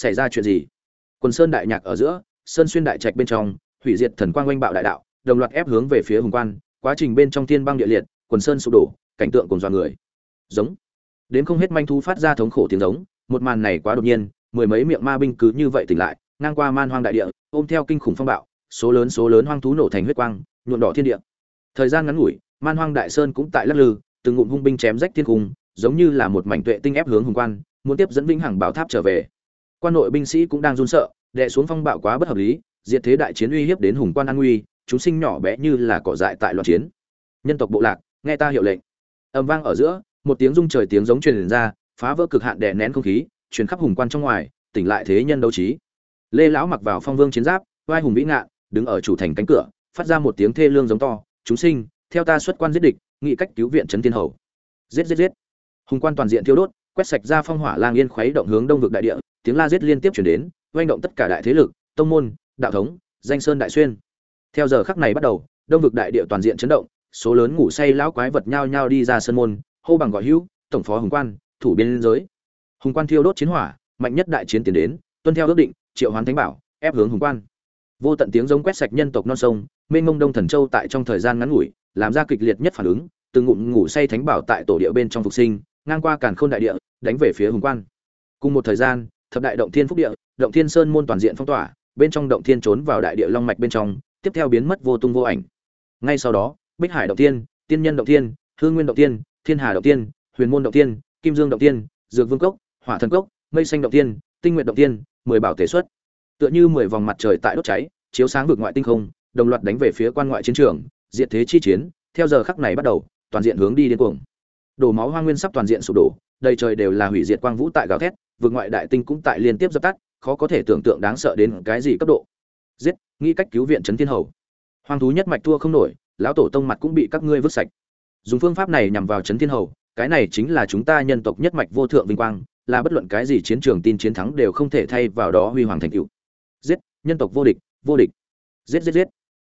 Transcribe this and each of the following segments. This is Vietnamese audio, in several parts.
xảy ra chuyện gì? Quần sơn đại nhạc ở giữa, sơn xuyên đại trạch bên trong, hủy diệt thần quang oanh bạo đại đạo, đồng loạt ép hướng về phía hùng quan, quá trình bên trong thiên băng địa liệt, quần sơn sụp đổ, cảnh tượng cùng dọa người. Giống. Đến không hết manh thú phát ra thống khổ tiếng giống, một màn này quá đột nhiên, mười mấy miệng ma binh cứ như vậy tỉnh lại, ngang qua man hoang đại địa, ôm theo kinh khủng phong bạo, số lớn số lớn hoang thú nổ thành huyết quang nhuộn đỏ thiên địa. Thời gian ngắn ngủi, man hoang đại sơn cũng tại lắc lư, từng ngụm hung binh chém rách thiên cung, giống như là một mảnh tuệ tinh ép hướng hùng quan, muốn tiếp dẫn vĩnh hằng bảo tháp trở về quan nội binh sĩ cũng đang run sợ đệ xuống phong bạo quá bất hợp lý, diệt thế đại chiến uy hiếp đến hùng quan an nguy, chúng sinh nhỏ bé như là cỏ dại tại loạn chiến. Nhân tộc bộ lạc, nghe ta hiệu lệnh. Ầm vang ở giữa, một tiếng rung trời tiếng giống truyền ra, phá vỡ cực hạn đè nén không khí, truyền khắp hùng quan trong ngoài, tỉnh lại thế nhân đấu trí. Lê lão mặc vào phong vương chiến giáp, vai hùng vĩ ngạn đứng ở chủ thành cánh cửa, phát ra một tiếng thê lương giống to, chúng sinh, theo ta xuất quan giết địch, nghị cách cứu viện trấn tiên hầu. Giết giết giết. Hùng quan toàn diện thiêu đốt, quét sạch ra phong hỏa lang yên khuấy động hướng đông vực đại địa tiếng la giết liên tiếp chuyển đến oanh động tất cả đại thế lực, tông môn, đạo thống, danh sơn đại xuyên. Theo giờ khắc này bắt đầu, đông vực đại địa toàn diện chấn động, số lớn ngủ say lão quái vật nhao nhao đi ra sân môn, hô bằng gọi hữu, tổng phó hùng quan, thủ biên giới. Hùng quan thiêu đốt chiến hỏa, mạnh nhất đại chiến tiến đến, tuân theo ước định, triệu hoán thánh bảo, ép hướng hùng quan. Vô tận tiếng giống quét sạch nhân tộc non sông, mênh mông đông thần châu tại trong thời gian ngắn ngủi, làm ra kịch liệt nhất phản ứng, từng ngụm ngủ say thánh bảo tại tổ địa bên trong phục sinh, ngang qua càn khôn đại địa, đánh về phía hùng quan. Cùng một thời gian thập đại động thiên phúc địa, động thiên sơn môn toàn diện phong tỏa, bên trong động thiên trốn vào đại địa long mạch bên trong, tiếp theo biến mất vô tung vô ảnh. Ngay sau đó, bích hải động thiên, tiên nhân động thiên, hương nguyên động thiên thiên hà động thiên, huyền môn động thiên, kim dương động thiên, dược vương cốc, hỏa thần cốc, mây xanh động thiên, tinh nguyện động thiên, mười bảo thể xuất. Tựa như mười vòng mặt trời tại đốt cháy, chiếu sáng vực ngoại tinh không, đồng loạt đánh về phía quan ngoại chiến trường diện thế chi chiến, theo giờ khắc này bắt đầu, toàn diện hướng đi đến cuồng. Đổ máu hoa nguyên sắp toàn diện sụp đổ, đầy trời đều là hủy diệt quang vũ tại gào thét vực ngoại đại tinh cũng tại liên tiếp dập tắt, khó có thể tưởng tượng đáng sợ đến cái gì cấp độ. Giết, nghĩ cách cứu viện trấn thiên hầu. Hoang thú nhất mạch thua không nổi, lão tổ tông mặt cũng bị các ngươi vứt sạch. Dùng phương pháp này nhằm vào trấn thiên hầu, cái này chính là chúng ta nhân tộc nhất mạch vô thượng vinh quang, là bất luận cái gì chiến trường tin chiến thắng đều không thể thay vào đó huy hoàng thành cựu giết, nhân tộc vô địch vô địch. Giết giết giết.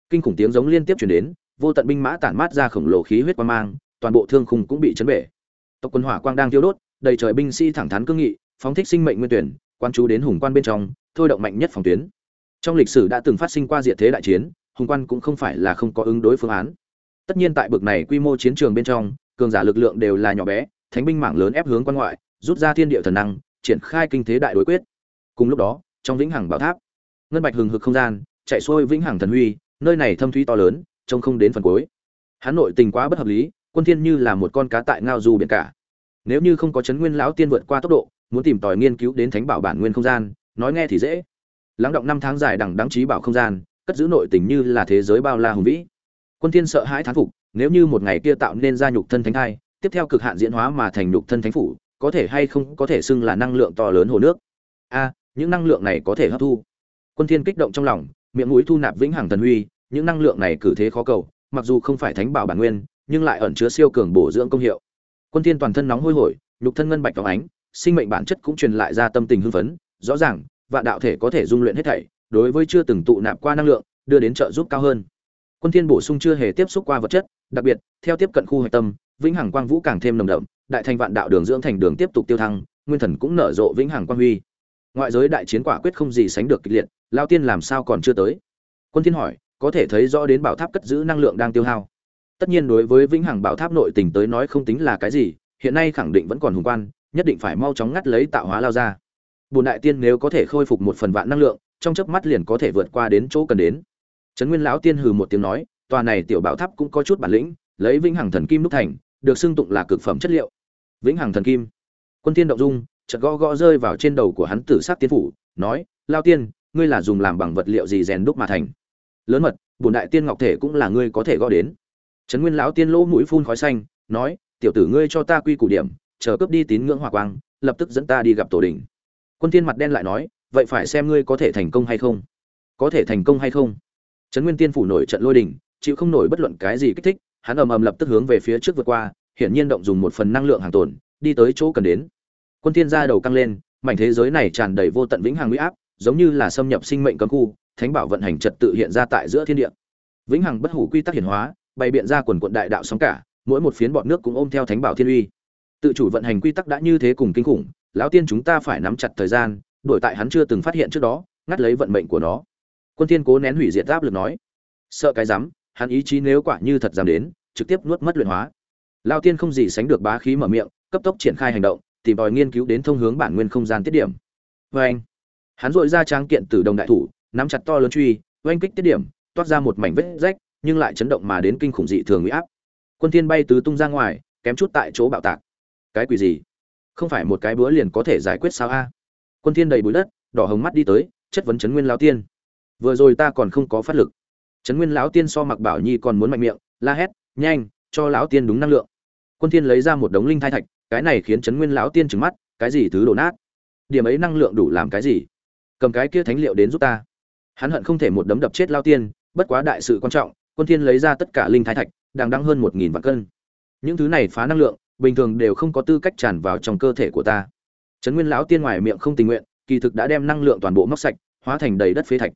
Kinh khủng tiếng giống liên tiếp chuyển đến, vô tận binh mã tản mát ra khổng lồ khí huyết quang mang, toàn bộ thương khung cũng bị chấn bể. Tộc quân hỏa quang đang thiêu đốt, đầy trời binh sĩ thẳng thắn cương nghị phóng thích sinh mệnh nguyên tuyển, quan chú đến hùng quan bên trong, thôi động mạnh nhất phòng tuyến. Trong lịch sử đã từng phát sinh qua diệt thế đại chiến, hùng quan cũng không phải là không có ứng đối phương án. Tất nhiên tại bực này quy mô chiến trường bên trong, cường giả lực lượng đều là nhỏ bé, thánh binh mảng lớn ép hướng quan ngoại, rút ra thiên địa thần năng, triển khai kinh thế đại đối quyết. Cùng lúc đó, trong vĩnh hằng bảo tháp, ngân bạch hừng hực không gian, chạy xuôi vĩnh hằng thần huy, nơi này thâm thúy to lớn, trông không đến phần cuối. Hắn nội tình quá bất hợp lý, quân thiên như là một con cá tại ngao du biển cả. Nếu như không có chấn nguyên lão tiên vượt qua tốc độ muốn tìm tòi nghiên cứu đến thánh bảo bản nguyên không gian, nói nghe thì dễ. Lắng động năm tháng dài đằng đáng trí bảo không gian, cất giữ nội tình như là thế giới bao la hùng vĩ. Quân thiên sợ hãi thán phục, nếu như một ngày kia tạo nên ra nhục thân thánh thai, tiếp theo cực hạn diễn hóa mà thành nhục thân thánh phủ, có thể hay không có thể xưng là năng lượng to lớn hồ nước? A, những năng lượng này có thể hấp thu. Quân thiên kích động trong lòng, miệng mũi thu nạp vĩnh hằng thần huy, những năng lượng này cử thế khó cầu, mặc dù không phải thánh bảo bản nguyên, nhưng lại ẩn chứa siêu cường bổ dưỡng công hiệu. Quân thiên toàn thân nóng hôi hổi, nhục thân ngân bạch tỏa ánh sinh mệnh bản chất cũng truyền lại ra tâm tình hưng phấn, rõ ràng, vạn đạo thể có thể dung luyện hết thảy, đối với chưa từng tụ nạp qua năng lượng, đưa đến trợ giúp cao hơn. Quân thiên bổ sung chưa hề tiếp xúc qua vật chất, đặc biệt, theo tiếp cận khu hạch tâm, vĩnh hằng quang vũ càng thêm nồng đậm, đại thành vạn đạo đường dưỡng thành đường tiếp tục tiêu thăng, nguyên thần cũng nở rộ vĩnh hằng quang huy. Ngoại giới đại chiến quả quyết không gì sánh được kịch liệt, lao tiên làm sao còn chưa tới? Quân thiên hỏi, có thể thấy rõ đến bảo tháp cất giữ năng lượng đang tiêu hao. Tất nhiên đối với vĩnh hằng bảo tháp nội tình tới nói không tính là cái gì, hiện nay khẳng định vẫn còn hùng quan nhất định phải mau chóng ngắt lấy tạo hóa lao ra. Bùn đại tiên nếu có thể khôi phục một phần vạn năng lượng, trong chớp mắt liền có thể vượt qua đến chỗ cần đến. Trấn nguyên lão tiên hừ một tiếng nói, tòa này tiểu bảo tháp cũng có chút bản lĩnh, lấy vĩnh hằng thần kim đúc thành, được xưng tụng là cực phẩm chất liệu. Vĩnh hằng thần kim. Quân tiên động dung, chợt gõ gõ rơi vào trên đầu của hắn tử sát tiên phủ, nói, lao tiên, ngươi là dùng làm bằng vật liệu gì rèn đúc mà thành? Lớn mật, bùn đại tiên ngọc thể cũng là ngươi có thể gõ đến. Trấn nguyên lão tiên lỗ mũi phun khói xanh, nói, tiểu tử ngươi cho ta quy củ điểm chờ cướp đi tín ngưỡng hỏa quang, lập tức dẫn ta đi gặp tổ đình. Quân thiên mặt đen lại nói, vậy phải xem ngươi có thể thành công hay không. Có thể thành công hay không? Trấn nguyên tiên phủ nổi trận lôi đình, chịu không nổi bất luận cái gì kích thích, hắn ầm ầm lập tức hướng về phía trước vượt qua, hiển nhiên động dùng một phần năng lượng hàng tồn, đi tới chỗ cần đến. Quân thiên ra đầu căng lên, mảnh thế giới này tràn đầy vô tận vĩnh hằng uy áp, giống như là xâm nhập sinh mệnh cấm khu, thánh bảo vận hành trật tự hiện ra tại giữa thiên địa. Vĩnh hằng bất hủ quy tắc hiển hóa, bày biện ra quần quần đại đạo sóng cả, mỗi một phiến bọt nước cũng ôm theo thánh bảo thiên uy tự chủ vận hành quy tắc đã như thế cùng kinh khủng, lão tiên chúng ta phải nắm chặt thời gian đổi tại hắn chưa từng phát hiện trước đó, ngắt lấy vận mệnh của nó. Quân thiên cố nén hủy diệt áp lực nói. Sợ cái dám hắn ý chí nếu quả như thật dám đến, trực tiếp nuốt mất luyện hóa. Lão tiên không gì sánh được bá khí mở miệng, cấp tốc triển khai hành động, tìm tòi nghiên cứu đến thông hướng bản nguyên không gian tiết điểm. Với anh, hắn dội ra tráng kiện từ đồng đại thủ, nắm chặt to lớn truy, oanh kích tiết điểm, toát ra một mảnh vết rách, nhưng lại chấn động mà đến kinh khủng dị thường uy áp. Quân thiên bay tứ tung ra ngoài, kém chút tại chỗ bạo tạc cái quỷ gì? Không phải một cái búa liền có thể giải quyết sao a? Quân thiên đầy bụi đất, đỏ hồng mắt đi tới, chất vấn chấn nguyên lão tiên. Vừa rồi ta còn không có phát lực. Chấn nguyên lão tiên so mặc bảo nhi còn muốn mạnh miệng, la hét, nhanh, cho lão tiên đúng năng lượng. Quân thiên lấy ra một đống linh thai thạch, cái này khiến chấn nguyên lão tiên trừng mắt, cái gì thứ đổ nát? Điểm ấy năng lượng đủ làm cái gì? Cầm cái kia thánh liệu đến giúp ta. Hắn hận không thể một đấm đập chết lão tiên, bất quá đại sự quan trọng, quân thiên lấy ra tất cả linh thai thạch đang đăng hơn một nghìn vạn cân. Những thứ này phá năng lượng bình thường đều không có tư cách tràn vào trong cơ thể của ta. Trấn nguyên lão tiên ngoài miệng không tình nguyện, kỳ thực đã đem năng lượng toàn bộ móc sạch, hóa thành đầy đất phế thạch.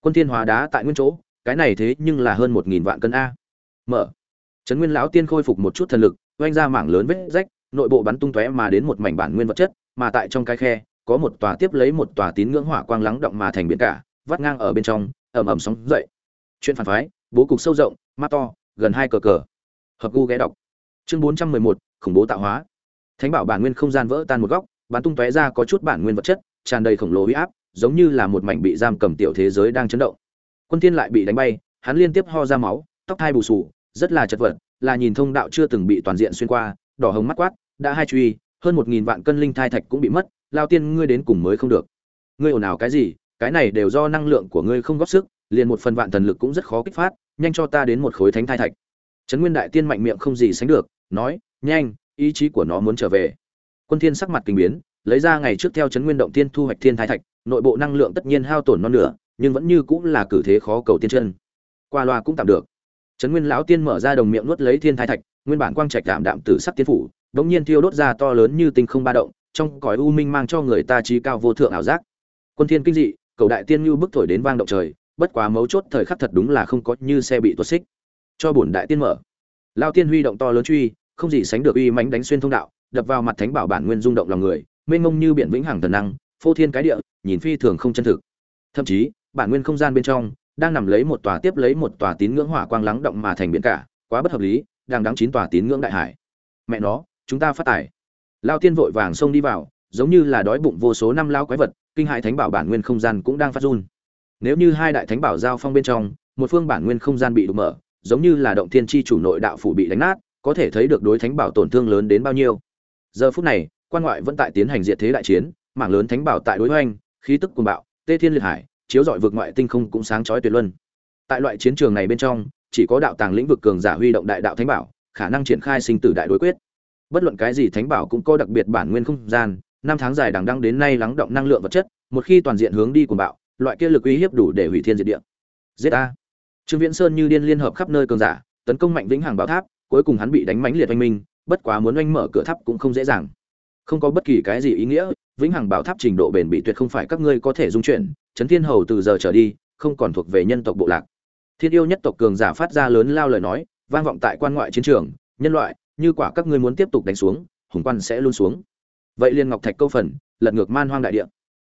Quân thiên hóa đá tại nguyên chỗ, cái này thế nhưng là hơn một nghìn vạn cân a. Mở. Trấn nguyên lão tiên khôi phục một chút thần lực, oanh ra mảng lớn vết rách, nội bộ bắn tung tóe mà đến một mảnh bản nguyên vật chất, mà tại trong cái khe, có một tòa tiếp lấy một tòa tín ngưỡng hỏa quang lắng động mà thành biển cả, vắt ngang ở bên trong, ầm ầm sóng dậy. Chuyện phản phái, bố cục sâu rộng, mắt to, gần hai cờ cờ. Hợp gu ghé đọc. Chương bốn trăm mười một khủng bố tạo hóa. Thánh bảo bản nguyên không gian vỡ tan một góc, bắn tung tóe ra có chút bản nguyên vật chất, tràn đầy khổng lồ huy áp, giống như là một mảnh bị giam cầm tiểu thế giới đang chấn động. Quân thiên lại bị đánh bay, hắn liên tiếp ho ra máu, tóc hai bù sù, rất là chật vật, là nhìn thông đạo chưa từng bị toàn diện xuyên qua, đỏ hồng mắt quát, đã hai truy, hơn một nghìn vạn cân linh thai thạch cũng bị mất, lao tiên ngươi đến cùng mới không được. Ngươi ồn ào cái gì, cái này đều do năng lượng của ngươi không góp sức, liền một phần vạn thần lực cũng rất khó kích phát, nhanh cho ta đến một khối thánh thai thạch. Trấn nguyên đại tiên mạnh miệng không gì sánh được, nói nhanh, ý chí của nó muốn trở về. Quân thiên sắc mặt kinh biến, lấy ra ngày trước theo chấn nguyên động tiên thu hoạch thiên thái thạch, nội bộ năng lượng tất nhiên hao tổn non nửa, nhưng vẫn như cũng là cử thế khó cầu tiên chân. Qua loa cũng tạm được. Chấn nguyên lão tiên mở ra đồng miệng nuốt lấy thiên thái thạch, nguyên bản quang trạch đạm đạm tử sắc tiên phủ, đống nhiên thiêu đốt ra to lớn như tinh không ba động, trong cõi u minh mang cho người ta trí cao vô thượng ảo giác. Quân thiên kinh dị, cầu đại tiên như bức thổi đến vang động trời, bất quá mấu chốt thời khắc thật đúng là không có như xe bị tuột xích. Cho bổn đại tiên mở. Lao tiên huy động to lớn truy không gì sánh được uy mãnh đánh xuyên thông đạo, đập vào mặt thánh bảo bản nguyên rung động lòng người, mênh mông như biển vĩnh hằng thần năng, phô thiên cái địa, nhìn phi thường không chân thực. Thậm chí, bản nguyên không gian bên trong, đang nằm lấy một tòa tiếp lấy một tòa tín ngưỡng hỏa quang lắng động mà thành biển cả, quá bất hợp lý, đang đắng chín tòa tín ngưỡng đại hải. Mẹ nó, chúng ta phát tải Lão tiên vội vàng xông đi vào, giống như là đói bụng vô số năm lao quái vật, kinh hại thánh bảo bản nguyên không gian cũng đang phát run. Nếu như hai đại thánh bảo giao phong bên trong, một phương bản nguyên không gian bị đụng mở, giống như là động thiên chi chủ nội đạo phủ bị đánh nát có thể thấy được đối thánh bảo tổn thương lớn đến bao nhiêu. Giờ phút này, quan ngoại vẫn tại tiến hành diệt thế đại chiến, mảng lớn thánh bảo tại đối hoành, khí tức cuồng bạo, tê thiên liệt hải, chiếu dọi vực ngoại tinh không cũng sáng chói tuyệt luân. Tại loại chiến trường này bên trong, chỉ có đạo tàng lĩnh vực cường giả huy động đại đạo thánh bảo, khả năng triển khai sinh tử đại đối quyết. Bất luận cái gì thánh bảo cũng có đặc biệt bản nguyên không gian, năm tháng dài đằng đăng đến nay lắng động năng lượng vật chất, một khi toàn diện hướng đi cuồng bạo, loại kia lực uy hiếp đủ để hủy thiên diệt địa. Giết a trương viễn sơn như điên liên hợp khắp nơi cường giả, tấn công mạnh vĩnh hằng bảo tháp cuối cùng hắn bị đánh mãnh liệt oanh minh, bất quá muốn oanh mở cửa tháp cũng không dễ dàng. Không có bất kỳ cái gì ý nghĩa, vĩnh hằng bảo tháp trình độ bền bị tuyệt không phải các ngươi có thể dung chuyển, Trấn thiên hầu từ giờ trở đi, không còn thuộc về nhân tộc bộ lạc. Thiên yêu nhất tộc cường giả phát ra lớn lao lời nói, vang vọng tại quan ngoại chiến trường, nhân loại, như quả các ngươi muốn tiếp tục đánh xuống, hùng quan sẽ luôn xuống. Vậy liên ngọc thạch câu phần, lật ngược man hoang đại địa.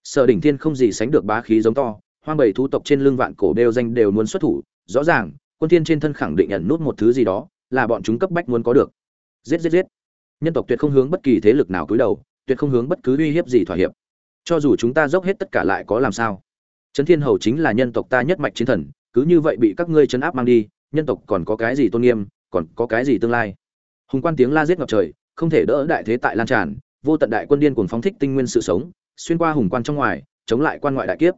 Sở đỉnh thiên không gì sánh được bá khí giống to, hoang bảy thú tộc trên lưng vạn cổ đều danh đều muốn xuất thủ, rõ ràng, quân thiên trên thân khẳng định nhận nút một thứ gì đó là bọn chúng cấp bách muốn có được. Giết giết giết. Nhân tộc tuyệt không hướng bất kỳ thế lực nào cúi đầu, tuyệt không hướng bất cứ uy hiếp gì thỏa hiệp. Cho dù chúng ta dốc hết tất cả lại có làm sao? Trấn thiên hầu chính là nhân tộc ta nhất mạch chiến thần, cứ như vậy bị các ngươi chấn áp mang đi, nhân tộc còn có cái gì tôn nghiêm, còn có cái gì tương lai? Hùng quan tiếng la giết ngập trời, không thể đỡ đại thế tại lan tràn, vô tận đại quân điên cuồng phóng thích tinh nguyên sự sống, xuyên qua hùng quan trong ngoài, chống lại quan ngoại đại kiếp.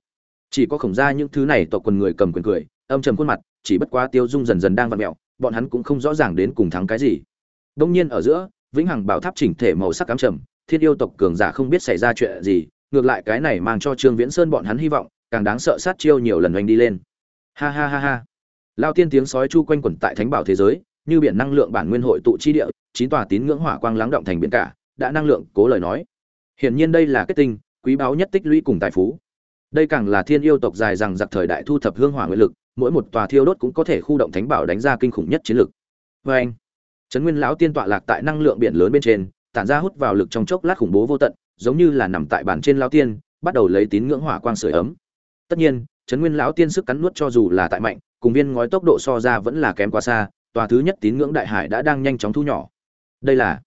Chỉ có khổng ra những thứ này tộc quần người cầm quyền cười, âm trầm khuôn mặt, chỉ bất quá tiêu dung dần dần đang vặn mẹo bọn hắn cũng không rõ ràng đến cùng thắng cái gì. Đông nhiên ở giữa, vĩnh hằng bảo tháp chỉnh thể màu sắc cám trầm, thiên yêu tộc cường giả không biết xảy ra chuyện gì, ngược lại cái này mang cho trương viễn sơn bọn hắn hy vọng, càng đáng sợ sát chiêu nhiều lần hoành đi lên. Ha ha ha ha. Lao tiên tiếng sói chu quanh quẩn tại thánh bảo thế giới, như biển năng lượng bản nguyên hội tụ chi địa, chín tòa tín ngưỡng hỏa quang lắng động thành biển cả, đã năng lượng cố lời nói. Hiển nhiên đây là kết tinh, quý báu nhất tích lũy cùng tài phú đây càng là thiên yêu tộc dài rằng giặc thời đại thu thập hương hỏa nguyện lực, mỗi một tòa thiêu đốt cũng có thể khu động thánh bảo đánh ra kinh khủng nhất chiến lực. Vê anh, trấn nguyên lão tiên tọa lạc tại năng lượng biển lớn bên trên, tản ra hút vào lực trong chốc lát khủng bố vô tận, giống như là nằm tại bàn trên lão tiên, bắt đầu lấy tín ngưỡng hỏa quang sưởi ấm. Tất nhiên, trấn nguyên lão tiên sức cắn nuốt cho dù là tại mạnh, cùng viên ngói tốc độ so ra vẫn là kém quá xa, tòa thứ nhất tín ngưỡng đại hải đã đang nhanh chóng thu nhỏ. Đây là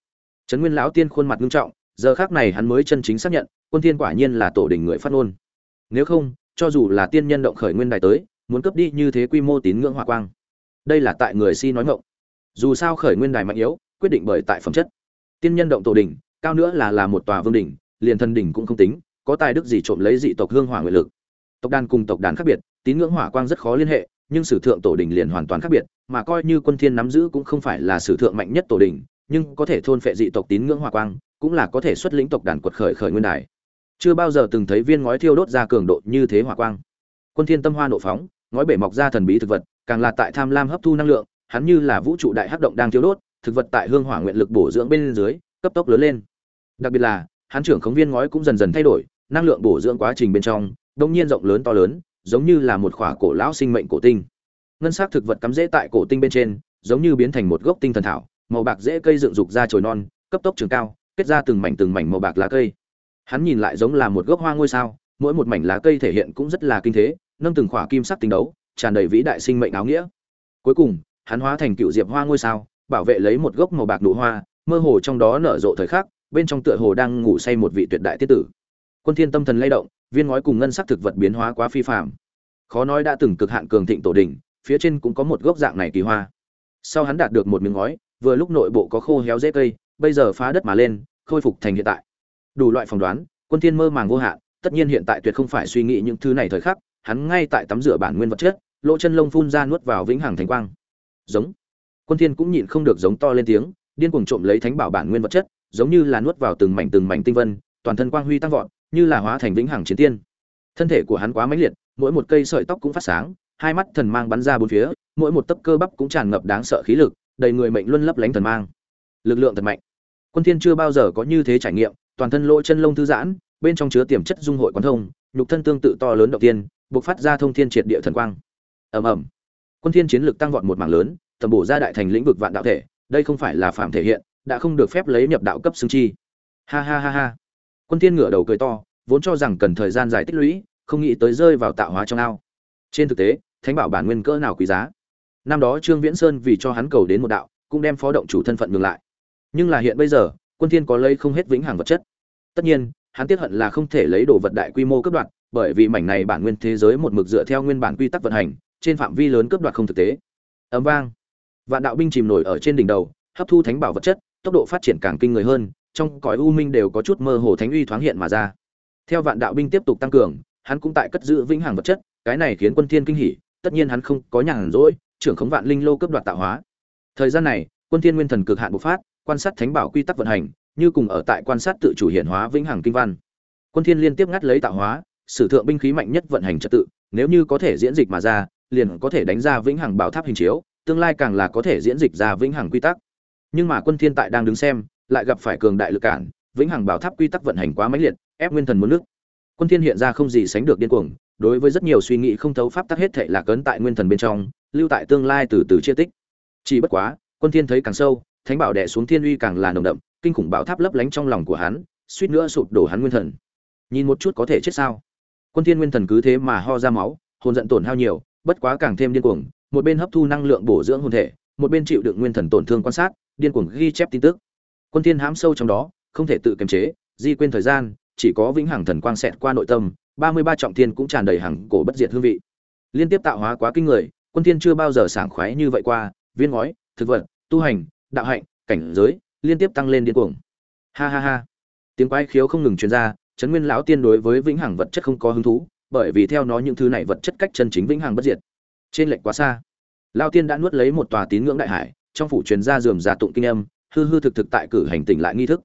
trấn nguyên lão tiên khuôn mặt nghiêm trọng, giờ khác này hắn mới chân chính xác nhận, quân thiên quả nhiên là tổ đình người phát ngôn nếu không, cho dù là tiên nhân động khởi nguyên đài tới, muốn cấp đi như thế quy mô tín ngưỡng hỏa quang. Đây là tại người si nói ngọng. Dù sao khởi nguyên đài mạnh yếu, quyết định bởi tại phẩm chất. Tiên nhân động tổ đình cao nữa là là một tòa vương đỉnh, liền thân đỉnh cũng không tính, có tài đức gì trộm lấy dị tộc hương hỏa nguyện lực. Tộc đàn cùng tộc đàn khác biệt, tín ngưỡng hỏa quang rất khó liên hệ, nhưng sử thượng tổ đình liền hoàn toàn khác biệt, mà coi như quân thiên nắm giữ cũng không phải là sử thượng mạnh nhất tổ đình nhưng có thể thôn phệ dị tộc tín ngưỡng hỏa quang, cũng là có thể xuất lĩnh tộc đàn quật khởi khởi nguyên đài chưa bao giờ từng thấy viên ngói thiêu đốt ra cường độ như thế hỏa quang. Quân thiên tâm hoa nộ phóng, ngói bể mọc ra thần bí thực vật, càng là tại tham lam hấp thu năng lượng, hắn như là vũ trụ đại hấp động đang thiêu đốt, thực vật tại hương hỏa nguyện lực bổ dưỡng bên dưới, cấp tốc lớn lên. Đặc biệt là, hắn trưởng khống viên ngói cũng dần dần thay đổi, năng lượng bổ dưỡng quá trình bên trong đông nhiên rộng lớn to lớn, giống như là một khỏa cổ lão sinh mệnh cổ tinh. Ngân sắc thực vật cắm rễ tại cổ tinh bên trên, giống như biến thành một gốc tinh thần thảo, màu bạc rễ cây dựng dục ra chồi non, cấp tốc trường cao, kết ra từng mảnh từng mảnh màu bạc lá cây hắn nhìn lại giống là một gốc hoa ngôi sao, mỗi một mảnh lá cây thể hiện cũng rất là kinh thế, nâng từng khỏa kim sắc tinh đấu, tràn đầy vĩ đại sinh mệnh áo nghĩa. Cuối cùng, hắn hóa thành cựu diệp hoa ngôi sao, bảo vệ lấy một gốc màu bạc nụ hoa, mơ hồ trong đó nở rộ thời khắc, bên trong tựa hồ đang ngủ say một vị tuyệt đại tiết tử. Quân thiên tâm thần lay động, viên ngói cùng ngân sắc thực vật biến hóa quá phi phàm. Khó nói đã từng cực hạn cường thịnh tổ đỉnh, phía trên cũng có một gốc dạng này kỳ hoa. Sau hắn đạt được một miếng ngói, vừa lúc nội bộ có khô héo dễ cây, bây giờ phá đất mà lên, khôi phục thành hiện tại đủ loại phỏng đoán, quân thiên mơ màng vô hạn, tất nhiên hiện tại tuyệt không phải suy nghĩ những thứ này thời khắc, hắn ngay tại tắm rửa bản nguyên vật chất, lỗ chân lông phun ra nuốt vào vĩnh hằng thánh quang. Giống. Quân thiên cũng nhịn không được giống to lên tiếng, điên cuồng trộm lấy thánh bảo bản nguyên vật chất, giống như là nuốt vào từng mảnh từng mảnh tinh vân, toàn thân quang huy tăng vọt, như là hóa thành vĩnh hằng chiến tiên. Thân thể của hắn quá mãnh liệt, mỗi một cây sợi tóc cũng phát sáng, hai mắt thần mang bắn ra bốn phía, mỗi một tấc cơ bắp cũng tràn ngập đáng sợ khí lực, đầy người mệnh luân lấp lánh thần mang. Lực lượng thật mạnh. Quân thiên chưa bao giờ có như thế trải nghiệm toàn thân lỗ chân lông thư giãn, bên trong chứa tiềm chất dung hội quán thông, nhục thân tương tự to lớn đầu tiên bộc phát ra thông thiên triệt địa thần quang. Ầm ầm. Quân thiên chiến lực tăng vọt một mảng lớn, tầm bổ ra đại thành lĩnh vực vạn đạo thể, đây không phải là phạm thể hiện, đã không được phép lấy nhập đạo cấp xứng chi. Ha ha ha ha. Quân thiên ngửa đầu cười to, vốn cho rằng cần thời gian dài tích lũy, không nghĩ tới rơi vào tạo hóa trong ao. Trên thực tế, thánh bảo bản nguyên cỡ nào quý giá? Năm đó trương viễn sơn vì cho hắn cầu đến một đạo, cũng đem phó động chủ thân phận ngừng lại. Nhưng là hiện bây giờ quân thiên có lấy không hết vĩnh hằng vật chất. Tất nhiên, hắn tiếc hận là không thể lấy đồ vật đại quy mô cấp đoạt, bởi vì mảnh này bản nguyên thế giới một mực dựa theo nguyên bản quy tắc vận hành, trên phạm vi lớn cấp đoạt không thực tế. Ầm vang. Vạn đạo binh chìm nổi ở trên đỉnh đầu, hấp thu thánh bảo vật chất, tốc độ phát triển càng kinh người hơn, trong cõi u minh đều có chút mơ hồ thánh uy thoáng hiện mà ra. Theo vạn đạo binh tiếp tục tăng cường, hắn cũng tại cất giữ vĩnh hằng vật chất, cái này khiến quân thiên kinh hỉ, tất nhiên hắn không có nhàn rỗi, trưởng khống vạn linh lô cấp đoạt tạo hóa. Thời gian này, quân thiên nguyên thần cực hạn bộc phát quan sát thánh bảo quy tắc vận hành, như cùng ở tại quan sát tự chủ hiển hóa vĩnh hằng kinh văn. Quân thiên liên tiếp ngắt lấy tạo hóa, sử thượng binh khí mạnh nhất vận hành trật tự, nếu như có thể diễn dịch mà ra, liền có thể đánh ra vĩnh hằng bảo tháp hình chiếu, tương lai càng là có thể diễn dịch ra vĩnh hằng quy tắc. Nhưng mà quân thiên tại đang đứng xem, lại gặp phải cường đại lực cản, vĩnh hằng bảo tháp quy tắc vận hành quá mãnh liệt, ép nguyên thần muốn nước. Quân thiên hiện ra không gì sánh được điên cuồng, đối với rất nhiều suy nghĩ không thấu pháp tắc hết thảy là cấn tại nguyên thần bên trong, lưu tại tương lai từ từ chia tích. Chỉ bất quá, quân thiên thấy càng sâu thánh bảo đè xuống thiên uy càng là nồng đậm, kinh khủng bảo tháp lấp lánh trong lòng của hắn, suýt nữa sụp đổ hắn nguyên thần. Nhìn một chút có thể chết sao? Quân thiên nguyên thần cứ thế mà ho ra máu, hồn giận tổn hao nhiều, bất quá càng thêm điên cuồng, một bên hấp thu năng lượng bổ dưỡng hồn thể, một bên chịu đựng nguyên thần tổn thương quan sát, điên cuồng ghi chép tin tức. Quân thiên hám sâu trong đó, không thể tự kiềm chế, di quên thời gian, chỉ có vĩnh hằng thần quang xẹt qua nội tâm, ba mươi ba trọng thiên cũng tràn đầy hằng cổ bất diệt hương vị. Liên tiếp tạo hóa quá kinh người, quân thiên chưa bao giờ sảng khoái như vậy qua, viên ngói, thực vật, tu hành đạo hạnh, cảnh giới, liên tiếp tăng lên điên cuồng. Ha ha ha. Tiếng quái khiếu không ngừng truyền ra, trấn nguyên lão tiên đối với vĩnh hằng vật chất không có hứng thú, bởi vì theo nó những thứ này vật chất cách chân chính vĩnh hằng bất diệt. Trên lệch quá xa. Lão tiên đã nuốt lấy một tòa tín ngưỡng đại hải, trong phủ truyền ra rườm rà tụng kinh âm, hư hư thực thực tại cử hành tỉnh lại nghi thức.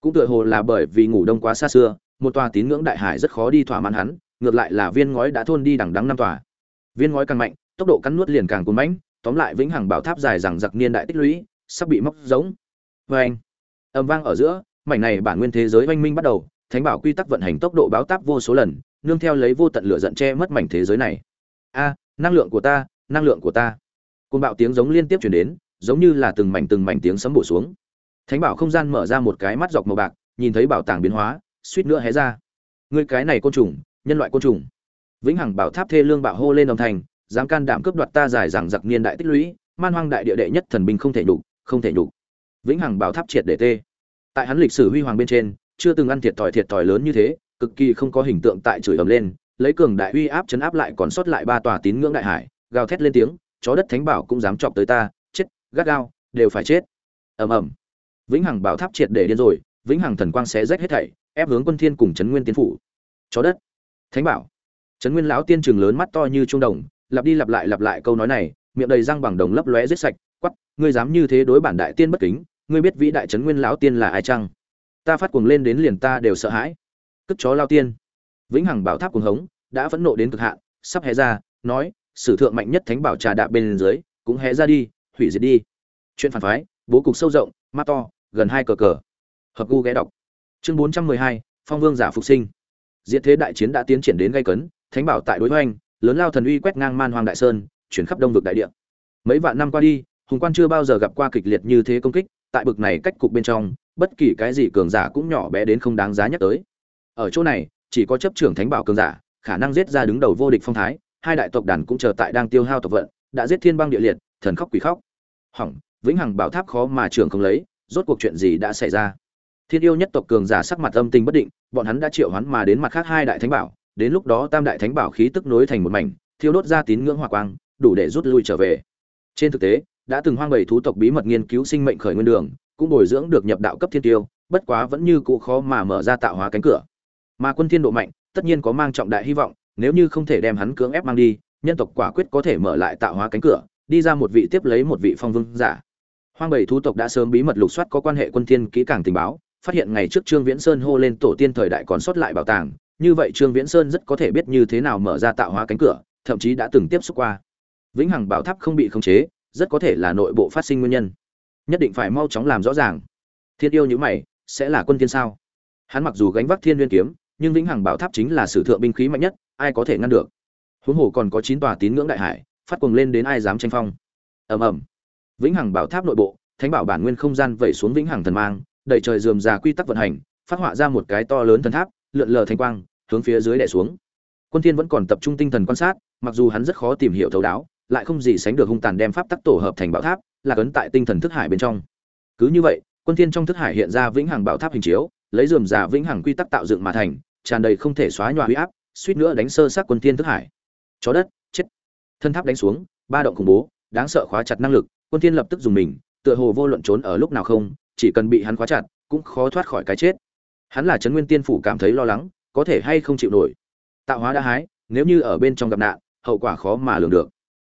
Cũng tựa hồ là bởi vì ngủ đông quá xa xưa, một tòa tín ngưỡng đại hải rất khó đi thỏa mãn hắn, ngược lại là viên ngói đã thôn đi đằng đẵng năm tòa. Viên ngói càng mạnh, tốc độ cắn nuốt liền càng cuốn mãnh, tóm lại vĩnh hằng bảo tháp dài rằng giặc niên đại tích lũy sắp bị móc giống. Vê anh, âm vang ở giữa, mảnh này bản nguyên thế giới oanh minh bắt đầu, thánh bảo quy tắc vận hành tốc độ báo táp vô số lần, nương theo lấy vô tận lửa giận che mất mảnh thế giới này. A, năng lượng của ta, năng lượng của ta. Côn bạo tiếng giống liên tiếp chuyển đến, giống như là từng mảnh từng mảnh tiếng sấm bổ xuống. Thánh bảo không gian mở ra một cái mắt dọc màu bạc, nhìn thấy bảo tàng biến hóa, suýt nữa hé ra. Ngươi cái này côn trùng, nhân loại côn trùng. Vĩnh hằng bảo tháp thê lương bạo hô lên đồng thành dám can đảm cướp đoạt ta dài rằng giặc niên đại tích lũy, man hoang đại địa đệ nhất thần binh không thể nhục không thể nhục. Vĩnh hằng bảo tháp triệt để tê. Tại hắn lịch sử huy hoàng bên trên, chưa từng ăn thiệt thòi thiệt thòi lớn như thế, cực kỳ không có hình tượng tại chửi ầm lên, lấy cường đại uy áp chấn áp lại còn sót lại ba tòa tín ngưỡng đại hải, gào thét lên tiếng, chó đất thánh bảo cũng dám chọc tới ta, chết, gắt gao, đều phải chết. Ầm ầm. Vĩnh hằng bảo tháp triệt để điên rồi, vĩnh hằng thần quang xé rách hết thảy, ép hướng quân thiên cùng chấn nguyên tiến phủ. Chó đất, thánh bảo. Chấn nguyên lão tiên trường lớn mắt to như trung đồng, lặp đi lặp lại lặp lại câu nói này, miệng đầy răng bằng đồng lấp lóe giết sạch ngươi dám như thế đối bản đại tiên bất kính, ngươi biết vĩ đại chấn nguyên lão tiên là ai chăng? Ta phát cuồng lên đến liền ta đều sợ hãi. Cất chó lao tiên. Vĩnh hằng bảo tháp cuồng hống, đã phẫn nộ đến cực hạn, sắp hé ra, nói, sử thượng mạnh nhất thánh bảo trà đạp bên dưới, cũng hé ra đi, hủy diệt đi. Chuyện phản phái, bố cục sâu rộng mắt to, gần hai cờ cờ. Hợp gu ghé đọc. Chương bốn trăm mười hai, phong vương giả phục sinh. Diệt thế đại chiến đã tiến triển đến gây cấn, thánh bảo tại đối hoành, lớn lao thần uy quét ngang man hoang đại sơn, chuyển khắp đông vực đại địa. Mấy vạn năm qua đi hùng quan chưa bao giờ gặp qua kịch liệt như thế công kích, tại bực này cách cục bên trong, bất kỳ cái gì cường giả cũng nhỏ bé đến không đáng giá nhắc tới. Ở chỗ này, chỉ có chấp trưởng thánh bảo cường giả, khả năng giết ra đứng đầu vô địch phong thái, hai đại tộc đàn cũng chờ tại đang tiêu hao tộc vận, đã giết thiên băng địa liệt, thần khóc quỷ khóc. Hỏng, vĩnh hằng bảo tháp khó mà trưởng không lấy, rốt cuộc chuyện gì đã xảy ra? Thiên yêu nhất tộc cường giả sắc mặt âm tình bất định, bọn hắn đã triệu hắn mà đến mặt khác hai đại thánh bảo, đến lúc đó tam đại thánh bảo khí tức nối thành một mảnh, thiêu đốt ra tín ngưỡng hỏa quang, đủ để rút lui trở về. Trên thực tế đã từng hoang bầy thú tộc bí mật nghiên cứu sinh mệnh khởi nguyên đường, cũng bồi dưỡng được nhập đạo cấp thiên tiêu, bất quá vẫn như cũ khó mà mở ra tạo hóa cánh cửa. Mà quân thiên độ mạnh, tất nhiên có mang trọng đại hy vọng, nếu như không thể đem hắn cưỡng ép mang đi, nhân tộc quả quyết có thể mở lại tạo hóa cánh cửa, đi ra một vị tiếp lấy một vị phong vương giả. Hoang bầy thú tộc đã sớm bí mật lục soát có quan hệ quân thiên kỹ càng tình báo, phát hiện ngày trước trương viễn sơn hô lên tổ tiên thời đại còn sót lại bảo tàng, như vậy trương viễn sơn rất có thể biết như thế nào mở ra tạo hóa cánh cửa, thậm chí đã từng tiếp xúc qua. Vĩnh hằng bảo tháp không bị khống chế rất có thể là nội bộ phát sinh nguyên nhân. Nhất định phải mau chóng làm rõ ràng. Thiên yêu như mày, sẽ là quân thiên sao? Hắn mặc dù gánh vác thiên nguyên kiếm, nhưng vĩnh hằng bảo tháp chính là sử thượng binh khí mạnh nhất, ai có thể ngăn được? Huống hồ còn có chín tòa tín ngưỡng đại hải, phát cuồng lên đến ai dám tranh phong? Ầm ầm. Vĩnh hằng bảo tháp nội bộ, thánh bảo bản nguyên không gian vẩy xuống vĩnh hằng thần mang, đầy trời dườm già quy tắc vận hành, phát họa ra một cái to lớn thần tháp, lượn lờ thanh quang, hướng phía dưới đè xuống. Quân thiên vẫn còn tập trung tinh thần quan sát, mặc dù hắn rất khó tìm hiểu thấu đáo lại không gì sánh được hung tàn đem pháp tắc tổ hợp thành bảo tháp, là cấn tại tinh thần thức hải bên trong. Cứ như vậy, quân thiên trong thức hải hiện ra vĩnh hằng bảo tháp hình chiếu, lấy dườm rà vĩnh hằng quy tắc tạo dựng mà thành, tràn đầy không thể xóa nhòa uy áp, suýt nữa đánh sơ sát quân thiên thức hải. Chó đất, chết. Thân tháp đánh xuống, ba động khủng bố, đáng sợ khóa chặt năng lực, quân thiên lập tức dùng mình, tựa hồ vô luận trốn ở lúc nào không, chỉ cần bị hắn khóa chặt, cũng khó thoát khỏi cái chết. Hắn là trấn nguyên tiên phủ cảm thấy lo lắng, có thể hay không chịu nổi. Tạo hóa đã hái, nếu như ở bên trong gặp nạn, hậu quả khó mà lường được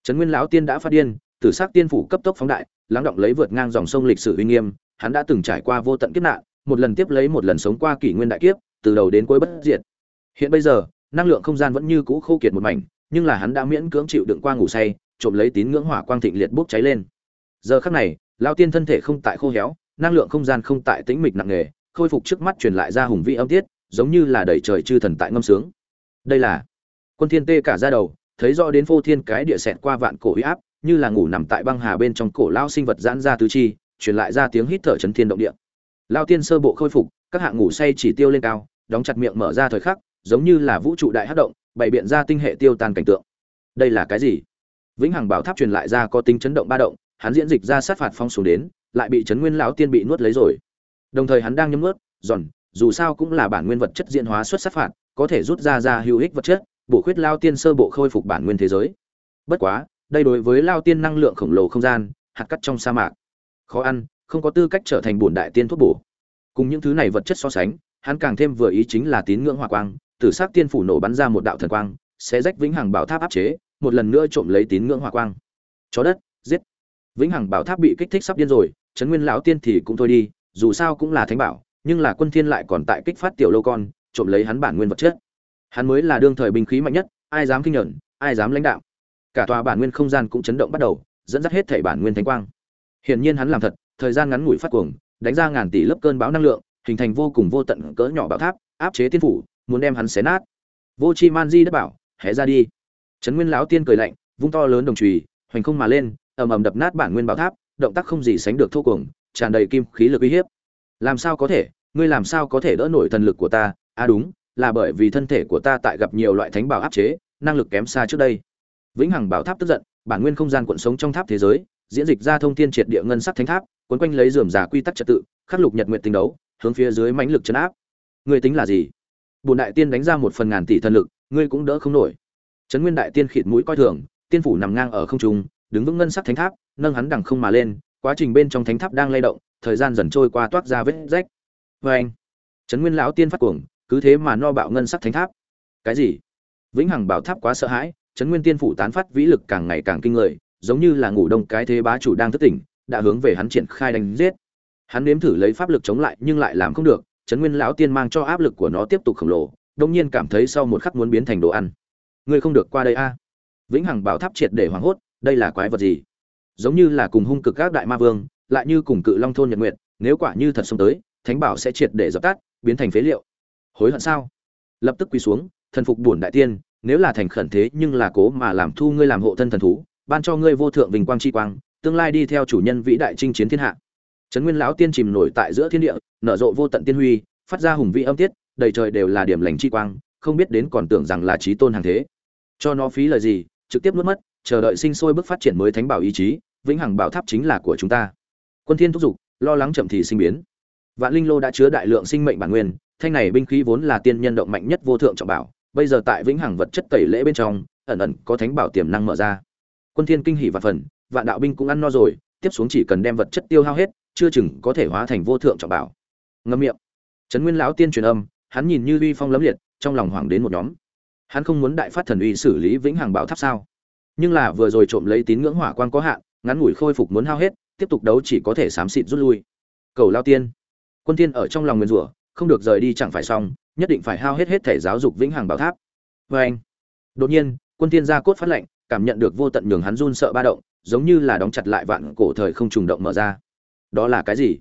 trấn nguyên lão tiên đã phát điên, tử sắc tiên phủ cấp tốc phóng đại, lắng động lấy vượt ngang dòng sông lịch sử uy nghiêm, hắn đã từng trải qua vô tận kiếp nạn, một lần tiếp lấy một lần sống qua kỷ nguyên đại kiếp, từ đầu đến cuối bất diệt. Hiện bây giờ, năng lượng không gian vẫn như cũ khô kiệt một mảnh, nhưng là hắn đã miễn cưỡng chịu đựng qua ngủ say, trộm lấy tín ngưỡng hỏa quang thịnh liệt bốc cháy lên. Giờ khắc này lao tiên thân thể không tại khô héo, năng lượng không gian không tại tĩnh mịch nặng nề, khôi phục trước mắt truyền lại ra hùng vĩ âm tiết, giống như là đẩy trời chư thần tại ngâm sướng. Đây là quân thiên tê cả ra đầu thấy rõ đến phô thiên cái địa xẹt qua vạn cổ uy áp, như là ngủ nằm tại băng hà bên trong cổ lao sinh vật giãn ra tứ chi, truyền lại ra tiếng hít thở chấn thiên động địa. Lao tiên sơ bộ khôi phục, các hạng ngủ say chỉ tiêu lên cao, đóng chặt miệng mở ra thời khắc, giống như là vũ trụ đại hát động, bày biện ra tinh hệ tiêu tan cảnh tượng. Đây là cái gì? Vĩnh hằng bảo tháp truyền lại ra có tính chấn động ba động, hắn diễn dịch ra sát phạt phong xuống đến, lại bị chấn nguyên lão tiên bị nuốt lấy rồi. Đồng thời hắn đang nhấm nuốt, giòn, dù sao cũng là bản nguyên vật chất diễn hóa xuất sát phạt, có thể rút ra ra hữu ích vật chất bổ khuyết lao tiên sơ bộ khôi phục bản nguyên thế giới. Bất quá, đây đối với lao tiên năng lượng khổng lồ không gian, hạt cắt trong sa mạc. Khó ăn, không có tư cách trở thành bổn đại tiên thuốc bổ. Cùng những thứ này vật chất so sánh, hắn càng thêm vừa ý chính là tín ngưỡng hỏa quang, tử sắc tiên phủ nổ bắn ra một đạo thần quang, sẽ rách vĩnh hằng bảo tháp áp chế, một lần nữa trộm lấy tín ngưỡng hỏa quang. Chó đất, giết. Vĩnh hằng bảo tháp bị kích thích sắp điên rồi, trấn nguyên lão tiên thì cũng thôi đi, dù sao cũng là thánh bảo, nhưng là quân thiên lại còn tại kích phát tiểu lâu con, trộm lấy hắn bản nguyên vật chất hắn mới là đương thời binh khí mạnh nhất, ai dám kinh nhẫn, ai dám lãnh đạo. Cả tòa bản nguyên không gian cũng chấn động bắt đầu, dẫn dắt hết thảy bản nguyên thánh quang. Hiển nhiên hắn làm thật, thời gian ngắn ngủi phát cuồng, đánh ra ngàn tỷ lớp cơn bão năng lượng, hình thành vô cùng vô tận cỡ nhỏ bão tháp, áp chế tiên phủ, muốn đem hắn xé nát. Vô chi man di đất bảo, hé ra đi. Trấn nguyên lão tiên cười lạnh, vung to lớn đồng trùy, hoành không mà lên, ầm ầm đập nát bản nguyên bão tháp, động tác không gì sánh được thô cuồng, tràn đầy kim khí lực uy hiếp. Làm sao có thể, ngươi làm sao có thể đỡ nổi thần lực của ta? À đúng là bởi vì thân thể của ta tại gặp nhiều loại thánh bảo áp chế, năng lực kém xa trước đây. Vĩnh hằng bảo tháp tức giận, bản nguyên không gian cuộn sống trong tháp thế giới, diễn dịch ra thông thiên triệt địa ngân sắc thánh tháp, cuốn quanh lấy dườm giả quy tắc trật tự, khắc lục nhật nguyện tình đấu, hướng phía dưới mãnh lực chấn áp. Ngươi tính là gì? Bùn đại tiên đánh ra một phần ngàn tỷ thần lực, ngươi cũng đỡ không nổi. Trấn nguyên đại tiên khịt mũi coi thường, tiên phủ nằm ngang ở không trung, đứng vững ngân sắc thánh tháp, nâng hắn đằng không mà lên, quá trình bên trong thánh tháp đang lay động, thời gian dần trôi qua toát ra vết rách. Vâng. Vê trấn nguyên lão tiên phát cuồng cứ thế mà no bạo ngân sắc thánh tháp. Cái gì? Vĩnh hằng bảo tháp quá sợ hãi trấn nguyên tiên phủ tán phát vĩ lực càng ngày càng kinh người, giống như là ngủ đông cái thế bá chủ đang thức tỉnh, đã hướng về hắn triển khai đánh giết. Hắn nếm thử lấy pháp lực chống lại, nhưng lại làm không được trấn nguyên lão tiên mang cho áp lực của nó tiếp tục khổng lồ, đông nhiên cảm thấy sau một khắc muốn biến thành đồ ăn. Ngươi không được qua đây a. À. Vĩnh hằng bảo tháp triệt để hoảng hốt, đây là quái vật gì? Giống như là cùng hung cực các đại ma vương, lại như cùng cự long thôn nhật nguyệt, nếu quả như thật xông tới, thánh bảo sẽ triệt để dập tắt, biến thành phế liệu hối hận sao? Lập tức quỳ xuống, thần phục bổn đại tiên, nếu là thành khẩn thế nhưng là cố mà làm thu ngươi làm hộ thân thần thú, ban cho ngươi vô thượng vinh quang chi quang, tương lai đi theo chủ nhân vĩ đại chinh chiến thiên hạ. Trấn nguyên lão tiên chìm nổi tại giữa thiên địa, nở rộ vô tận tiên huy, phát ra hùng vĩ âm tiết, đầy trời đều là điểm lành chi quang, không biết đến còn tưởng rằng là trí tôn hàng thế. Cho nó phí lời gì, trực tiếp nuốt mất, chờ đợi sinh sôi bước phát triển mới thánh bảo ý chí, vĩnh hằng bảo tháp chính là của chúng ta. Quân thiên thúc giục, lo lắng chậm thì sinh biến. Vạn linh lô đã chứa đại lượng sinh mệnh bản nguyên thanh này binh khí vốn là tiên nhân động mạnh nhất vô thượng trọng bảo, bây giờ tại vĩnh hằng vật chất tẩy lễ bên trong, ẩn ẩn có thánh bảo tiềm năng mở ra. Quân thiên kinh hỉ và phần, vạn đạo binh cũng ăn no rồi, tiếp xuống chỉ cần đem vật chất tiêu hao hết, chưa chừng có thể hóa thành vô thượng trọng bảo. Ngâm miệng. Trấn nguyên lão tiên truyền âm, hắn nhìn như uy phong lấm liệt, trong lòng hoảng đến một nhóm. Hắn không muốn đại phát thần uy xử lý vĩnh hằng bảo tháp sao? Nhưng là vừa rồi trộm lấy tín ngưỡng hỏa quang có hạn, ngắn ngủi khôi phục muốn hao hết, tiếp tục đấu chỉ có thể xám xịt rút lui. Cầu lao tiên. Quân thiên ở trong lòng nguyên rủa không được rời đi chẳng phải xong, nhất định phải hao hết hết thể giáo dục vĩnh hằng bảo tháp. Vê anh, đột nhiên, quân tiên gia cốt phát lệnh, cảm nhận được vô tận nhường hắn run sợ ba động, giống như là đóng chặt lại vạn cổ thời không trùng động mở ra. Đó là cái gì?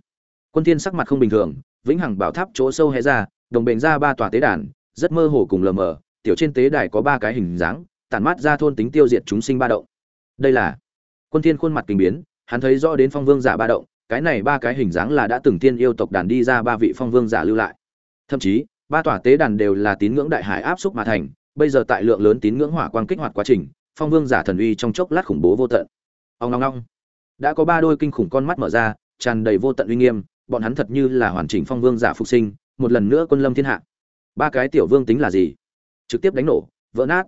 Quân tiên sắc mặt không bình thường, vĩnh hằng bảo tháp chỗ sâu hé ra, đồng bền ra ba tòa tế đàn, rất mơ hồ cùng lờ mờ, tiểu trên tế đài có ba cái hình dáng, tản mát ra thôn tính tiêu diệt chúng sinh ba động. Đây là, quân thiên khuôn mặt kinh biến, hắn thấy rõ đến phong vương giả ba động cái này ba cái hình dáng là đã từng tiên yêu tộc đàn đi ra ba vị phong vương giả lưu lại. Thậm chí, ba tòa tế đàn đều là tín ngưỡng đại hải áp xúc mà thành, bây giờ tại lượng lớn tín ngưỡng hỏa quang kích hoạt quá trình, phong vương giả thần uy trong chốc lát khủng bố vô tận. Ông long long đã có ba đôi kinh khủng con mắt mở ra, tràn đầy vô tận uy nghiêm, bọn hắn thật như là hoàn chỉnh phong vương giả phục sinh, một lần nữa quân lâm thiên hạ. Ba cái tiểu vương tính là gì? Trực tiếp đánh nổ, vỡ nát.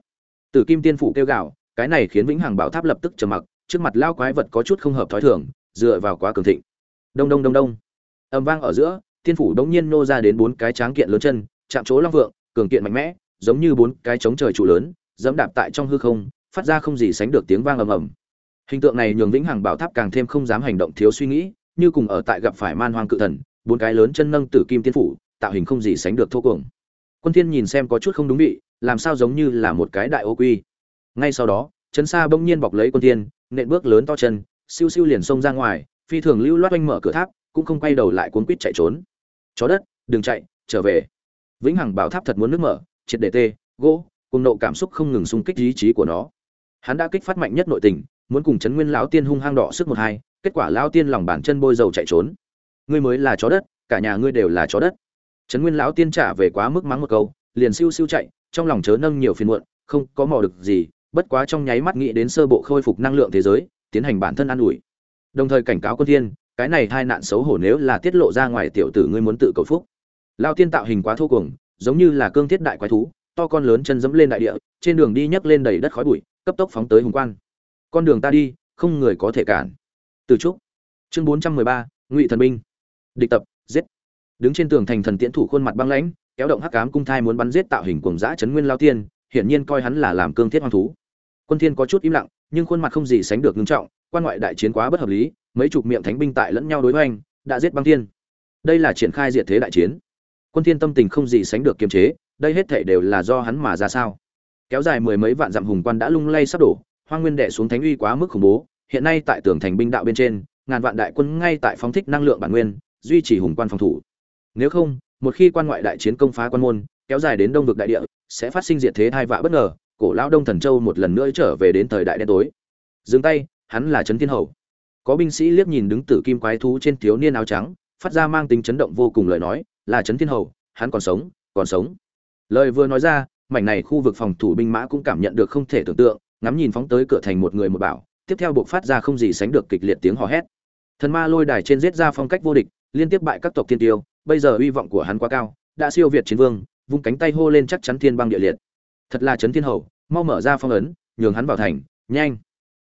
Từ kim tiên phủ kêu gào, cái này khiến vĩnh hằng bảo tháp lập tức trầm mặc, trước mặt lao quái vật có chút không hợp thói thường dựa vào quá cường thịnh. Đông đông đông đông. Âm vang ở giữa, tiên phủ đống nhiên nô ra đến bốn cái tráng kiện lớn chân, chạm chỗ long vượng, cường kiện mạnh mẽ, giống như bốn cái chống trời trụ lớn, dẫm đạp tại trong hư không, phát ra không gì sánh được tiếng vang ầm ầm. Hình tượng này nhường vĩnh hằng bảo tháp càng thêm không dám hành động thiếu suy nghĩ, như cùng ở tại gặp phải man hoang cự thần, bốn cái lớn chân nâng tử kim tiên phủ, tạo hình không gì sánh được thô cuồng. Quân thiên nhìn xem có chút không đúng vị, làm sao giống như là một cái đại ô quy. Ngay sau đó, chân xa bỗng nhiên bọc lấy quân thiên, nện bước lớn to chân siêu siêu liền xông ra ngoài, phi thường lưu loát oanh mở cửa tháp, cũng không quay đầu lại cuốn quýt chạy trốn. Chó đất, đừng chạy, trở về. Vĩnh hằng bảo tháp thật muốn nước mở, triệt để tê, gỗ, cùng nộ cảm xúc không ngừng xung kích ý chí của nó. Hắn đã kích phát mạnh nhất nội tình, muốn cùng chấn nguyên lão tiên hung hăng đỏ sức một hai, kết quả lão tiên lòng bàn chân bôi dầu chạy trốn. Ngươi mới là chó đất, cả nhà ngươi đều là chó đất. Trấn nguyên lão tiên trả về quá mức mắng một câu, liền siêu siêu chạy, trong lòng chớ nâng nhiều phiền muộn, không có mò được gì, bất quá trong nháy mắt nghĩ đến sơ bộ khôi phục năng lượng thế giới tiến hành bản thân an ủi. Đồng thời cảnh cáo quân thiên cái này hai nạn xấu hổ nếu là tiết lộ ra ngoài tiểu tử ngươi muốn tự cầu phúc. Lão tiên tạo hình quá thô cuồng giống như là cương thiết đại quái thú to con lớn chân dẫm lên đại địa trên đường đi nhấc lên đầy đất khói bụi cấp tốc phóng tới hùng quan. Con đường ta đi không người có thể cản. Từ trúc chương 413, ngụy thần binh. Địch tập giết. Đứng trên tường thành thần tiễn thủ khuôn mặt băng lãnh kéo động hắc ám cung thai muốn bắn giết tạo hình cuồng dã chấn nguyên lao tiên hiển nhiên coi hắn là làm cương thiết hoang thú quân thiên có chút im lặng, nhưng khuôn mặt không gì sánh được nghiêm trọng, quan ngoại đại chiến quá bất hợp lý, mấy chục miệng thánh binh tại lẫn nhau đối hoành, đã giết băng thiên. Đây là triển khai diệt thế đại chiến. Quân thiên tâm tình không gì sánh được kiềm chế, đây hết thảy đều là do hắn mà ra sao? Kéo dài mười mấy vạn dặm hùng quan đã lung lay sắp đổ, hoang nguyên đệ xuống thánh uy quá mức khủng bố, hiện nay tại tường thành binh đạo bên trên, ngàn vạn đại quân ngay tại phóng thích năng lượng bản nguyên, duy trì hùng quan phòng thủ. Nếu không, một khi quan ngoại đại chiến công phá quan môn, kéo dài đến đông vực đại địa, sẽ phát sinh diệt thế thai vạ bất ngờ cổ lão đông thần châu một lần nữa trở về đến thời đại đen tối. Dừng tay, hắn là trấn thiên hầu. Có binh sĩ liếc nhìn đứng tử kim quái thú trên thiếu niên áo trắng, phát ra mang tính chấn động vô cùng lời nói, là trấn thiên hầu, hắn còn sống còn sống. Lời vừa nói ra, mảnh này khu vực phòng thủ binh mã cũng cảm nhận được không thể tưởng tượng, ngắm nhìn phóng tới cửa thành một người một bảo, tiếp theo buộc phát ra không gì sánh được kịch liệt tiếng hò hét. Thần ma lôi đài trên giết ra phong cách vô địch, liên tiếp bại các tộc thiên tiêu, bây giờ uy vọng của hắn quá cao, đã siêu việt chiến vương, vung cánh tay hô lên chắc chắn thiên băng địa liệt thật là chấn thiên hầu, mau mở ra phong ấn, nhường hắn vào thành, nhanh.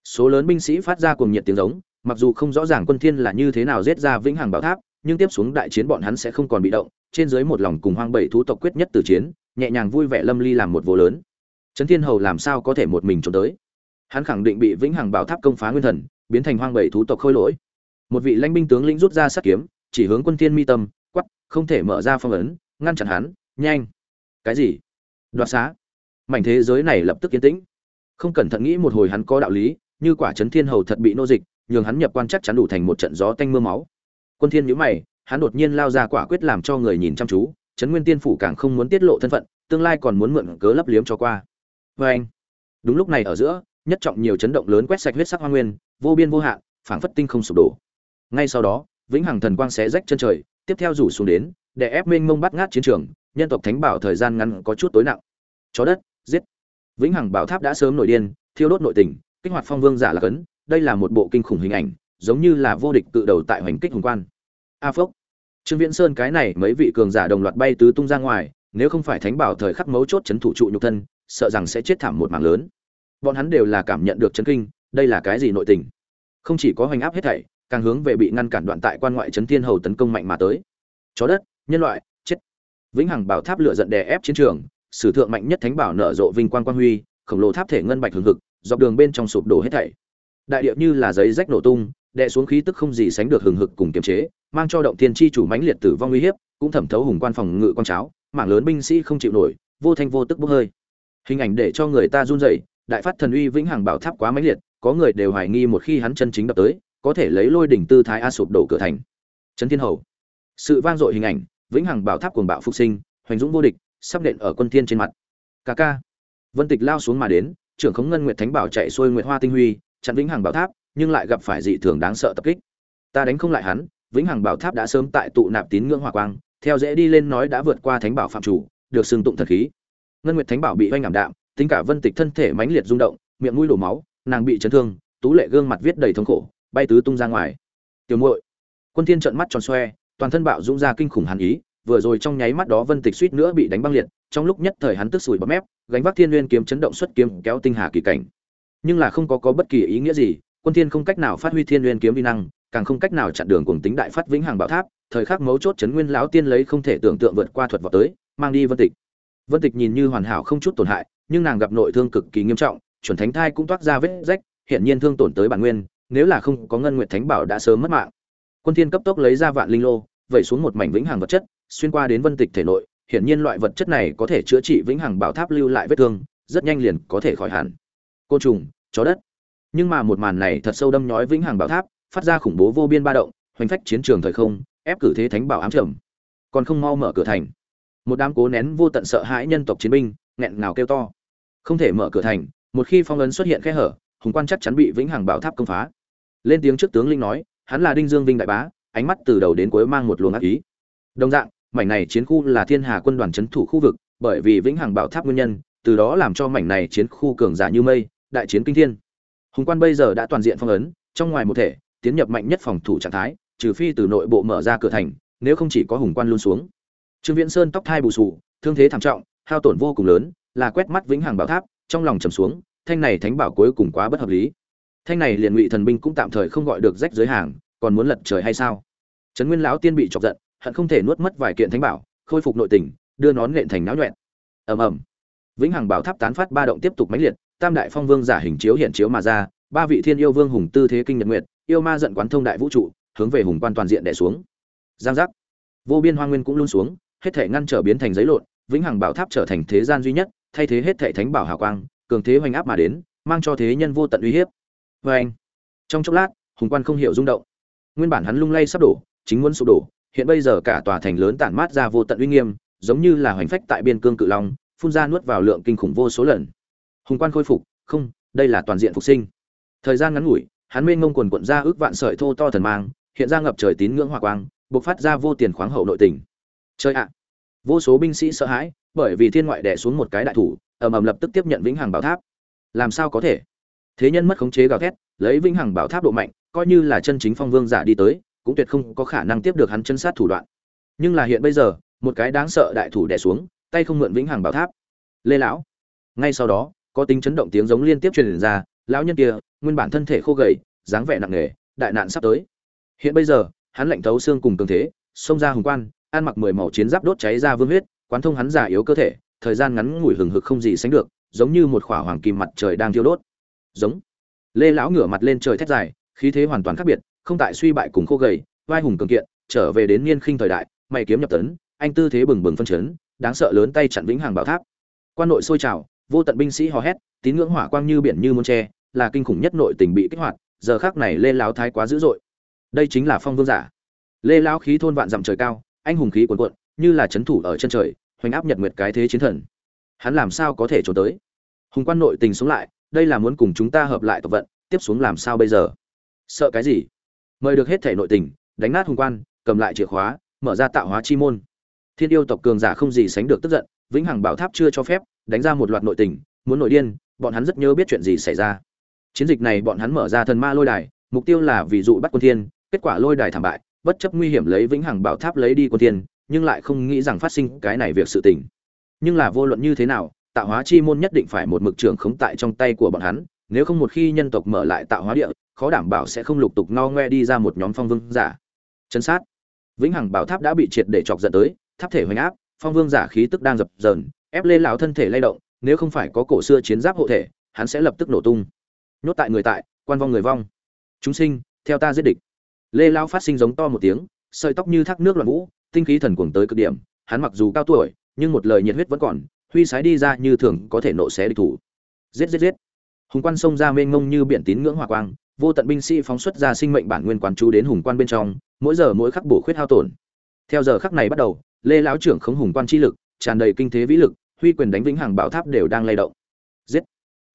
Số lớn binh sĩ phát ra cùng nhiệt tiếng giống, mặc dù không rõ ràng quân thiên là như thế nào giết ra vĩnh hằng bảo tháp, nhưng tiếp xuống đại chiến bọn hắn sẽ không còn bị động, trên dưới một lòng cùng hoang bảy thú tộc quyết nhất từ chiến, nhẹ nhàng vui vẻ lâm ly làm một vô lớn. Trấn thiên hầu làm sao có thể một mình trốn tới? Hắn khẳng định bị vĩnh hằng bảo tháp công phá nguyên thần, biến thành hoang bảy thú tộc khôi lỗi. Một vị lãnh binh tướng lĩnh rút ra sát kiếm, chỉ hướng quân thiên mi tâm, quắc, không thể mở ra phong ấn, ngăn chặn hắn, nhanh. Cái gì? Đoạt xá mảnh thế giới này lập tức yên tĩnh. Không cẩn thận nghĩ một hồi hắn có đạo lý, như quả trấn thiên hầu thật bị nô dịch, nhường hắn nhập quan chắc chắn đủ thành một trận gió tanh mưa máu. Quân thiên nhíu mày, hắn đột nhiên lao ra quả quyết làm cho người nhìn chăm chú, trấn nguyên tiên phủ càng không muốn tiết lộ thân phận, tương lai còn muốn mượn cớ lấp liếm cho qua. Với anh, đúng lúc này ở giữa, nhất trọng nhiều chấn động lớn quét sạch huyết sắc hoang nguyên, vô biên vô hạn, phảng phất tinh không sụp đổ. Ngay sau đó, vĩnh hằng thần quang xé rách chân trời, tiếp theo rủ xuống đến, để ép mênh mông bắt ngát chiến trường, nhân tộc thánh bảo thời gian ngắn có chút tối nặng. Chó đất giết. Vĩnh hằng bảo tháp đã sớm nổi điên, thiêu đốt nội tình, kích hoạt phong vương giả là cấn đây là một bộ kinh khủng hình ảnh, giống như là vô địch tự đầu tại hoành kích hùng quan. A phốc trương viễn sơn cái này mấy vị cường giả đồng loạt bay tứ tung ra ngoài, nếu không phải thánh bảo thời khắc mấu chốt chấn thủ trụ nhục thân, sợ rằng sẽ chết thảm một mạng lớn. Bọn hắn đều là cảm nhận được chấn kinh, đây là cái gì nội tình? Không chỉ có hoành áp hết thảy, càng hướng về bị ngăn cản đoạn tại quan ngoại chấn thiên hầu tấn công mạnh mà tới. Chó đất, nhân loại, chết. Vĩnh hằng bảo tháp lửa giận đè ép chiến trường sử thượng mạnh nhất thánh bảo nở rộ vinh quang quang huy, khổng lồ tháp thể ngân bạch hừng hực, dọc đường bên trong sụp đổ hết thảy. Đại điệu như là giấy rách nổ tung, đè xuống khí tức không gì sánh được hừng hực cùng kiềm chế, mang cho động thiên chi chủ mãnh liệt tử vong uy hiếp, cũng thẩm thấu hùng quan phòng ngự quan cháo, mảng lớn binh sĩ không chịu nổi, vô thanh vô tức bốc hơi. Hình ảnh để cho người ta run rẩy, đại phát thần uy vĩnh hằng bảo tháp quá mãnh liệt, có người đều hoài nghi một khi hắn chân chính đập tới, có thể lấy lôi đỉnh tư thái a sụp đổ cửa thành. Trấn thiên hầu. Sự vang dội hình ảnh, vĩnh hằng bảo tháp cuồng bạo phục sinh, hoành dũng vô địch sắp nện ở quân thiên trên mặt. Ca ca. Vân tịch lao xuống mà đến, trưởng khống ngân nguyệt thánh bảo chạy xuôi nguyệt hoa tinh huy, chặn vĩnh hằng bảo tháp, nhưng lại gặp phải dị thường đáng sợ tập kích. Ta đánh không lại hắn, vĩnh hằng bảo tháp đã sớm tại tụ nạp tín ngưỡng hỏa quang, theo dễ đi lên nói đã vượt qua thánh bảo phạm chủ, được xưng tụng thần khí. Ngân nguyệt thánh bảo bị oanh ảm đạm, tính cả vân tịch thân thể mãnh liệt rung động, miệng mũi đổ máu, nàng bị chấn thương, tú lệ gương mặt viết đầy thống khổ, bay tứ tung ra ngoài. Tiểu muội. Quân thiên trợn mắt tròn xoe, toàn thân bạo dũng ra kinh khủng hàn ý vừa rồi trong nháy mắt đó vân tịch suýt nữa bị đánh băng liệt, trong lúc nhất thời hắn tức sủi bọt mép, gánh vác thiên nguyên kiếm chấn động xuất kiếm kéo tinh hà kỳ cảnh. Nhưng là không có có bất kỳ ý nghĩa gì, quân thiên không cách nào phát huy thiên nguyên kiếm vi năng, càng không cách nào chặn đường cuồng tính đại phát vĩnh hằng bảo tháp, thời khắc mấu chốt chấn nguyên lão tiên lấy không thể tưởng tượng vượt qua thuật vọt tới, mang đi vân tịch. Vân tịch nhìn như hoàn hảo không chút tổn hại, nhưng nàng gặp nội thương cực kỳ nghiêm trọng, chuẩn thánh thai cũng toát ra vết rách hiện nhiên thương tổn tới bản nguyên, nếu là không có ngân nguyệt thánh bảo đã sớm mất mạng. Quân thiên cấp tốc lấy ra vạn linh lô, vẩy xuống một mảnh vĩnh hằng vật chất xuyên qua đến vân tịch thể nội hiện nhiên loại vật chất này có thể chữa trị vĩnh hằng bảo tháp lưu lại vết thương, rất nhanh liền có thể khỏi hẳn. Côn trùng, chó đất. Nhưng mà một màn này thật sâu đâm nhói vĩnh hằng bảo tháp, phát ra khủng bố vô biên ba động, hoành phách chiến trường thời không, ép cử thế thánh bảo ám trầm. Còn không mau mở cửa thành. Một đám cố nén vô tận sợ hãi nhân tộc chiến binh, nghẹn ngào kêu to. Không thể mở cửa thành, một khi phong ấn xuất hiện khe hở, hùng quan chắc chắn bị vĩnh hằng bảo tháp công phá. Lên tiếng trước tướng linh nói, hắn là đinh dương vinh đại bá, ánh mắt từ đầu đến cuối mang một luồng ác ý. Đồng dạng mảnh này chiến khu là thiên hà quân đoàn c thủ khu vực, bởi vì vĩnh hằng bảo tháp nguyên nhân, từ đó làm cho mảnh này chiến khu cường giả như mây, đại chiến kinh thiên. Hùng quan bây giờ đã toàn diện phong ấn, trong ngoài một thể, tiến nhập mạnh nhất phòng thủ trạng thái, trừ phi từ nội bộ mở ra cửa thành, nếu không chỉ có hùng quan luôn xuống. Trương viễn sơn tóc thai bù sù, thương thế thảm trọng, hao tổn vô cùng lớn, là quét mắt vĩnh hằng bảo tháp, trong lòng trầm xuống, thanh này thánh bảo cuối cùng quá bất hợp lý. Thanh này liền ngụy thần binh cũng tạm thời không gọi được rách giới hàng, còn muốn lật trời hay sao? Trấn nguyên lão tiên bị chọc giận hận không thể nuốt mất vài kiện thánh bảo, khôi phục nội tình, đưa nón nện thành náo nhuẹn. Ầm ầm. Vĩnh hằng bảo tháp tán phát ba động tiếp tục mãnh liệt, tam đại phong vương giả hình chiếu hiện chiếu mà ra, ba vị thiên yêu vương hùng tư thế kinh nhật nguyệt, yêu ma giận quán thông đại vũ trụ, hướng về hùng quan toàn diện đè xuống. Giang giác. Vô biên hoa nguyên cũng luôn xuống, hết thể ngăn trở biến thành giấy lộn, vĩnh hằng bảo tháp trở thành thế gian duy nhất, thay thế hết thể thánh bảo hào quang, cường thế hoành áp mà đến, mang cho thế nhân vô tận uy hiếp. Vê anh trong chốc lát, hùng quan không hiểu rung động. Nguyên bản hắn lung lay sắp đổ, chính muốn sụp đổ hiện bây giờ cả tòa thành lớn tản mát ra vô tận uy nghiêm, giống như là hoành phách tại biên cương cự long, phun ra nuốt vào lượng kinh khủng vô số lần. Hùng quan khôi phục, không, đây là toàn diện phục sinh. Thời gian ngắn ngủi, hắn mênh ngông quần quận ra ước vạn sợi thô to thần mang, hiện ra ngập trời tín ngưỡng hỏa quang, bộc phát ra vô tiền khoáng hậu nội tình. Chơi ạ! Vô số binh sĩ sợ hãi, bởi vì thiên ngoại đè xuống một cái đại thủ, ầm ầm lập tức tiếp nhận vĩnh hằng bảo tháp. Làm sao có thể? Thế nhân mất khống chế gào thét, lấy vĩnh hằng bảo tháp độ mạnh, coi như là chân chính phong vương giả đi tới cũng tuyệt không có khả năng tiếp được hắn chân sát thủ đoạn. Nhưng là hiện bây giờ, một cái đáng sợ đại thủ đè xuống, tay không mượn vĩnh hằng bảo tháp. Lê lão, ngay sau đó, có tính chấn động tiếng giống liên tiếp truyền ra, lão nhân kia, nguyên bản thân thể khô gầy, dáng vẻ nặng nề, đại nạn sắp tới. Hiện bây giờ, hắn lạnh thấu xương cùng cường thế, xông ra hùng quan, ăn mặc mười màu chiến giáp đốt cháy ra vương huyết, quán thông hắn giả yếu cơ thể, thời gian ngắn ngủi hừng hực không gì sánh được, giống như một khỏa hoàng kim mặt trời đang thiêu đốt. Giống. Lê lão ngửa mặt lên trời thét dài, khí thế hoàn toàn khác biệt không tại suy bại cùng khô gầy, vai hùng cường kiện, trở về đến niên khinh thời đại, mày kiếm nhập tấn, anh tư thế bừng bừng phân chấn, đáng sợ lớn tay chặn vĩnh hàng bảo tháp. Quan nội sôi trào, vô tận binh sĩ hò hét, tín ngưỡng hỏa quang như biển như muôn tre, là kinh khủng nhất nội tình bị kích hoạt, giờ khắc này lê lão thái quá dữ dội. Đây chính là phong vương giả. Lê lão khí thôn vạn dặm trời cao, anh hùng khí cuồn cuộn, như là chấn thủ ở chân trời, hoành áp nhật nguyệt cái thế chiến thần. Hắn làm sao có thể trốn tới? Hùng quan nội tình xuống lại, đây là muốn cùng chúng ta hợp lại tộc vận, tiếp xuống làm sao bây giờ? Sợ cái gì? Mời được hết thể nội tình, đánh nát hùng quan, cầm lại chìa khóa, mở ra tạo hóa chi môn. Thiên yêu tộc cường giả không gì sánh được tức giận, vĩnh hằng bảo tháp chưa cho phép, đánh ra một loạt nội tình, muốn nội điên, bọn hắn rất nhớ biết chuyện gì xảy ra. Chiến dịch này bọn hắn mở ra thần ma lôi đài, mục tiêu là ví dụ bắt quân thiên, kết quả lôi đài thảm bại, bất chấp nguy hiểm lấy vĩnh hằng bảo tháp lấy đi quân thiên, nhưng lại không nghĩ rằng phát sinh cái này việc sự tình. Nhưng là vô luận như thế nào, tạo hóa chi môn nhất định phải một mực trưởng khống tại trong tay của bọn hắn nếu không một khi nhân tộc mở lại tạo hóa địa, khó đảm bảo sẽ không lục tục ngao ngoe đi ra một nhóm phong vương giả. Chân sát. Vĩnh hằng bảo tháp đã bị triệt để chọc giận tới, tháp thể hoành áp, phong vương giả khí tức đang dập dờn, ép lên lão thân thể lay động, nếu không phải có cổ xưa chiến giáp hộ thể, hắn sẽ lập tức nổ tung. Nhốt tại người tại, quan vong người vong. Chúng sinh, theo ta giết địch. Lê lao phát sinh giống to một tiếng, sợi tóc như thác nước loạn vũ, tinh khí thần cuồng tới cực điểm, hắn mặc dù cao tuổi, nhưng một lời nhiệt huyết vẫn còn, huy sái đi ra như thường có thể nộ xé địch thủ. Giết giết giết hùng quan sông ra mênh mông như biển tín ngưỡng hỏa quang, vô tận binh sĩ phóng xuất ra sinh mệnh bản nguyên quán chú đến hùng quan bên trong, mỗi giờ mỗi khắc bổ khuyết hao tổn. Theo giờ khắc này bắt đầu, lê lão trưởng khống hùng quan chi lực, tràn đầy kinh thế vĩ lực, huy quyền đánh vĩnh hằng bảo tháp đều đang lay động. Giết!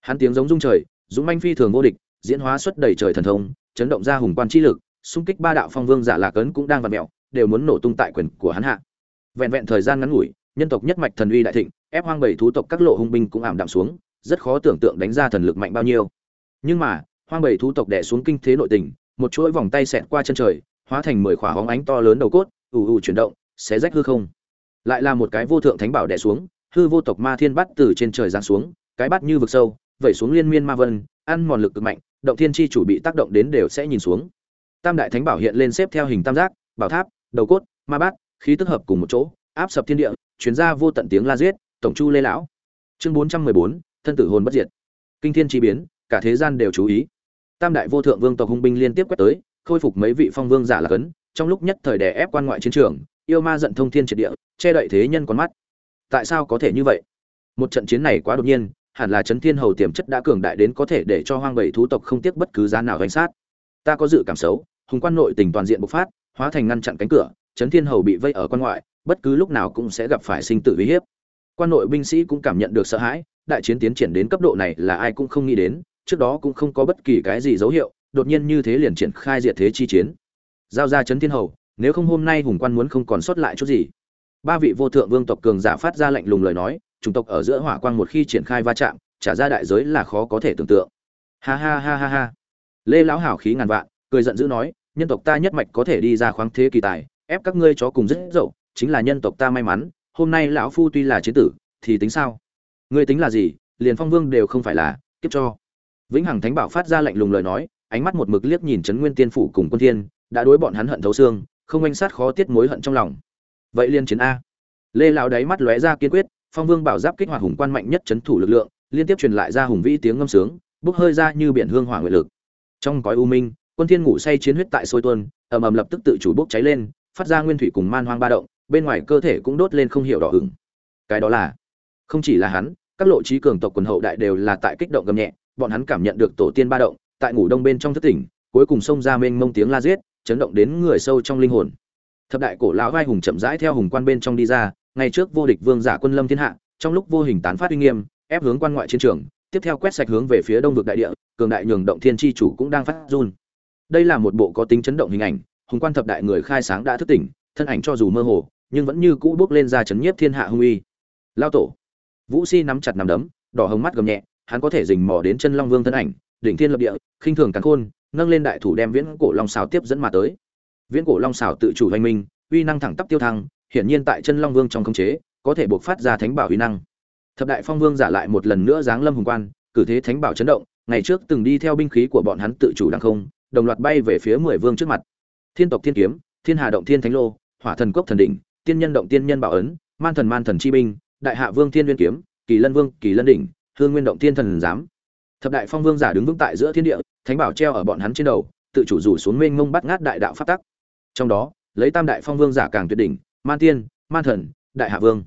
Hắn tiếng giống rung trời, dũng manh phi thường vô địch, diễn hóa xuất đầy trời thần thông, chấn động ra hùng quan chi lực, xung kích ba đạo phong vương giả lạc ấn cũng đang vặn mẹo đều muốn nổ tung tại quyền của hắn hạ. Vẹn vẹn thời gian ngắn ngủi, nhân tộc nhất mạch thần uy đại thịnh, ép hoang bảy thú tộc các lộ hung binh cũng ảm đạm xuống rất khó tưởng tượng đánh ra thần lực mạnh bao nhiêu. Nhưng mà, hoang bảy thú tộc đè xuống kinh thế nội tình, một chuỗi vòng tay xẹt qua chân trời, hóa thành mười khỏa hóng ánh to lớn đầu cốt, ù ù chuyển động, xé rách hư không. Lại là một cái vô thượng thánh bảo đè xuống, hư vô tộc ma thiên bắt từ trên trời giáng xuống, cái bắt như vực sâu, vẩy xuống liên miên ma vân, ăn mòn lực cực mạnh, động thiên chi chủ bị tác động đến đều sẽ nhìn xuống. Tam đại thánh bảo hiện lên xếp theo hình tam giác, bảo tháp, đầu cốt, ma bát, khí tức hợp cùng một chỗ, áp sập thiên địa, truyền ra vô tận tiếng la giết, tổng chu lê lão. Chương bốn trăm mười bốn thân tử hồn bất diệt. Kinh thiên chi biến, cả thế gian đều chú ý. Tam đại vô thượng vương tộc hung binh liên tiếp quét tới, khôi phục mấy vị phong vương giả là cấn, trong lúc nhất thời đè ép quan ngoại chiến trường, yêu ma giận thông thiên triệt địa, che đậy thế nhân con mắt. Tại sao có thể như vậy? Một trận chiến này quá đột nhiên, hẳn là chấn thiên hầu tiềm chất đã cường đại đến có thể để cho hoang bảy thú tộc không tiếc bất cứ giá nào đánh sát. Ta có dự cảm xấu, hùng quan nội tình toàn diện bộc phát, hóa thành ngăn chặn cánh cửa, chấn thiên hầu bị vây ở quan ngoại, bất cứ lúc nào cũng sẽ gặp phải sinh tử uy hiếp. Quan nội binh sĩ cũng cảm nhận được sợ hãi đại chiến tiến triển đến cấp độ này là ai cũng không nghĩ đến, trước đó cũng không có bất kỳ cái gì dấu hiệu, đột nhiên như thế liền triển khai diệt thế chi chiến. Giao ra chấn thiên hầu, nếu không hôm nay hùng quan muốn không còn sót lại chút gì. Ba vị vô thượng vương tộc cường giả phát ra lệnh lùng lời nói, chủng tộc ở giữa hỏa quang một khi triển khai va chạm, trả ra đại giới là khó có thể tưởng tượng. Ha ha ha ha ha. Lê lão hảo khí ngàn vạn, cười giận dữ nói, nhân tộc ta nhất mạch có thể đi ra khoáng thế kỳ tài, ép các ngươi chó cùng rất dậu, chính là nhân tộc ta may mắn, hôm nay lão phu tuy là chiến tử, thì tính sao? Ngươi tính là gì, liền phong vương đều không phải là, kiếp cho. Vĩnh hằng thánh bảo phát ra lạnh lùng lời nói, ánh mắt một mực liếc nhìn trấn nguyên tiên phủ cùng quân thiên, đã đối bọn hắn hận thấu xương, không anh sát khó tiết mối hận trong lòng. Vậy liên chiến a. Lê lão đáy mắt lóe ra kiên quyết, phong vương bảo giáp kích hoạt hùng quan mạnh nhất chấn thủ lực lượng, liên tiếp truyền lại ra hùng vĩ tiếng ngâm sướng, bốc hơi ra như biển hương hỏa nguyệt lực. Trong cõi u minh, quân thiên ngủ say chiến huyết tại sôi tuôn, ầm ầm lập tức tự chủ bốc cháy lên, phát ra nguyên thủy cùng man hoang ba động, bên ngoài cơ thể cũng đốt lên không hiểu đỏ ửng. Cái đó là, không chỉ là hắn các lộ trí cường tộc quần hậu đại đều là tại kích động gầm nhẹ, bọn hắn cảm nhận được tổ tiên ba động, tại ngủ đông bên trong thất tỉnh, cuối cùng xông ra mênh mông tiếng la giết, chấn động đến người sâu trong linh hồn. Thập đại cổ lão vai hùng chậm rãi theo hùng quan bên trong đi ra ngày trước vô địch vương giả quân lâm thiên hạ, trong lúc vô hình tán phát uy nghiêm, ép hướng quan ngoại chiến trường, tiếp theo quét sạch hướng về phía đông vực đại địa, cường đại nhường động thiên chi chủ cũng đang phát run. Đây là một bộ có tính chấn động hình ảnh, hùng quan thập đại người khai sáng đã thức tỉnh, thân ảnh cho dù mơ hồ, nhưng vẫn như cũ bước lên ra chấn nhiếp thiên hạ hung uy. Lao tổ vũ si nắm chặt nắm đấm, đỏ hồng mắt gầm nhẹ, hắn có thể dình mò đến chân long vương thân ảnh, đỉnh thiên lập địa, khinh thường cắn khôn, nâng lên đại thủ đem viễn cổ long xào tiếp dẫn mà tới. Viễn cổ long xào tự chủ hoành minh uy năng thẳng tắp tiêu thăng, hiển nhiên tại chân long vương trong khống chế, có thể buộc phát ra thánh bảo uy năng. Thập đại phong vương giả lại một lần nữa giáng lâm hùng quan, cử thế thánh bảo chấn động, ngày trước từng đi theo binh khí của bọn hắn tự chủ đăng không, đồng loạt bay về phía mười vương trước mặt. Thiên tộc thiên kiếm, thiên hà động thiên thánh lô, hỏa thần cốc thần đỉnh, tiên nhân động tiên nhân bảo ấn, man thần man thần chi binh đại hạ vương thiên nguyên kiếm, kỳ lân vương, kỳ lân đỉnh, hương nguyên động thiên thần giám. Thập đại phong vương giả đứng vững tại giữa thiên địa, thánh bảo treo ở bọn hắn trên đầu, tự chủ rủ xuống mênh mông bắt ngát đại đạo pháp tắc. Trong đó, lấy tam đại phong vương giả càng tuyệt đỉnh, man tiên, man thần, đại hạ vương.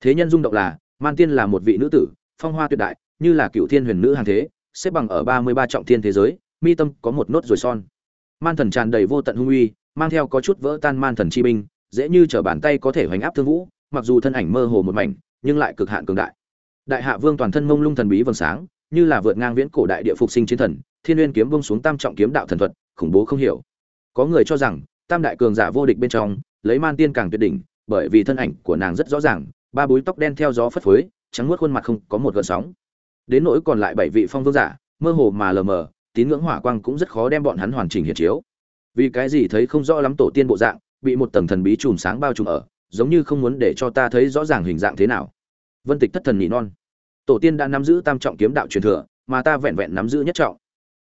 Thế nhân rung động là, man tiên là một vị nữ tử, phong hoa tuyệt đại, như là cựu thiên huyền nữ hàng thế, xếp bằng ở ba mươi ba trọng thiên thế giới, mi tâm có một nốt ruồi son. Man thần tràn đầy vô tận hung uy, mang theo có chút vỡ tan man thần chi binh, dễ như t bàn tay có thể hoành áp thương vũ, mặc dù thân ảnh mơ hồ một mảnh nhưng lại cực hạn cường đại. Đại hạ vương toàn thân mông lung thần bí vầng sáng, như là vượt ngang viễn cổ đại địa phục sinh chiến thần, thiên nguyên kiếm bông xuống tam trọng kiếm đạo thần thuật, khủng bố không hiểu. Có người cho rằng, tam đại cường giả vô địch bên trong, lấy man tiên càng tuyệt đỉnh, bởi vì thân ảnh của nàng rất rõ ràng, ba búi tóc đen theo gió phất phới, trắng muốt khuôn mặt không có một gợn sóng. Đến nỗi còn lại bảy vị phong vương giả, mơ hồ mà lờ mờ, tín ngưỡng hỏa quang cũng rất khó đem bọn hắn hoàn chỉnh hiện chiếu. Vì cái gì thấy không rõ lắm tổ tiên bộ dạng, bị một tầng thần bí chùm sáng bao trùm ở giống như không muốn để cho ta thấy rõ ràng hình dạng thế nào. Vân tịch thất thần nhị non. Tổ tiên đã nắm giữ tam trọng kiếm đạo truyền thừa, mà ta vẹn vẹn nắm giữ nhất trọng.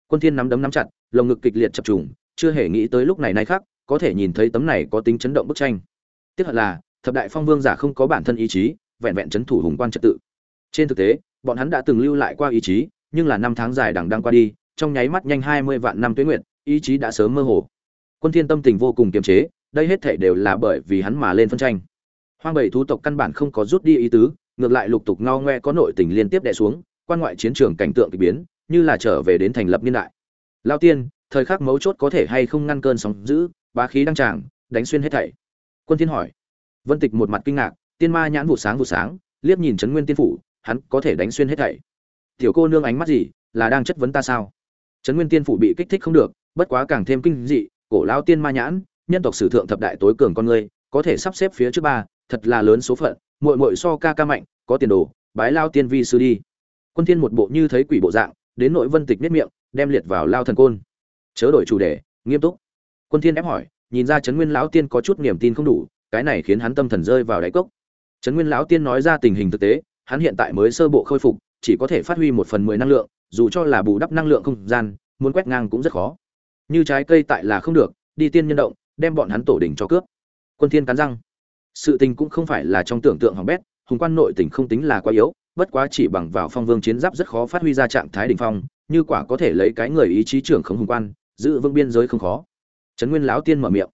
Quân thiên nắm đấm nắm chặt, lồng ngực kịch liệt chập trùng, chưa hề nghĩ tới lúc này nay khác có thể nhìn thấy tấm này có tính chấn động bức tranh. Tiếc thật là, thập đại phong vương giả không có bản thân ý chí, vẹn vẹn chấn thủ hùng quan trật tự. Trên thực tế, bọn hắn đã từng lưu lại qua ý chí, nhưng là năm tháng dài đằng đang qua đi, trong nháy mắt nhanh hai mươi vạn năm tuế nguyện ý chí đã sớm mơ hồ. Quân thiên tâm tình vô cùng kiềm chế đây hết thảy đều là bởi vì hắn mà lên phân tranh. Hoang bảy thú tộc căn bản không có rút đi ý tứ, ngược lại lục tục ngao ngoe có nội tình liên tiếp đè xuống, quan ngoại chiến trường cảnh tượng kỳ biến, như là trở về đến thành lập niên đại. Lao tiên, thời khắc mấu chốt có thể hay không ngăn cơn sóng dữ, bá khí đăng tràng, đánh xuyên hết thảy? Quân thiên hỏi. Vân tịch một mặt kinh ngạc, tiên ma nhãn vụ sáng vụ sáng, liếc nhìn trấn nguyên tiên phủ, hắn có thể đánh xuyên hết thảy? Tiểu cô nương ánh mắt gì, là đang chất vấn ta sao? Trấn nguyên tiên phủ bị kích thích không được, bất quá càng thêm kinh dị, cổ lao tiên ma nhãn nhân tộc sử thượng thập đại tối cường con người có thể sắp xếp phía trước ba, thật là lớn số phận, muội muội so ca ca mạnh, có tiền đồ, bái lao tiên vi sư đi. Quân thiên một bộ như thấy quỷ bộ dạng, đến nội vân tịch niết miệng, đem liệt vào lao thần côn. Chớ đổi chủ đề, nghiêm túc. Quân thiên ép hỏi, nhìn ra trấn nguyên lão tiên có chút niềm tin không đủ, cái này khiến hắn tâm thần rơi vào đáy cốc. Trấn nguyên lão tiên nói ra tình hình thực tế, hắn hiện tại mới sơ bộ khôi phục, chỉ có thể phát huy một phần mười năng lượng, dù cho là bù đắp năng lượng không gian, muốn quét ngang cũng rất khó. Như trái cây tại là không được, đi tiên nhân động đem bọn hắn tổ đình cho cướp. Quân thiên cắn răng. Sự tình cũng không phải là trong tưởng tượng hỏng bét, hùng quan nội tình không tính là quá yếu, bất quá chỉ bằng vào phong vương chiến giáp rất khó phát huy ra trạng thái đỉnh phong, như quả có thể lấy cái người ý chí trưởng không hùng quan, giữ vững biên giới không khó. Trấn nguyên lão tiên mở miệng.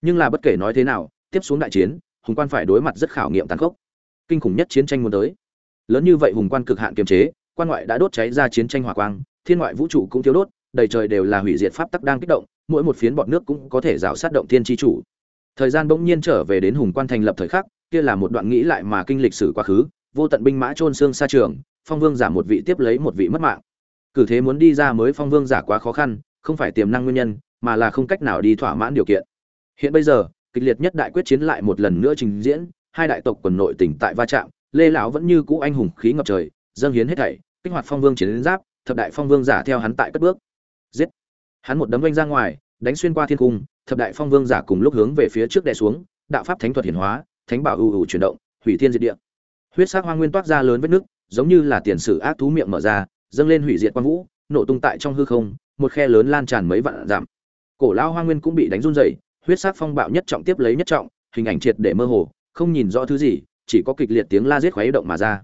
Nhưng là bất kể nói thế nào, tiếp xuống đại chiến, hùng quan phải đối mặt rất khảo nghiệm tàn khốc. Kinh khủng nhất chiến tranh muốn tới. Lớn như vậy hùng quan cực hạn kiềm chế, quan ngoại đã đốt cháy ra chiến tranh hỏa quang, thiên ngoại vũ trụ cũng thiếu đốt, đầy trời đều là hủy diệt pháp tắc đang kích động mỗi một phiến bọt nước cũng có thể rào sát động thiên chi chủ. Thời gian bỗng nhiên trở về đến hùng quan thành lập thời khắc, kia là một đoạn nghĩ lại mà kinh lịch sử quá khứ, vô tận binh mã trôn xương xa trường, phong vương giả một vị tiếp lấy một vị mất mạng. Cử thế muốn đi ra mới phong vương giả quá khó khăn, không phải tiềm năng nguyên nhân, mà là không cách nào đi thỏa mãn điều kiện. Hiện bây giờ, kịch liệt nhất đại quyết chiến lại một lần nữa trình diễn, hai đại tộc quần nội tỉnh tại va chạm, lê lão vẫn như cũ anh hùng khí ngập trời, dâng hiến hết thảy, kích hoạt phong vương chiến giáp, thập đại phong vương giả theo hắn tại cất bước. Giết! Hắn một đấm vanh ra ngoài, đánh xuyên qua thiên cung, thập đại phong vương giả cùng lúc hướng về phía trước đè xuống, đạo pháp thánh thuật hiển hóa, thánh bảo ưu ưu chuyển động, hủy thiên diệt địa. Huyết sắc hoa nguyên toát ra lớn vết nước giống như là tiền sử ác thú miệng mở ra, dâng lên hủy diệt quang vũ, nổ tung tại trong hư không, một khe lớn lan tràn mấy vạn dặm. Cổ lao hoa nguyên cũng bị đánh run rẩy, huyết sắc phong bạo nhất trọng tiếp lấy nhất trọng, hình ảnh triệt để mơ hồ, không nhìn rõ thứ gì, chỉ có kịch liệt tiếng la giết khuấy động mà ra.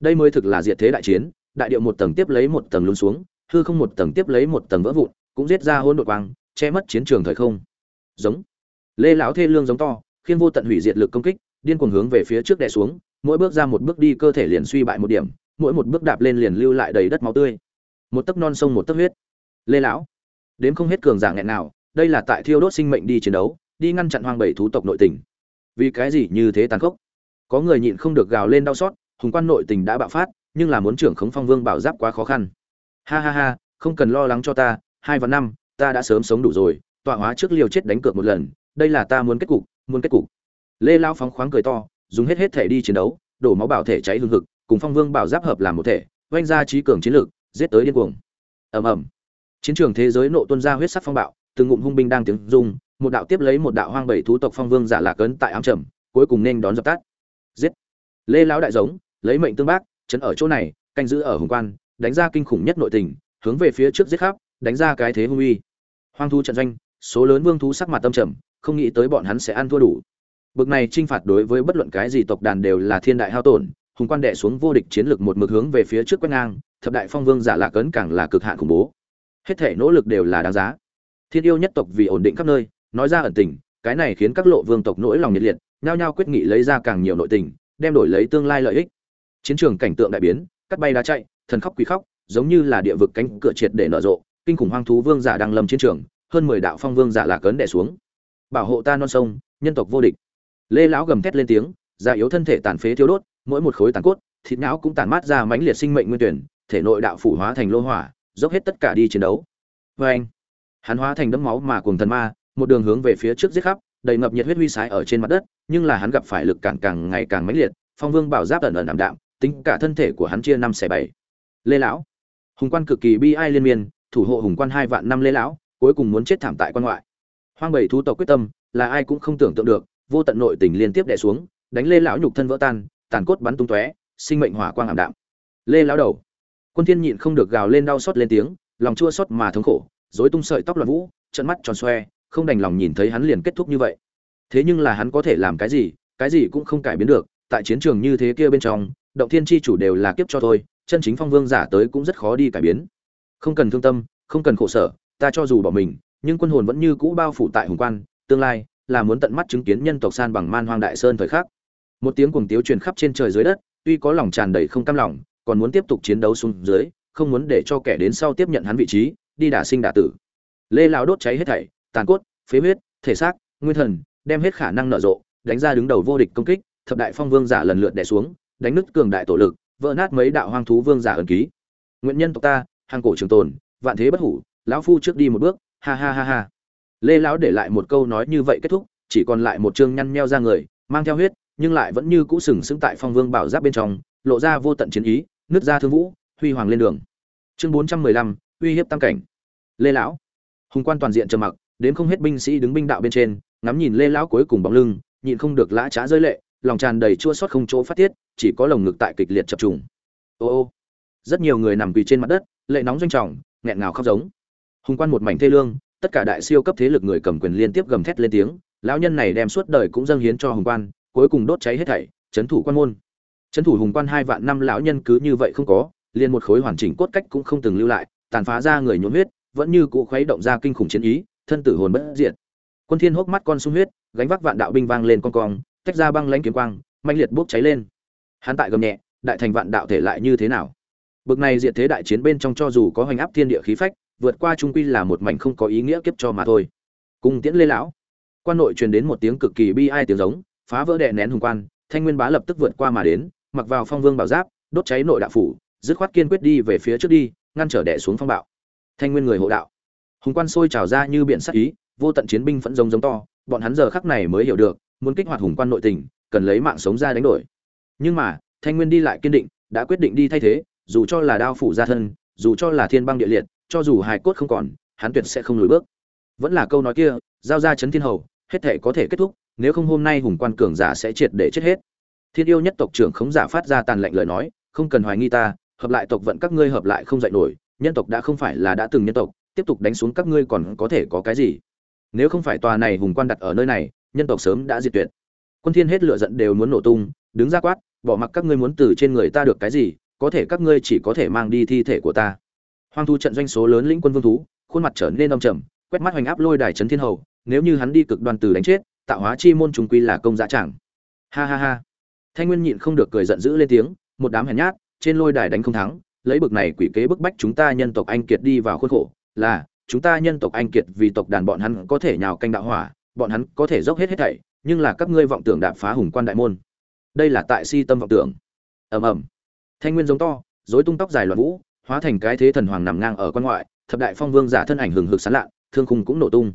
Đây mới thực là diệt thế đại chiến, đại điệu một tầng tiếp lấy một tầng lún xuống, hư không một tầng tiếp lấy một tầng vỡ vụn cũng giết ra hỗn độn quang, che mất chiến trường thời không. Giống. Lê lão thê lương giống to, khiên vô tận hủy diệt lực công kích, điên cuồng hướng về phía trước đè xuống, mỗi bước ra một bước đi cơ thể liền suy bại một điểm, mỗi một bước đạp lên liền lưu lại đầy đất máu tươi. Một tấc non sông một tấc huyết. Lê lão đến không hết cường giả nghẹn nào, đây là tại thiêu đốt sinh mệnh đi chiến đấu, đi ngăn chặn hoang bảy thú tộc nội tình. Vì cái gì như thế tàn khốc? Có người nhịn không được gào lên đau xót, hùng quan nội tình đã bạo phát, nhưng là muốn trưởng khống phong vương bảo giáp quá khó khăn. Ha ha ha, không cần lo lắng cho ta hai và năm, ta đã sớm sống đủ rồi, tọa hóa trước liều chết đánh cược một lần, đây là ta muốn kết cục, muốn kết cục. Lê lao phóng khoáng cười to, dùng hết hết thể đi chiến đấu, đổ máu bảo thể cháy hương hực, cùng phong vương bảo giáp hợp làm một thể, oanh ra trí cường chiến lược, giết tới điên cuồng. Ầm ầm. Chiến trường thế giới nộ tuân ra huyết sắc phong bạo, từng ngụm hung binh đang tiếng rung, một đạo tiếp lấy một đạo hoang bảy thú tộc phong vương giả lạc cấn tại ám trầm, cuối cùng nên đón dập tắt. Giết. Lê lão đại giống, lấy mệnh tương bác, chấn ở chỗ này, canh giữ ở hùng quan, đánh ra kinh khủng nhất nội tình, hướng về phía trước giết khắp đánh ra cái thế hung uy. Hoang thú trận doanh, số lớn vương thú sắc mặt tâm trầm, không nghĩ tới bọn hắn sẽ ăn thua đủ. Bực này trinh phạt đối với bất luận cái gì tộc đàn đều là thiên đại hao tổn, hùng quan đệ xuống vô địch chiến lược một mực hướng về phía trước quét ngang, thập đại phong vương giả lạc ấn càng là cực hạn khủng bố. Hết thể nỗ lực đều là đáng giá. Thiên yêu nhất tộc vì ổn định khắp nơi, nói ra ẩn tình, cái này khiến các lộ vương tộc nỗi lòng nhiệt liệt, nhao nhao quyết nghị lấy ra càng nhiều nội tình, đem đổi lấy tương lai lợi ích. Chiến trường cảnh tượng đại biến, cắt bay đá chạy, thần khóc quỷ khóc, giống như là địa vực cánh cửa triệt để nở rộ kinh khủng hoang thú vương giả đang lâm chiến trường, hơn mười đạo phong vương giả lạc cấn đè xuống. Bảo hộ ta non sông, nhân tộc vô địch. Lê lão gầm thét lên tiếng già yếu thân thể tàn phế thiếu đốt, mỗi một khối tàn cốt, thịt não cũng tàn mát ra mãnh liệt sinh mệnh nguyên tuyển, thể nội đạo phủ hóa thành lô hỏa, dốc hết tất cả đi chiến đấu. Vê anh, hắn hóa thành đấm máu mà cùng thần ma, một đường hướng về phía trước giết khắp, đầy ngập nhiệt huyết huy sái ở trên mặt đất, nhưng là hắn gặp phải lực cản càng ngày càng mãnh liệt, phong vương bảo giáp ẩn ẩn ảm đạm, tính cả thân thể của hắn chia năm xẻ bảy. Lê lão, hùng quan cực kỳ bi ai liên miên thủ hộ hùng quan hai vạn năm lê lão, cuối cùng muốn chết thảm tại quan ngoại. Hoang bảy thú tộc quyết tâm, là ai cũng không tưởng tượng được, vô tận nội tình liên tiếp đè xuống, đánh lê lão nhục thân vỡ tan, tàn cốt bắn tung tóe, sinh mệnh hỏa quang ảm đạm. Lê lão đầu. Quân thiên nhịn không được gào lên đau xót lên tiếng, lòng chua xót mà thống khổ, rối tung sợi tóc loạn vũ trận mắt tròn xoe, không đành lòng nhìn thấy hắn liền kết thúc như vậy. Thế nhưng là hắn có thể làm cái gì cái gì cũng không cải biến được, tại chiến trường như thế kia bên trong, động thiên chi chủ đều là kiếp cho thôi, chân chính phong vương giả tới cũng rất khó đi cải biến không cần thương tâm, không cần khổ sở, ta cho dù bỏ mình, nhưng quân hồn vẫn như cũ bao phủ tại hùng quan, tương lai là muốn tận mắt chứng kiến nhân tộc san bằng man hoang đại sơn thời khắc. Một tiếng cuồng tiếu truyền khắp trên trời dưới đất, tuy có lòng tràn đầy không cam lòng, còn muốn tiếp tục chiến đấu xuống dưới, không muốn để cho kẻ đến sau tiếp nhận hắn vị trí, đi đả sinh đả tử. Lê lão đốt cháy hết thảy, tàn cốt, phế huyết, thể xác, nguyên thần, đem hết khả năng nở rộ, đánh ra đứng đầu vô địch công kích, thập đại phong vương giả lần lượt đè xuống, đánh nứt cường đại tổ lực, vỡ nát mấy đạo hoang thú vương giả ẩn ký. Nguyện nhân tộc ta hàng cổ trường tồn, vạn thế bất hủ, lão phu trước đi một bước, ha ha ha ha. Lê lão để lại một câu nói như vậy kết thúc, chỉ còn lại một chương nhăn meo ra người, mang theo huyết, nhưng lại vẫn như cũ sừng sững tại phong vương bảo giáp bên trong, lộ ra vô tận chiến ý, nứt ra thương vũ, huy hoàng lên đường. Chương bốn trăm mười lăm, uy hiếp tam cảnh. Lê lão. Hùng quan toàn diện trầm mặc, đến không hết binh sĩ đứng binh đạo bên trên, ngắm nhìn lê lão cuối cùng bóng lưng, nhịn không được lã trá rơi lệ, lòng tràn đầy chua xót không chỗ phát tiết, chỉ có lồng ngực tại kịch liệt chập trùng. Ô ô. Rất nhiều người nằm quỳ trên mặt đất lệ nóng doanh trọng, nghẹn ngào khóc giống. Hùng quan một mảnh thê lương, tất cả đại siêu cấp thế lực người cầm quyền liên tiếp gầm thét lên tiếng, lão nhân này đem suốt đời cũng dâng hiến cho hùng quan, cuối cùng đốt cháy hết thảy, chấn thủ quan môn. Chấn thủ hùng quan hai vạn năm lão nhân cứ như vậy không có, liền một khối hoàn chỉnh cốt cách cũng không từng lưu lại, tàn phá ra người nhuốm huyết, vẫn như cũ khuấy động ra kinh khủng chiến ý, thân tử hồn bất diệt. Quân thiên hốc mắt con sung huyết, gánh vác vạn đạo binh vang lên con cong, tách ra băng lãnh kiếm quang manh liệt bốc cháy lên. Hắn tại gầm nhẹ, đại thành vạn đạo thể lại như thế nào? Bực này diệt thế đại chiến bên trong cho dù có hoành áp thiên địa khí phách, vượt qua trung quy là một mảnh không có ý nghĩa kiếp cho mà thôi. Cung tiễn lê lão. Quan nội truyền đến một tiếng cực kỳ bi ai tiếng giống, phá vỡ đè nén hùng quan, thanh nguyên bá lập tức vượt qua mà đến, mặc vào phong vương bảo giáp, đốt cháy nội đạo phủ, dứt khoát kiên quyết đi về phía trước đi, ngăn trở đè xuống phong bạo. Thanh nguyên người hộ đạo. Hùng quan sôi trào ra như biển sắc ý, vô tận chiến binh phẫn giống giống to, bọn hắn giờ khắc này mới hiểu được, muốn kích hoạt hùng quan nội tình, cần lấy mạng sống ra đánh đổi. Nhưng mà, thanh nguyên đi lại kiên định, đã quyết định đi thay thế dù cho là đao phủ gia thân, dù cho là thiên băng địa liệt, cho dù hài cốt không còn, hắn tuyệt sẽ không lùi bước. Vẫn là câu nói kia, giao ra chấn thiên hầu, hết thể có thể kết thúc, nếu không hôm nay hùng quan cường giả sẽ triệt để chết hết. Thiên yêu nhất tộc trưởng khống giả phát ra tàn lệnh lời nói, không cần hoài nghi ta, hợp lại tộc vận các ngươi hợp lại không dạy nổi, nhân tộc đã không phải là đã từng nhân tộc, tiếp tục đánh xuống các ngươi còn có thể có cái gì? Nếu không phải tòa này hùng quan đặt ở nơi này, nhân tộc sớm đã diệt tuyệt. Quân thiên hết lửa giận đều muốn nổ tung, đứng ra quát, bỏ mặc các ngươi muốn từ trên người ta được cái gì có thể các ngươi chỉ có thể mang đi thi thể của ta. Hoang thu trận doanh số lớn lĩnh quân vương thú, khuôn mặt trở nên đông trầm, quét mắt hoành áp lôi đài trấn thiên hầu, nếu như hắn đi cực đoan từ đánh chết, tạo hóa chi môn trùng quy là công dạ chẳng. Ha ha ha. Thanh nguyên nhịn không được cười giận dữ lên tiếng, một đám hèn nhát, trên lôi đài đánh không thắng, lấy bực này quỷ kế bức bách chúng ta nhân tộc anh kiệt đi vào khuôn khổ, là, chúng ta nhân tộc anh kiệt vì tộc đàn bọn hắn có thể nhào canh đạo hỏa, bọn hắn có thể dốc hết hết thảy, nhưng là các ngươi vọng tưởng đạp phá hùng quan đại môn. Đây là tại si tâm vọng tưởng. Ầm ầm thanh nguyên giống to dối tung tóc dài loạn vũ, hóa thành cái thế thần hoàng nằm ngang ở quan ngoại, thập đại phong vương giả thân ảnh hừng hực sán lạ thương khung cũng nổ tung.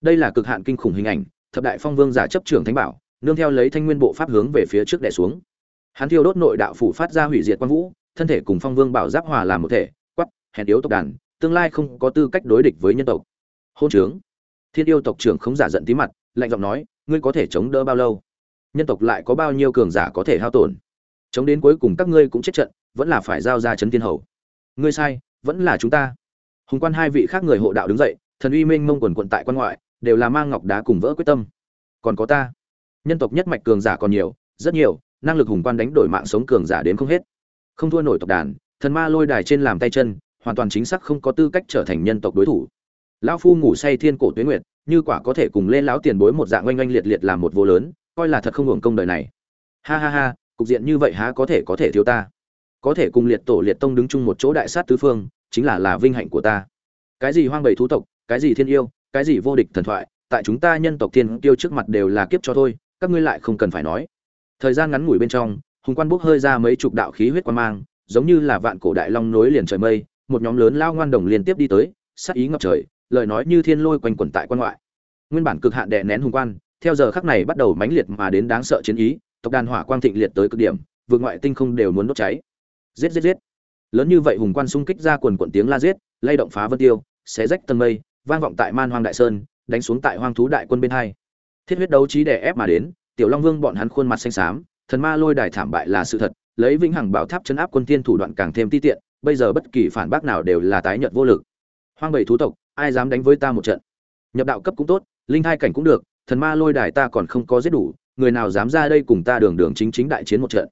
Đây là cực hạn kinh khủng hình ảnh, thập đại phong vương giả chấp trưởng thánh bảo, nương theo lấy thanh nguyên bộ pháp hướng về phía trước đè xuống. Hắn thiêu đốt nội đạo phủ phát ra hủy diệt quan vũ, thân thể cùng phong vương bảo giáp hòa làm một thể quắp hèn yếu tộc đàn, tương lai không có tư cách đối địch với nhân tộc. Hôn trướng. Thiên yêu tộc trưởng không giả giận tí mặt, lạnh giọng nói, ngươi có thể chống đỡ bao lâu? Nhân tộc lại có bao nhiêu cường giả có thể hao tổn? Chống đến cuối cùng các ngươi cũng chết trận, vẫn là phải giao ra chấn thiên hầu. Ngươi sai, vẫn là chúng ta. Hùng quan hai vị khác người hộ đạo đứng dậy, thần uy minh mông quần quận tại quan ngoại, đều là mang ngọc đá cùng vỡ quyết tâm. Còn có ta. Nhân tộc nhất mạch cường giả còn nhiều, rất nhiều, năng lực hùng quan đánh đổi mạng sống cường giả đến không hết. Không thua nổi tộc đàn, thần ma lôi đài trên làm tay chân, hoàn toàn chính xác không có tư cách trở thành nhân tộc đối thủ. Lão phu ngủ say thiên cổ tuyến nguyệt, như quả có thể cùng lên lão tiền bối một dạng oanh oanh liệt liệt làm một vô lớn, coi là thật không hưởng công đời này. Ha ha ha cục diện như vậy há có thể có thể thiếu ta? Có thể cùng liệt tổ liệt tông đứng chung một chỗ đại sát tứ phương, chính là là vinh hạnh của ta. Cái gì hoang bầy thú tộc, cái gì thiên yêu, cái gì vô địch thần thoại, tại chúng ta nhân tộc thiên tiêu trước mặt đều là kiếp cho thôi, các ngươi lại không cần phải nói. Thời gian ngắn ngủi bên trong, hùng quan bốc hơi ra mấy chục đạo khí huyết quan mang, giống như là vạn cổ đại long nối liền trời mây, một nhóm lớn lao ngoan đồng liên tiếp đi tới, sát ý ngập trời, lời nói như thiên lôi quanh quẩn tại quan ngoại. Nguyên bản cực hạn đè nén hùng quan, theo giờ khắc này bắt đầu mãnh liệt mà đến đáng sợ chiến ý tộc đàn hỏa quang thịnh liệt tới cực điểm, vượt ngoại tinh không đều muốn đốt cháy. Giết giết giết. Lớn như vậy hùng quan xung kích ra quần quần tiếng la giết, lay động phá vân tiêu, xé rách tầng mây, vang vọng tại man hoang đại sơn, đánh xuống tại hoang thú đại quân bên hai. Thiết huyết đấu trí đè ép mà đến, tiểu long vương bọn hắn khuôn mặt xanh xám, thần ma lôi đài thảm bại là sự thật, lấy vĩnh hằng bảo tháp chấn áp quân tiên thủ đoạn càng thêm ti tiện, bây giờ bất kỳ phản bác nào đều là tái nhợt vô lực. Hoang bảy thú tộc, ai dám đánh với ta một trận? Nhập đạo cấp cũng tốt, linh hai cảnh cũng được, thần ma lôi đài ta còn không có giết đủ người nào dám ra đây cùng ta đường đường chính chính đại chiến một trận.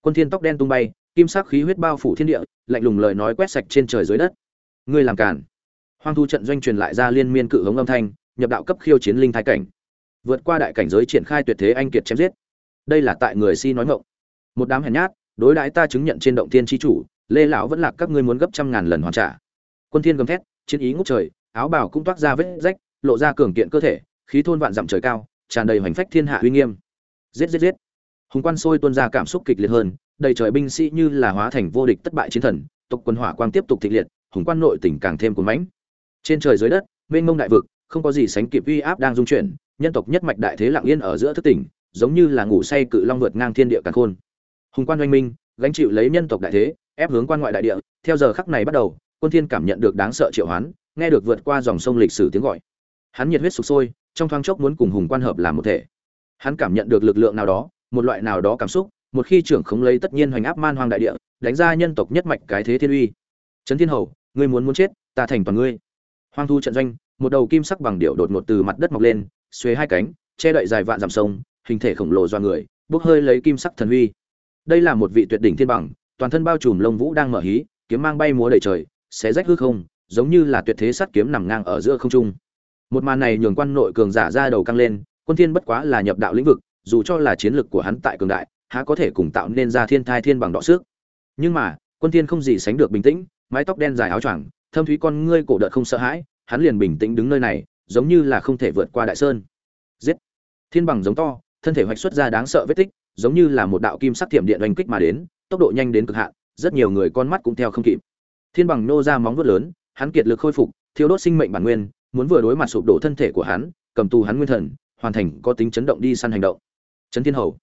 Quân thiên tóc đen tung bay, kim sắc khí huyết bao phủ thiên địa, lạnh lùng lời nói quét sạch trên trời dưới đất. Ngươi làm cản hoang thu trận doanh truyền lại ra liên miên cự hống âm thanh, nhập đạo cấp khiêu chiến linh thái cảnh. Vượt qua đại cảnh giới triển khai tuyệt thế anh kiệt chém giết. Đây là tại người si nói ngọng. Một đám hèn nhát, đối đãi ta chứng nhận trên động thiên chi chủ, lê lão vẫn là các ngươi muốn gấp trăm ngàn lần hoàn trả. Quân thiên gầm thét, chiến ý ngút trời, áo bào cũng toát ra vết rách, lộ ra cường kiện cơ thể, khí thôn vạn dặm trời cao, tràn đầy hoành phách thiên hạ uy nghiêm giết giết giết. Hùng quan sôi tuôn ra cảm xúc kịch liệt hơn, đầy trời binh sĩ như là hóa thành vô địch tất bại chiến thần, tộc quân hỏa quang tiếp tục thịnh liệt, hùng quan nội tỉnh càng thêm cuồng mãnh. Trên trời dưới đất, mênh mông đại vực, không có gì sánh kịp uy áp đang dung chuyển, nhân tộc nhất mạch đại thế lặng yên ở giữa thức tỉnh, giống như là ngủ say cự long vượt ngang thiên địa càn khôn. Hùng quan oanh minh, gánh chịu lấy nhân tộc đại thế, ép hướng quan ngoại đại địa, theo giờ khắc này bắt đầu, quân thiên cảm nhận được đáng sợ triệu hoán, nghe được vượt qua dòng sông lịch sử tiếng gọi. Hắn nhiệt huyết sục sôi, trong thoáng chốc muốn cùng hùng quan hợp làm một thể hắn cảm nhận được lực lượng nào đó, một loại nào đó cảm xúc, một khi trưởng khống lấy tất nhiên hoành áp man hoang đại địa, đánh ra nhân tộc nhất mạch cái thế thiên uy. Trấn thiên hầu, ngươi muốn muốn chết, ta thành toàn ngươi. Hoang thu trận doanh, một đầu kim sắc bằng điệu đột ngột từ mặt đất mọc lên, xuề hai cánh, che đậy dài vạn dặm sông, hình thể khổng lồ do người, bốc hơi lấy kim sắc thần huy đây là một vị tuyệt đỉnh thiên bằng, toàn thân bao trùm lông vũ đang mở hí, kiếm mang bay múa đầy trời, xé rách hư không, giống như là tuyệt thế sắt kiếm nằm ngang ở giữa không trung. Một màn này nhường quan nội cường giả ra đầu căng lên quân thiên bất quá là nhập đạo lĩnh vực, dù cho là chiến lực của hắn tại cường đại, há có thể cùng tạo nên ra thiên thai thiên bằng đọ sức nhưng mà, quân thiên không gì sánh được bình tĩnh, mái tóc đen dài áo choàng, thâm thúy con ngươi cổ đợt không sợ hãi, hắn liền bình tĩnh đứng nơi này, giống như là không thể vượt qua đại sơn. Giết! Thiên bằng giống to, thân thể hoạch xuất ra đáng sợ vết tích, giống như là một đạo kim sắc thiểm điện oanh kích mà đến, tốc độ nhanh đến cực hạn, rất nhiều người con mắt cũng theo không kịp. Thiên bằng nô ra móng vuốt lớn, hắn kiệt lực khôi phục thiếu đốt sinh mệnh bản nguyên, muốn vừa đối mặt sụp đổ thân thể của hắn, cầm tù hắn nguyên thần hoàn thành có tính chấn động đi săn hành động. Trấn thiên hầu.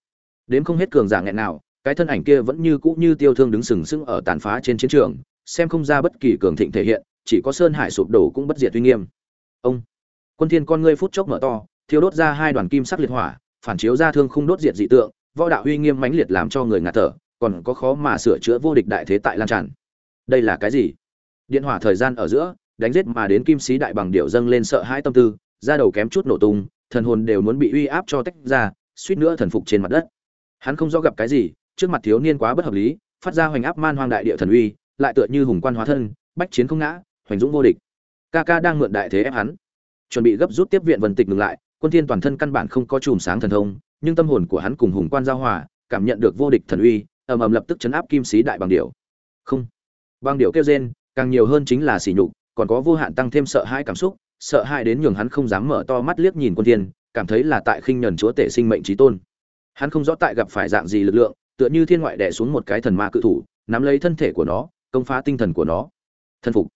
Đến không hết cường giả nghẹn nào, cái thân ảnh kia vẫn như cũ như tiêu thương đứng sừng sững ở tàn phá trên chiến trường, xem không ra bất kỳ cường thịnh thể hiện, chỉ có sơn hải sụp đổ cũng bất diệt uy nghiêm. Ông. Quân thiên con ngươi phút chốc mở to, thiêu đốt ra hai đoàn kim sắc liệt hỏa, phản chiếu ra thương không đốt diệt dị tượng, võ đạo uy nghiêm mãnh liệt làm cho người ngạt thở, còn có khó mà sửa chữa vô địch đại thế tại lan tràn. Đây là cái gì? Điện hỏa thời gian ở giữa, đánh giết mà đến kim sĩ đại bằng điệu dâng lên sợ hãi tâm tư, da đầu kém chút nổ tung thần hồn đều muốn bị uy áp cho tách ra, suýt nữa thần phục trên mặt đất. Hắn không rõ gặp cái gì, trước mặt thiếu niên quá bất hợp lý, phát ra hoành áp man hoang đại địa thần uy, lại tựa như hùng quan hóa thân, bách chiến không ngã, hoành dũng vô địch. Ca ca đang mượn đại thế ép hắn. Chuẩn bị gấp rút tiếp viện vần tịch ngừng lại, quân thiên toàn thân căn bản không có chùm sáng thần thông, nhưng tâm hồn của hắn cùng hùng quan giao hòa, cảm nhận được vô địch thần uy, ầm ầm lập tức chấn áp kim sĩ đại bằng điểu. Không. Bằng điểu kêu rên, càng nhiều hơn chính là sỉ nhục, còn có vô hạn tăng thêm sợ hãi cảm xúc sợ hãi đến nhường hắn không dám mở to mắt liếc nhìn quân thiên, cảm thấy là tại khinh nhẫn chúa tể sinh mệnh chí tôn. Hắn không rõ tại gặp phải dạng gì lực lượng, tựa như thiên ngoại đè xuống một cái thần ma cự thủ, nắm lấy thân thể của nó, công phá tinh thần của nó. Thân phục.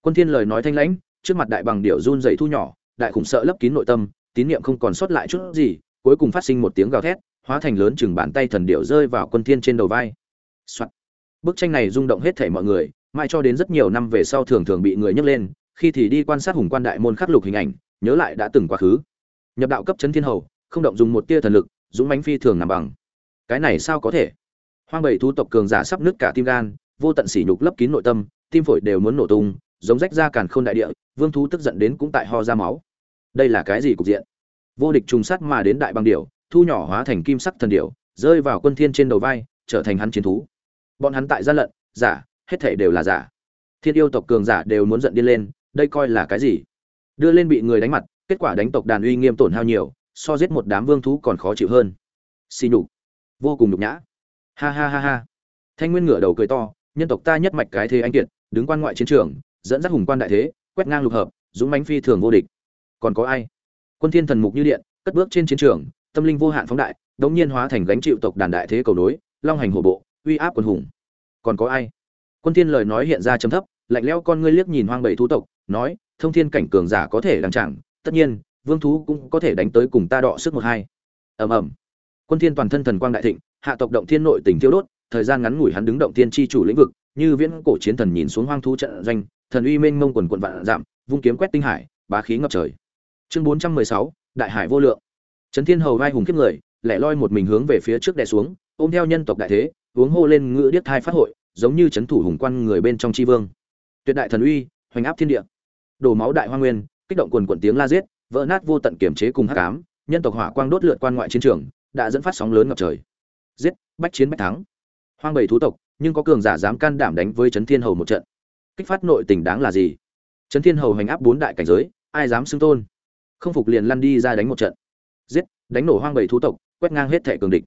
Quân thiên lời nói thanh lãnh, trước mặt đại bằng điểu run rẩy thu nhỏ, đại khủng sợ lấp kín nội tâm, tín niệm không còn sót lại chút gì, cuối cùng phát sinh một tiếng gào thét, hóa thành lớn chừng bàn tay thần điểu rơi vào quân thiên trên đầu vai、Soạn. bức tranh này rung động hết thảy mọi người, mãi cho đến rất nhiều năm về sau thường thường bị người nhắc lên khi thì đi quan sát hùng quan đại môn khắc lục hình ảnh, nhớ lại đã từng quá khứ. Nhập đạo cấp chấn thiên hầu, không động dùng một tia thần lực, dũng mãnh phi thường nằm bằng. Cái này sao có thể? Hoang bảy thú tộc cường giả sắp nứt cả tim gan, vô tận sỉ nhục lấp kín nội tâm, tim phổi đều muốn nổ tung, giống rách ra càn khôn đại địa, vương thú tức giận đến cũng tại ho ra máu. Đây là cái gì cục diện? Vô địch trùng sát mà đến đại băng điểu, thu nhỏ hóa thành kim sắc thần điểu, rơi vào quân thiên trên đầu vai, trở thành hắn chiến thú. Bọn hắn tại gian lận, giả, hết thể đều là giả. Thiên yêu tộc cường giả đều muốn giận điên lên đây coi là cái gì? Đưa lên bị người đánh mặt, kết quả đánh tộc đàn uy nghiêm tổn hao nhiều, so giết một đám vương thú còn khó chịu hơn. Xì nhục. Vô cùng nhục nhã. Ha ha ha ha. Thanh nguyên ngửa đầu cười to, nhân tộc ta nhất mạch cái thế anh kiệt, đứng quan ngoại chiến trường, dẫn dắt hùng quan đại thế, quét ngang lục hợp, dũng mánh phi thường vô địch. Còn có ai? Quân thiên thần mục như điện, cất bước trên chiến trường, tâm linh vô hạn phóng đại, đống nhiên hóa thành gánh chịu tộc đàn đại thế cầu nối, long hành hổ bộ, uy áp quân hùng. Còn có ai? Quân thiên lời nói hiện ra trầm thấp, lạnh lẽo con ngươi liếc nhìn hoang bảy thú tộc nói thông thiên cảnh cường giả có thể đăng chẳng tất nhiên vương thú cũng có thể đánh tới cùng ta đọ sức một hai. Ầm ầm. Quân thiên toàn thân thần quang đại thịnh hạ tộc động thiên nội tình thiêu đốt thời gian ngắn ngủi hắn đứng động thiên chi chủ lĩnh vực như viễn cổ chiến thần nhìn xuống hoang thú trận doanh thần uy mênh mông quần quần vạn giảm vung kiếm quét tinh hải bá khí ngập trời. Chương 416, đại hải vô lượng. Trấn thiên hầu vai hùng kiếp người lẻ loi một mình hướng về phía trước đè xuống ôm theo nhân tộc đại thế uống hô lên ngựa điếc thai phát hội giống như chấn thủ hùng quan người bên trong chi vương. Tuyệt đại thần uy hoành áp thiên địa. Đổ máu đại hoa nguyên, kích động quần quần tiếng la giết, vỡ nát vô tận kiểm chế cùng hắc ám, nhân tộc hỏa quang đốt lượt quan ngoại chiến trường, đã dẫn phát sóng lớn ngập trời. Giết, bách chiến bách thắng. Hoang bầy thú tộc, nhưng có cường giả dám can đảm đánh với trấn thiên hầu một trận. Kích phát nội tình đáng là gì? Trấn thiên hầu hành áp bốn đại cảnh giới, ai dám xưng tôn? Không phục liền lăn đi ra đánh một trận. Giết, đánh nổ hoang bầy thú tộc, quét ngang hết thẻ cường địch.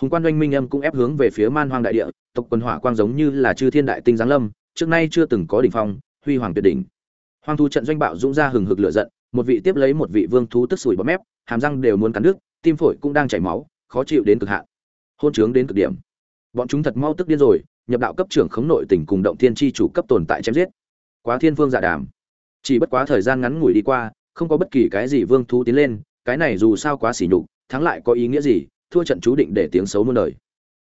Hùng quan doanh minh âm cũng ép hướng về phía man hoang đại địa, tộc quân hỏa quang giống như là chư thiên đại tinh giáng lâm, trước nay chưa từng có đỉnh phong huy hoàng tuyệt đỉnh. Hoang Thú trận doanh bạo dũng ra hừng hực lửa giận, một vị tiếp lấy một vị vương thú tức sủi bọt mép, hàm răng đều muốn cắn nước, tim phổi cũng đang chảy máu, khó chịu đến cực hạn. Hôn trướng đến cực điểm. Bọn chúng thật mau tức điên rồi, nhập đạo cấp trưởng khống nội tình cùng động thiên chi chủ cấp tồn tại chém giết. Quá thiên vương giả đàm. Chỉ bất quá thời gian ngắn ngủi đi qua, không có bất kỳ cái gì vương thú tiến lên, cái này dù sao quá xỉ nhục, thắng lại có ý nghĩa gì, thua trận chú định để tiếng xấu muôn đời.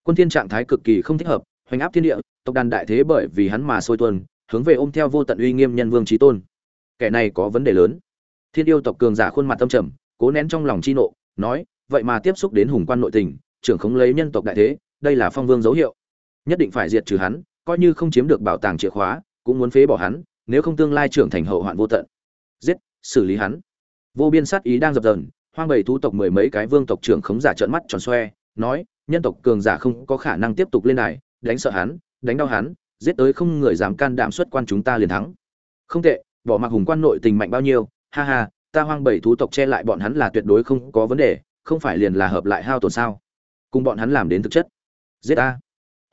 Quân thiên trạng thái cực kỳ không thích hợp, hoành áp thiên địa, tộc đàn đại thế bởi vì hắn mà sôi tuôn hướng về ôm theo vô tận uy nghiêm nhân vương trí tôn. Kẻ này có vấn đề lớn. Thiên yêu tộc cường giả khuôn mặt tâm trầm, cố nén trong lòng chi nộ, nói, vậy mà tiếp xúc đến hùng quan nội tình, trưởng khống lấy nhân tộc đại thế, đây là phong vương dấu hiệu. Nhất định phải diệt trừ hắn, coi như không chiếm được bảo tàng chìa khóa, cũng muốn phế bỏ hắn, nếu không tương lai trưởng thành hậu hoạn vô tận. Giết, xử lý hắn. Vô biên sát ý đang dập dờn, hoang bầy thú tộc mười mấy cái vương tộc trưởng khống giả trợn mắt tròn xoe, nói, nhân tộc cường giả không có khả năng tiếp tục lên này đánh sợ hắn, đánh đau hắn giết tới không người dám can đảm xuất quan chúng ta liền thắng. Không tệ, bỏ mặc hùng quan nội tình mạnh bao nhiêu, ha ha, ta hoang bảy thú tộc che lại bọn hắn là tuyệt đối không có vấn đề, không phải liền là hợp lại hao tổn sao? Cùng bọn hắn làm đến thực chất. Giết ta.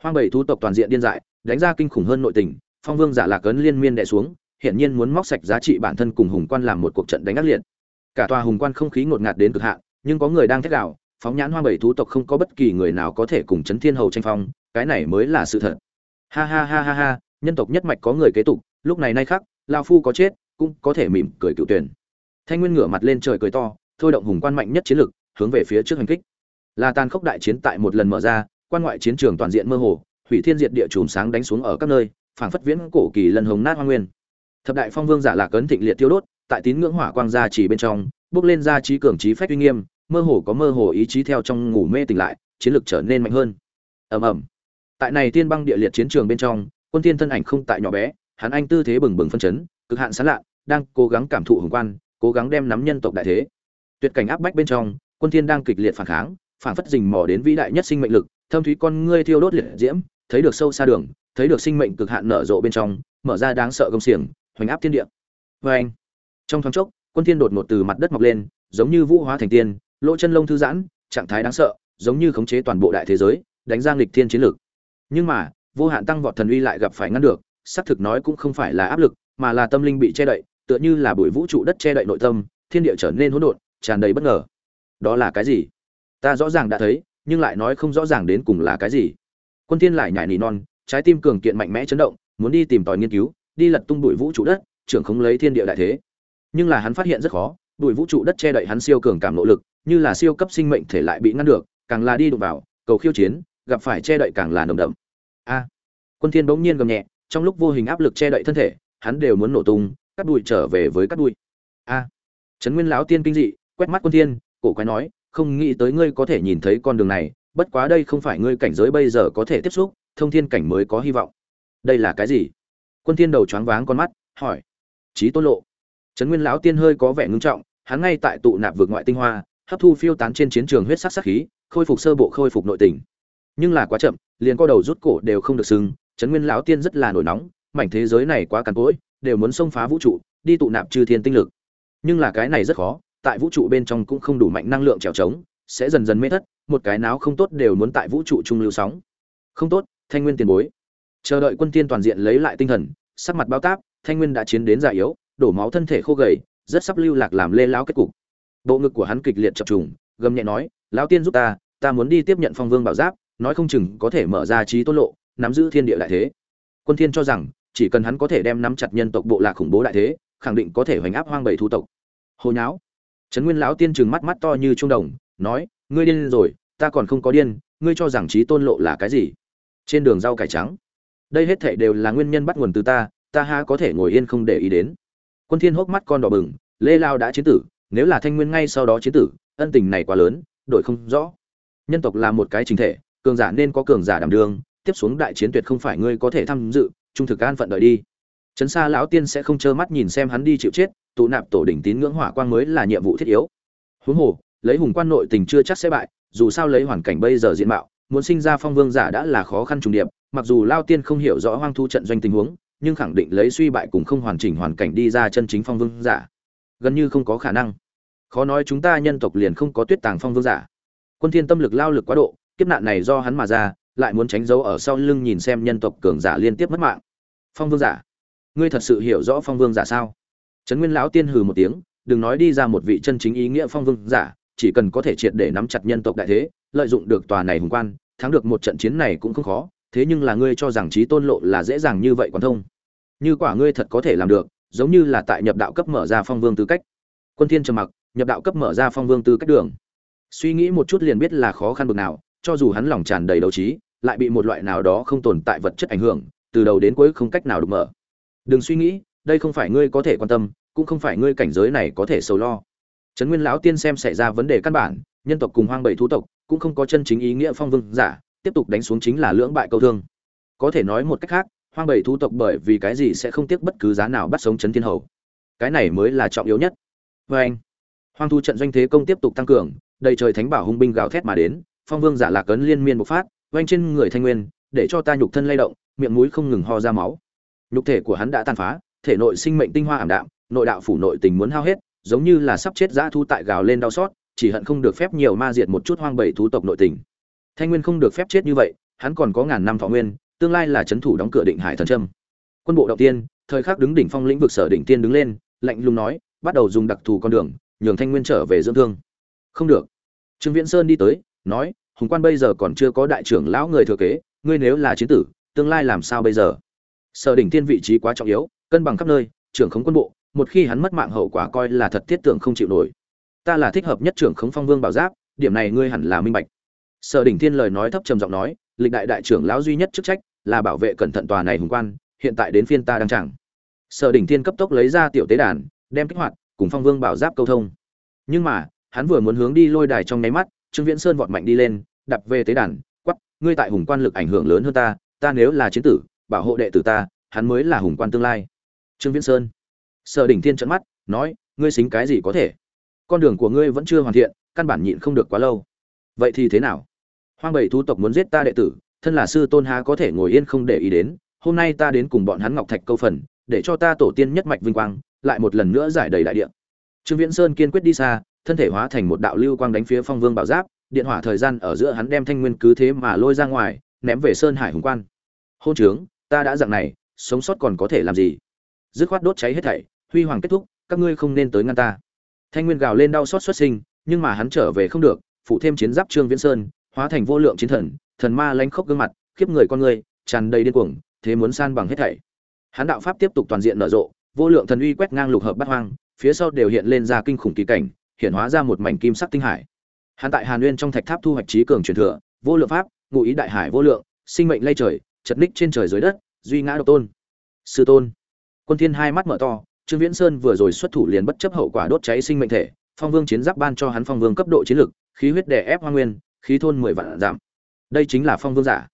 Hoang bảy thú tộc toàn diện điên dại, đánh ra kinh khủng hơn nội tình, phong vương giả lạc cấn liên miên đè xuống, hiển nhiên muốn móc sạch giá trị bản thân cùng hùng quan làm một cuộc trận đánh ác liệt. Cả tòa hùng quan không khí ngột ngạt đến cực hạn, nhưng có người đang thét gào, phóng nhãn hoang bảy thú tộc không có bất kỳ người nào có thể cùng chấn thiên hầu tranh phong, cái này mới là sự thật ha ha ha ha ha, nhân tộc nhất mạch có người kế tục, lúc này nay khác lao phu có chết, cũng có thể mỉm cười cựu tuyển. Thanh nguyên ngửa mặt lên trời cười to, thôi động hùng quan mạnh nhất chiến lực, hướng về phía trước hành kích. Là tàn khốc đại chiến tại một lần mở ra, quan ngoại chiến trường toàn diện mơ hồ, hủy thiên diệt địa chùm sáng đánh xuống ở các nơi, phảng phất viễn cổ kỳ lần hồng nát hoa nguyên. Thập đại phong vương giả lạc cấn thịnh liệt tiêu đốt, tại tín ngưỡng hỏa quang gia chỉ bên trong, bước lên ra trí cường trí phách uy nghiêm, mơ hồ có mơ hồ ý chí theo trong ngủ mê tỉnh lại, chiến lực trở nên mạnh hơn. Ầm ầm tại này tiên băng địa liệt chiến trường bên trong, quân tiên thân ảnh không tại nhỏ bé, hắn anh tư thế bừng bừng phân chấn, cực hạn sán lạ đang cố gắng cảm thụ hùng quan, cố gắng đem nắm nhân tộc đại thế. Tuyệt cảnh áp bách bên trong, quân thiên đang kịch liệt phản kháng, phản phất dình mò đến vĩ đại nhất sinh mệnh lực, thâm thúy con ngươi thiêu đốt liệt diễm, thấy được sâu xa đường, thấy được sinh mệnh cực hạn nở rộ bên trong, mở ra đáng sợ gông xiềng, hoành áp thiên địa. Với anh, trong thoáng chốc, quân thiên đột ngột từ mặt đất mọc lên, giống như vũ hóa thành tiên, lỗ chân lông thư giãn, trạng thái đáng sợ, giống như khống chế toàn bộ đại thế giới, đánh giang lịch thiên chiến lực nhưng mà, vô hạn tăng vọt thần uy lại gặp phải ngăn được, xác thực nói cũng không phải là áp lực, mà là tâm linh bị che đậy, tựa như là bụi vũ trụ đất che đậy nội tâm, thiên địa trở nên hỗn độn, tràn đầy bất ngờ. Đó là cái gì? Ta rõ ràng đã thấy, nhưng lại nói không rõ ràng đến cùng là cái gì. Quân thiên lại nhảy nỉ non, trái tim cường kiện mạnh mẽ chấn động, muốn đi tìm tòi nghiên cứu, đi lật tung bụi vũ trụ đất, trưởng không lấy thiên địa đại thế. Nhưng là hắn phát hiện rất khó, bụi vũ trụ đất che đậy hắn siêu cường cảm nỗ lực, như là siêu cấp sinh mệnh thể lại bị ngăn được, càng là đi đụng vào, cầu khiêu chiến gặp phải che đậy càng là nồng đậm. A. Quân thiên bỗng nhiên gầm nhẹ, trong lúc vô hình áp lực che đậy thân thể, hắn đều muốn nổ tung, cắt đuôi trở về với cắt đuôi. A. Trấn nguyên lão tiên kinh dị, quét mắt quân thiên, cổ quái nói, không nghĩ tới ngươi có thể nhìn thấy con đường này, bất quá đây không phải ngươi cảnh giới bây giờ có thể tiếp xúc, thông thiên cảnh mới có hy vọng. Đây là cái gì? Quân thiên đầu choáng váng con mắt, hỏi. Trí tôn lộ. Trấn nguyên lão tiên hơi có vẻ ngưng trọng, hắn ngay tại tụ nạp vượt ngoại tinh hoa, hấp thu phiêu tán trên chiến trường huyết sắc sắc khí, khôi phục sơ bộ khôi phục nội tình nhưng là quá chậm, liền co đầu rút cổ đều không được sưng trấn nguyên lão tiên rất là nổi nóng, mảnh thế giới này quá cằn cỗi, đều muốn xông phá vũ trụ, đi tụ nạp chư thiên tinh lực. Nhưng là cái này rất khó, tại vũ trụ bên trong cũng không đủ mạnh năng lượng trèo trống, sẽ dần dần mê thất, một cái nào không tốt đều muốn tại vũ trụ trung lưu sóng. Không tốt, thanh nguyên tiền bối. Chờ đợi quân tiên toàn diện lấy lại tinh thần, sắc mặt bao táp, thanh nguyên đã chiến đến già yếu, đổ máu thân thể khô gầy, rất sắp lưu lạc làm lê lão kết cục. Bộ ngực của hắn kịch liệt chập trùng, gầm nhẹ nói, lão tiên giúp ta ta muốn đi tiếp nhận phong vương bảo giáp nói không chừng có thể mở ra trí tôn lộ, nắm giữ thiên địa đại thế. Quân thiên cho rằng, chỉ cần hắn có thể đem nắm chặt nhân tộc bộ lạc khủng bố đại thế, khẳng định có thể hoành áp hoang bảy thu tộc. Hồ nháo. Trấn nguyên lão tiên trừng mắt mắt to như trung đồng, nói, ngươi điên rồi, ta còn không có điên, ngươi cho rằng trí tôn lộ là cái gì? Trên đường rau cải trắng. Đây hết thảy đều là nguyên nhân bắt nguồn từ ta ta ha có thể ngồi yên không để ý đến. Quân thiên hốc mắt con đỏ bừng, lê lao đã chiến tử, nếu là thanh nguyên ngay sau đó chiến tử, ân tình này quá lớn, đổi không rõ. Nhân tộc là một cái chính thể cường giả nên có cường giả đảm đương, tiếp xuống đại chiến tuyệt không phải ngươi có thể tham dự, trung thực an phận đợi đi. Trấn xa lão tiên sẽ không trơ mắt nhìn xem hắn đi chịu chết, tụ nạp tổ đỉnh tín ngưỡng hỏa quang mới là nhiệm vụ thiết yếu. Huống hồ, lấy hùng quan nội tình chưa chắc sẽ bại, dù sao lấy hoàn cảnh bây giờ diện mạo, muốn sinh ra phong vương giả đã là khó khăn trùng điệp, mặc dù lao tiên không hiểu rõ hoang thu trận doanh tình huống, nhưng khẳng định lấy suy bại cùng không hoàn chỉnh hoàn cảnh đi ra chân chính phong vương giả, gần như không có khả năng. Khó nói chúng ta nhân tộc liền không có tuyết tàng phong vương giả. Quân thiên tâm lực lao lực quá độ kiếp nạn này do hắn mà ra, lại muốn tránh giấu ở sau lưng nhìn xem nhân tộc cường giả liên tiếp mất mạng. Phong vương giả, ngươi thật sự hiểu rõ phong vương giả sao? Trấn nguyên lão tiên hừ một tiếng, đừng nói đi ra một vị chân chính ý nghĩa phong vương giả, chỉ cần có thể triệt để nắm chặt nhân tộc đại thế, lợi dụng được tòa này hùng quan, thắng được một trận chiến này cũng không khó, thế nhưng là ngươi cho rằng trí tôn lộ là dễ dàng như vậy quan thông như quả ngươi thật có thể làm được, giống như là tại nhập đạo cấp mở ra phong vương tư cách. Quân thiên trầm mặc, nhập đạo cấp mở ra phong vương tư cách đường. Suy nghĩ một chút liền biết là khó khăn bực nào cho dù hắn lòng tràn đầy đấu trí, lại bị một loại nào đó không tồn tại vật chất ảnh hưởng, từ đầu đến cuối không cách nào đục mở. Đừng suy nghĩ, đây không phải ngươi có thể quan tâm, cũng không phải ngươi cảnh giới này có thể sầu lo. Trấn nguyên lão tiên xem xảy ra vấn đề căn bản, nhân tộc cùng hoang bảy thú tộc cũng không có chân chính ý nghĩa phong vương giả, tiếp tục đánh xuống chính là lưỡng bại câu thương. Có thể nói một cách khác, hoang bảy thú tộc bởi vì cái gì sẽ không tiếc bất cứ giá nào bắt sống trấn thiên hầu? Cái này mới là trọng yếu nhất. Vê anh hoang thu trận doanh thế công tiếp tục tăng cường, đầy trời thánh bảo hung binh gào thét mà đến phong vương giả lạc cấn liên miên bộc phát, oanh trên người thanh nguyên, để cho ta nhục thân lay động, miệng mũi không ngừng ho ra máu. Nhục thể của hắn đã tàn phá, thể nội sinh mệnh tinh hoa ảm đạm, nội đạo phủ nội tình muốn hao hết, giống như là sắp chết dã thu tại gào lên đau xót, chỉ hận không được phép nhiều ma diệt một chút hoang bầy thú tộc nội tình. Thanh nguyên không được phép chết như vậy, hắn còn có ngàn năm thọ nguyên, tương lai là c thủ đóng cửa định hải thần trâm quân bộ đầu tiên, thời khắc đứng đỉnh phong lĩnh vực sở đỉnh tiên đứng lên, lạnh lùng nói, bắt đầu dùng đặc thù con đường, nhường thanh nguyên trở về dưỡng thương. Không được. Trương viễn sơn đi tới, nói hùng quan bây giờ còn chưa có đại trưởng lão người thừa kế, ngươi nếu là chiến tử, tương lai làm sao bây giờ? Sở đỉnh thiên vị trí quá trọng yếu, cân bằng khắp nơi, trưởng khống quân bộ, một khi hắn mất mạng hậu quả coi là thật thiết tưởng không chịu nổi. Ta là thích hợp nhất trưởng khống phong vương bảo giáp, điểm này ngươi hẳn là minh bạch. Sở đỉnh thiên lời nói thấp trầm giọng nói, lịch đại đại trưởng lão duy nhất chức trách là bảo vệ cẩn thận tòa này hùng quan, hiện tại đến phiên ta đang chẳng sở đỉnh thiên cấp tốc lấy ra tiểu tế đàn, đem kích hoạt, cùng phong vương bảo giáp câu thông. Nhưng mà, hắn vừa muốn hướng đi lôi đài trong nháy mắt, trương viễn sơn vọt mạnh đi lên đặt về tế đàn quắp ngươi tại hùng quan lực ảnh hưởng lớn hơn ta ta nếu là chiến tử, bảo hộ đệ tử ta, hắn mới là hùng quan tương lai. Trương viễn sơn. Sở đỉnh thiên trận mắt, nói, ngươi xính cái gì có thể? Con đường của ngươi vẫn chưa hoàn thiện, căn bản nhịn không được quá lâu. Vậy thì thế nào? Hoang bảy thú tộc muốn giết ta đệ tử, thân là sư tôn há có thể ngồi yên không để ý đến, hôm nay ta đến cùng bọn hắn ngọc thạch câu phần, để cho ta tổ tiên nhất mạch vinh quang, lại một lần nữa giải đầy đại địa. Trương viễn sơn kiên quyết đi xa, thân thể hóa thành một đạo lưu quang đánh phía phong vương bảo giáp điện hỏa thời gian ở giữa hắn đem thanh nguyên cứ thế mà lôi ra ngoài, ném về sơn hải hùng quan. Hôn trướng, ta đã dặn này, sống sót còn có thể làm gì? Dứt khoát đốt cháy hết thảy, huy hoàng kết thúc, các ngươi không nên tới ngăn ta. Thanh nguyên gào lên đau xót xuất sinh, nhưng mà hắn trở về không được, phụ thêm chiến giáp trương viễn sơn, hóa thành vô lượng chiến thần thần ma lanh khốc gương mặt, khiếp người con người, tràn đầy điên cuồng, thế muốn san bằng hết thảy. Hắn đạo pháp tiếp tục toàn diện nở rộ, vô lượng thần uy quét ngang lục hợp bát hoang, phía sau đều hiện lên ra kinh khủng kỳ cảnh, hiện hóa ra một mảnh kim sắc tinh hải hắn tại hàn nguyên trong thạch tháp thu hoạch trí cường truyền thừa, vô lượng pháp, ngụ ý đại hải vô lượng, sinh mệnh lây trời, chật ních trên trời dưới đất, duy ngã độc tôn. Sư tôn. Quân thiên hai mắt mở to, trương viễn sơn vừa rồi xuất thủ liền bất chấp hậu quả đốt cháy sinh mệnh thể, phong vương chiến giáp ban cho hắn phong vương cấp độ chiến lực, khí huyết đè ép hoa nguyên, khí thôn mười vạn giảm. Đây chính là phong vương giả.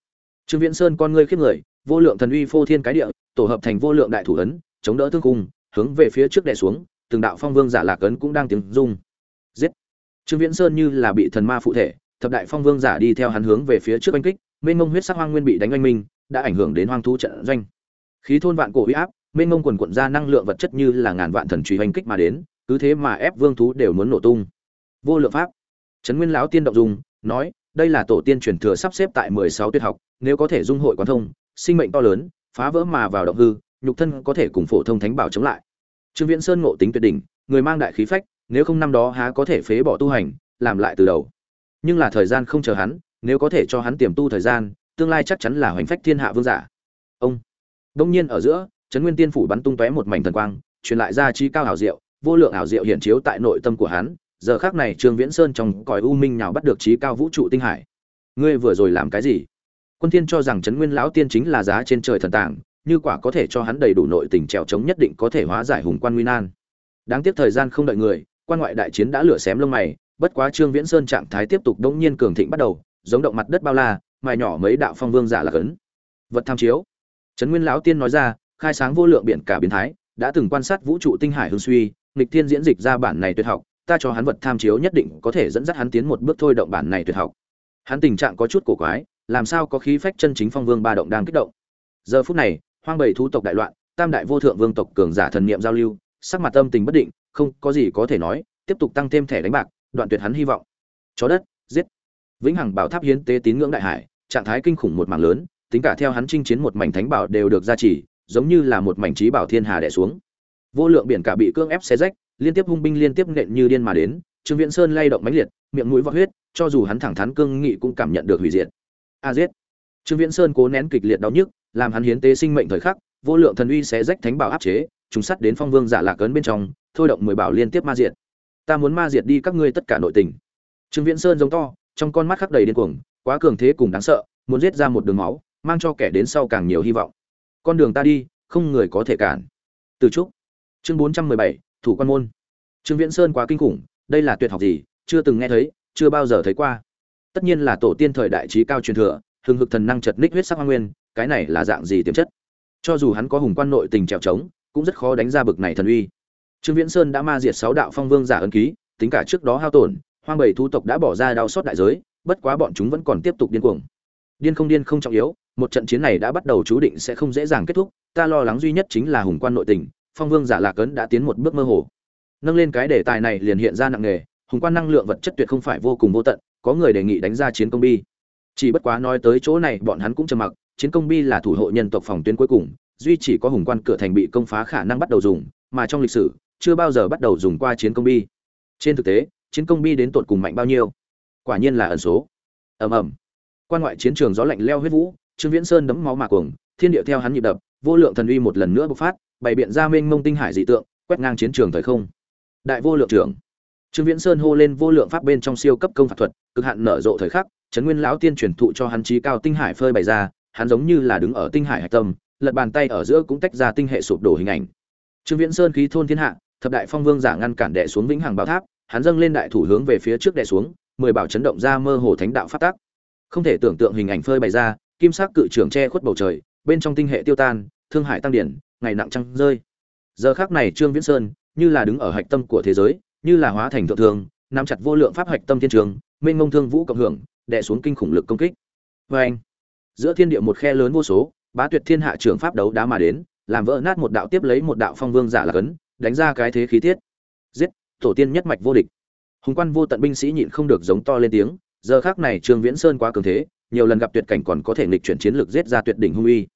Trương viễn sơn con ngươi khiếp người, vô lượng thần uy phô thiên cái địa, tổ hợp thành vô lượng đại thủ ấn, chống đỡ thương cung, hướng về phía trước đè xuống, từng đạo phong vương giả lạc ấn cũng đang tiếng rung trương viễn sơn như là bị thần ma phụ thể, thập đại phong vương giả đi theo hắn hướng về phía trước oanh kích, mênh mông huyết sắc hoang nguyên bị đánh oanh minh, đã ảnh hưởng đến hoang thú trận doanh. Khí thôn vạn cổ huy áp, mênh mông quần quận ra năng lượng vật chất như là ngàn vạn thần truy oanh kích mà đến, cứ thế mà ép vương thú đều muốn nổ tung. Vô lượng pháp. Trấn nguyên lão tiên động dung, nói, đây là tổ tiên truyền thừa sắp xếp tại mười sáu tuyệt học, nếu có thể dung hội quán thông, sinh mệnh to lớn, phá vỡ mà vào động hư, nhục thân có thể cùng phổ thông thánh bảo chống lại. Trương viễn sơn ngộ tính tuyệt đỉnh, người mang đại khí phách nếu không năm đó há có thể phế bỏ tu hành, làm lại từ đầu. Nhưng là thời gian không chờ hắn, nếu có thể cho hắn tiềm tu thời gian, tương lai chắc chắn là hoành phách thiên hạ vương giả. Ông. Đông nhiên ở giữa, trấn nguyên tiên phủ bắn tung tóe một mảnh thần quang, truyền lại ra chi cao hảo diệu, vô lượng ảo diệu hiện chiếu tại nội tâm của hắn, giờ khắc này trương viễn sơn trong cõi u minh nào bắt được chí cao vũ trụ tinh hải? Ngươi vừa rồi làm cái gì? Quân thiên cho rằng trấn nguyên lão tiên chính là giá trên trời thần tàng như quả có thể cho hắn đầy đủ nội tình trèo chống nhất định có thể hóa giải hùng quan nguy nan. Đáng tiếc thời gian không đợi người quan ngoại đại chiến đã lửa xém lông mày, bất quá trương viễn sơn trạng thái tiếp tục đống nhiên cường thịnh bắt đầu, giống động mặt đất bao la, mài nhỏ mấy đạo phong vương giả là cấn. Vật tham chiếu. Trấn nguyên lão tiên nói ra, khai sáng vô lượng biển cả biến thái, đã từng quan sát vũ trụ tinh hải hư suy, nghịch thiên diễn dịch ra bản này tuyệt học, ta cho hắn vật tham chiếu nhất định có thể dẫn dắt hắn tiến một bước thôi động bản này tuyệt học. Hắn tình trạng có chút cổ quái, làm sao có khí phách chân chính phong vương ba động đang kích động. Giờ phút này, hoang bầy thú tộc đại loạn, tam đại vô thượng vương tộc cường giả thần niệm giao lưu, sắc mặt tâm tình bất định không có gì có thể nói, tiếp tục tăng thêm thẻ đánh bạc, đoạn tuyệt hắn hy vọng. Chó đất, giết. Vĩnh hằng bảo tháp hiến tế tín ngưỡng đại hải, trạng thái kinh khủng một mảng lớn, tính cả theo hắn chinh chiến một mảnh thánh bảo đều được gia trì, giống như là một mảnh trí bảo thiên hà đẻ xuống. Vô lượng biển cả bị cưỡng ép xé rách, liên tiếp hung binh liên tiếp nện như điên mà đến, trương viễn sơn lay động mãnh liệt, miệng mũi vọt huyết, cho dù hắn thẳng thắn cương nghị cũng cảm nhận được hủy diệt. A giết. Trương viễn sơn cố nén kịch liệt đau nhức, làm hắn hiến tế sinh mệnh thời khắc, vô lượng thần uy xé rách thánh bảo áp chế chúng sắt đến phong vương giả lạc ấn bên trong thôi động mười bảo liên tiếp ma diệt. Ta muốn ma diệt đi các ngươi tất cả nội tình. Trương viễn sơn giống to, trong con mắt khắc đầy điên cuồng, quá cường thế cùng đáng sợ, muốn giết ra một đường máu, mang cho kẻ đến sau càng nhiều hy vọng. Con đường ta đi, không người có thể cản. Từ trúc, chương bốn trăm mười bảy, thủ quan môn. Trương viễn sơn quá kinh khủng, đây là tuyệt học gì, chưa từng nghe thấy, chưa bao giờ thấy qua. Tất nhiên là tổ tiên thời đại trí cao truyền thừa, hừng hực thần năng chật ních huyết sắc hoa nguyên, cái này là dạng gì tiềm chất? Cho dù hắn có hùng quan nội tình trèo trống, cũng rất khó đánh ra bực này thần uy trương viễn sơn đã ma diệt sáu đạo phong vương giả ân ký, tính cả trước đó hao tổn, hoang bảy thu tộc đã bỏ ra đau sót đại giới, bất quá bọn chúng vẫn còn tiếp tục điên cuồng. Điên không điên không trọng yếu, một trận chiến này đã bắt đầu chú định sẽ không dễ dàng kết thúc, ta lo lắng duy nhất chính là hùng quan nội tình, phong vương giả lạc ấn đã tiến một bước mơ hồ. Nâng lên cái đề tài này liền hiện ra nặng nề, hùng quan năng lượng vật chất tuyệt không phải vô cùng vô tận, có người đề nghị đánh ra chiến công bi. Chỉ bất quá nói tới chỗ này, bọn hắn cũng trầm mặc, chiến công bi là thủ hộ nhân tộc phòng tuyến cuối cùng, duy chỉ có hùng quan cửa thành bị công phá khả năng bắt đầu dùng, mà trong lịch sử chưa bao giờ bắt đầu dùng qua chiến công bi. Trên thực tế, chiến công bi đến tột cùng mạnh bao nhiêu? Quả nhiên là ẩn số. Ầm ầm. Quan ngoại chiến trường gió lạnh leo huyết vũ, trương viễn sơn đấm máu mạc cuồng, thiên địa theo hắn nhịp đập, vô lượng thần uy một lần nữa bộc phát, bày biện ra mênh mông tinh hải dị tượng, quét ngang chiến trường thời không. Đại vô lượng trưởng. Trương viễn sơn hô lên vô lượng pháp bên trong siêu cấp công phạt thuật, cực hạn nở rộ thời khắc, trấn nguyên lão tiên truyền thụ cho hắn trí cao tinh hải phơi bày ra, hắn giống như là đứng ở tinh hải hạch tâm, lật bàn tay ở giữa cũng tách ra tinh hệ sụp đổ hình ảnh. Trương viễn sơn khí thôn thiên hạ thập đại phong vương giả ngăn cản đệ xuống vĩnh hằng bảo tháp, hắn dâng lên đại thủ hướng về phía trước đệ xuống, mười bảo chấn động ra mơ hồ thánh đạo phát tác không thể tưởng tượng hình ảnh phơi bày ra, kim sắc cự trưởng che khuất bầu trời, bên trong tinh hệ tiêu tan, thương hải tăng điển, ngày nặng trăng rơi. Giờ khắc này trương viễn sơn như là đứng ở hạch tâm của thế giới, như là hóa thành thượng thường nắm chặt vô lượng pháp hạch tâm thiên trường, mênh mông thương vũ cộng hưởng, đè xuống kinh khủng lực công kích. Vê anh, giữa thiên địa một khe lớn vô số, bá tuyệt thiên hạ trưởng pháp đấu đá mà đến, làm vỡ nát một đạo tiếp lấy một đạo phong vương giả là cấn đánh ra cái thế khí tiết. Giết, tổ tiên nhất mạch vô địch. Hùng quan vô tận binh sĩ nhịn không được giống to lên tiếng, giờ khác này trương viễn sơn quá cường thế, nhiều lần gặp tuyệt cảnh còn có thể nghịch chuyển chiến lược giết ra tuyệt đỉnh hung uy.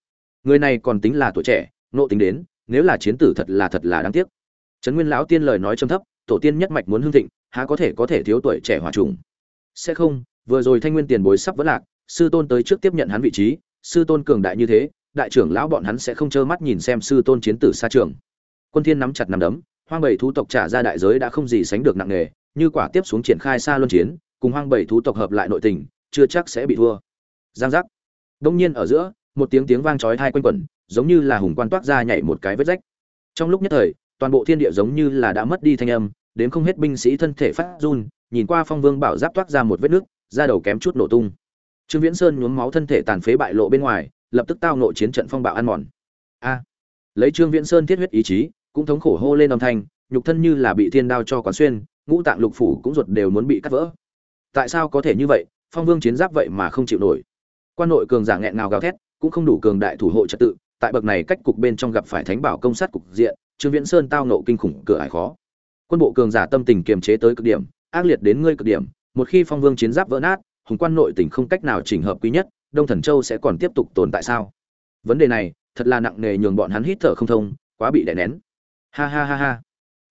Người này còn tính là tuổi trẻ, nộ tính đến, nếu là chiến tử thật là thật là đáng tiếc. Trấn nguyên lão tiên lời nói trầm thấp, tổ tiên nhất mạch muốn hưng thịnh, há có thể có thể thiếu tuổi trẻ hòa trùng. Sẽ không, vừa rồi thanh nguyên tiền bối sắp vỡ lạc, sư tôn tới trước tiếp nhận hắn vị trí, sư tôn cường đại như thế, đại trưởng lão bọn hắn sẽ không trơ mắt nhìn xem sư tôn chiến tử xa trường quân thiên nắm chặt nắm đấm, hoang bảy thú tộc trả ra đại giới đã không gì sánh được nặng nề, như quả tiếp xuống triển khai xa luân chiến, cùng hoang bảy thú tộc hợp lại nội tình, chưa chắc sẽ bị thua. Giang giác. Đông nhiên ở giữa, một tiếng tiếng vang chói tai quanh quẩn, giống như là hùng quan toát ra nhảy một cái vết rách. Trong lúc nhất thời, toàn bộ thiên địa giống như là đã mất đi thanh âm, đến không hết binh sĩ thân thể phát run, nhìn qua phong vương bảo giáp toát ra một vết nước, da đầu kém chút nổ tung. Trương viễn sơn nhuốm máu thân thể tàn phế bại lộ bên ngoài, lập tức tao nội chiến trận phong bạo ăn mòn. A. Lấy trương viễn sơn thiết huyết ý chí cũng thống khổ hô lên âm thanh, nhục thân như là bị thiên đao cho quán xuyên, ngũ tạng lục phủ cũng ruột đều muốn bị cắt vỡ. Tại sao có thể như vậy? Phong vương chiến giáp vậy mà không chịu nổi. Quan nội cường giả nghẹn ngào gào thét, cũng không đủ cường đại thủ hộ trật tự, tại bậc này cách cục bên trong gặp phải thánh bảo công sát cục diện, trương viễn sơn tao nộ kinh khủng, cửa ải khó. Quân bộ cường giả tâm tình kiềm chế tới cực điểm, ác liệt đến ngươi cực điểm, một khi phong vương chiến giáp vỡ nát, hùng quan nội tình không cách nào chỉnh hợp quý nhất, đông thần châu sẽ còn tiếp tục tồn tại sao? Vấn đề này, thật là nặng nề nhường bọn hắn hít thở không thông, quá bị đè nén ha ha ha ha.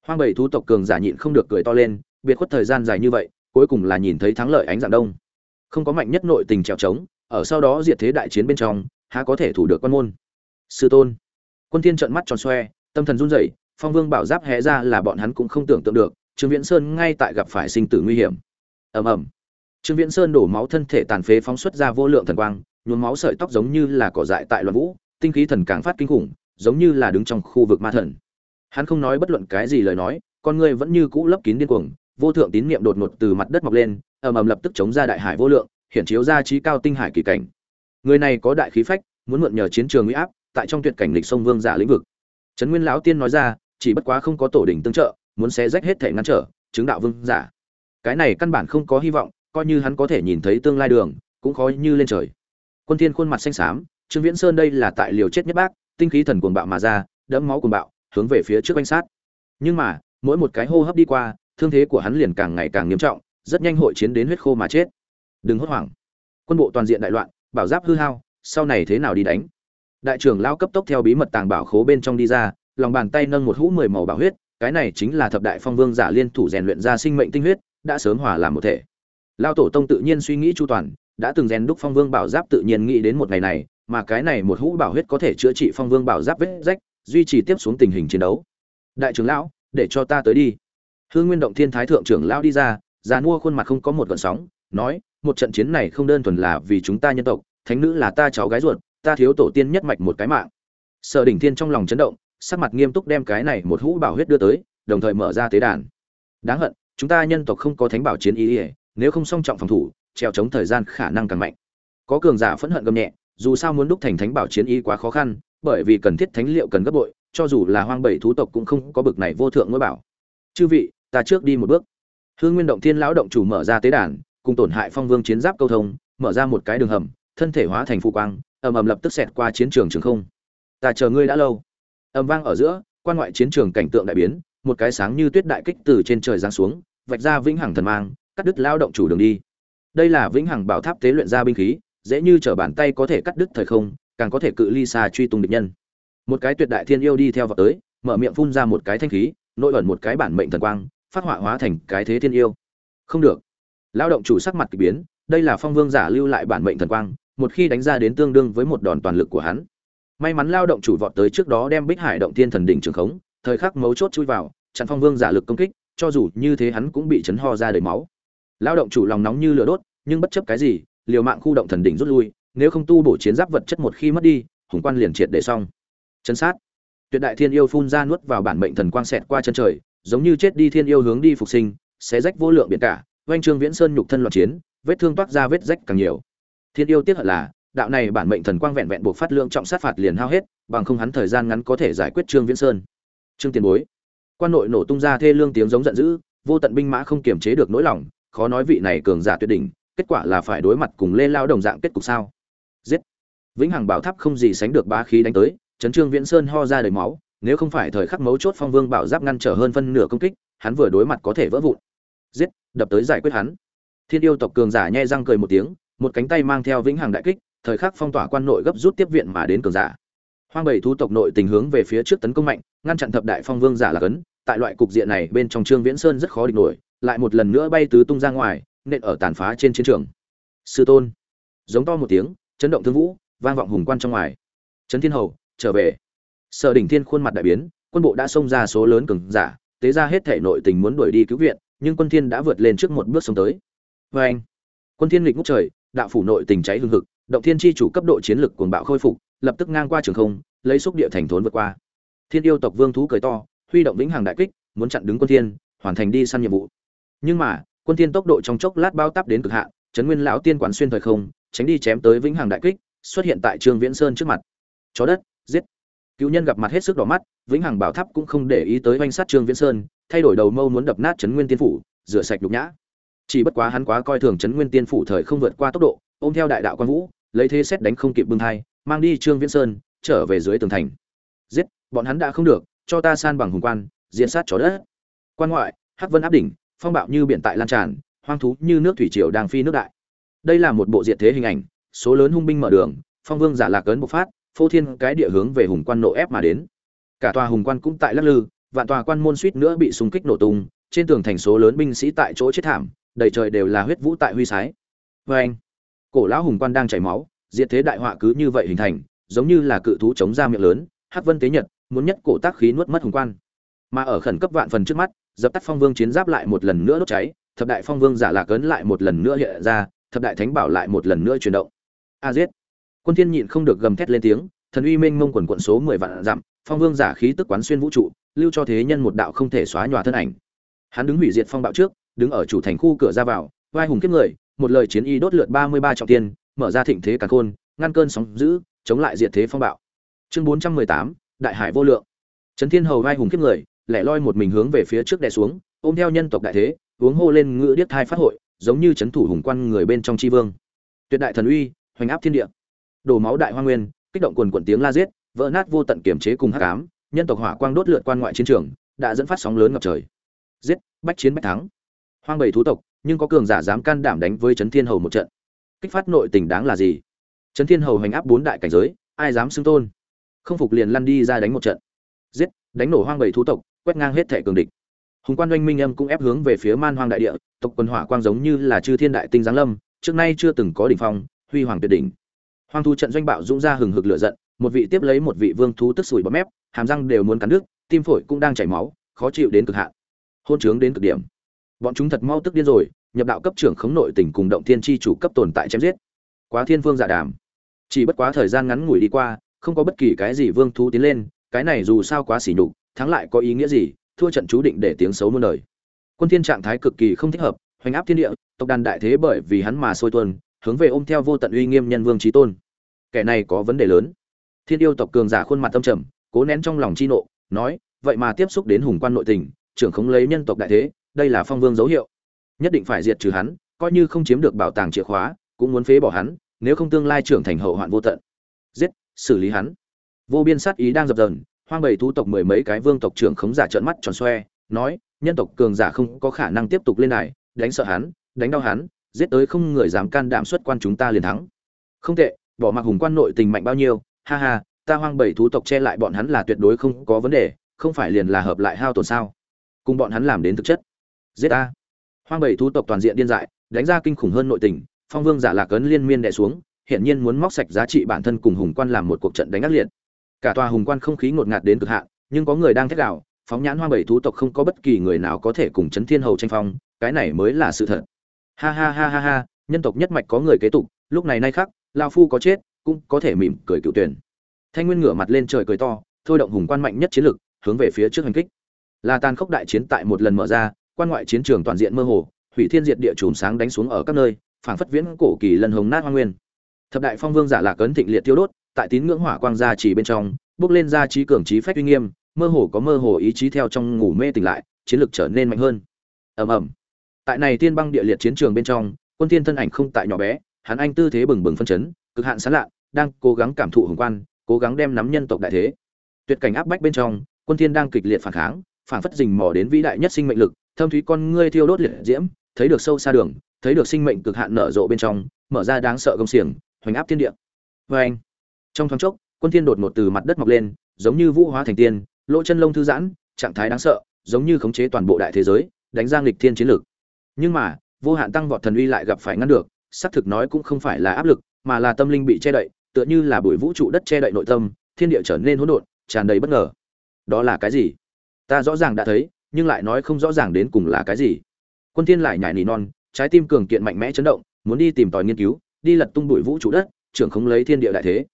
Hoang bảy thú tộc cường giả nhịn không được cười to lên, biệt khuất thời gian dài như vậy, cuối cùng là nhìn thấy thắng lợi ánh dạng đông. Không có mạnh nhất nội tình trèo trống, ở sau đó diệt thế đại chiến bên trong, há có thể thủ được quan môn? Sư tôn. Quân thiên trợn mắt tròn xoe, tâm thần run rẩy, phong vương bảo giáp hé ra là bọn hắn cũng không tưởng tượng được, trương viễn sơn ngay tại gặp phải sinh tử nguy hiểm. Ầm ầm. Trương viễn sơn đổ máu thân thể tàn phế phóng xuất ra vô lượng thần quang, nhuốm máu sợi tóc giống như là cỏ dại tại loạn vũ, tinh khí thần càng phát kinh khủng, giống như là đứng trong khu vực ma thần hắn không nói bất luận cái gì lời nói, con người vẫn như cũ lấp kín điên cuồng, vô thượng tín niệm đột ngột từ mặt đất mọc lên, ầm ầm lập tức chống ra đại hải vô lượng, hiển chiếu ra trí cao tinh hải kỳ cảnh. Người này có đại khí phách, muốn mượn nhờ chiến trường uy áp, tại trong tuyệt cảnh lịch sông vương giả lĩnh vực. Trấn nguyên lão tiên nói ra, chỉ bất quá không có tổ đỉnh tương trợ, muốn xé rách hết thể ngăn trở, chứng đạo vương giả. Cái này căn bản không có hy vọng, coi như hắn có thể nhìn thấy tương lai đường, cũng khó như lên trời. Quân thiên khuôn mặt xanh xám, trương viễn sơn đây là tại liều chết nhất bác, tinh khí thần cuồng bạo mà ra, đẫm máu cuồng bạo hướng về phía trước quanh sát. Nhưng mà, mỗi một cái hô hấp đi qua, thương thế của hắn liền càng ngày càng nghiêm trọng, rất nhanh hội chiến đến huyết khô mà chết. Đừng hốt hoảng. Quân bộ toàn diện đại loạn, bảo giáp hư hao, sau này thế nào đi đánh? Đại trưởng lao cấp tốc theo bí mật tàng bảo khố bên trong đi ra, lòng bàn tay nâng một hũ mười màu bảo huyết, cái này chính là thập đại phong vương giả liên thủ rèn luyện ra sinh mệnh tinh huyết, đã sớm hòa làm một thể. Lao tổ tông tự nhiên suy nghĩ chu toàn, đã từng rèn đúc phong vương bảo giáp tự nhiên nghĩ đến một ngày này, mà cái này một hũ bảo huyết có thể chữa trị phong vương bảo giáp vết rách duy trì tiếp xuống tình hình chiến đấu. Đại trưởng lão, để cho ta tới đi. Hương nguyên động thiên thái thượng trưởng lão đi ra, già mua khuôn mặt không có một gợn sóng, nói, một trận chiến này không đơn thuần là vì chúng ta nhân tộc, thánh nữ là ta cháu gái ruột, ta thiếu tổ tiên nhất mạch một cái mạng. Sở đỉnh thiên trong lòng chấn động, sắc mặt nghiêm túc đem cái này một hũ bảo huyết đưa tới, đồng thời mở ra tế đàn. Đáng hận, chúng ta nhân tộc không có thánh bảo chiến ý ỉa nếu không song trọng phòng thủ treo chống thời gian khả năng càng mạnh. Có cường giả phẫn hận gầm nhẹ, dù sao muốn đúc thành thánh bảo chiến ý quá khó khăn bởi vì cần thiết thánh liệu cần gấp bội, cho dù là hoang bảy thú tộc cũng không có bực này vô thượng ngôi bảo. Chư vị, ta trước đi một bước. Hương nguyên động thiên lão động chủ mở ra tế đàn, cùng tổn hại phong vương chiến giáp câu thông, mở ra một cái đường hầm, thân thể hóa thành phụ quang, ầm ầm lập tức xẹt qua chiến trường trường không. Ta chờ ngươi đã lâu. Ầm vang ở giữa, quan ngoại chiến trường cảnh tượng đại biến, một cái sáng như tuyết đại kích từ trên trời giáng xuống, vạch ra vĩnh hằng thần mang, cắt đứt lao động chủ đường đi. Đây là vĩnh hằng bảo tháp tế luyện ra binh khí, dễ như trở bàn tay có thể cắt đứt thời không càng có thể cự ly xa truy tung địch nhân. Một cái tuyệt đại thiên yêu đi theo vào tới, mở miệng phun ra một cái thanh khí, nội ẩn một cái bản mệnh thần quang, phát họa hóa thành cái thế thiên yêu. Không được. Lao động chủ sắc mặt kỳ biến, đây là phong vương giả lưu lại bản mệnh thần quang, một khi đánh ra đến tương đương với một đòn toàn lực của hắn. May mắn lao động chủ vọt tới trước đó đem bích hải động thiên thần đỉnh trường khống, thời khắc mấu chốt chui vào, chặn phong vương giả lực công kích, cho dù như thế hắn cũng bị chấn ho ra đầy máu. Lao động chủ lòng nóng như lửa đốt, nhưng bất chấp cái gì, liều mạng khu động thần đỉnh rút lui nếu không tu bổ chiến giáp vật chất một khi mất đi, hùng quan liền triệt để xong. Chấn sát. Tuyệt đại thiên yêu phun ra nuốt vào bản mệnh thần quang xẹt qua chân trời, giống như chết đi thiên yêu hướng đi phục sinh, xé rách vô lượng biển cả, oanh trương viễn sơn nhục thân loạn chiến, vết thương toát ra vết rách càng nhiều. Thiên yêu tiếc hận là, đạo này bản mệnh thần quang vẹn vẹn buộc phát lượng trọng sát phạt liền hao hết, bằng không hắn thời gian ngắn có thể giải quyết trương viễn sơn. Trương tiền bối. Quan nội nổ tung ra thê lương tiếng giống giận dữ, vô tận binh mã không kiềm chế được nỗi lòng, khó nói vị này cường giả tuyệt đỉnh, kết quả là phải đối mặt cùng lê lao đồng dạng kết cục sao? Giết. Vĩnh hằng bảo tháp không gì sánh được bá khí đánh tới chấn trương viễn sơn ho ra đầy máu, nếu không phải thời khắc mấu chốt phong vương bảo giáp ngăn trở hơn phân nửa công kích, hắn vừa đối mặt có thể vỡ vụn. Giết, đập tới giải quyết hắn. Thiên yêu tộc cường giả nhẹ răng cười một tiếng, một cánh tay mang theo vĩnh hằng đại kích, thời khắc phong tỏa quan nội gấp rút tiếp viện mà đến cường giả. Hoang bảy thú tộc nội tình hướng về phía trước tấn công mạnh, ngăn chặn thập đại phong vương giả là cấn, tại loại cục diện này bên trong trương viễn sơn rất khó địch nổi, lại một lần nữa bay tứ tung ra ngoài, nện ở tàn phá trên chiến trường. Sư tôn. Giống to một tiếng chấn động thương vũ, vang vọng hùng quan trong ngoài. Trấn thiên hầu, trở về. Sở đỉnh thiên khuôn mặt đại biến, quân bộ đã xông ra số lớn cường giả, tế ra hết thể nội tình muốn đuổi đi cứu viện, nhưng quân thiên đã vượt lên trước một bước xông tới. Với anh, quân thiên lịch ngút trời, đạo phủ nội tình cháy hương hực, động thiên chi chủ cấp độ chiến lực cuồng bạo khôi phục, lập tức ngang qua trường không, lấy xúc địa thành thốn vượt qua. Thiên yêu tộc vương thú cười to, huy động vĩnh hằng đại kích, muốn chặn đứng quân thiên, hoàn thành đi săn nhiệm vụ. Nhưng mà, quân thiên tốc độ trong chốc lát bao táp đến cực hạn chấn nguyên lão tiên quán xuyên thời không tránh đi chém tới vĩnh hằng đại kích, xuất hiện tại trương viễn sơn trước mặt. Chó đất, giết. Cựu nhân gặp mặt hết sức đỏ mắt, vĩnh hằng bảo tháp cũng không để ý tới oanh sát trương viễn sơn, thay đổi đầu mâu muốn đập nát chấn nguyên tiên phủ, rửa sạch nhục nhã. Chỉ bất quá hắn quá coi thường chấn nguyên tiên phủ thời không vượt qua tốc độ, ôm theo đại đạo quan vũ, lấy thế xét đánh không kịp bưng hai mang đi trương viễn sơn, trở về dưới tường thành. Giết, bọn hắn đã không được, cho ta san bằng hùng quan diễn sát chó đất. Quan ngoại, hắc vân áp đỉnh, phong bạo như biển tại lan tràn, hoang thú như nước thủy triều đang phi nước đại đây là một bộ diện thế hình ảnh, số lớn hung binh mở đường, phong vương giả lạc ấn bộc phát, phô thiên cái địa hướng về hùng quan nộ ép mà đến. Cả tòa hùng quan cũng tại lắc lư, vạn tòa quan môn suýt nữa bị xung kích nổ tung, trên tường thành số lớn binh sĩ tại chỗ chết thảm, đầy trời đều là huyết vũ tại huy sái. Vê anh cổ lão hùng quan đang chảy máu diện thế đại họa cứ như vậy hình thành, giống như là cự thú chống ra miệng lớn hát vân tế nhật, muốn nhất cổ tác khí nuốt mất hùng quan. Mà ở khẩn cấp vạn phần trước mắt, dập tắt phong vương chiến giáp lại một lần nữa đốt cháy, thập đại phong vương giả lạc ấn lại một lần nữa hiện ra thập đại thánh bảo lại một lần nữa chuyển động. A giết. Quân thiên nhịn không được gầm thét lên tiếng, thần uy minh mông quần quận số mười vạn dặm, phong vương giả khí tức quán xuyên vũ trụ, lưu cho thế nhân một đạo không thể xóa nhòa thân ảnh. Hắn đứng hủy diệt phong bạo trước, đứng ở chủ thành khu cửa ra vào, vai hùng kiếp người, một lời chiến y đốt lượt ba mươi ba trọng tiên, mở ra thịnh thế càn khôn, ngăn cơn sóng dữ, chống lại diệt thế phong bạo. Chương bốn trăm mười tám, đại hải vô lượng. Trấn thiên hầu vai hùng kiếp người, lẻ loi một mình hướng về phía trước đè xuống, ôm theo nhân tộc đại thế uống hô lên ngựa điếc thai phát hội giống như chấn thủ hùng quan người bên trong tri vương. Tuyệt đại thần uy, hoành áp thiên địa. Đổ máu đại hoa nguyên, kích động quần quần tiếng la giết, vỡ nát vô tận kiểm chế cùng hắc ám, nhân tộc hỏa quang đốt lượt quan ngoại chiến trường, đã dẫn phát sóng lớn ngập trời. Giết, bách chiến bách thắng. Hoang bầy thú tộc, nhưng có cường giả dám can đảm đánh với trấn thiên hầu một trận. Kích phát nội tình đáng là gì? Trấn thiên hầu hành áp bốn đại cảnh giới, ai dám xưng tôn? Không phục liền lăn đi ra đánh một trận. Giết, đánh nổ hoang bầy thú tộc, quét ngang hết thể cường địch hùng quan oanh minh âm cũng ép hướng về phía man hoang đại địa, tộc quân hỏa quang giống như là chư thiên đại tinh giáng lâm, trước nay chưa từng có đỉnh phong, huy hoàng tuyệt đỉnh. Hoang thu trận doanh bạo dũng ra hừng hực lửa giận, một vị tiếp lấy một vị vương thú tức sủi bọt mép, hàm răng đều muốn cắn nước tim phổi cũng đang chảy máu, khó chịu đến cực hạn. Hôn trướng đến cực điểm. Bọn chúng thật mau tức điên rồi, nhập đạo cấp trưởng khống nội tỉnh cùng động thiên chi chủ cấp tồn tại chém giết. Quá thiên vương giả đàm. Chỉ bất quá thời gian ngắn ngủi đi qua, không có bất kỳ cái gì vương thú tiến lên, cái này dù sao quá xỉ nhục, thắng lại có ý nghĩa gì thua trận chú định để tiếng xấu muôn đời. Quân thiên trạng thái cực kỳ không thích hợp, hoành áp thiên địa, tộc đàn đại thế bởi vì hắn mà sôi tuôn, hướng về ôm theo vô tận uy nghiêm nhân vương chí tôn. Kẻ này có vấn đề lớn. Thiên yêu tộc cường giả khuôn mặt tâm trầm, cố nén trong lòng chi nộ, nói, vậy mà tiếp xúc đến hùng quan nội tình, trưởng khống lấy nhân tộc đại thế, đây là phong vương dấu hiệu. Nhất định phải diệt trừ hắn, coi như không chiếm được bảo tàng chìa khóa, cũng muốn phế bỏ hắn, nếu không tương lai trưởng thành hậu hoạn vô tận. Giết, xử lý hắn. Vô biên sát ý đang dập dờn hoang bầy thú tộc mười mấy cái vương tộc trưởng khống giả trợn mắt tròn xoe nói nhân tộc cường giả không có khả năng tiếp tục lên này, đánh sợ hắn đánh đau hắn giết tới không người dám can đảm xuất quan chúng ta liền thắng. Không tệ bỏ mặc hùng quan nội tình mạnh bao nhiêu ha ha ta hoang bầy thú tộc che lại bọn hắn là tuyệt đối không có vấn đề không phải liền là hợp lại hao tổn sao? Cùng bọn hắn làm đến thực chất. Giết a hoang bầy thú tộc toàn diện điên dại đánh ra kinh khủng hơn nội tình phong vương giả lạc ấn liên miên đè xuống hiện nhiên muốn móc sạch giá trị bản thân cùng hùng quan làm một cuộc trận đánh ác liệt cả tòa hùng quan không khí ngột ngạt đến cực hạn, nhưng có người đang thét đảo phóng nhãn hoang bảy thú tộc không có bất kỳ người nào có thể cùng chấn thiên hầu tranh phong, cái này mới là sự thật. Ha ha ha ha ha, nhân tộc nhất mạch có người kế tục, lúc này nay khác lao phu có chết, cũng có thể mỉm cười cựu tuyển. Thanh nguyên ngửa mặt lên trời cười to, thôi động hùng quan mạnh nhất chiến lực, hướng về phía trước hành kích. Là tàn khốc đại chiến tại một lần mở ra, quan ngoại chiến trường toàn diện mơ hồ, hủy thiên diệt địa chùm sáng đánh xuống ở các nơi, phảng phất viễn cổ kỳ lần hồng nát hoa nguyên. Thập đại phong vương giả lạc ấn thịnh liệt tiêu đốt tại tín ngưỡng hỏa quang gia chỉ bên trong, bước lên ra trí cường trí phách uy nghiêm, mơ hồ có mơ hồ ý chí theo trong ngủ mê tỉnh lại, chiến lực trở nên mạnh hơn. Ầm ầm. Tại này tiên băng địa liệt chiến trường bên trong, quân tiên thân ảnh không tại nhỏ bé, hắn anh tư thế bừng bừng phân chấn, cực hạn sáng lạ, đang cố gắng cảm thụ hùng quan, cố gắng đem nắm nhân tộc đại thế. Tuyệt cảnh áp bách bên trong, quân thiên đang kịch liệt phản kháng, phản phất rình mò đến vĩ đại nhất sinh mệnh lực, thâm thúy con ngươi thiêu đốt liệt diễm, thấy được sâu xa đường, thấy được sinh mệnh cực hạn nở rộ bên trong, mở ra đáng sợ công xiềng, hoành áp thiên địa. Với anh trong thoáng chốc, quân thiên đột ngột từ mặt đất mọc lên, giống như vũ hóa thành tiên, lỗ chân lông thư giãn, trạng thái đáng sợ, giống như khống chế toàn bộ đại thế giới, đánh giang lịch thiên chiến lược. Nhưng mà, vô hạn tăng vọt thần uy lại gặp phải ngăn được, xác thực nói cũng không phải là áp lực, mà là tâm linh bị che đậy, tựa như là bụi vũ trụ đất che đậy nội tâm, thiên địa trở nên hỗn độn, tràn đầy bất ngờ. Đó là cái gì? Ta rõ ràng đã thấy, nhưng lại nói không rõ ràng đến cùng là cái gì. Quân thiên lại nhảy nỉ non, trái tim cường kiện mạnh mẽ chấn động, muốn đi tìm tòi nghiên cứu, đi lật tung bụi vũ trụ đất, trưởng không lấy thiên địa đại thế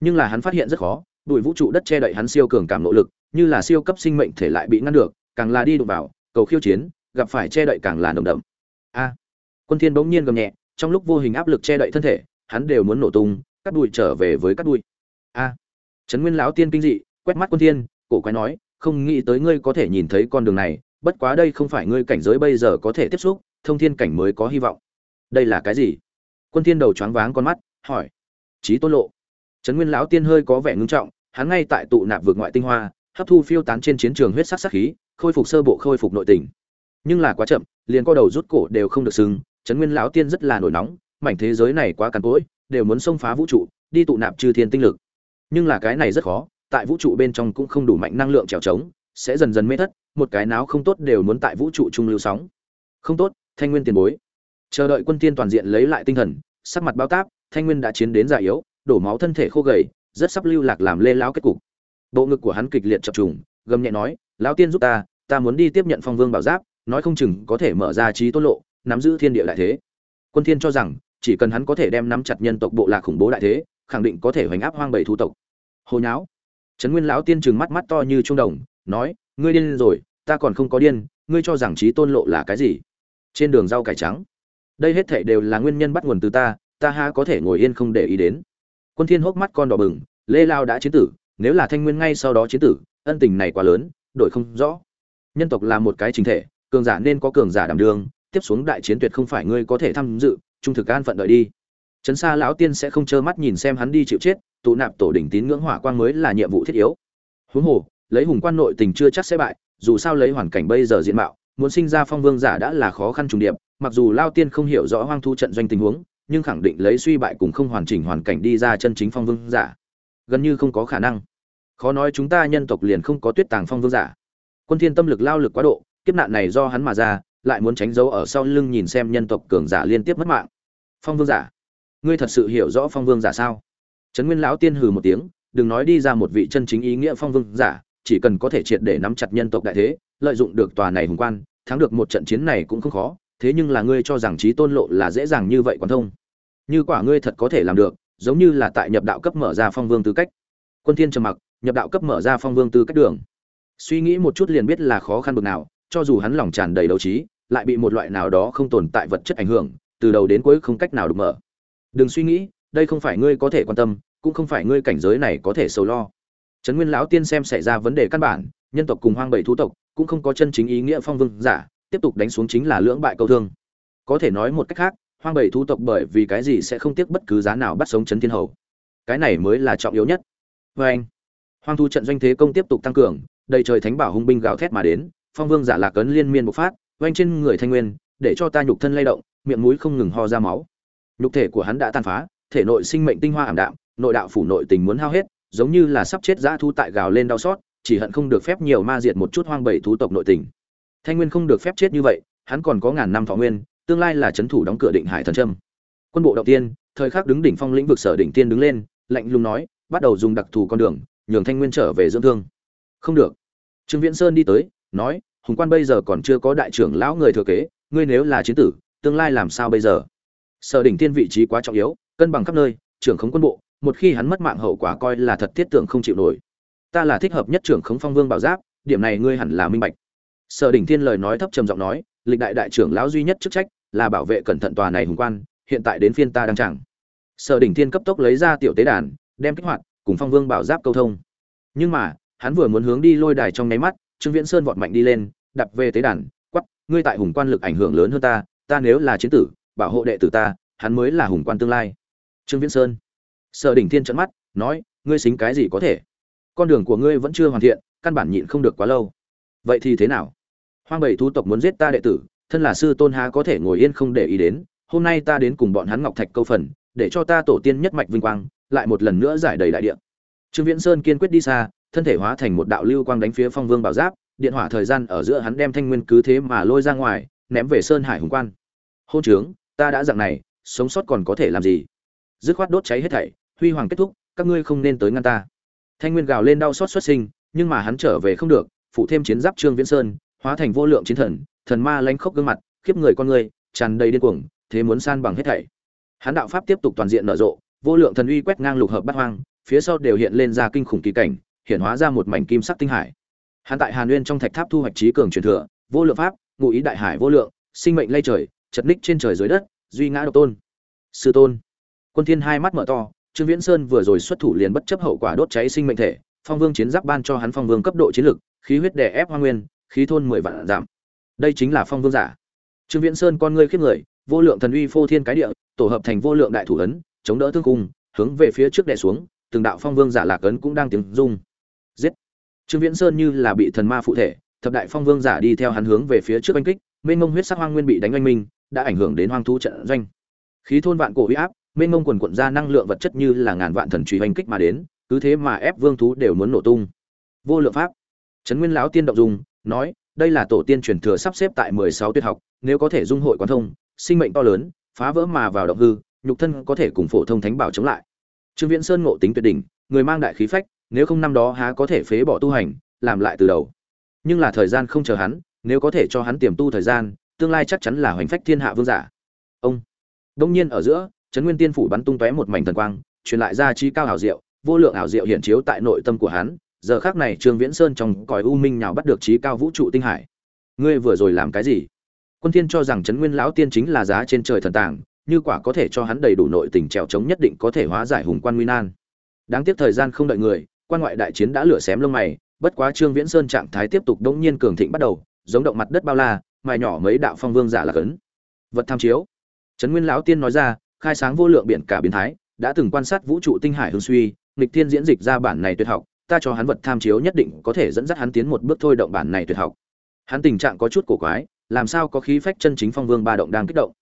nhưng là hắn phát hiện rất khó, đuổi vũ trụ đất che đậy hắn siêu cường cảm nỗ lực, như là siêu cấp sinh mệnh thể lại bị ngăn được, càng là đi đụng vào, cầu khiêu chiến, gặp phải che đậy càng là nồng đậm. A. Quân thiên bỗng nhiên gầm nhẹ, trong lúc vô hình áp lực che đậy thân thể, hắn đều muốn nổ tung, cắt đuôi trở về với cắt đuôi. A. Trấn nguyên lão tiên kinh dị, quét mắt quân thiên, cổ quái nói, không nghĩ tới ngươi có thể nhìn thấy con đường này, bất quá đây không phải ngươi cảnh giới bây giờ có thể tiếp xúc, thông thiên cảnh mới có hy vọng. Đây là cái gì? Quân thiên đầu choáng váng con mắt, hỏi. Trí tôn lộ trấn nguyên lão tiên hơi có vẻ ngưng trọng, hắn ngay tại tụ nạp vượt ngoại tinh hoa, hấp thu phiêu tán trên chiến trường huyết sắc sắc khí, khôi phục sơ bộ khôi phục nội tình. Nhưng là quá chậm, liền co đầu rút cổ đều không được sưng trấn nguyên lão tiên rất là nổi nóng, mảnh thế giới này quá cằn cỗi, đều muốn xông phá vũ trụ, đi tụ nạp chư thiên tinh lực. Nhưng là cái này rất khó, tại vũ trụ bên trong cũng không đủ mạnh năng lượng trèo trống, sẽ dần dần mê thất, một cái náo không tốt đều muốn tại vũ trụ trung lưu sóng. Không tốt, thanh nguyên tiền bối. Chờ đợi quân tiên toàn diện lấy lại tinh thần, sắc mặt bao táp, thanh nguyên đã chiến đến già yếu đổ máu thân thể khô gầy, rất sắp lưu lạc làm lê lão kết cục. Bộ ngực của hắn kịch liệt chập trùng, gầm nhẹ nói, lão tiên giúp ta ta muốn đi tiếp nhận phong vương bảo giáp, nói không chừng có thể mở ra trí tôn lộ, nắm giữ thiên địa đại thế. Quân thiên cho rằng, chỉ cần hắn có thể đem nắm chặt nhân tộc bộ lạc khủng bố đại thế, khẳng định có thể hoành áp hoang bảy thu tộc. Hồ nháo. Trấn nguyên lão tiên trừng mắt mắt to như trung đồng, nói, ngươi điên rồi, ta còn không có điên, ngươi cho rằng trí tôn lộ là cái gì? Trên đường rau cải trắng. Đây hết thảy đều là nguyên nhân bắt nguồn từ ta ta ha có thể ngồi yên không để ý đến quân thiên hốc mắt con đỏ bừng, lê lao đã chiến tử, nếu là thanh nguyên ngay sau đó chiến tử, ân tình này quá lớn, đổi không rõ. Nhân tộc là một cái chính thể, cường giả nên có cường giả đảm đương, tiếp xuống đại chiến tuyệt không phải ngươi có thể tham dự, trung thực an phận đợi đi. Trấn xa lão tiên sẽ không trơ mắt nhìn xem hắn đi chịu chết, tụ nạp tổ đỉnh tín ngưỡng hỏa quang mới là nhiệm vụ thiết yếu. Huống hồ, lấy hùng quan nội tình chưa chắc sẽ bại, dù sao lấy hoàn cảnh bây giờ diện mạo, muốn sinh ra phong vương giả đã là khó khăn trùng điệp, mặc dù lao tiên không hiểu rõ hoang thu trận doanh tình huống nhưng khẳng định lấy suy bại cùng không hoàn chỉnh hoàn cảnh đi ra chân chính phong vương giả. Gần như không có khả năng. Khó nói chúng ta nhân tộc liền không có tuyết tàng phong vương giả. Quân thiên tâm lực lao lực quá độ, kiếp nạn này do hắn mà ra, lại muốn tránh giấu ở sau lưng nhìn xem nhân tộc cường giả liên tiếp mất mạng. Phong vương giả. Ngươi thật sự hiểu rõ phong vương giả sao? Trấn nguyên lão tiên hừ một tiếng, đừng nói đi ra một vị chân chính ý nghĩa phong vương giả, chỉ cần có thể triệt để nắm chặt nhân tộc đại thế, lợi dụng được tòa này hùng quan, thắng được một trận chiến này cũng không khó, thế nhưng là ngươi cho rằng trí tôn lộ là dễ dàng như vậy quan thông như quả ngươi thật có thể làm được, giống như là tại nhập đạo cấp mở ra phong vương tư cách. Quân thiên trầm mặc, nhập đạo cấp mở ra phong vương tư cách đường. Suy nghĩ một chút liền biết là khó khăn bực nào, cho dù hắn lòng tràn đầy đấu trí, lại bị một loại nào đó không tồn tại vật chất ảnh hưởng, từ đầu đến cuối không cách nào được mở. Đừng suy nghĩ, đây không phải ngươi có thể quan tâm, cũng không phải ngươi cảnh giới này có thể sầu lo. Trấn nguyên lão tiên xem xảy ra vấn đề căn bản, nhân tộc cùng hoang bảy thú tộc cũng không có chân chính ý nghĩa phong vương giả, tiếp tục đánh xuống chính là lưỡng bại câu thương. Có thể nói một cách khác hoang bảy thú tộc bởi vì cái gì sẽ không tiếc bất cứ giá nào bắt sống trấn thiên hầu? Cái này mới là trọng yếu nhất. Vê anh, hoang thu trận doanh thế công tiếp tục tăng cường, đầy trời thánh bảo hung binh gào thét mà đến, phong vương giả lạc cấn liên miên bộc phát, oanh trên người thanh nguyên, để cho ta nhục thân lay động, miệng mũi không ngừng ho ra máu. Nhục thể của hắn đã tàn phá, thể nội sinh mệnh tinh hoa ảm đạm, nội đạo phủ nội tình muốn hao hết, giống như là sắp chết dã thu tại gào lên đau xót, chỉ hận không được phép nhiều ma diệt một chút hoang bầy thú tộc nội tình. Thanh nguyên không được phép chết như vậy, hắn còn có ngàn năm thọ nguyên tương lai là c thủ đóng cửa định hải thần trâm. Quân bộ động tiên, thời khắc đứng đỉnh phong lĩnh vực sở đỉnh tiên đứng lên, lạnh lùng nói, bắt đầu dùng đặc thù con đường, nhường thanh nguyên trở về dưỡng thương. Không được. Trương viễn sơn đi tới, nói, hùng quan bây giờ còn chưa có đại trưởng lão người thừa kế, ngươi nếu là chiến tử, tương lai làm sao bây giờ? Sở đỉnh tiên vị trí quá trọng yếu, cân bằng khắp nơi, trưởng khống quân bộ, một khi hắn mất mạng hậu quả coi là thật thiết tưởng không chịu nổi. Ta là thích hợp nhất trưởng khống phong vương bảo giáp, điểm này ngươi hẳn là minh bạch. Sở đỉnh tiên lời nói thấp trầm giọng nói, lịch đại đại trưởng lão duy nhất chức trách là bảo vệ cẩn thận tòa này hùng quan, hiện tại đến phiên ta đang chẳng sở đỉnh thiên cấp tốc lấy ra tiểu tế đàn, đem kích hoạt, cùng phong vương bảo giáp câu thông. Nhưng mà, hắn vừa muốn hướng đi lôi đài trong nháy mắt, trương viễn sơn vọt mạnh đi lên đập về tế đàn quắp ngươi tại hùng quan lực ảnh hưởng lớn hơn ta ta nếu là chiến tử, bảo hộ đệ tử ta, hắn mới là hùng quan tương lai. Trương viễn sơn. Sở đỉnh thiên trận mắt, nói, ngươi xính cái gì có thể? Con đường của ngươi vẫn chưa hoàn thiện, căn bản nhịn không được quá lâu. Vậy thì thế nào? Hoang bảy thu tộc muốn giết ta đệ tử thân là sư tôn há có thể ngồi yên không để ý đến, hôm nay ta đến cùng bọn hắn ngọc thạch câu phần, để cho ta tổ tiên nhất mạch vinh quang, lại một lần nữa giải đầy đại địa. Trương viễn sơn kiên quyết đi xa, thân thể hóa thành một đạo lưu quang đánh phía phong vương bảo giáp, điện hỏa thời gian ở giữa hắn đem thanh nguyên cứ thế mà lôi ra ngoài, ném về sơn hải hùng quan. Hôn trướng, ta đã dặn này, sống sót còn có thể làm gì? Dứt khoát đốt cháy hết thảy, huy hoàng kết thúc, các ngươi không nên tới ngăn ta. Thanh nguyên gào lên đau xót xuất sinh, nhưng mà hắn trở về không được, phụ thêm chiến giáp trương viễn sơn, hóa thành vô lượng chiến thần thần ma lanh khốc gương mặt, khiếp người con người, tràn đầy điên cuồng, thế muốn san bằng hết thảy. Hắn đạo pháp tiếp tục toàn diện nở rộ, vô lượng thần uy quét ngang lục hợp bát hoang, phía sau đều hiện lên ra kinh khủng kỳ cảnh, hiện hóa ra một mảnh kim sắc tinh hải. Hắn tại hàn nguyên trong thạch tháp thu hoạch trí cường truyền thừa, vô lượng pháp, ngụ ý đại hải vô lượng, sinh mệnh lây trời, chật ních trên trời dưới đất, duy ngã độc tôn. Sư tôn. Quân thiên hai mắt mở to, trương viễn sơn vừa rồi xuất thủ liền bất chấp hậu quả đốt cháy sinh mệnh thể, phong vương chiến giáp ban cho hắn phong vương cấp độ chiến lực, khí huyết đè ép hoa nguyên, khí thôn mười vạn giảm đây chính là phong vương giả. Trương viễn sơn con ngươi khiếp người, vô lượng thần uy phô thiên cái địa, tổ hợp thành vô lượng đại thủ ấn, chống đỡ thương cung, hướng về phía trước đè xuống, từng đạo phong vương giả lạc ấn cũng đang tiếng rung. Giết! Trương viễn sơn như là bị thần ma phụ thể, thập đại phong vương giả đi theo hắn hướng về phía trước oanh kích, mênh mông huyết sắc hoang nguyên bị đánh oanh minh, đã ảnh hưởng đến hoang thú trận doanh. Khí thôn vạn cổ huy áp, mênh mông quần quận ra năng lượng vật chất như là ngàn vạn thần truy oanh kích mà đến, cứ thế mà ép vương thú đều muốn nổ tung. Vô lượng pháp! Trấn nguyên lão tiên động dùng nói đây là tổ tiên truyền thừa sắp xếp tại mười sáu tuyệt học, nếu có thể dung hội quán thông, sinh mệnh to lớn, phá vỡ mà vào động hư, nhục thân có thể cùng phổ thông thánh bảo chống lại. Trương viễn sơn ngộ tính tuyệt đỉnh, người mang đại khí phách, nếu không năm đó há có thể phế bỏ tu hành, làm lại từ đầu. Nhưng là thời gian không chờ hắn, nếu có thể cho hắn tiềm tu thời gian, tương lai chắc chắn là hoành phách thiên hạ vương giả. Ông. Đông nhiên ở giữa, trấn nguyên tiên phủ bắn tung tóe một mảnh thần quang, truyền lại ra chi cao hảo diệu, vô lượng ảo diệu hiện chiếu tại nội tâm của hắn giờ khác này trương viễn sơn trong cõi u minh nào bắt được trí cao vũ trụ tinh hải? Ngươi vừa rồi làm cái gì? Quân thiên cho rằng chấn nguyên lão tiên chính là giá trên trời thần tàng, như quả có thể cho hắn đầy đủ nội tình trèo chống nhất định có thể hóa giải hùng quan nguy nan. Đáng tiếc thời gian không đợi người, quan ngoại đại chiến đã lửa xém lông mày, bất quá trương viễn sơn trạng thái tiếp tục đống nhiên cường thịnh bắt đầu, giống động mặt đất bao la, mài nhỏ mấy đạo phong vương giả là cấn. Vật tham chiếu. Trấn nguyên lão tiên nói ra, khai sáng vô lượng biển cả biến thái, đã từng quan sát vũ trụ tinh hải hương suy, nghịch thiên diễn dịch ra bản này tuyệt học ta cho hắn vật tham chiếu nhất định có thể dẫn dắt hắn tiến một bước thôi động bản này tuyệt học. Hắn tình trạng có chút cổ quái, làm sao có khí phách chân chính phong vương ba động đang kích động.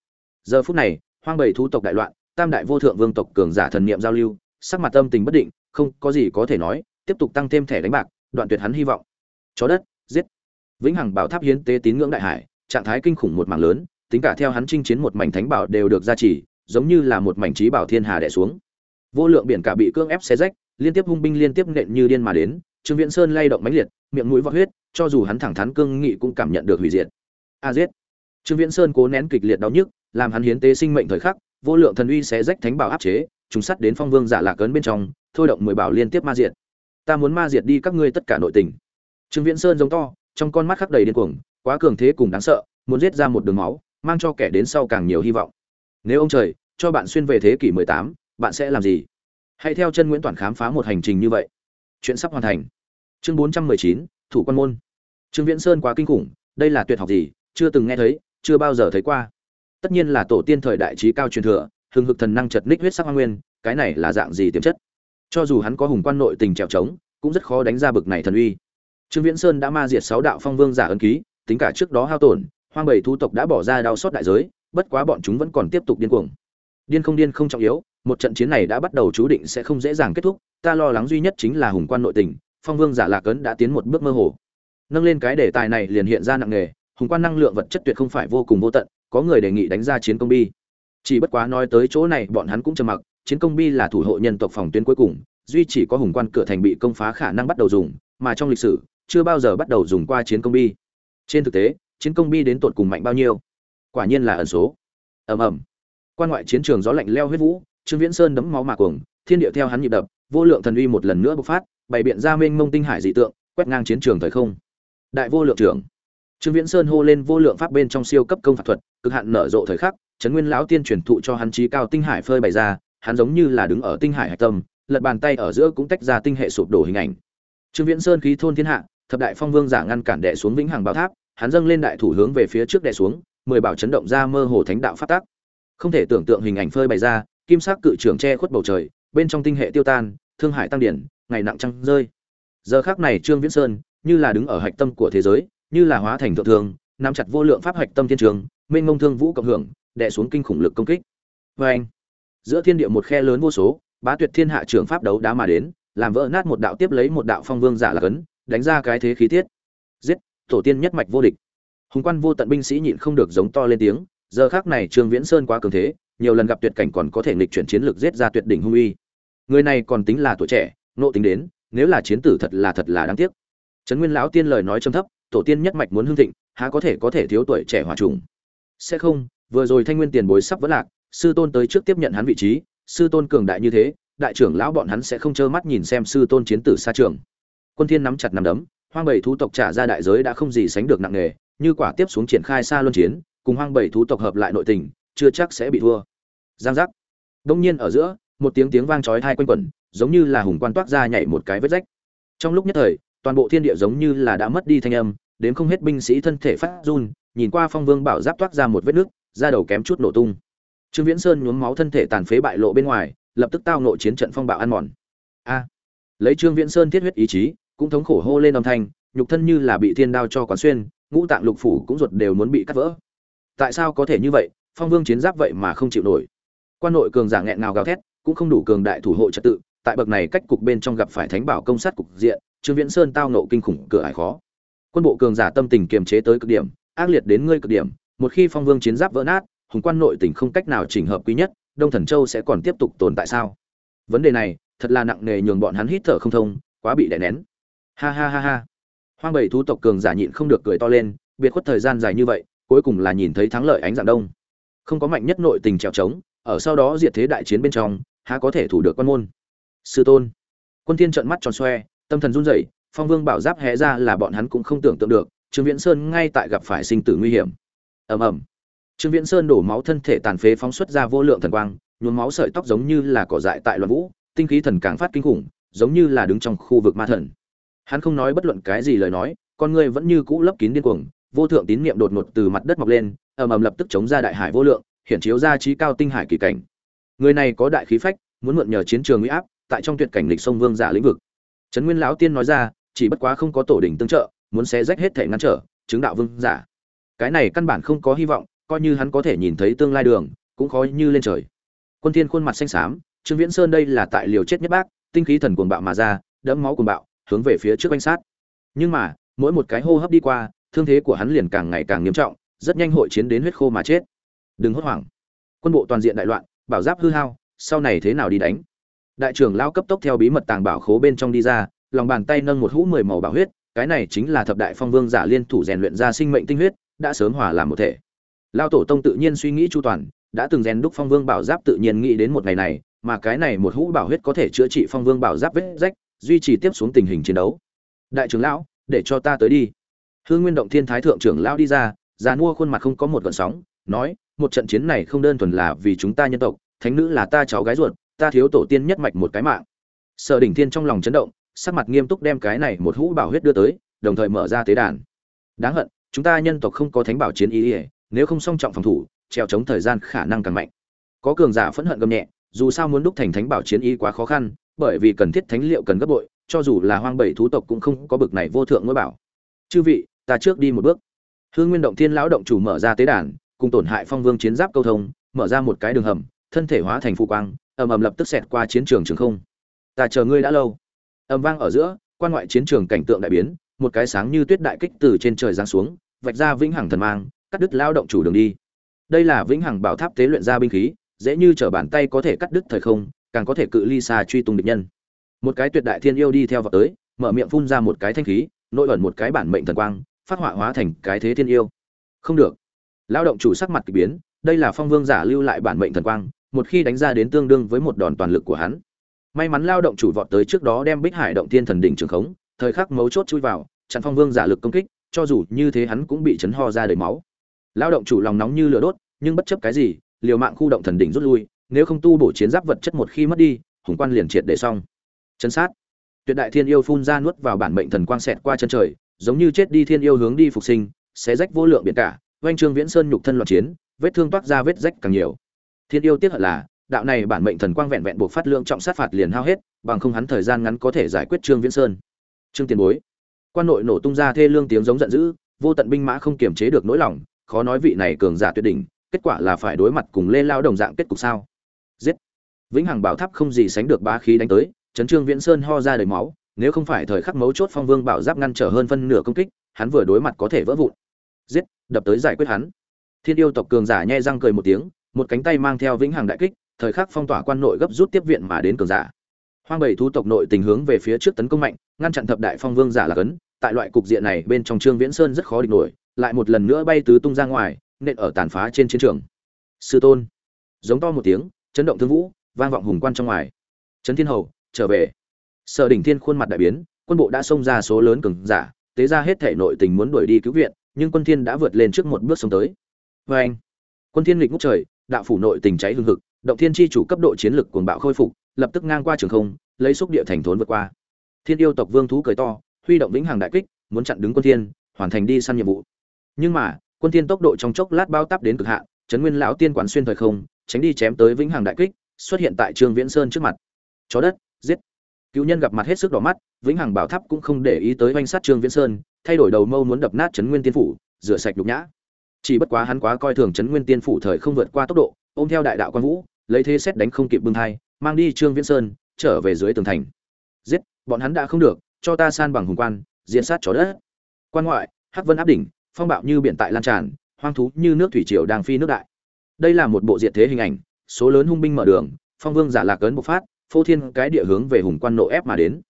Giờ phút này, hoang bầy thú tộc đại loạn, tam đại vô thượng vương tộc cường giả thần niệm giao lưu, sắc mặt tâm tình bất định, không có gì có thể nói, tiếp tục tăng thêm thẻ đánh bạc, đoạn tuyệt hắn hy vọng. Chó đất, giết. Vĩnh hằng bảo tháp hiến tế tín ngưỡng đại hải, trạng thái kinh khủng một mảng lớn, tính cả theo hắn chinh chiến một mảnh thánh bảo đều được gia trì, giống như là một mảnh trí bảo thiên hà đè xuống. Vô lượng biển cả bị cương ép xé rách liên tiếp hung binh liên tiếp nện như điên mà đến trương viễn sơn lay động mãnh liệt miệng mũi vọt huyết cho dù hắn thẳng thắn cương nghị cũng cảm nhận được hủy diệt. A giết. Trương viễn sơn cố nén kịch liệt đau nhức làm hắn hiến tế sinh mệnh thời khắc vô lượng thần uy xé rách thánh bảo áp chế trùng sắt đến phong vương giả lạc ấn bên trong thôi động mười bảo liên tiếp ma diệt. Ta muốn ma diệt đi các ngươi tất cả nội tình. Trương viễn sơn giống to trong con mắt khắc đầy điên cuồng quá cường thế cùng đáng sợ muốn giết ra một đường máu mang cho kẻ đến sau càng nhiều hy vọng. Nếu ông trời cho bạn xuyên về thế kỷ 18, bạn sẽ làm gì? Hãy theo chân nguyễn toàn khám phá một hành trình như vậy. Chuyện sắp hoàn thành. Chương 419, thủ quan môn. Trương viễn sơn quá kinh khủng đây là tuyệt học gì chưa từng nghe thấy chưa bao giờ thấy qua. Tất nhiên là tổ tiên thời đại trí cao truyền thừa hừng hực thần năng chật ních huyết sắc hoang nguyên cái này là dạng gì tiềm chất? Cho dù hắn có hùng quan nội tình trèo trống cũng rất khó đánh ra bực này thần uy. Trương viễn sơn đã ma diệt sáu đạo phong vương giả ân ký tính cả trước đó hao tổn hoang bảy thu tộc đã bỏ ra đau xót đại giới bất quá bọn chúng vẫn còn tiếp tục điên cuồng. Điên không điên không trọng yếu một trận chiến này đã bắt đầu chú định sẽ không dễ dàng kết thúc, ta lo lắng duy nhất chính là hùng quan nội tình, phong vương giả lạc ấn đã tiến một bước mơ hồ. Nâng lên cái đề tài này liền hiện ra nặng nề, hùng quan năng lượng vật chất tuyệt không phải vô cùng vô tận, có người đề nghị đánh ra chiến công bi. Chỉ bất quá nói tới chỗ này, bọn hắn cũng trầm mặc, chiến công bi là thủ hộ nhân tộc phòng tuyến cuối cùng, duy chỉ có hùng quan cửa thành bị công phá khả năng bắt đầu dùng, mà trong lịch sử, chưa bao giờ bắt đầu dùng qua chiến công bi. Trên thực tế, chiến công bi đến tột cùng mạnh bao nhiêu? Quả nhiên là ẩn số. Ầm ầm. Quan ngoại chiến trường gió lạnh leo huyết vũ trương viễn sơn đấm máu mạc cuồng, thiên địa theo hắn nhịp đập, vô lượng thần uy một lần nữa bộc phát, bày biện ra mênh mông tinh hải dị tượng, quét ngang chiến trường thời không. Đại vô lượng trưởng. Trương viễn sơn hô lên vô lượng pháp bên trong siêu cấp công phạt thuật, cực hạn nở rộ thời khắc, trấn nguyên lão tiên truyền thụ cho hắn trí cao tinh hải phơi bày ra, hắn giống như là đứng ở tinh hải hạch tâm, lật bàn tay ở giữa cũng tách ra tinh hệ sụp đổ hình ảnh. Trương viễn sơn khí thôn thiên hạ, thập đại phong vương giả ngăn cản đệ xuống vĩnh hằng bảo tháp, hắn dâng lên đại thủ hướng về phía trước đệ xuống, mười bảo chấn động ra mơ hồ thánh đạo phát tác không thể tưởng tượng hình ảnh phơi bày ra kim sắc cự trưởng che khuất bầu trời, bên trong tinh hệ tiêu tan, thương hải tăng điển, ngày nặng trăng rơi. Giờ khắc này trương viễn sơn như là đứng ở hạch tâm của thế giới, như là hóa thành thượng thường, nắm chặt vô lượng pháp hạch tâm thiên trường, mênh mông thương vũ cộng hưởng, đè xuống kinh khủng lực công kích. Oeng! giữa thiên địa một khe lớn vô số, bá tuyệt thiên hạ trưởng pháp đấu đá mà đến, làm vỡ nát một đạo tiếp lấy một đạo phong vương giả là cấn, đánh ra cái thế khí tiết. Giết, tổ tiên nhất mạch vô địch. Hùng quan vô tận binh sĩ nhịn không được giống to lên tiếng, giờ khắc này trương viễn sơn quá cường thế nhiều lần gặp tuyệt cảnh còn có thể nghịch chuyển chiến lược giết ra tuyệt đỉnh hung uy. Người này còn tính là tuổi trẻ, nộ tính đến, nếu là chiến tử thật là thật là đáng tiếc. Trấn nguyên lão tiên lời nói trầm thấp, tổ tiên nhất mạch muốn hưng thịnh, há có thể có thể thiếu tuổi trẻ hòa trùng. Sẽ không, vừa rồi thanh nguyên tiền bối sắp vỡ lạc, sư tôn tới trước tiếp nhận hắn vị trí, sư tôn cường đại như thế, đại trưởng lão bọn hắn sẽ không trơ mắt nhìn xem sư tôn chiến tử xa trường. Quân thiên nắm chặt nắm đấm, hoang bảy thú tộc trả ra đại giới đã không gì sánh được nặng nề, như quả tiếp xuống triển khai xa luân chiến, cùng hoang bảy thú tộc hợp lại nội tình chưa chắc sẽ bị thua. Giang giác. Đông nhiên ở giữa, một tiếng tiếng vang chói tai quanh quẩn, giống như là hùng quan toát ra nhảy một cái vết rách. Trong lúc nhất thời, toàn bộ thiên địa giống như là đã mất đi thanh âm, đến không hết binh sĩ thân thể phát run, nhìn qua phong vương bảo giáp toát ra một vết nước, da đầu kém chút nổ tung. Trương viễn sơn nhuốm máu thân thể tàn phế bại lộ bên ngoài, lập tức tao nộ chiến trận phong bạo ăn mòn. A! Lấy trương viễn sơn thiết huyết ý chí, cũng thống khổ hô lên âm thanh, nhục thân như là bị thiên đao cho quán xuyên, ngũ tạng lục phủ cũng ruột đều muốn bị cắt vỡ. Tại sao có thể như vậy? Phong vương chiến giáp vậy mà không chịu nổi. Quan nội cường giả nghẹn ngào gào thét, cũng không đủ cường đại thủ hộ trật tự, tại bậc này cách cục bên trong gặp phải thánh bảo công sát cục diện, trương viễn sơn tao nộ kinh khủng cửa ải khó. Quân bộ cường giả tâm tình kiềm chế tới cực điểm, ác liệt đến ngươi cực điểm, một khi phong vương chiến giáp vỡ nát, hùng quan nội tỉnh không cách nào chỉnh hợp quý nhất, đông thần châu sẽ còn tiếp tục tồn tại sao? Vấn đề này, thật là nặng nề nhường bọn hắn hít thở không thông, quá bị đè nén. Ha ha ha ha. Hoang bảy thú tộc cường giả nhịn không được cười to lên, biệt khuất thời gian dài như vậy, cuối cùng là nhìn thấy thắng lợi ánh dạng đông không có mạnh nhất nội tình trèo trống, ở sau đó diệt thế đại chiến bên trong, há có thể thủ được quan môn? Sư tôn. Quân thiên trợn mắt tròn xoe, tâm thần run rẩy, phong vương bảo giáp hé ra là bọn hắn cũng không tưởng tượng được, trương viễn sơn ngay tại gặp phải sinh tử nguy hiểm. Ầm ầm. Trương viễn sơn đổ máu thân thể tàn phế phóng xuất ra vô lượng thần quang, nhuốm máu sợi tóc giống như là cỏ dại tại loạn vũ, tinh khí thần càng phát kinh khủng, giống như là đứng trong khu vực ma thần. Hắn không nói bất luận cái gì lời nói, con người vẫn như cũ lấp kín điên cuồng vô thượng tín niệm đột ngột từ mặt đất mọc lên, ầm ầm lập tức chống ra đại hải vô lượng, hiển chiếu ra trí cao tinh hải kỳ cảnh. Người này có đại khí phách, muốn mượn nhờ chiến trường uy áp, tại trong tuyệt cảnh lịch sông vương giả lĩnh vực. Trấn nguyên lão tiên nói ra, chỉ bất quá không có tổ đỉnh tương trợ, muốn xé rách hết thể ngăn trở, chứng đạo vương giả. Cái này căn bản không có hy vọng, coi như hắn có thể nhìn thấy tương lai đường, cũng khó như lên trời. Quân thiên khuôn mặt xanh xám, trương viễn sơn đây là tại liều chết nhất bác, tinh khí thần cuồng bạo mà ra, đẫm máu cuồng bạo, hướng về phía trước quanh sát. Nhưng mà, mỗi một cái hô hấp đi qua thương thế của hắn liền càng ngày càng nghiêm trọng, rất nhanh hội chiến đến huyết khô mà chết. Đừng hốt hoảng. Quân bộ toàn diện đại loạn, bảo giáp hư hao, sau này thế nào đi đánh? Đại trưởng lao cấp tốc theo bí mật tàng bảo khố bên trong đi ra, lòng bàn tay nâng một hũ mười màu bảo huyết, cái này chính là thập đại phong vương giả liên thủ rèn luyện ra sinh mệnh tinh huyết, đã sớm hòa làm một thể. Lao tổ tông tự nhiên suy nghĩ chu toàn, đã từng rèn đúc phong vương bảo giáp tự nhiên nghĩ đến một ngày này, mà cái này một hũ bảo huyết có thể chữa trị phong vương bảo giáp vết rách, duy trì tiếp xuống tình hình chiến đấu. Đại trưởng lão, để cho ta tới đi hương nguyên động thiên thái thượng trưởng lão đi ra, già mua khuôn mặt không có một gợn sóng, nói, một trận chiến này không đơn thuần là vì chúng ta nhân tộc, thánh nữ là ta cháu gái ruột, ta thiếu tổ tiên nhất mạch một cái mạng. Sở đỉnh thiên trong lòng chấn động, sắc mặt nghiêm túc đem cái này một hũ bảo huyết đưa tới, đồng thời mở ra tế đàn. Đáng hận, chúng ta nhân tộc không có thánh bảo chiến ý ỉa nếu không song trọng phòng thủ treo chống thời gian khả năng càng mạnh. Có cường giả phẫn hận gầm nhẹ, dù sao muốn đúc thành thánh bảo chiến ý quá khó khăn, bởi vì cần thiết thánh liệu cần gấp bội, cho dù là hoang bảy thú tộc cũng không có bực này vô thượng ngôi bảo. Chư vị ta trước đi một bước. Hương nguyên động thiên lão động chủ mở ra tế đàn, cùng tổn hại phong vương chiến giáp câu thông, mở ra một cái đường hầm, thân thể hóa thành phù quang, ầm ầm lập tức xẹt qua chiến trường trường không. Ta chờ ngươi đã lâu. Ầm vang ở giữa, quan ngoại chiến trường cảnh tượng đại biến, một cái sáng như tuyết đại kích từ trên trời giáng xuống, vạch ra vĩnh hằng thần mang, cắt đứt lao động chủ đường đi. Đây là vĩnh hằng bảo tháp tế luyện ra binh khí, dễ như trở bàn tay có thể cắt đứt thời không, càng có thể cự ly xa truy tung địch nhân. Một cái tuyệt đại thiên yêu đi theo vào tới, mở miệng phun ra một cái thanh khí, nội ẩn một cái bản mệnh thần quang phát họa hóa thành cái thế thiên yêu. Không được. Lao động chủ sắc mặt kỳ biến, đây là phong vương giả lưu lại bản mệnh thần quang, một khi đánh ra đến tương đương với một đòn toàn lực của hắn. May mắn lao động chủ vọt tới trước đó đem bích hải động thiên thần đỉnh trường khống, thời khắc mấu chốt chui vào, chặn phong vương giả lực công kích, cho dù như thế hắn cũng bị chấn ho ra đầy máu. Lao động chủ lòng nóng như lửa đốt, nhưng bất chấp cái gì, liều mạng khu động thần đỉnh rút lui, nếu không tu bổ chiến giáp vật chất một khi mất đi, hùng quan liền triệt để xong. Chấn sát. Tuyệt đại thiên yêu phun ra nuốt vào bản mệnh thần quang xẹt qua chân trời giống như chết đi thiên yêu hướng đi phục sinh, xé rách vô lượng biển cả, oanh trương viễn sơn nhục thân loạn chiến, vết thương toát ra vết rách càng nhiều. Thiên yêu tiếc hận là, đạo này bản mệnh thần quang vẹn vẹn buộc phát lượng trọng sát phạt liền hao hết, bằng không hắn thời gian ngắn có thể giải quyết trương viễn sơn. Trương tiền bối, quan nội nổ tung ra thê lương tiếng giống giận dữ, vô tận binh mã không kiềm chế được nỗi lòng, khó nói vị này cường giả tuyệt đỉnh, kết quả là phải đối mặt cùng lê lao đồng dạng kết cục sao? Giết! Vĩnh hằng bảo tháp không gì sánh được bá khí đánh tới, chấn trương viễn sơn ho ra đầy máu nếu không phải thời khắc mấu chốt phong vương bảo giáp ngăn trở hơn phân nửa công kích, hắn vừa đối mặt có thể vỡ vụn. Giết, đập tới giải quyết hắn. Thiên yêu tộc cường giả nhẹ răng cười một tiếng, một cánh tay mang theo vĩnh hằng đại kích, thời khắc phong tỏa quan nội gấp rút tiếp viện mà đến cường giả. Hoang bảy thú tộc nội tình hướng về phía trước tấn công mạnh, ngăn chặn thập đại phong vương giả là cấn, tại loại cục diện này bên trong trương viễn sơn rất khó địch nổi, lại một lần nữa bay tứ tung ra ngoài, nện ở tàn phá trên chiến trường. Sư tôn. Giống to một tiếng, chấn động thương vũ, vang vọng hùng quan trong ngoài. Trấn thiên hầu, trở về sở đỉnh thiên khuôn mặt đại biến, quân bộ đã xông ra số lớn cường giả, tế ra hết thể nội tình muốn đuổi đi cứu viện, nhưng quân thiên đã vượt lên trước một bước xông tới. Với anh, quân thiên lịch ngút trời, đạo phủ nội tình cháy hừng hực, động thiên chi chủ cấp độ chiến lực cuồng bạo khôi phục, lập tức ngang qua trường không, lấy xúc địa thành thốn vượt qua. Thiên yêu tộc vương thú cười to, huy động vĩnh hằng đại kích, muốn chặn đứng quân thiên, hoàn thành đi săn nhiệm vụ. Nhưng mà, quân thiên tốc độ trong chốc lát bao táp đến cực hạn chấn nguyên lão tiên quán xuyên thời không, tránh đi chém tới vĩnh hằng đại kích, xuất hiện tại trương viễn sơn trước mặt. Chó đất, giết cựu nhân gặp mặt hết sức đỏ mắt, vĩnh hằng bảo tháp cũng không để ý tới oanh sát trương viễn sơn, thay đổi đầu mâu muốn đập nát Trấn nguyên tiên phủ, rửa sạch nhục nhã. Chỉ bất quá hắn quá coi thường Trấn nguyên tiên phủ thời không vượt qua tốc độ, ôm theo đại đạo quan vũ, lấy thế xét đánh không kịp bưng thai, mang đi trương viễn sơn, trở về dưới tường thành. Giết, bọn hắn đã không được, cho ta san bằng hùng quan diện sát chó đất. Quan ngoại, hắc vân áp đỉnh, phong bạo như biển tại lan tràn, hoang thú như nước thủy triều đang phi nước đại. Đây là một bộ diện thế hình ảnh, số lớn hung binh mở đường, phong vương giả lạc ấn bộc phát phô thiên cái địa hướng về hùng quan nộ ép mà đến.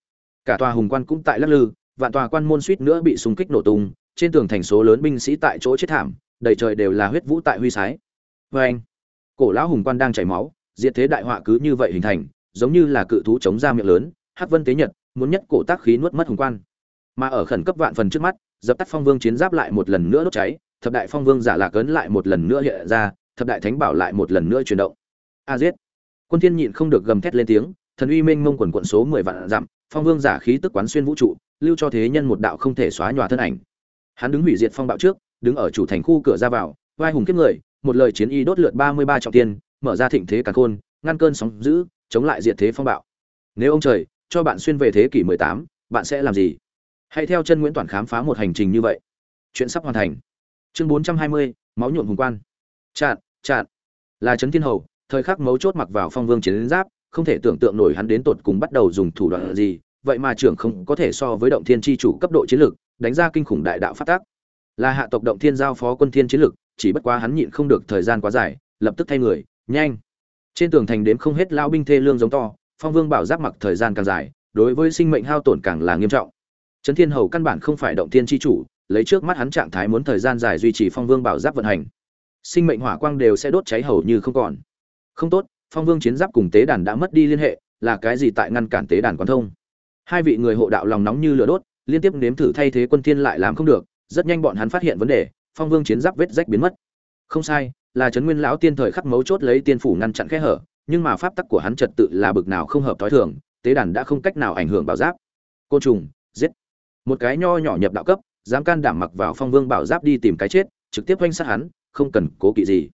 Cả tòa hùng quan cũng tại lắc lư, vạn tòa quan môn suýt nữa bị xung kích nổ tung, trên tường thành số lớn binh sĩ tại chỗ chết thảm, đầy trời đều là huyết vũ tại huy sái. Vê anh, cổ lão hùng quan đang chảy máu, diệt thế đại họa cứ như vậy hình thành, giống như là cự thú chống ra miệng lớn, hắc vân tế nhật, muốn nhất cổ tác khí nuốt mất hùng quan. Mà ở khẩn cấp vạn phần trước mắt, dập tắt phong vương chiến giáp lại một lần nữa đốt cháy, thập đại phong vương giả lạc ấn lại một lần nữa hiện ra, thập đại thánh bảo lại một lần nữa chuyển động. A giết quân thiên nhịn không được gầm thét lên tiếng, thần uy mênh mông quần quận số mười vạn dặm, phong vương giả khí tức quán xuyên vũ trụ, lưu cho thế nhân một đạo không thể xóa nhòa thân ảnh. Hắn đứng hủy diệt phong bạo trước, đứng ở chủ thành khu cửa ra vào, vai hùng kiếp người, một lời chiến y đốt lượt ba mươi ba trọng tiên, mở ra thịnh thế cả khôn, ngăn cơn sóng dữ, chống lại diệt thế phong bạo. Nếu ông trời, cho bạn xuyên về thế kỷ mười tám, bạn sẽ làm gì? Hãy theo chân nguyễn toàn khám phá một hành trình như vậy. Chuyện sắp hoàn thành. Chương bốn trăm hai mươi, máu nhuộm hùng quan. Chặn chặn là trấn thiên hầu thời khắc mấu chốt mặc vào phong vương chiến giáp, không thể tưởng tượng nổi hắn đến tột cùng bắt đầu dùng thủ đoạn gì, vậy mà trưởng không có thể so với động thiên tri chủ cấp độ chiến lược đánh ra kinh khủng đại đạo phát tác. Là hạ tộc động thiên giao phó quân thiên chiến lược chỉ bất quá hắn nhịn không được thời gian quá dài, lập tức thay người, nhanh. Trên tường thành đếm không hết lao binh thê lương giống to, phong vương bảo giáp mặc thời gian càng dài, đối với sinh mệnh hao tổn càng là nghiêm trọng. Trấn thiên hầu căn bản không phải động thiên tri chủ, lấy trước mắt hắn trạng thái muốn thời gian dài duy trì phong vương bảo giáp vận hành. Sinh mệnh hỏa quang đều sẽ đốt cháy hầu như không còn không tốt, phong vương chiến giáp cùng tế đàn đã mất đi liên hệ, là cái gì tại ngăn cản tế đàn quan thông? Hai vị người hộ đạo lòng nóng như lửa đốt, liên tiếp nếm thử thay thế quân thiên lại làm không được, rất nhanh bọn hắn phát hiện vấn đề, phong vương chiến giáp vết rách biến mất. Không sai, là trấn nguyên lão tiên thời khắc mấu chốt lấy tiên phủ ngăn chặn kẽ hở, nhưng mà pháp tắc của hắn trật tự là bực nào không hợp thói thường, tế đàn đã không cách nào ảnh hưởng bảo giáp. Côn trùng, giết. Một cái nho nhỏ nhập đạo cấp, dám can đảm mặc vào phong vương bảo giáp đi tìm cái chết, trực tiếp oanh sát hắn, không cần cố kỵ gì.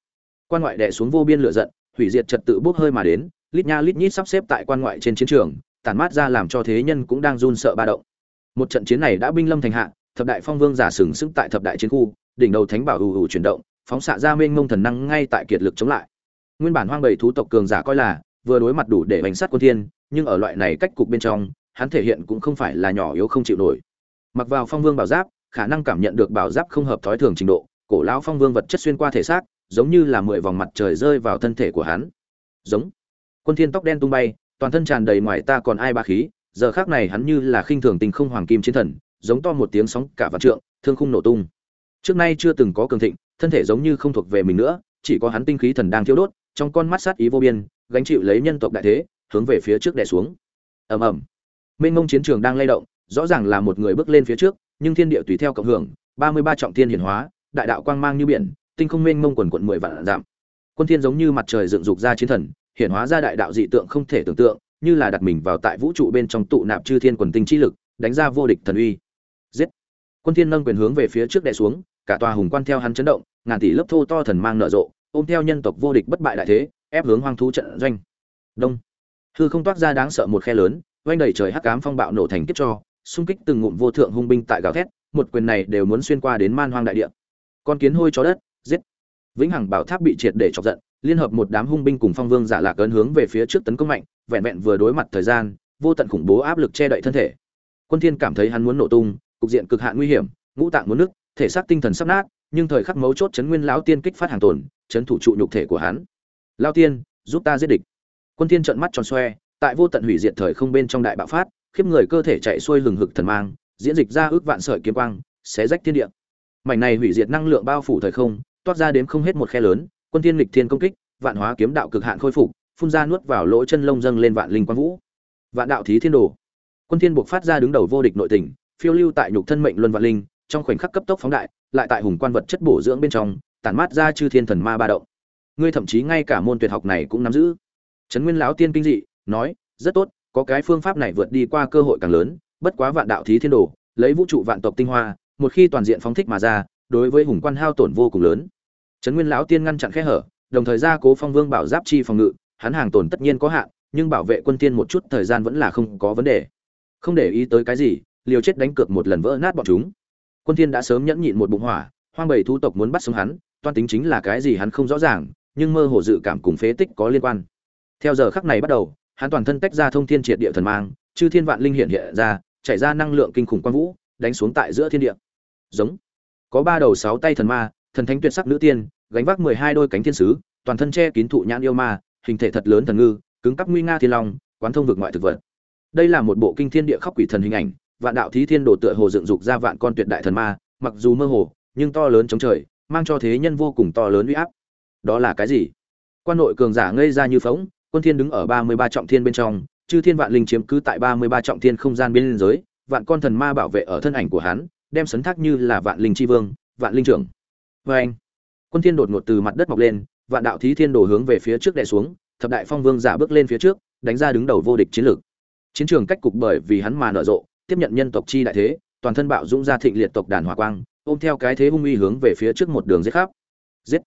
Quan ngoại đệ xuống vô biên lửa giận hủy diệt trật tự bốc hơi mà đến, lít nha lít nhít sắp xếp tại quan ngoại trên chiến trường, tản mát ra làm cho thế nhân cũng đang run sợ ba động. Một trận chiến này đã binh lâm thành hạ, thập đại phong vương giả sừng sững tại thập đại chiến khu, đỉnh đầu thánh bảo ù ù chuyển động, phóng xạ ra mênh mông thần năng ngay tại kiệt lực chống lại. Nguyên bản hoang bầy thú tộc cường giả coi là, vừa đối mặt đủ để đánh sát quân thiên, nhưng ở loại này cách cục bên trong, hắn thể hiện cũng không phải là nhỏ yếu không chịu nổi. Mặc vào phong vương bảo giáp, khả năng cảm nhận được bảo giáp không hợp thói thường trình độ, cổ lão phong vương vật chất xuyên qua thể xác giống như là mười vòng mặt trời rơi vào thân thể của hắn. Giống. Quân thiên tóc đen tung bay, toàn thân tràn đầy ngoài ta còn ai ba khí, giờ khắc này hắn như là khinh thường tình không hoàng kim chiến thần, giống to một tiếng sóng cả vạn trượng, thương khung nổ tung. Trước nay chưa từng có cường thịnh, thân thể giống như không thuộc về mình nữa, chỉ có hắn tinh khí thần đang thiêu đốt, trong con mắt sát ý vô biên, gánh chịu lấy nhân tộc đại thế, hướng về phía trước đè xuống. Ầm ầm. Mênh mông chiến trường đang lay động, rõ ràng là một người bước lên phía trước, nhưng thiên địa tùy theo cộng hưởng, ba mươi ba trọng thiên hiển hóa, đại đạo quang mang như biển tinh không mênh mông quần quận mười vạn giảm quân thiên giống như mặt trời dựng dục ra chiến thần, hiển hóa ra đại đạo dị tượng không thể tưởng tượng, như là đặt mình vào tại vũ trụ bên trong tụ nạp chư thiên quần tinh chi lực, đánh ra vô địch thần uy. Giết! Quân thiên nâng quyền hướng về phía trước đè xuống, cả tòa hùng quan theo hắn chấn động, ngàn tỷ lớp thô to thần mang nở rộ, ôm theo nhân tộc vô địch bất bại đại thế, ép hướng hoang thú trận doanh. Đông! Hư không toát ra đáng sợ một khe lớn, vang đầy trời hắc ám phong bạo nổ thành kiếp cho, xung kích từng ngụm vô thượng hung binh tại gào thét, một quyền này đều muốn xuyên qua đến man hoang đại địa. Con kiến hôi chó đất giết. Vĩnh hằng bảo tháp bị triệt để chọc giận, liên hợp một đám hung binh cùng phong vương giả lạc ấn hướng về phía trước tấn công mạnh, vẹn vẹn vừa đối mặt thời gian, vô tận khủng bố áp lực che đậy thân thể. Quân thiên cảm thấy hắn muốn nổ tung, cục diện cực hạn nguy hiểm, ngũ tạng muốn nứt, thể xác tinh thần sắp nát, nhưng thời khắc mấu chốt chấn nguyên lão tiên kích phát hàng tồn, chấn thủ trụ nhục thể của hắn. Lão tiên, giúp ta giết địch. Quân thiên trợn mắt tròn xoe, tại vô tận hủy diệt thời không bên trong đại bạo phát, khiếp người cơ thể chạy xuôi lừng hực thần mang, diễn dịch ra ước vạn sợi kiếm quang, xé rách thiên địa. Mảnh này hủy diệt năng lượng bao phủ thời không toát ra đến không hết một khe lớn, quân thiên lịch thiên công kích, vạn hóa kiếm đạo cực hạn khôi phục, phun ra nuốt vào lỗ chân lông dâng lên vạn linh quang vũ. Vạn đạo thí thiên đồ. Quân thiên buộc phát ra đứng đầu vô địch nội tình, phiêu lưu tại nhục thân mệnh luân vạn linh, trong khoảnh khắc cấp tốc phóng đại, lại tại hùng quan vật chất bổ dưỡng bên trong, tản mát ra chư thiên thần ma ba động. Ngươi thậm chí ngay cả môn tuyệt học này cũng nắm giữ. Trấn nguyên lão tiên kinh dị, nói, rất tốt, có cái phương pháp này vượt đi qua cơ hội càng lớn, bất quá vạn đạo thí thiên đồ, lấy vũ trụ vạn tộc tinh hoa, một khi toàn diện phóng thích mà ra, đối với hùng quan hao tổn vô cùng lớn trấn nguyên lão tiên ngăn chặn khe hở, đồng thời ra cố phong vương bảo giáp chi phòng ngự, hắn hàng tồn tất nhiên có hạn, nhưng bảo vệ quân tiên một chút thời gian vẫn là không có vấn đề. Không để ý tới cái gì, liều chết đánh cược một lần vỡ nát bọn chúng. Quân tiên đã sớm nhẫn nhịn một bụng hỏa, hoang bầy thu tộc muốn bắt sống hắn, toan tính chính là cái gì hắn không rõ ràng, nhưng mơ hồ dự cảm cùng phế tích có liên quan. Theo giờ khắc này bắt đầu, hắn toàn thân tách ra thông thiên triệt địa thần mang, chư thiên vạn linh hiện hiện ra, chảy ra năng lượng kinh khủng quang vũ, đánh xuống tại giữa thiên địa. Giống. Có ba đầu sáu tay thần ma thần thánh tuyệt sắc nữ tiên, gánh vác mười hai đôi cánh thiên sứ, toàn thân che kín thụ nhãn yêu ma, hình thể thật lớn thần ngư, cứng cắp nguy nga thiên long, quán thông vực ngoại thực vật. Đây là một bộ kinh thiên địa khóc quỷ thần hình ảnh, vạn đạo thí thiên đồ tựa hồ dựng dục ra vạn con tuyệt đại thần ma, mặc dù mơ hồ, nhưng to lớn chống trời, mang cho thế nhân vô cùng to lớn uy áp. Đó là cái gì? Quan nội cường giả ngây ra như phóng quân thiên đứng ở ba mươi ba trọng thiên bên trong, chư thiên vạn linh chiếm cứ tại ba mươi ba trọng thiên không gian biên giới, vạn con thần ma bảo vệ ở thân ảnh của hắn, đem sấn thác như là vạn linh chi vương, vạn linh trưởng với anh, quân thiên đột ngột từ mặt đất mọc lên, vạn đạo thí thiên đồ hướng về phía trước đè xuống, thập đại phong vương giả bước lên phía trước, đánh ra đứng đầu vô địch chiến lược. Chiến trường cách cục bởi vì hắn mà nở rộ, tiếp nhận nhân tộc chi đại thế, toàn thân bạo dũng ra thịnh liệt tộc đàn hỏa quang, ôm theo cái thế hung uy hướng về phía trước một đường giết khắp. Giết!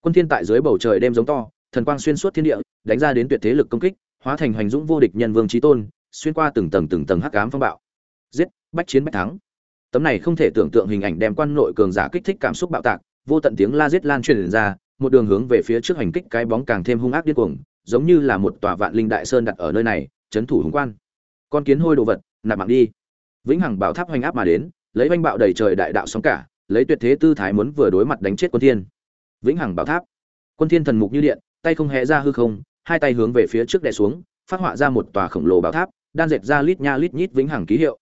Quân thiên tại dưới bầu trời đêm giống to, thần quang xuyên suốt thiên địa, đánh ra đến tuyệt thế lực công kích, hóa thành hoành dũng vô địch nhân vương chí tôn, xuyên qua từng tầng từng tầng hắc ám phong bạo. Giết! Bách chiến bách thắng. Tấm này không thể tưởng tượng hình ảnh đem quan nội cường giả kích thích cảm xúc bạo tạc vô tận tiếng la giết lan truyền ra, một đường hướng về phía trước hành kích cái bóng càng thêm hung ác điên cuồng, giống như là một tòa vạn linh đại sơn đặt ở nơi này, chấn thủ hùng quan. Con kiến hôi đồ vật, nạp mạng đi. Vĩnh hằng bảo tháp hoành áp mà đến, lấy oanh bạo đầy trời đại đạo sóng cả, lấy tuyệt thế tư thái muốn vừa đối mặt đánh chết quân thiên. Vĩnh hằng bảo tháp. Quân thiên thần mục như điện, tay không hé ra hư không, hai tay hướng về phía trước đè xuống, phát họa ra một tòa khổng lồ bảo tháp, đan dệt ra lít nha lít nhít vĩnh hằng ký hiệu.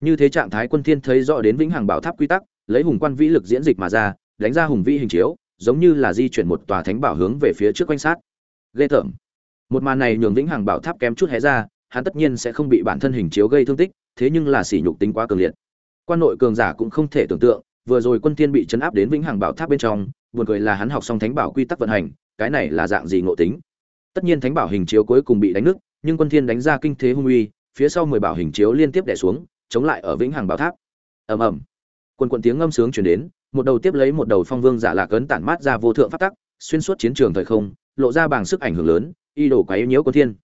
Như thế trạng thái quân thiên thấy rõ đến vĩnh hằng bảo tháp quy tắc, lấy hùng quan vĩ lực diễn dịch mà ra đánh ra hùng vĩ hình chiếu, giống như là di chuyển một tòa thánh bảo hướng về phía trước quanh sát. Ghê tởm. Một màn này nhường vĩnh hằng bảo tháp kém chút hé ra, hắn tất nhiên sẽ không bị bản thân hình chiếu gây thương tích, thế nhưng là sỉ nhục tính quá cường liệt. Quan nội cường giả cũng không thể tưởng tượng, vừa rồi quân tiên bị chấn áp đến vĩnh hằng bảo tháp bên trong, buồn cười là hắn học xong thánh bảo quy tắc vận hành, cái này là dạng gì ngộ tính? Tất nhiên thánh bảo hình chiếu cuối cùng bị đánh nứt, nhưng quân thiên đánh ra kinh thế hung uy, phía sau mười bảo hình chiếu liên tiếp đè xuống, chống lại ở vĩnh hằng bảo tháp. Ầm ầm. Quân quân tiếng ngâm sướng truyền đến một đầu tiếp lấy một đầu phong vương giả lạc cấn tản mát ra vô thượng pháp tắc, xuyên suốt chiến trường thời không, lộ ra bằng sức ảnh hưởng lớn, y đổ quá yếu nhiễu quân thiên.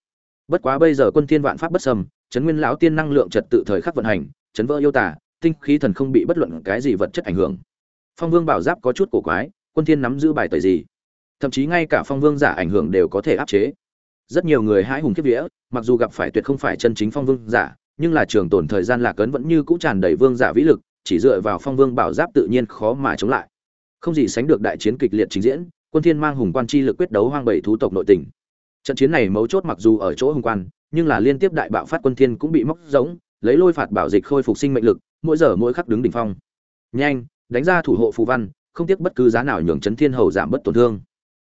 Bất quá bây giờ quân thiên vạn pháp bất sầm chấn nguyên lão tiên năng lượng trật tự thời khắc vận hành, chấn vỡ yêu tả tinh khí thần không bị bất luận cái gì vật chất ảnh hưởng. Phong vương bảo giáp có chút cổ quái, quân thiên nắm giữ bài tẩy gì? Thậm chí ngay cả phong vương giả ảnh hưởng đều có thể áp chế. Rất nhiều người hãi hùng kiếp vía, mặc dù gặp phải tuyệt không phải chân chính phong vương giả, nhưng là trường tồn thời gian lạc cấn vẫn như cũ tràn đầy vương giả vĩ lực chỉ dựa vào phong vương bảo giáp tự nhiên khó mà chống lại. Không gì sánh được đại chiến kịch liệt trình diễn, quân thiên mang hùng quan chi lực quyết đấu hoang bảy thú tộc nội tình. Trận chiến này mấu chốt mặc dù ở chỗ hùng quan, nhưng là liên tiếp đại bạo phát quân thiên cũng bị móc giống lấy lôi phạt bảo dịch khôi phục sinh mệnh lực, mỗi giờ mỗi khắc đứng đỉnh phong. Nhanh, đánh ra thủ hộ phù văn, không tiếc bất cứ giá nào nhường chấn thiên hầu giảm bất tổn thương.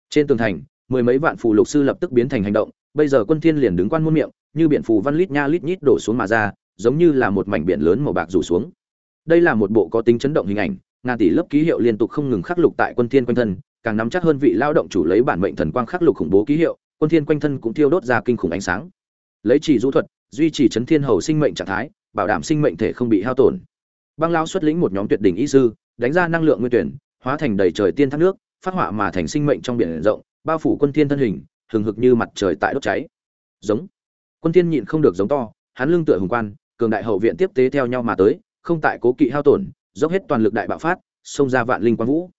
Trên tường thành, mười mấy vạn phù lục sư lập tức biến thành hành động, bây giờ quân thiên liền đứng quan muôn miệng, như biển phù văn lít nha lít nhít đổ xuống mà ra, giống như là một mảnh biển lớn màu bạc rủ xuống đây là một bộ có tính chấn động hình ảnh, ngàn tỷ lớp ký hiệu liên tục không ngừng khắc lục tại quân thiên quanh thân, càng nắm chắc hơn vị lao động chủ lấy bản mệnh thần quang khắc lục khủng bố ký hiệu, quân thiên quanh thân cũng thiêu đốt ra kinh khủng ánh sáng. Lấy chỉ du thuật, duy trì chấn thiên hầu sinh mệnh trạng thái, bảo đảm sinh mệnh thể không bị hao tổn. Băng lao xuất lĩnh một nhóm tuyệt đỉnh y sư, đánh ra năng lượng nguyên tuyển, hóa thành đầy trời tiên thác nước, phát họa mà thành sinh mệnh trong biển rộng, bao phủ quân thiên thân hình, hừng hực như mặt trời tại đốt cháy. Giống. Quân thiên nhịn không được giống to, hắn lưng tựa hùng quan, cường đại hậu viện tiếp tế theo nhau mà tới không tại cố kỵ hao tổn, dốc hết toàn lực đại bạo phát, xông ra vạn linh quang vũ.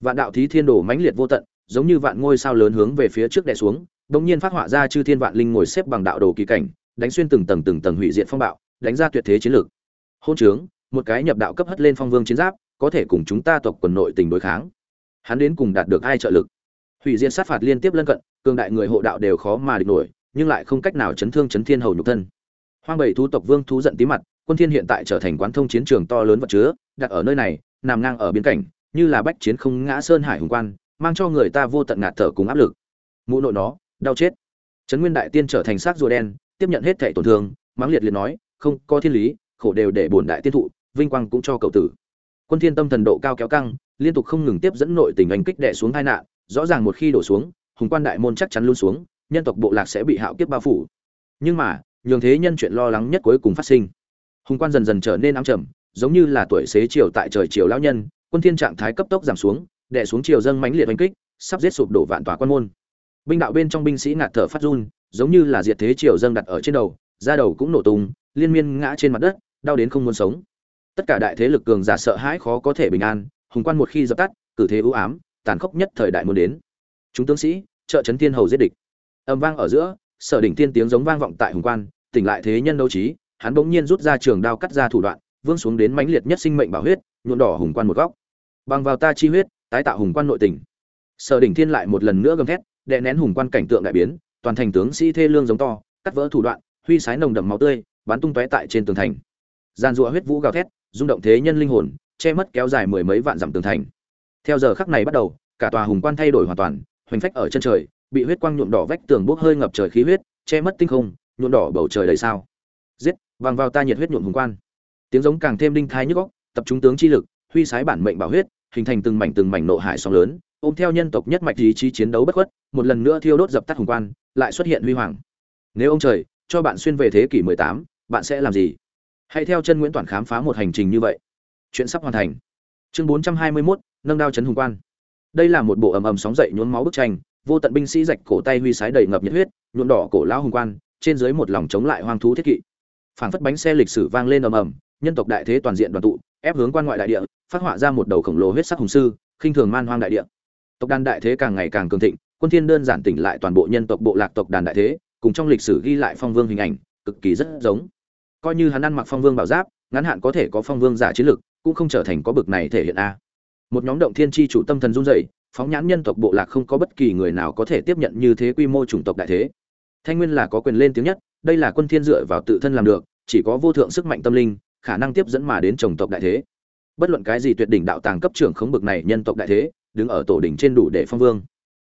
Vạn đạo thí thiên đổ mãnh liệt vô tận, giống như vạn ngôi sao lớn hướng về phía trước đè xuống, đột nhiên phát họa ra chư thiên vạn linh ngồi xếp bằng đạo đồ kỳ cảnh, đánh xuyên từng tầng từng tầng hủy diệt phong bạo, đánh ra tuyệt thế chiến lược. Hôn trướng, một cái nhập đạo cấp hất lên phong vương chiến giáp, có thể cùng chúng ta tộc quần nội tình đối kháng. Hắn đến cùng đạt được ai trợ lực? Hủy diệt sát phạt liên tiếp lân cận, cường đại người hộ đạo đều khó mà địch nổi, nhưng lại không cách nào chấn thương chấn thiên hầu nhục thân. Hoang bảy thú tộc vương thú giận tí mặt quân thiên hiện tại trở thành quán thông chiến trường to lớn vật chứa, đặt ở nơi này, nằm ngang ở biên cảnh, như là bách chiến không ngã sơn hải hùng quan, mang cho người ta vô tận ngạt thở cùng áp lực. Mụ nội nó, đau chết. Trấn nguyên đại tiên trở thành xác rùa đen, tiếp nhận hết thảy tổn thương, mắng liệt liệt nói, không, có thiên lý, khổ đều để bổn đại tiên thụ, vinh quang cũng cho cậu tử. Quân thiên tâm thần độ cao kéo căng, liên tục không ngừng tiếp dẫn nội tình anh kích đè xuống hai nạn, rõ ràng một khi đổ xuống, hùng quan đại môn chắc chắn luôn xuống, nhân tộc bộ lạc sẽ bị hạo kiếp bao phủ. Nhưng mà, nhường thế nhân chuyện lo lắng nhất cuối cùng phát sinh hùng quan dần dần trở nên ám trầm, giống như là tuổi xế chiều tại trời chiều lão nhân, quân thiên trạng thái cấp tốc giảm xuống, đè xuống chiều dâng mãnh liệt oanh kích, sắp giết sụp đổ vạn tòa quan môn. Binh đạo bên trong binh sĩ ngạt thở phát run, giống như là diệt thế chiều dâng đặt ở trên đầu, da đầu cũng nổ tung, liên miên ngã trên mặt đất, đau đến không muốn sống. Tất cả đại thế lực cường giả sợ hãi khó có thể bình an, hùng quan một khi dập tắt, cử thế ưu ám, tàn khốc nhất thời đại muốn đến. Chúng tướng sĩ, trợ chấn thiên hầu giết địch. Âm vang ở giữa, sở đỉnh tiên tiếng giống vang vọng tại hùng quan, tỉnh lại thế nhân đấu trí hắn bỗng nhiên rút ra trường đao cắt ra thủ đoạn, vương xuống đến mãnh liệt nhất sinh mệnh bảo huyết, nhuộm đỏ hùng quan một góc. Bằng vào ta chi huyết, tái tạo hùng quan nội tình. Sở đỉnh thiên lại một lần nữa gầm thét, đè nén hùng quan cảnh tượng đại biến, toàn thành tướng sĩ thê lương giống to, cắt vỡ thủ đoạn, huy sái nồng đậm máu tươi, bắn tung tóe tại trên tường thành. Gian rủa huyết vũ gào thét, rung động thế nhân linh hồn, che mất kéo dài mười mấy vạn dặm tường thành. Theo giờ khắc này bắt đầu, cả tòa hùng quan thay đổi hoàn toàn, hoành phách ở chân trời, bị huyết quang nhuộm đỏ vách tường bốc hơi ngập trời khí huyết, che mất tinh không, nhuộm đỏ bầu trời đầy sao. Giết! Vàng vào ta nhiệt huyết nhuộm hùng quan. Tiếng giống càng thêm đinh thái nhức góc tập trung tướng chi lực huy sái bản mệnh bảo huyết hình thành từng mảnh từng mảnh nộ hải sóng lớn ôm theo nhân tộc nhất mạch ý chí chiến đấu bất khuất một lần nữa thiêu đốt dập tắt hùng quan lại xuất hiện huy hoàng. Nếu ông trời cho bạn xuyên về thế kỷ 18, bạn sẽ làm gì? Hãy theo chân nguyễn toàn khám phá một hành trình như vậy. Chuyện sắp hoàn thành. Chương 421, nâng đao chấn hùng quan. Đây là một bộ ầm ầm sóng dậy nhuốm máu bức tranh vô tận binh sĩ rạch cổ tay huy sái đầy ngập nhiệt huyết nhuộm đỏ cổ lão hùng quan trên dưới một lòng chống lại hoang thú thiết kỵ phảng phất bánh xe lịch sử vang lên ầm ầm, nhân tộc đại thế toàn diện đoàn tụ, ép hướng quan ngoại đại địa, phát họa ra một đầu khổng lồ huyết sắc hùng sư, khinh thường man hoang đại địa. Tộc đàn đại thế càng ngày càng cường thịnh, quân thiên đơn giản tỉnh lại toàn bộ nhân tộc bộ lạc tộc đàn đại thế, cùng trong lịch sử ghi lại phong vương hình ảnh, cực kỳ rất giống. Coi như hắn ăn mặc phong vương bảo giáp, ngắn hạn có thể có phong vương giả chiến lực, cũng không trở thành có bực này thể hiện a. Một nhóm động thiên chi chủ tâm thần run rẩy, phóng nhãn nhân tộc bộ lạc không có bất kỳ người nào có thể tiếp nhận như thế quy mô chủng tộc đại thế. Thanh nguyên là có quyền lên tiếng nhất, đây là quân thiên dựa vào tự thân làm được chỉ có vô thượng sức mạnh tâm linh, khả năng tiếp dẫn mà đến chủng tộc đại thế. Bất luận cái gì tuyệt đỉnh đạo tàng cấp trưởng khống bực này nhân tộc đại thế, đứng ở tổ đỉnh trên đủ để phong vương.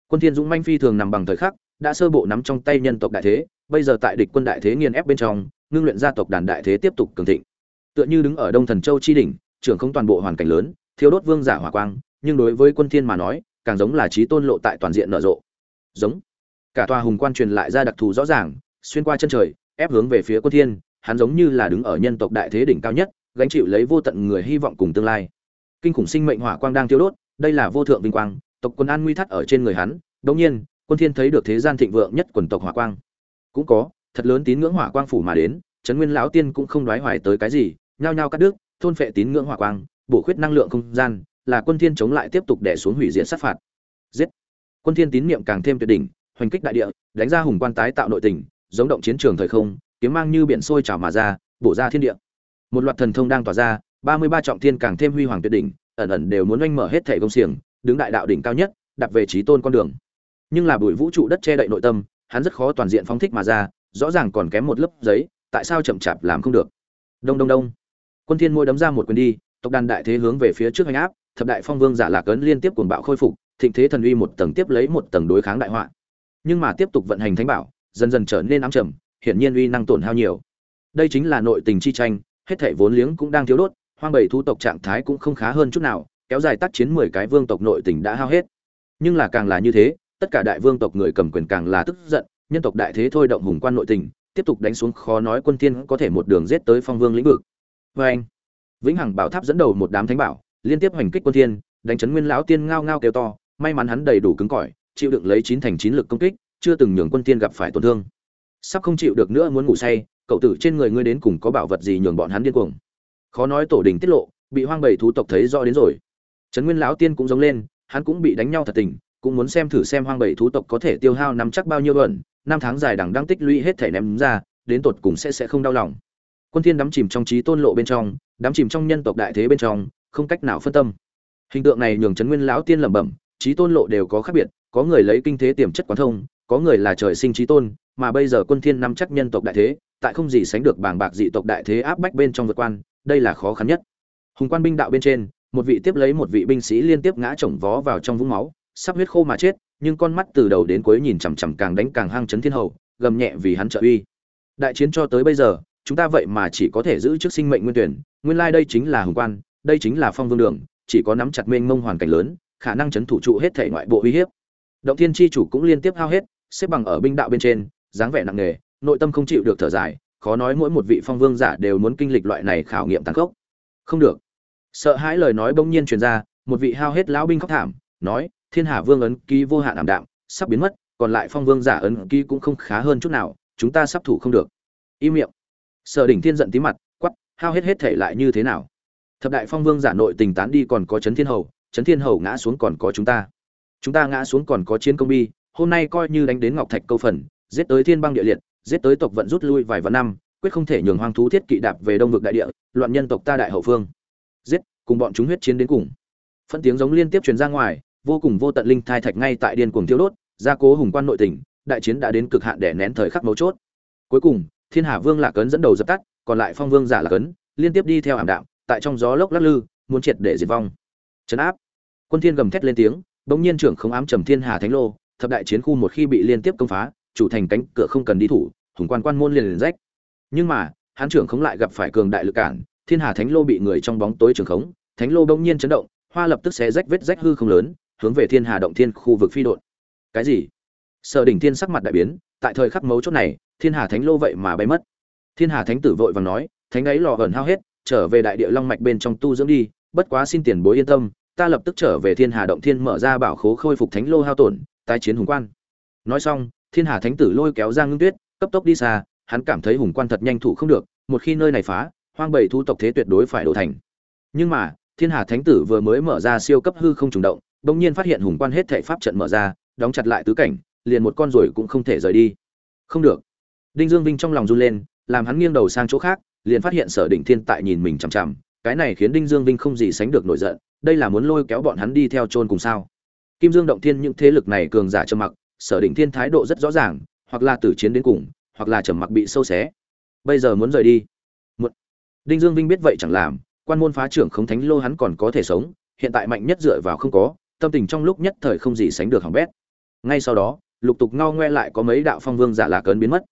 Quân thiên dũng manh phi thường nằm bằng thời khắc, đã sơ bộ nắm trong tay nhân tộc đại thế, bây giờ tại địch quân đại thế nghiền ép bên trong, ngưng luyện gia tộc đàn đại thế tiếp tục cường thịnh. Tựa như đứng ở đông thần châu chi đỉnh, trưởng không toàn bộ hoàn cảnh lớn thiếu đốt vương giả hỏa quang, nhưng đối với quân thiên mà nói, càng giống là trí tôn lộ tại toàn diện nở rộ. Giống. Cả tòa hùng quan truyền lại ra đặc thù rõ ràng, xuyên qua chân trời, ép hướng về phía quân thiên hắn giống như là đứng ở nhân tộc đại thế đỉnh cao nhất, gánh chịu lấy vô tận người hy vọng cùng tương lai. Kinh khủng sinh mệnh hỏa quang đang tiêu đốt, đây là vô thượng vinh quang, tộc quân an nguy thắt ở trên người hắn đống nhiên, quân thiên thấy được thế gian thịnh vượng nhất quần tộc hỏa quang. Cũng có, thật lớn tín ngưỡng hỏa quang phủ mà đến, trấn nguyên lão tiên cũng không đoái hoài tới cái gì, nhao nhao cắt đứt, thôn phệ tín ngưỡng hỏa quang, bổ khuyết năng lượng không gian, là quân thiên chống lại tiếp tục đè xuống hủy diệt sát phạt. Giết! Quân thiên tín niệm càng thêm tuyệt đỉnh, hoành kích đại địa, đánh ra hùng quan tái tạo nội tình, giống động chiến trường thời không kiếm mang như biển sôi trào mà ra, bổ ra thiên địa. Một loạt thần thông đang tỏa ra, ba mươi ba trọng thiên càng thêm huy hoàng tuyệt đỉnh, ẩn ẩn đều muốn oanh mở hết thể công xiềng, đứng đại đạo đỉnh cao nhất đặt về chí tôn con đường. Nhưng là bụi vũ trụ đất che đậy nội tâm, hắn rất khó toàn diện phóng thích mà ra, rõ ràng còn kém một lớp giấy, tại sao chậm chạp làm không được? Đông đông đông. Quân thiên môi đấm ra một quyền đi, tộc đàn đại thế hướng về phía trước hành áp, thập đại phong vương giả lạc cấn liên tiếp cuồng bạo khôi phục, thịnh thế thần uy một tầng tiếp lấy một tầng đối kháng đại họa. Nhưng mà tiếp tục vận hành thánh bảo, dần dần trở nên ám trầm hiển nhiên uy năng tổn hao nhiều. Đây chính là nội tình chi tranh, hết thảy vốn liếng cũng đang thiếu đốt, hoang bảy thu tộc trạng thái cũng không khá hơn chút nào, kéo dài tác chiến mười cái vương tộc nội tình đã hao hết. Nhưng là càng là như thế, tất cả đại vương tộc người cầm quyền càng là tức giận, nhân tộc đại thế thôi động hùng quan nội tình, tiếp tục đánh xuống khó nói quân thiên có thể một đường giết tới phong vương lĩnh vực. Với anh. Vĩnh hằng bảo tháp dẫn đầu một đám thánh bảo, liên tiếp hành kích quân thiên, đánh chấn nguyên lão tiên ngao ngao kêu to, may mắn hắn đầy đủ cứng cỏi, chịu đựng lấy chín thành chín lực công kích, chưa từng nhường quân thiên gặp phải tổn thương sắp không chịu được nữa muốn ngủ say, cậu tử trên người ngươi đến cùng có bảo vật gì nhường bọn hắn điên cuồng? Khó nói tổ đình tiết lộ, bị hoang bầy thú tộc thấy rõ đến rồi. Trấn nguyên lão tiên cũng giống lên, hắn cũng bị đánh nhau thật tình, cũng muốn xem thử xem hoang bầy thú tộc có thể tiêu hao nắm chắc bao nhiêu luận năm tháng dài đằng đang tích lũy hết thể ném ra, đến tột cùng sẽ sẽ không đau lòng. Quân thiên đắm chìm trong trí tôn lộ bên trong, đắm chìm trong nhân tộc đại thế bên trong, không cách nào phân tâm. Hình tượng này nhường trấn nguyên lão tiên lẩm bẩm, trí tôn lộ đều có khác biệt, có người lấy kinh thế tiềm chất quán thông, có người là trời sinh trí tôn mà bây giờ quân thiên năm chắc nhân tộc đại thế, tại không gì sánh được bảng bạc dị tộc đại thế áp bách bên trong vượt quan, đây là khó khăn nhất. Hùng quan binh đạo bên trên, một vị tiếp lấy một vị binh sĩ liên tiếp ngã chồng vó vào trong vũng máu, sắp huyết khô mà chết, nhưng con mắt từ đầu đến cuối nhìn chằm chằm càng đánh càng hăng chấn thiên hầu, gầm nhẹ vì hắn trợ uy. Đại chiến cho tới bây giờ, chúng ta vậy mà chỉ có thể giữ trước sinh mệnh nguyên tuyển, nguyên lai đây chính là hùng quan, đây chính là phong vương đường, chỉ có nắm chặt mênh mông hoàn cảnh lớn, khả năng chấn thủ trụ hết thể ngoại bộ uy hiếp. Động thiên chi chủ cũng liên tiếp hao hết, xếp bằng ở binh đạo bên trên dáng vẻ nặng nề, nội tâm không chịu được thở dài, khó nói mỗi một vị phong vương giả đều muốn kinh lịch loại này khảo nghiệm tàn khốc. Không được. Sợ hãi lời nói bỗng nhiên truyền ra, một vị hao hết lão binh khóc thảm, nói, thiên hà vương ấn ký vô hạn ảm đạm, sắp biến mất, còn lại phong vương giả ấn ký cũng không khá hơn chút nào, chúng ta sắp thủ không được. Im miệng. Sở đỉnh thiên giận tí mặt quắp hao hết hết thể lại như thế nào? Thập đại phong vương giả nội tình tán đi còn có trấn thiên hầu trấn thiên hầu ngã xuống còn có chúng ta. Chúng ta ngã xuống còn có chiến công bi, hôm nay coi như đánh đến ngọc thạch câu phần giết tới thiên băng địa liệt, giết tới tộc vận rút lui vài vạn năm, quyết không thể nhường hoang thú thiết kỵ đạp về đông vực đại địa, loạn nhân tộc ta đại hậu phương. Giết, cùng bọn chúng huyết chiến đến cùng. Phân tiếng giống liên tiếp truyền ra ngoài, vô cùng vô tận linh thai thạch ngay tại điên cuồng thiêu đốt, gia cố hùng quan nội tình, đại chiến đã đến cực hạn để nén thời khắc mấu chốt. Cuối cùng, thiên hà vương lạc cấn dẫn đầu dập tắt, còn lại phong vương giả lạc cấn liên tiếp đi theo ảm đạm, tại trong gió lốc lắc lư, muốn triệt để diệt vong. Chấn áp. Quân thiên gầm thét lên tiếng, bỗng nhiên trưởng không ám trầm thiên hà thánh lô, thập đại chiến khu một khi bị liên tiếp công phá chủ thành cánh cửa không cần đi thủ, hùng quan quan môn liền liền rách. Nhưng mà, hán trưởng không lại gặp phải cường đại lực cản, thiên hà thánh lô bị người trong bóng tối trường khống, thánh lô bỗng nhiên chấn động, hoa lập tức xé rách vết rách hư không lớn, hướng về thiên hà động thiên khu vực phi đột cái gì? Sở đỉnh thiên sắc mặt đại biến, tại thời khắc mấu chốt này, thiên hà thánh lô vậy mà bay mất. Thiên hà thánh tử vội vàng nói, thánh ấy lò ẩn hao hết, trở về đại địa long mạch bên trong tu dưỡng đi, bất quá xin tiền bối yên tâm, ta lập tức trở về thiên hà động thiên mở ra bảo khố khôi phục thánh lô hao tổn, tái chiến hùng quan. Nói xong thiên hà thánh tử lôi kéo ra ngưng tuyết, cấp tốc đi xa, hắn cảm thấy hùng quan thật nhanh thủ không được, một khi nơi này phá, hoang bảy thu tộc thế tuyệt đối phải đổ thành. Nhưng mà, thiên hà thánh tử vừa mới mở ra siêu cấp hư không trùng động, bỗng nhiên phát hiện hùng quan hết thệ pháp trận mở ra, đóng chặt lại tứ cảnh, liền một con rồi cũng không thể rời đi. Không được. Đinh dương vinh trong lòng run lên, làm hắn nghiêng đầu sang chỗ khác, liền phát hiện sở Đỉnh thiên tại nhìn mình chằm chằm, cái này khiến đinh dương vinh không gì sánh được nổi giận, đây là muốn lôi kéo bọn hắn đi theo chôn cùng sao. Kim dương động thiên những thế lực này cường giả trầm mặc sở định thiên thái độ rất rõ ràng, hoặc là tử chiến đến cùng, hoặc là trầm mặc bị sâu xé. Bây giờ muốn rời đi. Một. Đinh dương vinh biết vậy chẳng làm, quan môn phá trưởng không thánh lô hắn còn có thể sống, hiện tại mạnh nhất dựa vào không có, tâm tình trong lúc nhất thời không gì sánh được hỏng bét. Ngay sau đó, lục tục ngao ngoe lại có mấy đạo phong vương giả lạc ấn biến mất.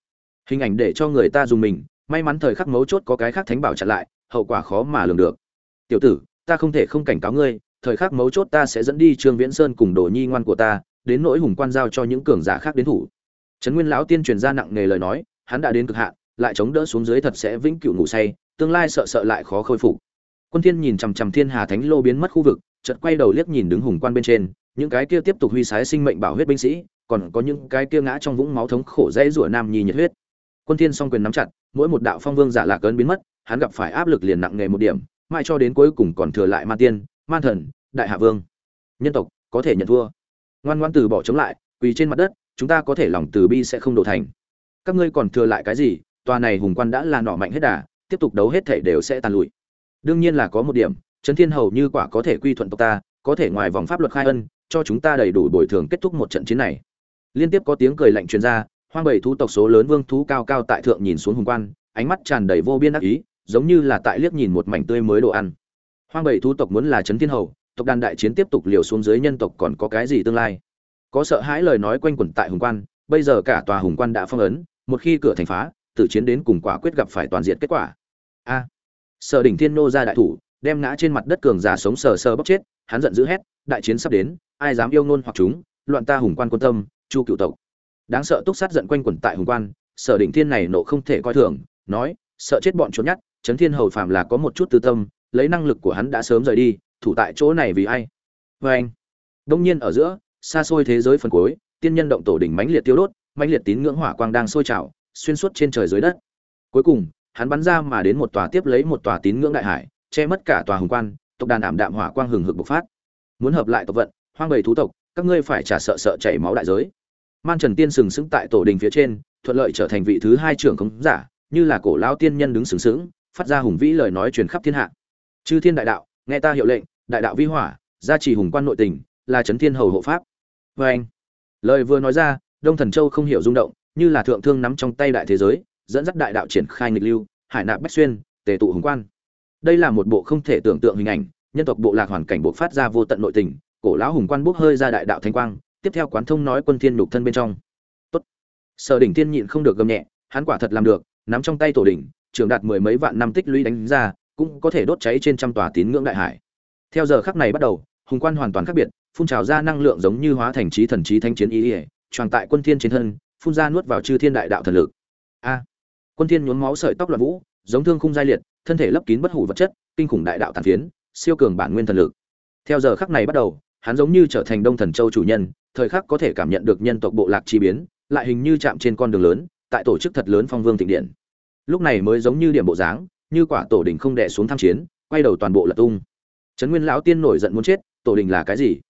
Hình ảnh để cho người ta dùng mình, may mắn thời khắc mấu chốt có cái khác thánh bảo chặn lại, hậu quả khó mà lường được. Tiểu tử, ta không thể không cảnh cáo ngươi, thời khắc mấu chốt ta sẽ dẫn đi trương viễn sơn cùng đồ nhi ngoan của ta đến nỗi hùng quan giao cho những cường giả khác đến thủ. Trấn nguyên lão tiên truyền ra nặng nề lời nói, hắn đã đến cực hạn, lại chống đỡ xuống dưới thật sẽ vĩnh cửu ngủ say, tương lai sợ sợ lại khó khôi phục. Quân thiên nhìn chằm chằm thiên hà thánh lô biến mất khu vực, chợt quay đầu liếc nhìn đứng hùng quan bên trên, những cái kia tiếp tục huy sái sinh mệnh bảo huyết binh sĩ, còn có những cái kia ngã trong vũng máu thống khổ dễ rủa nam nhi nhiệt huyết. Quân thiên song quyền nắm chặt, mỗi một đạo phong vương giả lạc cơn biến mất, hắn gặp phải áp lực liền nặng nề một điểm, mãi cho đến cuối cùng còn thừa lại man tiên man thần, đại hạ vương. Nhân tộc, có thể nhận thua ngoan ngoan từ bỏ chống lại, quỳ trên mặt đất, chúng ta có thể lòng từ bi sẽ không đổ thành. Các ngươi còn thừa lại cái gì? Tòa này hùng quan đã là nọ mạnh hết đà, tiếp tục đấu hết thể đều sẽ tàn lụi. Đương nhiên là có một điểm, trấn thiên hầu như quả có thể quy thuận tộc ta, có thể ngoài vòng pháp luật khai ân, cho chúng ta đầy đủ bồi thường kết thúc một trận chiến này. Liên tiếp có tiếng cười lạnh truyền ra, hoang bảy thú tộc số lớn vương thú cao cao tại thượng nhìn xuống hùng quan, ánh mắt tràn đầy vô biên ác ý, giống như là tại liếc nhìn một mảnh tươi mới đồ ăn. Hoang bảy thú tộc muốn là trấn thiên hầu tộc đàn đại chiến tiếp tục liều xuống dưới nhân tộc còn có cái gì tương lai? Có sợ hãi lời nói quanh quẩn tại hùng quan, bây giờ cả tòa hùng quan đã phong ấn, một khi cửa thành phá, tử chiến đến cùng quả quyết gặp phải toàn diện kết quả. A. Sở đỉnh thiên nô ra đại thủ, đem ngã trên mặt đất cường giả sống sờ sờ bóc chết, hắn giận dữ hét, đại chiến sắp đến, ai dám yêu ngôn hoặc chúng, loạn ta hùng quan quân tâm, chu cựu tộc. Đáng sợ túc sát giận quanh quẩn tại hùng quan, sở đỉnh thiên này nộ không thể coi thường, nói, sợ chết bọn trốn nhát trấn thiên hầu phàm là có một chút tư tâm, lấy năng lực của hắn đã sớm rời đi thủ tại chỗ này vì ai? Vê anh. Đông nhiên ở giữa, xa xôi thế giới phần cuối, tiên nhân động tổ đỉnh mãnh liệt tiêu đốt, mãnh liệt tín ngưỡng hỏa quang đang sôi trào, xuyên suốt trên trời dưới đất. Cuối cùng, hắn bắn ra mà đến một tòa tiếp lấy một tòa tín ngưỡng đại hải, che mất cả tòa hùng quan, tộc đàn ảm đạm hỏa quang hừng hực bộc phát. Muốn hợp lại tộc vận, hoang bầy thú tộc, các ngươi phải trả sợ sợ chảy máu đại giới. Man trần tiên sừng sững tại tổ đình phía trên, thuận lợi trở thành vị thứ hai trưởng khống giả, như là cổ lão tiên nhân đứng sừng sững, phát ra hùng vĩ lời nói truyền khắp thiên hạ. Chư thiên đại đạo nghe ta hiệu lệnh, đại đạo vi hỏa, gia trì hùng quan nội tình, là trấn thiên hầu hộ pháp. Vê anh, lời vừa nói ra, đông thần châu không hiểu rung động, như là thượng thương nắm trong tay đại thế giới, dẫn dắt đại đạo triển khai nghịch lưu, hải nạp bách xuyên, tề tụ hùng quan. Đây là một bộ không thể tưởng tượng hình ảnh, nhân tộc bộ lạc hoàn cảnh buộc phát ra vô tận nội tình, cổ lão hùng quan bốc hơi ra đại đạo thanh quang, tiếp theo quán thông nói quân thiên nhục thân bên trong. Tốt. Sở đỉnh thiên nhịn không được gầm nhẹ, hắn quả thật làm được, nắm trong tay tổ đỉnh, trường đạt mười mấy vạn năm tích lũy đánh ra cũng có thể đốt cháy trên trăm tòa tín ngưỡng đại hải. Theo giờ khắc này bắt đầu, hùng quan hoàn toàn khác biệt, phun trào ra năng lượng giống như hóa thành trí thần trí thanh chiến ý ỉa tròn tại quân thiên trên thân, phun ra nuốt vào chư thiên đại đạo thần lực. A! Quân thiên nhuốm máu sợi tóc loạn vũ, giống thương khung giai liệt, thân thể lấp kín bất hủ vật chất, kinh khủng đại đạo tàn phiến, siêu cường bản nguyên thần lực. Theo giờ khắc này bắt đầu, hắn giống như trở thành đông thần châu chủ nhân, thời khắc có thể cảm nhận được nhân tộc bộ lạc chi biến, lại hình như chạm trên con đường lớn, tại tổ chức thật lớn phong vương thịnh điện. Lúc này mới giống như điểm bộ dáng như quả tổ đình không đè xuống tham chiến, quay đầu toàn bộ lật tung. Trấn nguyên lão tiên nổi giận muốn chết, tổ đình là cái gì?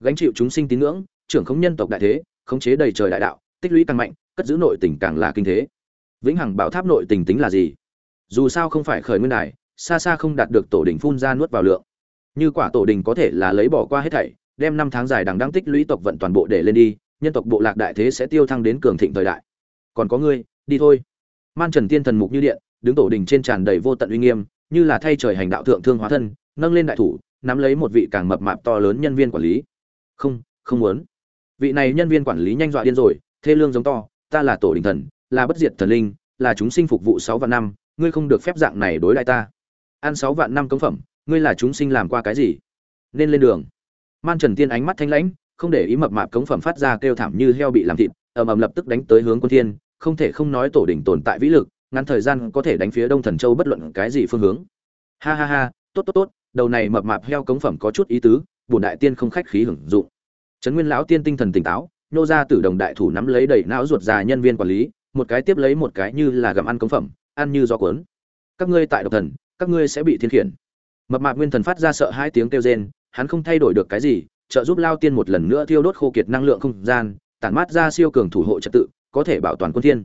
Gánh chịu chúng sinh tín ngưỡng, trưởng không nhân tộc đại thế, khống chế đầy trời đại đạo, tích lũy càng mạnh, cất giữ nội tình càng là kinh thế. Vĩnh hằng bảo tháp nội tình tính là gì? Dù sao không phải khởi nguyên đài, xa xa không đạt được tổ đình phun ra nuốt vào lượng. Như quả tổ đình có thể là lấy bỏ qua hết thảy, đem năm tháng dài đằng đang tích lũy tộc vận toàn bộ để lên đi, nhân tộc bộ lạc đại thế sẽ tiêu thăng đến cường thịnh thời đại. Còn có ngươi, đi thôi. Man trần tiên thần mục như điện đứng tổ đình trên tràn đầy vô tận uy nghiêm, như là thay trời hành đạo thượng thương hóa thân, nâng lên đại thủ, nắm lấy một vị càng mập mạp to lớn nhân viên quản lý. Không không muốn. Vị này nhân viên quản lý nhanh dọa điên rồi, thê lương giống to, ta là tổ đình thần, là bất diệt thần linh, là chúng sinh phục vụ sáu vạn năm, ngươi không được phép dạng này đối lại ta. Ăn sáu vạn năm cống phẩm, ngươi là chúng sinh làm qua cái gì? Nên lên đường. Man trần tiên ánh mắt thanh lãnh, không để ý mập mạp cống phẩm phát ra kêu thảm như heo bị làm thịt, ầm ầm lập tức đánh tới hướng quân thiên, không thể không nói tổ đỉnh tồn tại vĩ lực ngắn thời gian có thể đánh phía đông thần châu bất luận cái gì phương hướng. Ha ha ha, tốt tốt tốt, đầu này mập mạp heo cống phẩm có chút ý tứ bùn đại tiên không khách khí hưởng dụng. Trấn nguyên lão tiên tinh thần tỉnh táo, nô ra tử đồng đại thủ nắm lấy đầy não ruột già nhân viên quản lý, một cái tiếp lấy một cái như là gặm ăn cống phẩm, ăn như gió cuốn. Các ngươi tại độc thần, các ngươi sẽ bị thiên khiển. Mập mạp nguyên thần phát ra sợ hai tiếng kêu rên, hắn không thay đổi được cái gì, trợ giúp lao tiên một lần nữa thiêu đốt khô kiệt năng lượng không gian, tản mát ra siêu cường thủ hộ trật tự, có thể bảo toàn quân thiên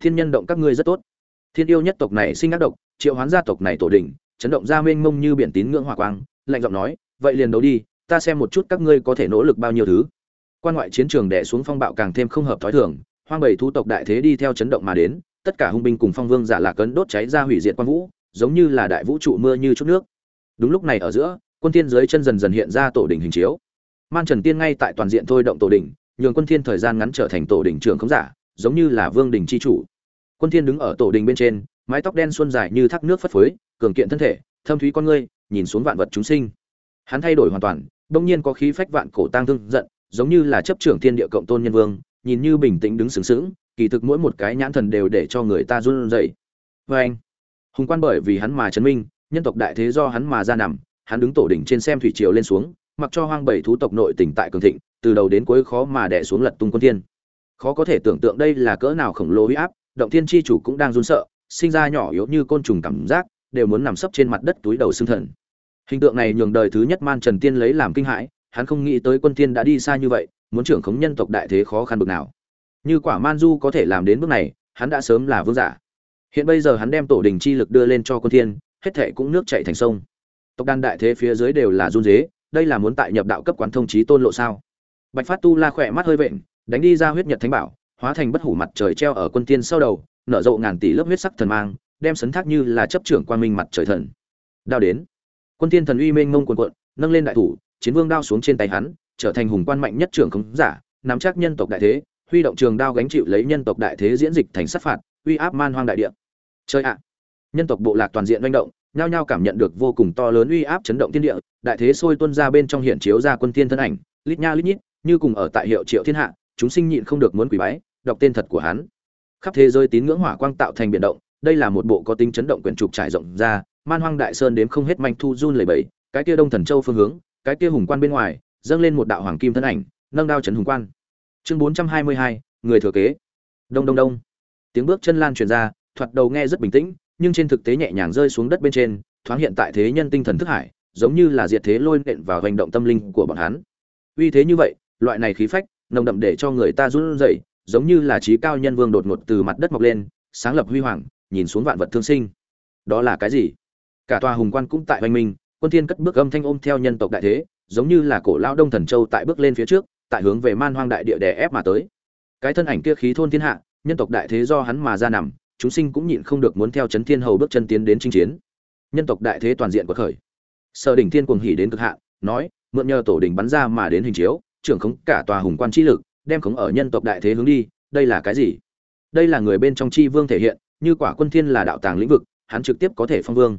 thiên nhân động các ngươi rất tốt. Thiên yêu nhất tộc này sinh ác độc, triệu hoán gia tộc này tổ đỉnh, chấn động ra mênh mông như biển tín ngưỡng hỏa quang, lạnh giọng nói, vậy liền đấu đi, ta xem một chút các ngươi có thể nỗ lực bao nhiêu thứ. Quan ngoại chiến trường đè xuống phong bạo càng thêm không hợp thói thường, hoang bầy thu tộc đại thế đi theo chấn động mà đến, tất cả hung binh cùng phong vương giả lạc cấn đốt cháy ra hủy diệt quan vũ, giống như là đại vũ trụ mưa như chút nước. Đúng lúc này ở giữa, quân thiên dưới chân dần dần hiện ra tổ đỉnh hình chiếu. Man trần tiên ngay tại toàn diện thôi động tổ đỉnh, nhường quân thiên thời gian ngắn trở thành tổ đỉnh trưởng không giả giống như là vương đỉnh chi chủ. Quân thiên đứng ở tổ đình bên trên, mái tóc đen xuân dài như thác nước phất phới, cường kiện thân thể, thâm thúy con ngươi, nhìn xuống vạn vật chúng sinh. Hắn thay đổi hoàn toàn, đông nhiên có khí phách vạn cổ tang thương giận, giống như là chấp trưởng thiên địa cộng tôn nhân vương, nhìn như bình tĩnh đứng sướng sướng kỳ thực mỗi một cái nhãn thần đều để cho người ta run rẩy. Với anh, hùng quan bởi vì hắn mà chấn minh, nhân tộc đại thế do hắn mà ra nằm, hắn đứng tổ đỉnh trên xem thủy triều lên xuống, mặc cho hoang bảy thú tộc nội tỉnh tại cường thịnh, từ đầu đến cuối khó mà đè xuống lật tung quân thiên khó có thể tưởng tượng đây là cỡ nào khổng lồ huy áp, động thiên chi chủ cũng đang run sợ, sinh ra nhỏ yếu như côn trùng cảm giác, đều muốn nằm sấp trên mặt đất túi đầu xương thần. Hình tượng này nhường đời thứ nhất man trần tiên lấy làm kinh hãi, hắn không nghĩ tới quân tiên đã đi xa như vậy, muốn trưởng khống nhân tộc đại thế khó khăn bực nào. Như quả man du có thể làm đến bước này, hắn đã sớm là vương giả. Hiện bây giờ hắn đem tổ đình chi lực đưa lên cho quân thiên, hết thệ cũng nước chảy thành sông. Tộc đan đại thế phía dưới đều là run dế đây là muốn tại nhập đạo cấp quán thông trí tôn lộ sao? Bạch phát tu la khỏe mắt hơi vện đánh đi ra huyết nhật thánh bảo, hóa thành bất hủ mặt trời treo ở quân tiên sau đầu, nở rộ ngàn tỷ lớp huyết sắc thần mang, đem sấn thác như là chấp trưởng quan minh mặt trời thần. Đao đến. Quân tiên thần uy mênh mông quần quận nâng lên đại thủ, chiến vương đao xuống trên tay hắn, trở thành hùng quan mạnh nhất trưởng khống giả, nắm chắc nhân tộc đại thế, huy động trường đao gánh chịu lấy nhân tộc đại thế diễn dịch thành sát phạt, uy áp man hoang đại địa. Chơi ạ. Nhân tộc bộ lạc toàn diện manh động, nhao nhao cảm nhận được vô cùng to lớn uy áp chấn động thiên địa, đại thế sôi tuôn ra bên trong hiện chiếu ra quân tiên thân ảnh, lít nha lít nhít, như cùng ở tại hiệu triệu thiên hạ chúng sinh nhịn không được muốn quỳ bái đọc tên thật của hắn. Khắp thế giới tín ngưỡng hỏa quang tạo thành biển động đây là một bộ có tính chấn động quyển trục trải rộng ra man hoang đại sơn đếm không hết manh thu run lầy bẩy, cái kia đông thần châu phương hướng cái kia hùng quan bên ngoài dâng lên một đạo hoàng kim thân ảnh nâng đao chấn hùng quan. Chương bốn trăm hai mươi hai người thừa kế. Đông đông đông. Tiếng bước chân lan truyền ra thoạt đầu nghe rất bình tĩnh nhưng trên thực tế nhẹ nhàng rơi xuống đất bên trên thoáng hiện tại thế nhân tinh thần thức hải giống như là diệt thế lôi nện vào hành động tâm linh của bọn hắn. Uy thế như vậy loại này khí phách nồng đậm để cho người ta run rẩy, giống như là trí cao nhân vương đột ngột từ mặt đất mọc lên, sáng lập huy hoàng, nhìn xuống vạn vật thương sinh. Đó là cái gì? Cả tòa hùng quan cũng tại hoành minh, quân thiên cất bước âm thanh ôm theo nhân tộc đại thế, giống như là cổ lão đông thần châu tại bước lên phía trước, tại hướng về man hoang đại địa đè ép mà tới. Cái thân ảnh kia khí thôn thiên hạ, nhân tộc đại thế do hắn mà ra nằm, chúng sinh cũng nhịn không được muốn theo chấn thiên hầu bước chân tiến đến chinh chiến. Nhân tộc đại thế toàn diện của khởi. Sở đỉnh thiên cuồng hỉ đến cực hạn, nói, mượn nhờ tổ đỉnh bắn ra mà đến hình chiếu trưởng khống cả tòa hùng quan chi lực, đem khống ở nhân tộc đại thế hướng đi, đây là cái gì? Đây là người bên trong chi vương thể hiện, như quả quân thiên là đạo tàng lĩnh vực, hắn trực tiếp có thể phong vương.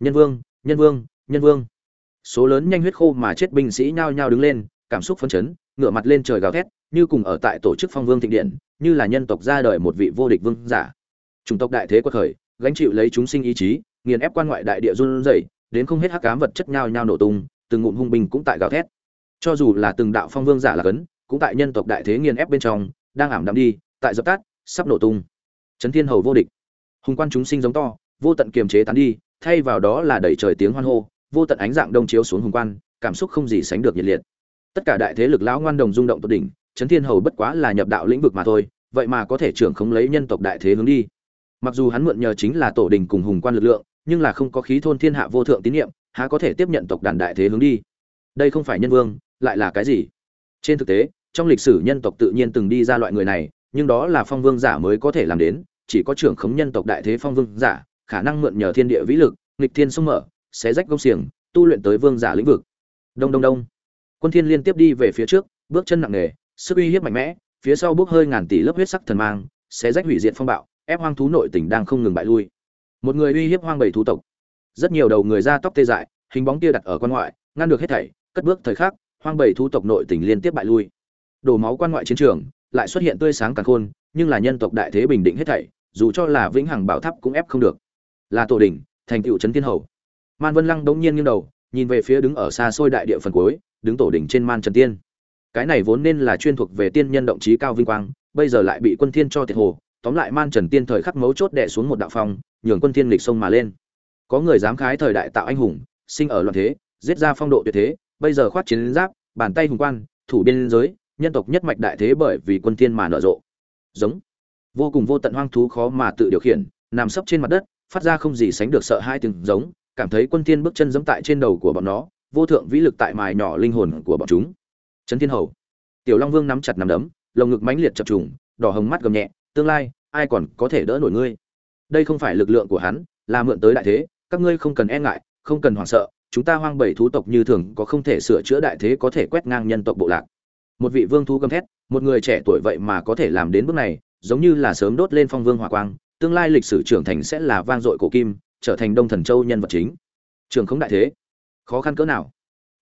Nhân vương nhân vương nhân vương. Số lớn nhanh huyết khô mà chết binh sĩ nhao nhao đứng lên, cảm xúc phấn chấn, ngửa mặt lên trời gào thét, như cùng ở tại tổ chức phong vương thịnh điện, như là nhân tộc ra đời một vị vô địch vương giả. Chủng tộc đại thế quật khởi, gánh chịu lấy chúng sinh ý chí, nghiền ép quan ngoại đại địa run rẩy, đến không hết hắc ám vật chất nhao nhao nổ tung, từng ngụm hung binh cũng tại gào thét cho dù là từng đạo phong vương giả là cấn, cũng tại nhân tộc đại thế nghiền ép bên trong, đang ảm đạm đi, tại dập tắt, sắp nổ tung. Chấn thiên hầu vô địch. Hùng quan chúng sinh giống to, vô tận kiềm chế tán đi, thay vào đó là đẩy trời tiếng hoan hô, vô tận ánh dạng đông chiếu xuống hùng quan, cảm xúc không gì sánh được nhiệt liệt. Tất cả đại thế lực lão ngoan đồng rung động tột đỉnh, chấn thiên hầu bất quá là nhập đạo lĩnh vực mà thôi, vậy mà có thể trưởng không lấy nhân tộc đại thế hướng đi. Mặc dù hắn mượn nhờ chính là tổ đình cùng hùng quan lực lượng, nhưng là không có khí thôn thiên hạ vô thượng tín nhiệm, há có thể tiếp nhận tộc đàn đại thế hướng đi? Đây không phải nhân vương lại là cái gì? Trên thực tế, trong lịch sử nhân tộc tự nhiên từng đi ra loại người này, nhưng đó là phong vương giả mới có thể làm đến, chỉ có trưởng khống nhân tộc đại thế phong vương giả, khả năng mượn nhờ thiên địa vĩ lực, nghịch thiên sông mở, xé rách gông xiềng, tu luyện tới vương giả lĩnh vực. Đông đông đông. Quân thiên liên tiếp đi về phía trước, bước chân nặng nề, sức uy hiếp mạnh mẽ, phía sau bước hơi ngàn tỷ lớp huyết sắc thần mang, xé rách hủy diệt phong bạo, ép hoang thú nội tỉnh đang không ngừng bại lui. Một người uy hiếp hoang bảy thú tộc. Rất nhiều đầu người ra tóc tê dại, hình bóng kia đặt ở quan ngoại, ngăn được hết thảy, cất bước thời khắc hoang bảy thú tộc nội tỉnh liên tiếp bại lui. Đổ máu quan ngoại chiến trường, lại xuất hiện tươi sáng càng khôn, nhưng là nhân tộc đại thế bình định hết thảy, dù cho là vĩnh hằng bảo tháp cũng ép không được. Là tổ đỉnh, thành tựu trấn thiên hầu. Man vân lăng đống nhiên nghiêng đầu, nhìn về phía đứng ở xa xôi đại địa phần cuối, đứng tổ đỉnh trên man trần tiên. Cái này vốn nên là chuyên thuộc về tiên nhân động trí cao vinh quang, bây giờ lại bị quân thiên cho thiệt hồ, tóm lại man trần tiên thời khắc mấu chốt đè xuống một đạo phong, nhường quân thiên lịch sông mà lên. Có người dám khái thời đại tạo anh hùng, sinh ở loạn thế, giết ra phong độ tuyệt thế bây giờ khoát chiến giáp, bàn tay hùng quan, thủ biên giới, nhân tộc nhất mạch đại thế bởi vì quân thiên mà nở rộ. Giống. Vô cùng vô tận hoang thú khó mà tự điều khiển, nằm sấp trên mặt đất, phát ra không gì sánh được sợ hai tiếng giống, cảm thấy quân thiên bước chân giẫm tại trên đầu của bọn nó, vô thượng vĩ lực tại mài nhỏ linh hồn của bọn chúng. Trấn thiên hầu. Tiểu long vương nắm chặt nắm đấm, lồng ngực mãnh liệt chập trùng, đỏ hồng mắt gầm nhẹ, tương lai, ai còn có thể đỡ nổi ngươi? Đây không phải lực lượng của hắn, là mượn tới đại thế, các ngươi không cần e ngại, không cần hoảng sợ chúng ta hoang bảy thú tộc như thường có không thể sửa chữa đại thế có thể quét ngang nhân tộc bộ lạc. Một vị vương thú gầm thét, một người trẻ tuổi vậy mà có thể làm đến bước này, giống như là sớm đốt lên phong vương hỏa quang, tương lai lịch sử trưởng thành sẽ là vang dội cổ kim, trở thành đông thần châu nhân vật chính. Trường không đại thế, khó khăn cỡ nào.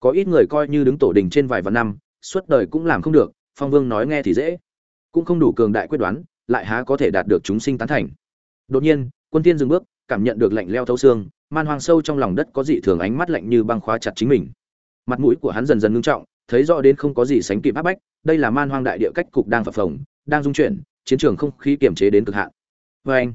Có ít người coi như đứng tổ đình trên vài vạn năm, suốt đời cũng làm không được, phong vương nói nghe thì dễ. Cũng không đủ cường đại quyết đoán, lại há có thể đạt được chúng sinh tán thành. Đột nhiên, quân tiên dừng bước, cảm nhận được lạnh leo thấu xương man hoang sâu trong lòng đất có dị thường ánh mắt lạnh như băng khóa chặt chính mình. Mặt mũi của hắn dần dần ngưng trọng, thấy rõ đến không có gì sánh kịp áp bách, đây là man hoang đại địa cách cục đang phập phồng, đang dung chuyển, chiến trường không khí kiềm chế đến cực hạn. Vê anh,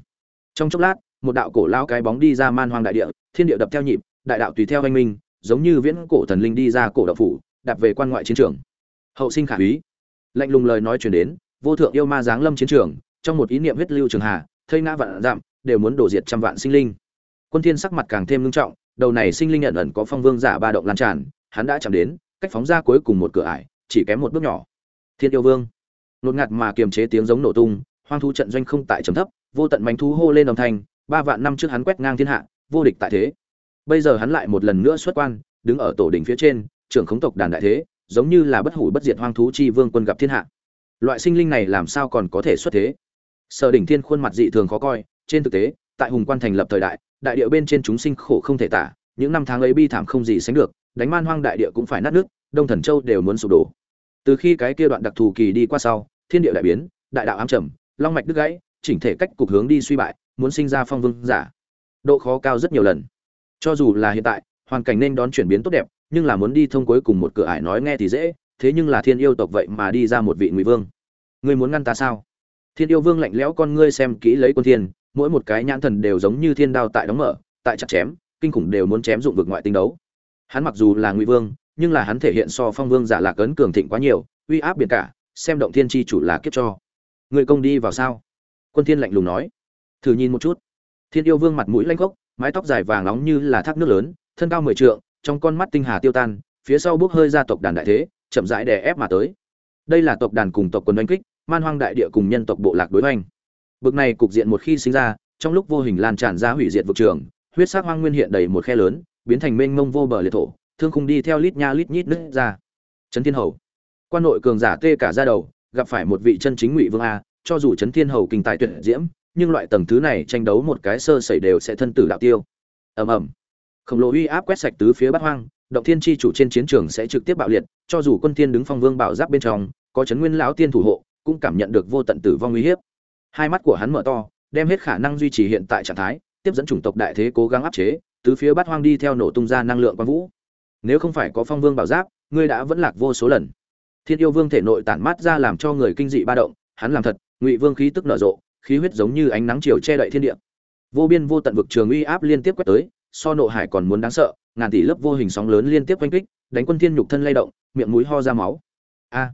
trong chốc lát, một đạo cổ lao cái bóng đi ra man hoang đại địa, thiên địa đập theo nhịp, đại đạo tùy theo anh minh, giống như viễn cổ thần linh đi ra cổ đạo phủ, đạp về quan ngoại chiến trường. Hậu sinh khả úy lạnh lùng lời nói truyền đến, vô thượng yêu ma giáng lâm chiến trường, trong một ý niệm huyết lưu trường hà, thây ngã vạn dặm, đều muốn đổ diệt trăm vạn sinh linh quân thiên sắc mặt càng thêm nghiêm trọng, đầu này sinh linh nhận ẩn có phong vương giả ba động lan tràn, hắn đã chạm đến, cách phóng ra cuối cùng một cửa ải, chỉ kém một bước nhỏ. Thiên yêu vương. Nột ngạt mà kiềm chế tiếng giống nổ tung, hoang thú trận doanh không tại trầm thấp, vô tận manh thú hô lên đồng thanh, ba vạn năm trước hắn quét ngang thiên hạ, vô địch tại thế. Bây giờ hắn lại một lần nữa xuất quan, đứng ở tổ đỉnh phía trên, trưởng khống tộc đàn đại thế, giống như là bất hủ bất diệt hoang thú chi vương quân gặp thiên hạ. Loại sinh linh này làm sao còn có thể xuất thế? Sở đỉnh thiên khuôn mặt dị thường khó coi, trên thực tế, tại hùng quan thành lập thời đại đại địa bên trên chúng sinh khổ không thể tả, những năm tháng ấy bi thảm không gì sánh được, đánh man hoang đại địa cũng phải nát nước, đông thần châu đều muốn sụp đổ. Từ khi cái kia đoạn đặc thù kỳ đi qua sau, thiên địa đại biến, đại đạo ám trầm, long mạch đứt gãy, chỉnh thể cách cục hướng đi suy bại, muốn sinh ra phong vương giả. Độ khó cao rất nhiều lần. Cho dù là hiện tại, hoàn cảnh nên đón chuyển biến tốt đẹp, nhưng là muốn đi thông cuối cùng một cửa ải nói nghe thì dễ, thế nhưng là thiên yêu tộc vậy mà đi ra một vị ngụy vương. Ngươi muốn ngăn ta sao? Thiên yêu vương lạnh lẽo con ngươi xem kỹ lấy quân thiên mỗi một cái nhãn thần đều giống như thiên đao tại đóng mở, tại chặt chém, kinh khủng đều muốn chém dụng vực ngoại tinh đấu. Hắn mặc dù là ngụy vương, nhưng là hắn thể hiện so phong vương giả lạc ấn cường thịnh quá nhiều, uy áp biển cả, xem động thiên chi chủ là kiếp cho. Người công đi vào sao? Quân thiên lạnh lùng nói. Thử nhìn một chút. Thiên yêu vương mặt mũi lanh gốc mái tóc dài vàng nóng như là thác nước lớn, thân cao mười trượng, trong con mắt tinh hà tiêu tan, phía sau bước hơi ra tộc đàn đại thế, chậm rãi đè ép mà tới. Đây là tộc đàn cùng tộc quân đánh kích, man hoang đại địa cùng nhân tộc bộ lạc đối hoành bực này cục diện một khi sinh ra, trong lúc vô hình lan tràn ra hủy diệt vực trường, huyết sắc hoang nguyên hiện đầy một khe lớn, biến thành mênh mông vô bờ liệt thổ, thương khung đi theo lít nha lít nhít nứt ra. Trấn thiên hầu. Quan nội cường giả tê cả ra đầu, gặp phải một vị chân chính ngụy vương a, cho dù trấn thiên hầu kinh tài tuyệt diễm, nhưng loại tầng thứ này tranh đấu một cái sơ sẩy đều sẽ thân tử đạo tiêu. Ầm ầm. Khổng lồ uy áp quét sạch tứ phía bát hoang, động thiên chi chủ trên chiến trường sẽ trực tiếp bạo liệt, cho dù quân thiên đứng phong vương bảo giáp bên trong, có chấn nguyên lão tiên thủ hộ, cũng cảm nhận được vô tận tử vong nguy hiểm hai mắt của hắn mở to, đem hết khả năng duy trì hiện tại trạng thái, tiếp dẫn chủng tộc đại thế cố gắng áp chế tứ phía bát hoang đi theo nổ tung ra năng lượng quang vũ. Nếu không phải có phong vương bảo giáp, ngươi đã vẫn lạc vô số lần. Thiên yêu vương thể nội tản mát ra làm cho người kinh dị ba động, hắn làm thật, ngụy vương khí tức nở rộ, khí huyết giống như ánh nắng chiều che đậy thiên địa. Vô biên vô tận vực trường uy áp liên tiếp quét tới, so nộ hải còn muốn đáng sợ, ngàn tỷ lớp vô hình sóng lớn liên tiếp quanh kích, đánh quân thiên nhục thân lay động, miệng mũi ho ra máu. A!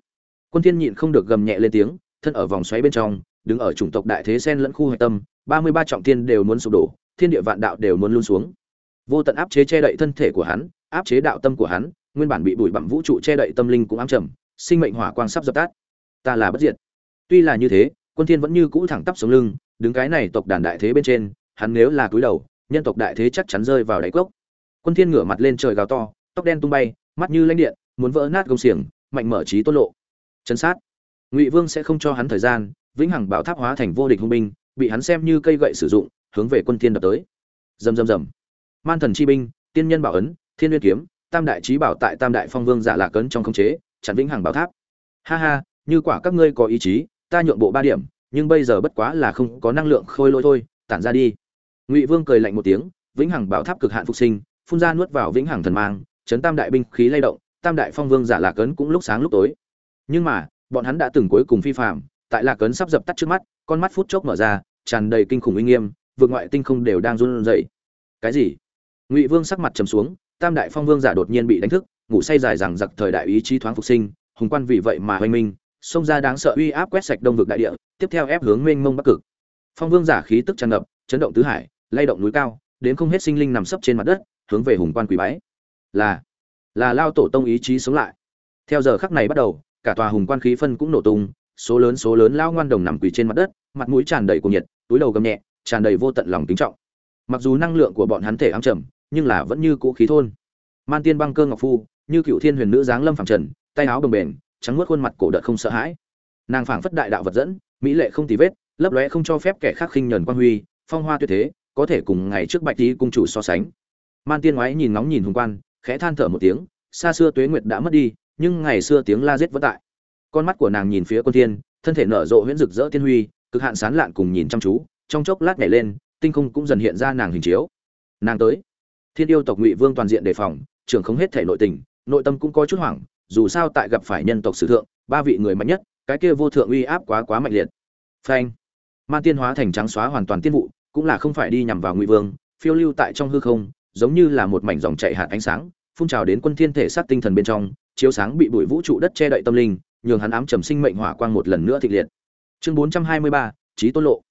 Quân thiên nhịn không được gầm nhẹ lên tiếng, thân ở vòng xoáy bên trong đứng ở chủng tộc đại thế sen lẫn khu hải tâm, ba mươi ba trọng thiên đều muốn sụp đổ, thiên địa vạn đạo đều muốn luôn xuống. Vô tận áp chế che đậy thân thể của hắn, áp chế đạo tâm của hắn, nguyên bản bị bụi bặm vũ trụ che đậy tâm linh cũng ám trầm, sinh mệnh hỏa quang sắp dập tắt. Ta là bất diệt. Tuy là như thế, quân thiên vẫn như cũ thẳng tắp sống lưng, đứng cái này tộc đàn đại thế bên trên, hắn nếu là cúi đầu, nhân tộc đại thế chắc chắn rơi vào đáy cốc. Quân thiên ngửa mặt lên trời gào to, tóc đen tung bay, mắt như lãnh điện, muốn vỡ nát gông xiềng, mạnh mở trí tôn lộ. Chấn sát. Ngụy vương sẽ không cho hắn thời gian vĩnh hằng bảo tháp hóa thành vô địch hung binh, bị hắn xem như cây gậy sử dụng, hướng về quân thiên đập tới. Rầm rầm rầm. Man thần chi binh, tiên nhân bảo ấn, thiên nguyên kiếm, tam đại chí bảo tại tam đại phong vương giả lạc cấn trong khống chế, chặn vĩnh hằng bảo tháp. Ha ha, như quả các ngươi có ý chí, ta nhượng bộ ba điểm, nhưng bây giờ bất quá là không có năng lượng khôi lỗi thôi, tản ra đi. Ngụy vương cười lạnh một tiếng, vĩnh hằng bảo tháp cực hạn phục sinh, phun ra nuốt vào vĩnh hằng thần mang, chấn tam đại binh khí lay động, tam đại phong vương giả lạc cấn cũng lúc sáng lúc tối. Nhưng mà, bọn hắn đã từng cuối cùng phi phạm tại lạc cấn sắp dập tắt trước mắt, con mắt phút chốc mở ra, tràn đầy kinh khủng uy nghiêm, vượt ngoại tinh không đều đang run rẩy. Cái gì? Ngụy vương sắc mặt trầm xuống, tam đại phong vương giả đột nhiên bị đánh thức, ngủ say dài rằng giặc thời đại ý chí thoáng phục sinh, hùng quan vì vậy mà hoành minh, xông ra đáng sợ uy áp quét sạch đông vực đại địa, tiếp theo ép hướng mênh mông bắc cực. Phong vương giả khí tức tràn ngập, chấn động tứ hải, lay động núi cao, đến không hết sinh linh nằm sấp trên mặt đất, hướng về hùng quan quỷ bái. Là là lao tổ tông ý chí sống lại. Theo giờ khắc này bắt đầu, cả tòa hùng quan khí phân cũng nổ tung số lớn số lớn lao ngoan đồng nằm quỳ trên mặt đất, mặt mũi tràn đầy cuồng nhiệt, túi đầu gầm nhẹ, tràn đầy vô tận lòng kính trọng. Mặc dù năng lượng của bọn hắn thể ám trầm, nhưng là vẫn như cũ khí thôn. Man tiên băng cơ ngọc phu, như cựu thiên huyền nữ giáng lâm phẳng trần, tay áo bồng bềnh, trắng nuốt khuôn mặt cổ đợt không sợ hãi. Nàng phảng phất đại đạo vật dẫn, mỹ lệ không tì vết, lấp lóe không cho phép kẻ khác khinh nhẫn quan huy, phong hoa tuyệt thế, có thể cùng ngày trước bạch tí cung chủ so sánh. Man tiên ngoái nhìn ngóng nhìn hùng quan, khẽ than thở một tiếng, xa xưa tuế nguyệt đã mất đi, nhưng ngày xưa tiếng la giết vẫn tại con mắt của nàng nhìn phía quân thiên, thân thể nở rộ huyễn rực rỡ tiên huy, cực hạn sán lạn cùng nhìn chăm chú, trong chốc lát nhảy lên, tinh không cũng dần hiện ra nàng hình chiếu. Nàng tới. Thiên yêu tộc ngụy vương toàn diện đề phòng, trưởng không hết thể nội tình, nội tâm cũng có chút hoảng, dù sao tại gặp phải nhân tộc sử thượng, ba vị người mạnh nhất, cái kia vô thượng uy áp quá quá mạnh liệt. Phanh. Man tiên hóa thành trắng xóa hoàn toàn tiên vụ, cũng là không phải đi nhằm vào ngụy vương, phiêu lưu tại trong hư không, giống như là một mảnh dòng chảy hạt ánh sáng, phun trào đến quân thiên thể sát tinh thần bên trong, chiếu sáng bị bụi vũ trụ đất che đậy tâm linh nhường hắn ám trầm sinh mệnh hỏa quang một lần nữa thịnh liệt. Chương 423, trí tôn lộ.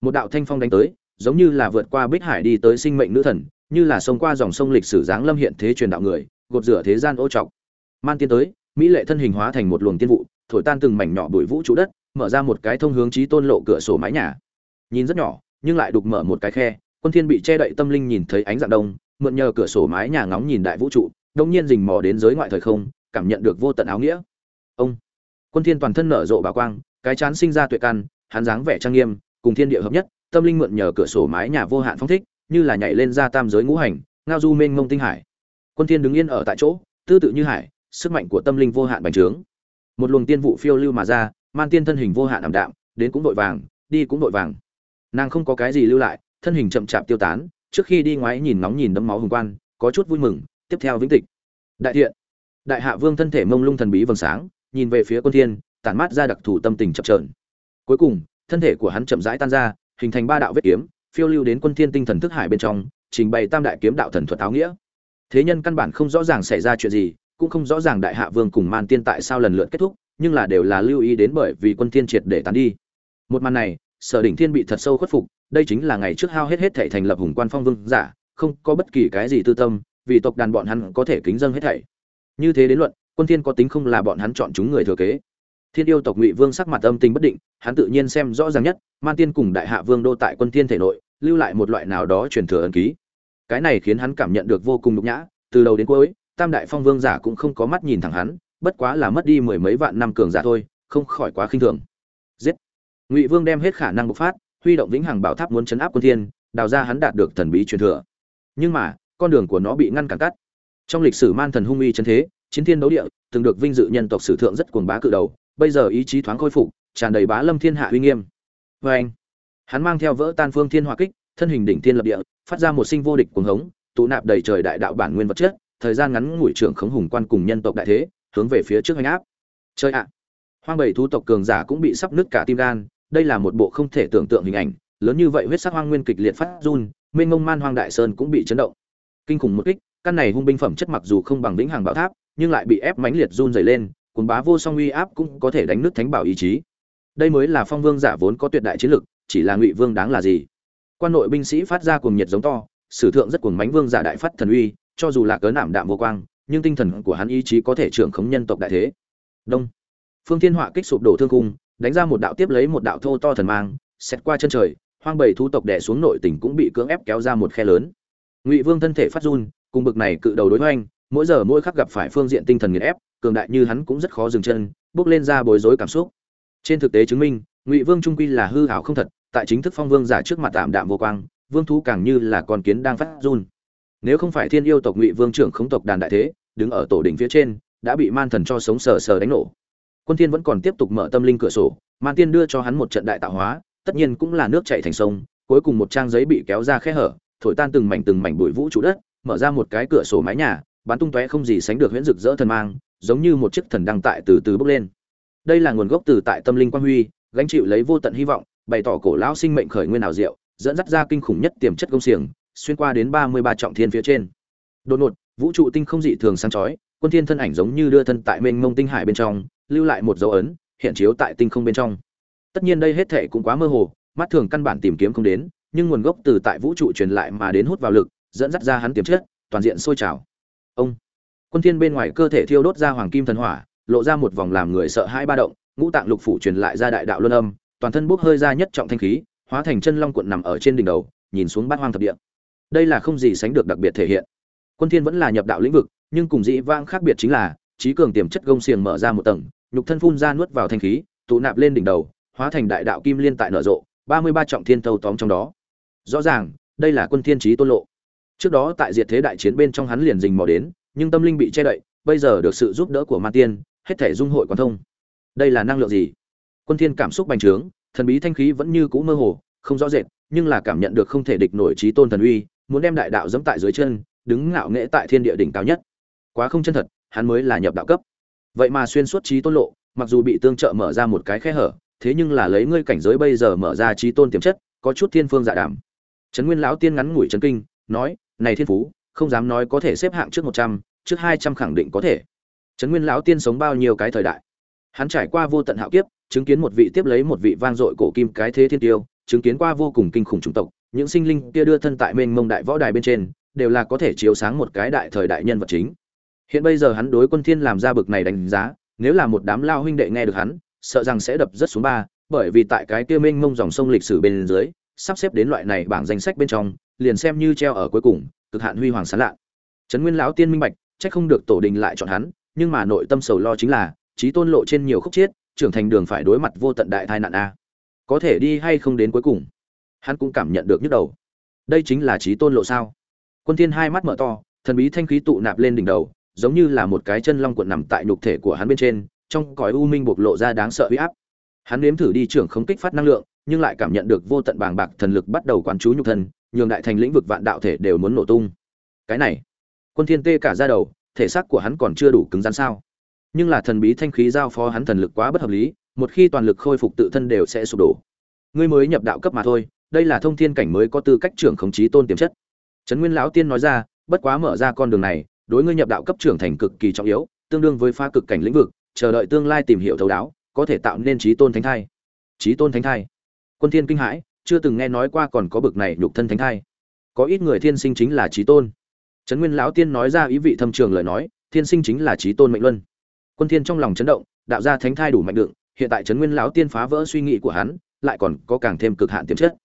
Một đạo thanh phong đánh tới giống như là vượt qua bích hải đi tới sinh mệnh nữ thần như là sông qua dòng sông lịch sử dáng lâm hiện thế truyền đạo người gột rửa thế gian ô trọc. Man tiên tới mỹ lệ thân hình hóa thành một luồng tiên vụ thổi tan từng mảnh nhỏ bụi vũ trụ đất mở ra một cái thông hướng trí tôn lộ cửa sổ mái nhà. Nhìn rất nhỏ nhưng lại đục mở một cái khe quân thiên bị che đậy tâm linh nhìn thấy ánh dạng đông mượn nhờ cửa sổ mái nhà ngóng nhìn đại vũ trụ đột nhiên rình mò đến giới ngoại thời không cảm nhận được vô tận áo nghĩa. Ông! Quân thiên toàn thân nở rộ bảo quang, cái chán sinh ra tuệ căn, hắn dáng vẻ trang nghiêm, cùng thiên địa hợp nhất, tâm linh mượn nhờ cửa sổ mái nhà vô hạn phong thích, như là nhảy lên ra tam giới ngũ hành, ngao du mênh mông tinh hải. Quân thiên đứng yên ở tại chỗ, tư tự như hải, sức mạnh của tâm linh vô hạn bành trướng. Một luồng tiên vụ phiêu lưu mà ra, man tiên thân hình vô hạn ảm đạm, đến cũng đội vàng, đi cũng đội vàng. Nàng không có cái gì lưu lại, thân hình chậm chạp tiêu tán, trước khi đi ngoái nhìn nóng nhìn đấm máu hùng quan có chút vui mừng, tiếp theo vĩnh tịch. Đại thiện, đại hạ vương thân thể mông lung thần bí vầng sáng nhìn về phía quân thiên, tản mát ra đặc thù tâm tình chập chờn. Cuối cùng, thân thể của hắn chậm rãi tan ra, hình thành ba đạo vết kiếm, phiêu lưu đến quân thiên tinh thần thức hải bên trong, trình bày tam đại kiếm đạo thần thuật áo nghĩa. Thế nhân căn bản không rõ ràng xảy ra chuyện gì, cũng không rõ ràng đại hạ vương cùng man tiên tại sao lần lượt kết thúc, nhưng là đều là lưu ý đến bởi vì quân thiên triệt để tán đi. Một màn này, sở đỉnh thiên bị thật sâu khuất phục, đây chính là ngày trước hao hết hết thảy thành lập hùng quan phong vương giả, không có bất kỳ cái gì tư tâm, vì tộc đàn bọn hắn có thể kính dâng hết thảy. Như thế đến luận quân thiên có tính không là bọn hắn chọn chúng người thừa kế. Thiên yêu tộc ngụy vương sắc mặt âm tình bất định, hắn tự nhiên xem rõ ràng nhất, man tiên cùng đại hạ vương đô tại quân Thiên thể nội, lưu lại một loại nào đó truyền thừa ấn ký. Cái này khiến hắn cảm nhận được vô cùng nhục nhã, từ đầu đến cuối, tam đại phong vương giả cũng không có mắt nhìn thẳng hắn, bất quá là mất đi mười mấy vạn năm cường giả thôi, không khỏi quá khinh thường. Giết! Ngụy vương đem hết khả năng bộc phát, huy động vĩnh hằng bảo tháp muốn chấn áp quân thiên, đào ra hắn đạt được thần bí truyền thừa. Nhưng mà, con đường của nó bị ngăn cản cắt. Trong lịch sử man thần hung uy chân thế chiến thiên đấu địa, từng được vinh dự nhân tộc sử thượng rất cuồng bá cự đầu, bây giờ ý chí thoáng khôi phục, tràn đầy bá lâm thiên hạ uy nghiêm. Vê anh, hắn mang theo vỡ tan phương thiên hỏa kích, thân hình đỉnh thiên lập địa, phát ra một sinh vô địch cuồng hống, tụ nạp đầy trời đại đạo bản nguyên vật chất, thời gian ngắn ngủi trưởng khống hùng quan cùng nhân tộc đại thế, hướng về phía trước hành áp. Chơi ạ! Hoang bảy thú tộc cường giả cũng bị sắp nứt cả tim gan, đây là một bộ không thể tưởng tượng hình ảnh, lớn như vậy huyết sắc hoang nguyên kịch liệt phát run, mênh mông man hoang đại sơn cũng bị chấn động. Kinh khủng một kích, căn này hung binh phẩm chất mặc dù không bằng vĩnh hằng bảo tháp nhưng lại bị ép mãnh liệt run rẩy lên cuốn bá vô song uy áp cũng có thể đánh nứt thánh bảo ý chí. Đây mới là phong vương giả vốn có tuyệt đại chiến lực, chỉ là ngụy vương đáng là gì? Quan nội binh sĩ phát ra cuồng nhiệt giống to, sử thượng rất cuồng mánh vương giả đại phát thần uy, cho dù là cớ nạm đạm vô quang, nhưng tinh thần của hắn ý chí có thể trưởng khống nhân tộc đại thế. Đông. Phương thiên họa kích sụp đổ thương cung, đánh ra một đạo tiếp lấy một đạo thô to thần mang xét qua chân trời, hoang bầy thú tộc đè xuống nội tỉnh cũng bị cưỡng ép kéo ra một khe lớn. Ngụy vương thân thể phát run, cùng bực này cự đầu đối hoành mỗi giờ mỗi khắc gặp phải phương diện tinh thần nghiền ép, cường đại như hắn cũng rất khó dừng chân, bước lên ra bối rối cảm xúc. Trên thực tế chứng minh, ngụy vương trung quy là hư hảo không thật, tại chính thức phong vương giả trước mặt tạm đạm vô quang, vương thú càng như là con kiến đang phát run. Nếu không phải thiên yêu tộc ngụy vương trưởng khống tộc đàn đại thế, đứng ở tổ đỉnh phía trên, đã bị man thần cho sống sờ sờ đánh nổ. Quân thiên vẫn còn tiếp tục mở tâm linh cửa sổ, man tiên đưa cho hắn một trận đại tạo hóa, tất nhiên cũng là nước chảy thành sông, cuối cùng một trang giấy bị kéo ra khe hở, thổi tan từng mảnh từng mảnh bụi vũ trụ đất, mở ra một cái cửa sổ mái nhà bắn tung tóe không gì sánh được huyễn rực rỡ thần mang, giống như một chiếc thần đăng tại từ từ bốc lên. Đây là nguồn gốc từ tại tâm linh quang huy, gánh chịu lấy vô tận hy vọng, bày tỏ cổ lão sinh mệnh khởi nguyên ảo diệu, dẫn dắt ra kinh khủng nhất tiềm chất công xiềng, xuyên qua đến ba mươi ba trọng thiên phía trên. Đột ngột, vũ trụ tinh không dị thường sáng chói, quân thiên thân ảnh giống như đưa thân tại mênh mông tinh hải bên trong, lưu lại một dấu ấn, hiện chiếu tại tinh không bên trong. Tất nhiên đây hết thể cũng quá mơ hồ, mắt thường căn bản tìm kiếm không đến, nhưng nguồn gốc từ tại vũ trụ truyền lại mà đến hút vào lực, dẫn dắt ra hắn tiềm chất, toàn diện sôi trào ông. Quân thiên bên ngoài cơ thể thiêu đốt ra hoàng kim thần hỏa, lộ ra một vòng làm người sợ hãi ba động, ngũ tạng lục phủ truyền lại ra đại đạo luân âm, toàn thân bốc hơi ra nhất trọng thanh khí, hóa thành chân long cuộn nằm ở trên đỉnh đầu, nhìn xuống bát hoang thập địa. Đây là không gì sánh được đặc biệt thể hiện. Quân thiên vẫn là nhập đạo lĩnh vực, nhưng cùng dĩ vãng khác biệt chính là, trí cường tiềm chất gông xiềng mở ra một tầng, nhục thân phun ra nuốt vào thanh khí, tụ nạp lên đỉnh đầu, hóa thành đại đạo kim liên tại nở rộ, ba mươi ba trọng thiên thâu tóm trong đó. Rõ ràng, đây là quân thiên trí tôn lộ trước đó tại diệt thế đại chiến bên trong hắn liền rình mò đến, nhưng tâm linh bị che đậy, bây giờ được sự giúp đỡ của ma tiên, hết thể dung hội quan thông. Đây là năng lượng gì? Quân thiên cảm xúc bành trướng, thần bí thanh khí vẫn như cũ mơ hồ, không rõ rệt, nhưng là cảm nhận được không thể địch nổi trí tôn thần uy, muốn đem đại đạo dẫm tại dưới chân, đứng ngạo nghễ tại thiên địa đỉnh cao nhất. Quá không chân thật, hắn mới là nhập đạo cấp. Vậy mà xuyên suốt trí tôn lộ, mặc dù bị tương trợ mở ra một cái khe hở, thế nhưng là lấy ngươi cảnh giới bây giờ mở ra trí tôn tiềm chất, có chút thiên phương dạ đảm trấn nguyên lão tiên ngắn ngủi trấn kinh, nói này thiên phú, không dám nói có thể xếp hạng trước một trăm, trước hai trăm khẳng định có thể. Trấn nguyên lão tiên sống bao nhiêu cái thời đại? Hắn trải qua vô tận hạo kiếp, chứng kiến một vị tiếp lấy một vị vang dội cổ kim cái thế thiên tiêu, chứng kiến qua vô cùng kinh khủng chủng tộc, những sinh linh kia đưa thân tại mênh mông đại võ đài bên trên, đều là có thể chiếu sáng một cái đại thời đại nhân vật chính. Hiện bây giờ hắn đối quân thiên làm ra bực này đánh giá, nếu là một đám lao huynh đệ nghe được hắn, sợ rằng sẽ đập rất xuống ba, bởi vì tại cái kia mênh mông dòng sông lịch sử bên dưới, sắp xếp đến loại này bảng danh sách bên trong liền xem như treo ở cuối cùng, cực hạn huy hoàng sáng lạ. Trấn nguyên lão tiên minh bạch trách không được tổ đình lại chọn hắn, nhưng mà nội tâm sầu lo chính là trí tôn lộ trên nhiều khúc chiết trưởng thành đường phải đối mặt vô tận đại tai nạn a. Có thể đi hay không đến cuối cùng? Hắn cũng cảm nhận được nhức đầu. Đây chính là trí tôn lộ sao? Quân thiên hai mắt mở to, thần bí thanh khí tụ nạp lên đỉnh đầu, giống như là một cái chân long cuộn nằm tại nhục thể của hắn bên trên, trong cõi u minh bộc lộ ra đáng sợ uy áp. Hắn nếm thử đi trưởng không kích phát năng lượng, nhưng lại cảm nhận được vô tận bàng bạc thần lực bắt đầu quán chú nhục thân nhường đại thành lĩnh vực vạn đạo thể đều muốn nổ tung. Cái này, quân thiên tê cả ra đầu, thể xác của hắn còn chưa đủ cứng rắn sao? Nhưng là thần bí thanh khí giao phó hắn thần lực quá bất hợp lý, một khi toàn lực khôi phục tự thân đều sẽ sụp đổ. Ngươi mới nhập đạo cấp mà thôi, đây là thông thiên cảnh mới có tư cách trưởng khống chí tôn tiềm chất. Trấn nguyên lão tiên nói ra, bất quá mở ra con đường này, đối ngươi nhập đạo cấp trưởng thành cực kỳ trọng yếu, tương đương với pha cực cảnh lĩnh vực, chờ đợi tương lai tìm hiểu thấu đáo, có thể tạo nên chí tôn thánh thai. Chí tôn thánh thai. Quân thiên kinh hãi chưa từng nghe nói qua còn có bực này nhục thân thánh thai. Có ít người thiên sinh chính là trí tôn. Trấn nguyên lão tiên nói ra ý vị thâm trường lời nói, thiên sinh chính là trí tôn mệnh luân. Quân thiên trong lòng chấn động, đạo ra thánh thai đủ mạnh đựng, hiện tại trấn nguyên lão tiên phá vỡ suy nghĩ của hắn, lại còn có càng thêm cực hạn tiềm chất.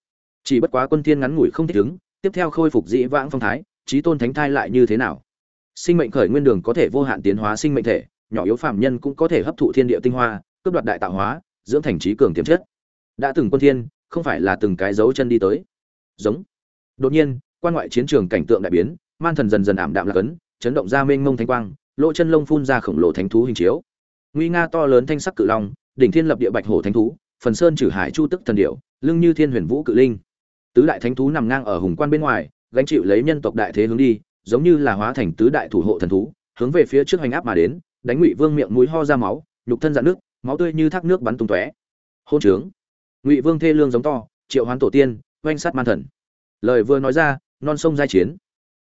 Chỉ bất quá quân thiên ngắn ngủi không thích ứng, tiếp theo khôi phục dĩ vãng phong thái, trí tôn thánh thai lại như thế nào? Sinh mệnh khởi nguyên đường có thể vô hạn tiến hóa sinh mệnh thể, nhỏ yếu phạm nhân cũng có thể hấp thụ thiên địa tinh hoa, cướp đoạt đại tạo hóa, dưỡng thành trí cường tiềm chất. Đã từng quân thiên không phải là từng cái dấu chân đi tới. Giống. Đột nhiên, quan ngoại chiến trường cảnh tượng đại biến, man thần dần dần ảm đạm lạc ấn, chấn động ra mênh mông thánh quang, lỗ chân lông phun ra khổng lồ thánh thú hình chiếu. Nguy nga to lớn thanh sắc cự long, đỉnh thiên lập địa bạch hổ thánh thú, phần sơn trừ hải chu tức thần điểu, lưng như thiên huyền vũ cự linh. Tứ đại thánh thú nằm ngang ở hùng quan bên ngoài, gánh chịu lấy nhân tộc đại thế hướng đi, giống như là hóa thành tứ đại thủ hộ thần thú, hướng về phía trước hành áp mà đến, đánh ngụy vương miệng mũi ho ra máu, nhục thân dạn nước, máu tươi như thác nước bắn tung tóe. Hôn trướng ngụy vương thê lương giống to, triệu hoán tổ tiên, oanh sát man thần. Lời vừa nói ra, non sông giai chiến.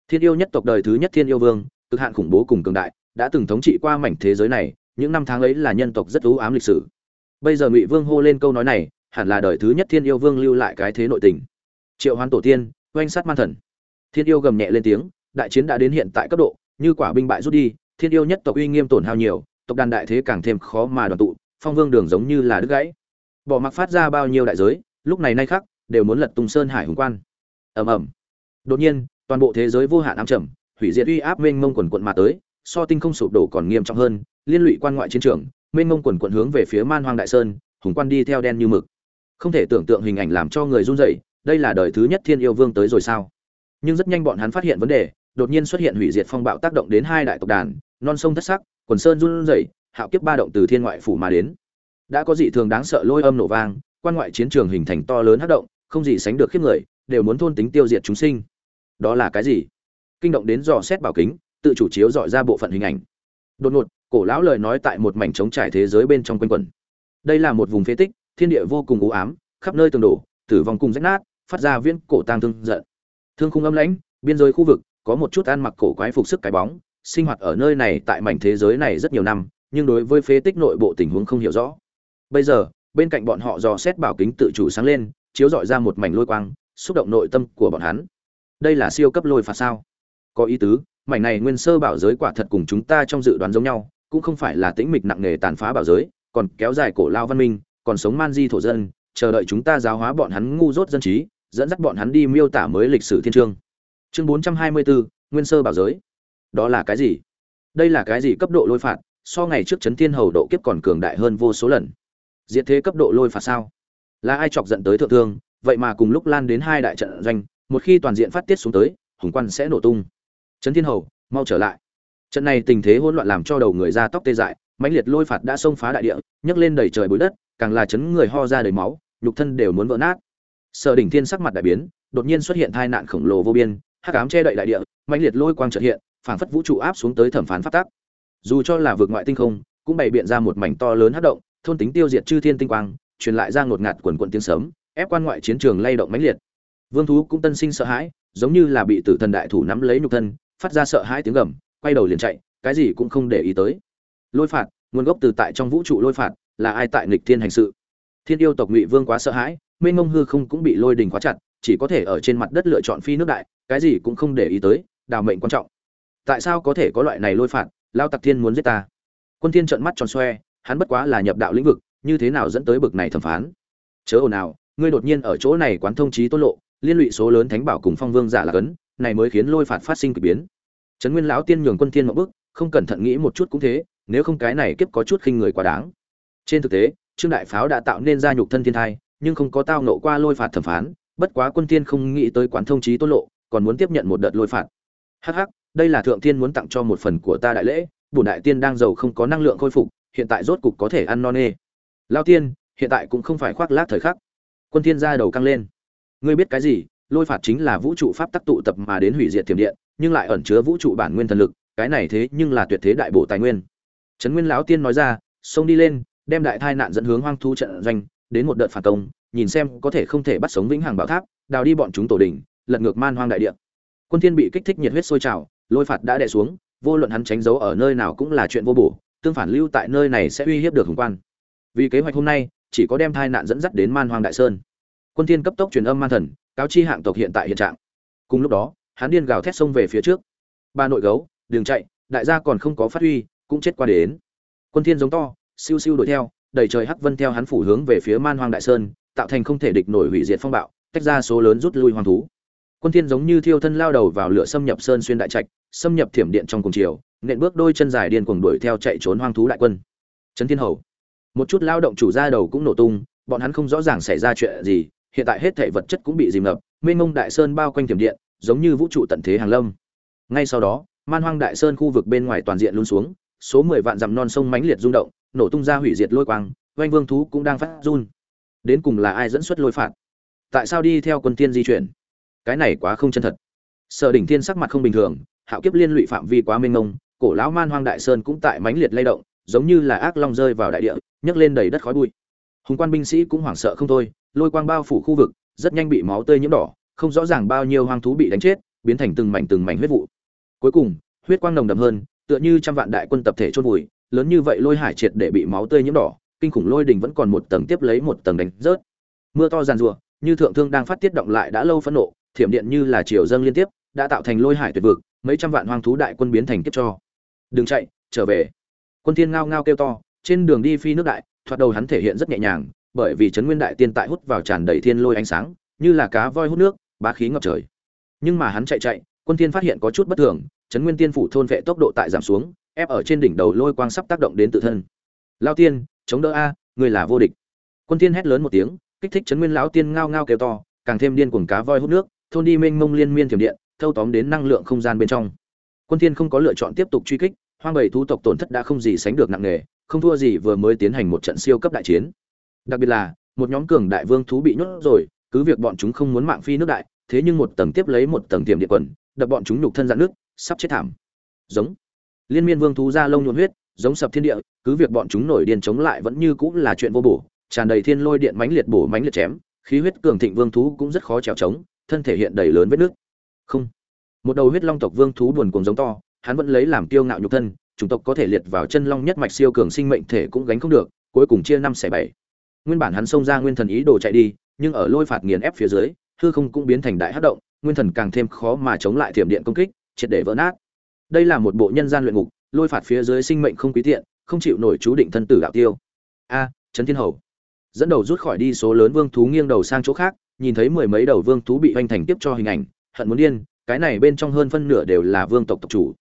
Thiên yêu nhất tộc đời thứ nhất thiên yêu vương, cực hạn khủng bố cùng cường đại, đã từng thống trị qua mảnh thế giới này, những năm tháng ấy là nhân tộc rất ưu ám lịch sử. Bây giờ ngụy vương hô lên câu nói này, hẳn là đời thứ nhất thiên yêu vương lưu lại cái thế nội tình. Triệu hoán tổ tiên, oanh sát man thần. Thiên yêu gầm nhẹ lên tiếng, đại chiến đã đến hiện tại cấp độ, như quả binh bại rút đi, thiên yêu nhất tộc uy nghiêm tổn hao nhiều, tộc đàn đại thế càng thêm khó mà đoàn tụ, phong vương đường giống như là đứt gãy bỏ mặc phát ra bao nhiêu đại giới, lúc này nay khắc, đều muốn lật tung sơn hải hùng quan. Ầm ầm. Đột nhiên, toàn bộ thế giới vô hạn ám trầm, hủy diệt uy áp mênh mông quần quận mà tới, so tinh không sụp đổ còn nghiêm trọng hơn, liên lụy quan ngoại chiến trường, mênh mông quần quận hướng về phía man hoang đại sơn, hùng quan đi theo đen như mực. Không thể tưởng tượng hình ảnh làm cho người run rẩy, đây là đời thứ nhất thiên yêu vương tới rồi sao? Nhưng rất nhanh bọn hắn phát hiện vấn đề, đột nhiên xuất hiện hủy diệt phong bạo tác động đến hai đại tộc đàn, non sông thất sắc, quần sơn run rẩy, hạo kiếp ba động từ thiên ngoại phủ mà đến đã có dị thường đáng sợ lôi âm nổ vang, quan ngoại chiến trường hình thành to lớn hất động, không gì sánh được khiếp người, đều muốn thôn tính tiêu diệt chúng sinh. Đó là cái gì? Kinh động đến dò xét bảo kính, tự chủ chiếu dọi ra bộ phận hình ảnh. Đột ngột, cổ lão lời nói tại một mảnh trống trải thế giới bên trong quanh quẩn. Đây là một vùng phế tích, thiên địa vô cùng u ám, khắp nơi tường đổ, tử vong cùng rách nát, phát ra viễn cổ tang thương giận. Thương khung âm lãnh, biên giới khu vực, có một chút ăn mặc cổ quái phục sức cái bóng, sinh hoạt ở nơi này tại mảnh thế giới này rất nhiều năm, nhưng đối với phế tích nội bộ tình huống không hiểu rõ bây giờ, bên cạnh bọn họ dò xét bảo kính tự chủ sáng lên, chiếu dọi ra một mảnh lôi quang, xúc động nội tâm của bọn hắn. Đây là siêu cấp lôi phạt sao? Có ý tứ, mảnh này nguyên sơ bảo giới quả thật cùng chúng ta trong dự đoán giống nhau, cũng không phải là tĩnh mịch nặng nề tàn phá bảo giới, còn kéo dài cổ lao văn minh, còn sống man di thổ dân, chờ đợi chúng ta giáo hóa bọn hắn ngu dốt dân trí, dẫn dắt bọn hắn đi miêu tả mới lịch sử thiên trương. Chương bốn trăm hai mươi bốn nguyên sơ bảo giới. Đó là cái gì? Đây là cái gì cấp độ lôi phạt, so ngày trước chấn thiên hầu độ kiếp còn cường đại hơn vô số lần diệt thế cấp độ lôi phạt sao? Là ai chọc giận tới thượng thương? Vậy mà cùng lúc lan đến hai đại trận doanh, một khi toàn diện phát tiết xuống tới, hùng quan sẽ nổ tung. Trấn thiên hầu, mau trở lại. Trận này tình thế hỗn loạn làm cho đầu người ra tóc tê dại, mãnh liệt lôi phạt đã xông phá đại địa, nhấc lên đầy trời bụi đất, càng là chấn người ho ra đầy máu, nhục thân đều muốn vỡ nát. Sở đỉnh thiên sắc mặt đại biến, đột nhiên xuất hiện tai nạn khổng lồ vô biên, hắc ám che đậy đại địa, mãnh liệt lôi quang chợt hiện, phảng phất vũ trụ áp xuống tới thẩm phán phát tác dù cho là vượt ngoại tinh không, cũng bày biện ra một mảnh to lớn hất động thôn tính tiêu diệt chư thiên tinh quang, truyền lại ra ngột ngạt quần quận tiếng sớm ép quan ngoại chiến trường lay động mãnh liệt. Vương thú cũng tân sinh sợ hãi, giống như là bị tử thần đại thủ nắm lấy nhục thân, phát ra sợ hãi tiếng gầm, quay đầu liền chạy, cái gì cũng không để ý tới. Lôi phạt, nguồn gốc từ tại trong vũ trụ lôi phạt, là ai tại nghịch thiên hành sự? Thiên yêu tộc ngụy vương quá sợ hãi mênh mông hư không cũng bị lôi đình quá chặt, chỉ có thể ở trên mặt đất lựa chọn phi nước đại, cái gì cũng không để ý tới, đào mệnh quan trọng. Tại sao có thể có loại này lôi phạt? Lao tặc thiên muốn giết ta. Quân thiên trợn mắt tròn xoe hắn bất quá là nhập đạo lĩnh vực, như thế nào dẫn tới bực này thẩm phán? Chớ ồn nào ngươi đột nhiên ở chỗ này quán thông trí tôn lộ, liên lụy số lớn thánh bảo cùng phong vương giả là cấn, này mới khiến lôi phạt phát sinh kỳ biến. Trấn nguyên lão tiên nhường quân thiên một bước, không cẩn thận nghĩ một chút cũng thế, nếu không cái này kiếp có chút khinh người quá đáng. Trên thực tế, trương đại pháo đã tạo nên gia nhục thân thiên thai, nhưng không có tao nộ qua lôi phạt thẩm phán, bất quá quân thiên không nghĩ tới quán thông trí tôn lộ, còn muốn tiếp nhận một đợt lôi phạt. Hắc hắc, đây là thượng thiên muốn tặng cho một phần của ta đại lễ, bổn đại tiên đang giàu không có năng lượng khôi phục hiện tại rốt cục có thể ăn non nê. Lao tiên, hiện tại cũng không phải khoác lác thời khắc. Quân thiên ra đầu căng lên. Ngươi biết cái gì, lôi phạt chính là vũ trụ pháp tắc tụ tập mà đến hủy diệt tiềm điện, nhưng lại ẩn chứa vũ trụ bản nguyên thần lực, cái này thế nhưng là tuyệt thế đại bổ tài nguyên. Trấn nguyên lão tiên nói ra, xông đi lên, đem đại thai nạn dẫn hướng hoang thu trận doanh, đến một đợt phản công, nhìn xem có thể không thể bắt sống vĩnh hằng bảo tháp, đào đi bọn chúng tổ đỉnh, lật ngược man hoang đại địa. Quân thiên bị kích thích nhiệt huyết sôi trào, lôi phạt đã đè xuống, vô luận hắn tránh giấu ở nơi nào cũng là chuyện vô bổ tương phản lưu tại nơi này sẽ uy hiếp được hùng quan. Vì kế hoạch hôm nay, chỉ có đem thai nạn dẫn dắt đến man hoang đại sơn. Quân thiên cấp tốc truyền âm man thần, cáo chi hạng tộc hiện tại hiện trạng. Cùng lúc đó, hắn điên gào thét xông về phía trước. Ba nội gấu, đường chạy, đại gia còn không có phát huy, cũng chết qua đến. Quân thiên giống to, siêu siêu đuổi theo đầy trời hắc vân theo hắn phủ hướng về phía man hoang đại sơn, tạo thành không thể địch nổi hủy diệt phong bạo, tách ra số lớn rút lui hoang thú. Quân thiên giống như thiêu thân lao đầu vào lửa xâm nhập sơn xuyên đại trạch, xâm nhập thiểm điện trong cùng chiều nện bước đôi chân dài điên cuồng đuổi theo chạy trốn hoang thú đại quân. Trấn thiên hầu. Một chút lao động chủ ra đầu cũng nổ tung, bọn hắn không rõ ràng xảy ra chuyện gì, hiện tại hết thể vật chất cũng bị dìm ngập, mênh mông đại sơn bao quanh thiểm điện, giống như vũ trụ tận thế hàng lâm. Ngay sau đó, man hoang đại sơn khu vực bên ngoài toàn diện luôn xuống, số mười vạn dặm non sông mãnh liệt rung động, nổ tung ra hủy diệt lôi quang, oanh vương thú cũng đang phát run. Đến cùng là ai dẫn xuất lôi phạt? Tại sao đi theo quân tiên di chuyển? Cái này quá không chân thật. Sở đỉnh thiên sắc mặt không bình thường, hạo kiếp liên lụy phạm vi quá mênh mông cổ lão man hoang đại sơn cũng tại mãnh liệt lay động giống như là ác long rơi vào đại địa nhấc lên đầy đất khói bụi. Hùng quan binh sĩ cũng hoảng sợ không thôi lôi quang bao phủ khu vực rất nhanh bị máu tươi nhiễm đỏ không rõ ràng bao nhiêu hoang thú bị đánh chết biến thành từng mảnh từng mảnh huyết vụ. Cuối cùng huyết quang nồng đậm hơn tựa như trăm vạn đại quân tập thể chôn vùi lớn như vậy lôi hải triệt để bị máu tươi nhiễm đỏ kinh khủng lôi đỉnh vẫn còn một tầng tiếp lấy một tầng đánh rớt. Mưa to giàn rủa, như thượng thương đang phát tiết động lại đã lâu phẫn nộ thiểm điện như là chiều dâng liên tiếp đã tạo thành lôi hải tuyệt vực mấy trăm vạn hoang thú đại quân biến thành kiếp cho đừng chạy, trở về. Quân thiên ngao ngao kêu to, trên đường đi phi nước đại, thoạt đầu hắn thể hiện rất nhẹ nhàng, bởi vì trấn nguyên đại tiên tại hút vào tràn đầy thiên lôi ánh sáng, như là cá voi hút nước, bá khí ngập trời. Nhưng mà hắn chạy chạy, quân thiên phát hiện có chút bất thường, trấn nguyên tiên phủ thôn vệ tốc độ tại giảm xuống, ép ở trên đỉnh đầu lôi quang sắp tác động đến tự thân. Lao tiên, chống đỡ a, người là vô địch. Quân thiên hét lớn một tiếng, kích thích trấn nguyên lão tiên ngao ngao kêu to, càng thêm điên cuồng cá voi hút nước, thôn đi mênh mông liên miên thiểm điện, thâu tóm đến năng lượng không gian bên trong quân thiên không có lựa chọn tiếp tục truy kích, hoang bầy thú tộc tổn thất đã không gì sánh được nặng nề, không thua gì vừa mới tiến hành một trận siêu cấp đại chiến. Đặc biệt là, một nhóm cường đại vương thú bị nhốt rồi, cứ việc bọn chúng không muốn mạng phi nước đại, thế nhưng một tầng tiếp lấy một tầng tiềm địa quần, đập bọn chúng nhục thân dạn nước sắp chết thảm. Giống. Liên miên vương thú ra lông nhuộn huyết, giống sập thiên địa, cứ việc bọn chúng nổi điên chống lại vẫn như cũng là chuyện vô bổ, tràn đầy thiên lôi điện mãnh liệt bổ mãnh liệt chém, khí huyết cường thịnh vương thú cũng rất khó trèo trống, thân thể hiện đầy lớn vết nước không một đầu huyết long tộc vương thú buồn cuồng giống to, hắn vẫn lấy làm kiêu ngạo nhục thân, chủng tộc có thể liệt vào chân long nhất mạch siêu cường sinh mệnh thể cũng gánh không được, cuối cùng chia năm xẻ bảy. Nguyên bản hắn xông ra nguyên thần ý đồ chạy đi, nhưng ở lôi phạt nghiền ép phía dưới, hư không cũng biến thành đại hát động, nguyên thần càng thêm khó mà chống lại thiểm điện công kích, triệt để vỡ nát. Đây là một bộ nhân gian luyện ngục, lôi phạt phía dưới sinh mệnh không quý tiện, không chịu nổi chú định thân tử đạo tiêu. A, trấn thiên hầu. Dẫn đầu rút khỏi đi số lớn vương thú nghiêng đầu sang chỗ khác, nhìn thấy mười mấy đầu vương thú bị hoành thành tiếp cho hình ảnh, hận muốn điên cái này bên trong hơn phân nửa đều là vương tộc tộc chủ.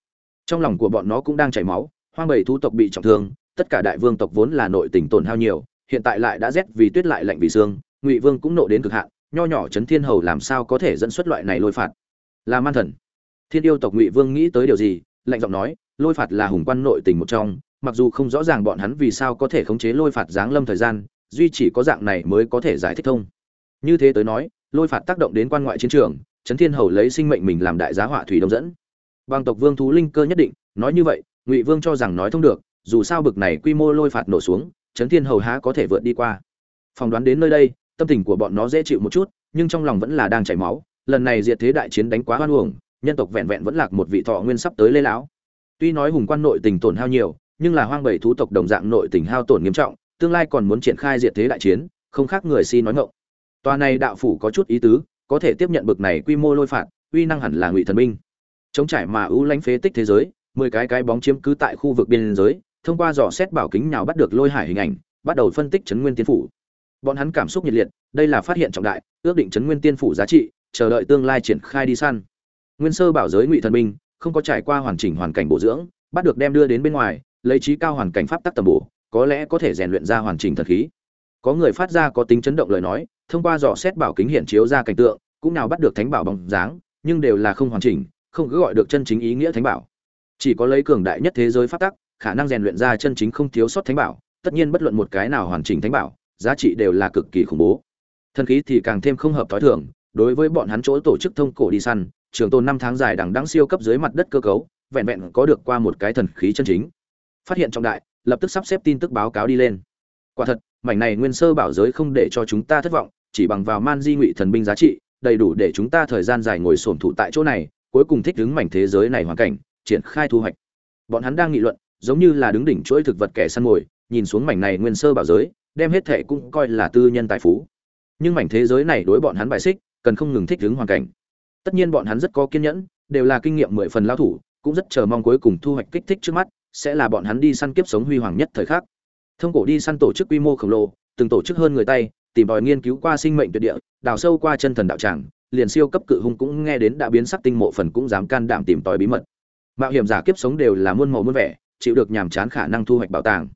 Trong lòng của bọn nó cũng đang chảy máu, hoang bầy thú tộc bị trọng thương, tất cả đại vương tộc vốn là nội tình tổn hao nhiều, hiện tại lại đã rét vì tuyết lại lạnh vì xương, ngụy vương cũng nộ đến cực hạn, nho nhỏ trấn thiên hầu làm sao có thể dẫn xuất loại này lôi phạt? Là man thần. Thiên yêu tộc ngụy vương nghĩ tới điều gì, lạnh giọng nói, lôi phạt là hùng quan nội tình một trong, mặc dù không rõ ràng bọn hắn vì sao có thể khống chế lôi phạt giáng lâm thời gian, duy chỉ có dạng này mới có thể giải thích thông. Như thế tới nói, lôi phạt tác động đến quan ngoại chiến trường trấn thiên hầu lấy sinh mệnh mình làm đại giá họa thủy đông dẫn. Bằng tộc vương thú linh cơ nhất định, nói như vậy, ngụy vương cho rằng nói thông được, dù sao bực này quy mô lôi phạt nổ xuống, trấn thiên hầu há có thể vượt đi qua. Phỏng đoán đến nơi đây, tâm tình của bọn nó dễ chịu một chút, nhưng trong lòng vẫn là đang chảy máu. Lần này diệt thế đại chiến đánh quá hoan uổng, nhân tộc vẹn vẹn vẫn lạc một vị thọ nguyên sắp tới lê lão. Tuy nói hùng quan nội tình tổn hao nhiều, nhưng là hoang bảy thú tộc đồng dạng nội tình hao tổn nghiêm trọng, tương lai còn muốn triển khai diệt thế đại chiến, không khác người si nói ngọng. Tòa này đạo phủ có chút ý tứ có thể tiếp nhận bực này quy mô lôi phạt, uy năng hẳn là ngụy thần minh chống trải mà ưu lãnh phế tích thế giới, mười cái cái bóng chiếm cứ tại khu vực biên giới, thông qua dò xét bảo kính nào bắt được lôi hải hình ảnh, bắt đầu phân tích chấn nguyên tiên phủ. Bọn hắn cảm xúc nhiệt liệt, đây là phát hiện trọng đại, ước định chấn nguyên tiên phủ giá trị, chờ đợi tương lai triển khai đi săn. Nguyên sơ bảo giới ngụy thần minh không có trải qua hoàn chỉnh hoàn cảnh bổ dưỡng, bắt được đem đưa đến bên ngoài, lấy trí cao hoàn cảnh pháp tắc tầm bổ, có lẽ có thể rèn luyện ra hoàn chỉnh thần khí có người phát ra có tính chấn động lời nói, thông qua dò xét bảo kính hiện chiếu ra cảnh tượng, cũng nào bắt được thánh bảo bóng dáng, nhưng đều là không hoàn chỉnh, không cứ gọi được chân chính ý nghĩa thánh bảo. Chỉ có lấy cường đại nhất thế giới phát tắc, khả năng rèn luyện ra chân chính không thiếu sót thánh bảo, tất nhiên bất luận một cái nào hoàn chỉnh thánh bảo, giá trị đều là cực kỳ khủng bố. Thần khí thì càng thêm không hợp thói thường, đối với bọn hắn chỗ tổ chức thông cổ đi săn, trường tồn năm tháng dài đằng đẵng siêu cấp dưới mặt đất cơ cấu, vẹn vẹn có được qua một cái thần khí chân chính. Phát hiện trọng đại, lập tức sắp xếp tin tức báo cáo đi lên quả thật, mảnh này nguyên sơ bảo giới không để cho chúng ta thất vọng, chỉ bằng vào man di ngụy thần binh giá trị, đầy đủ để chúng ta thời gian dài ngồi sổm thụ tại chỗ này, cuối cùng thích ứng mảnh thế giới này hoàn cảnh, triển khai thu hoạch. Bọn hắn đang nghị luận, giống như là đứng đỉnh chuỗi thực vật kẻ săn mồi, nhìn xuống mảnh này nguyên sơ bảo giới, đem hết thệ cũng coi là tư nhân tài phú. Nhưng mảnh thế giới này đối bọn hắn bài xích, cần không ngừng thích ứng hoàn cảnh. Tất nhiên bọn hắn rất có kiên nhẫn, đều là kinh nghiệm mười phần lao thủ, cũng rất chờ mong cuối cùng thu hoạch kích thích trước mắt, sẽ là bọn hắn đi săn kiếp sống huy hoàng nhất thời khắc thông cổ đi săn tổ chức quy mô khổng lồ, từng tổ chức hơn người tay, tìm tòi nghiên cứu qua sinh mệnh tuyệt địa, đào sâu qua chân thần đạo tràng, liền siêu cấp cự hung cũng nghe đến đã biến sắc tinh mộ phần cũng dám can đảm tìm tòi bí mật. Mạo hiểm giả kiếp sống đều là muôn màu muôn vẻ, chịu được nhàm chán khả năng thu hoạch bảo tàng.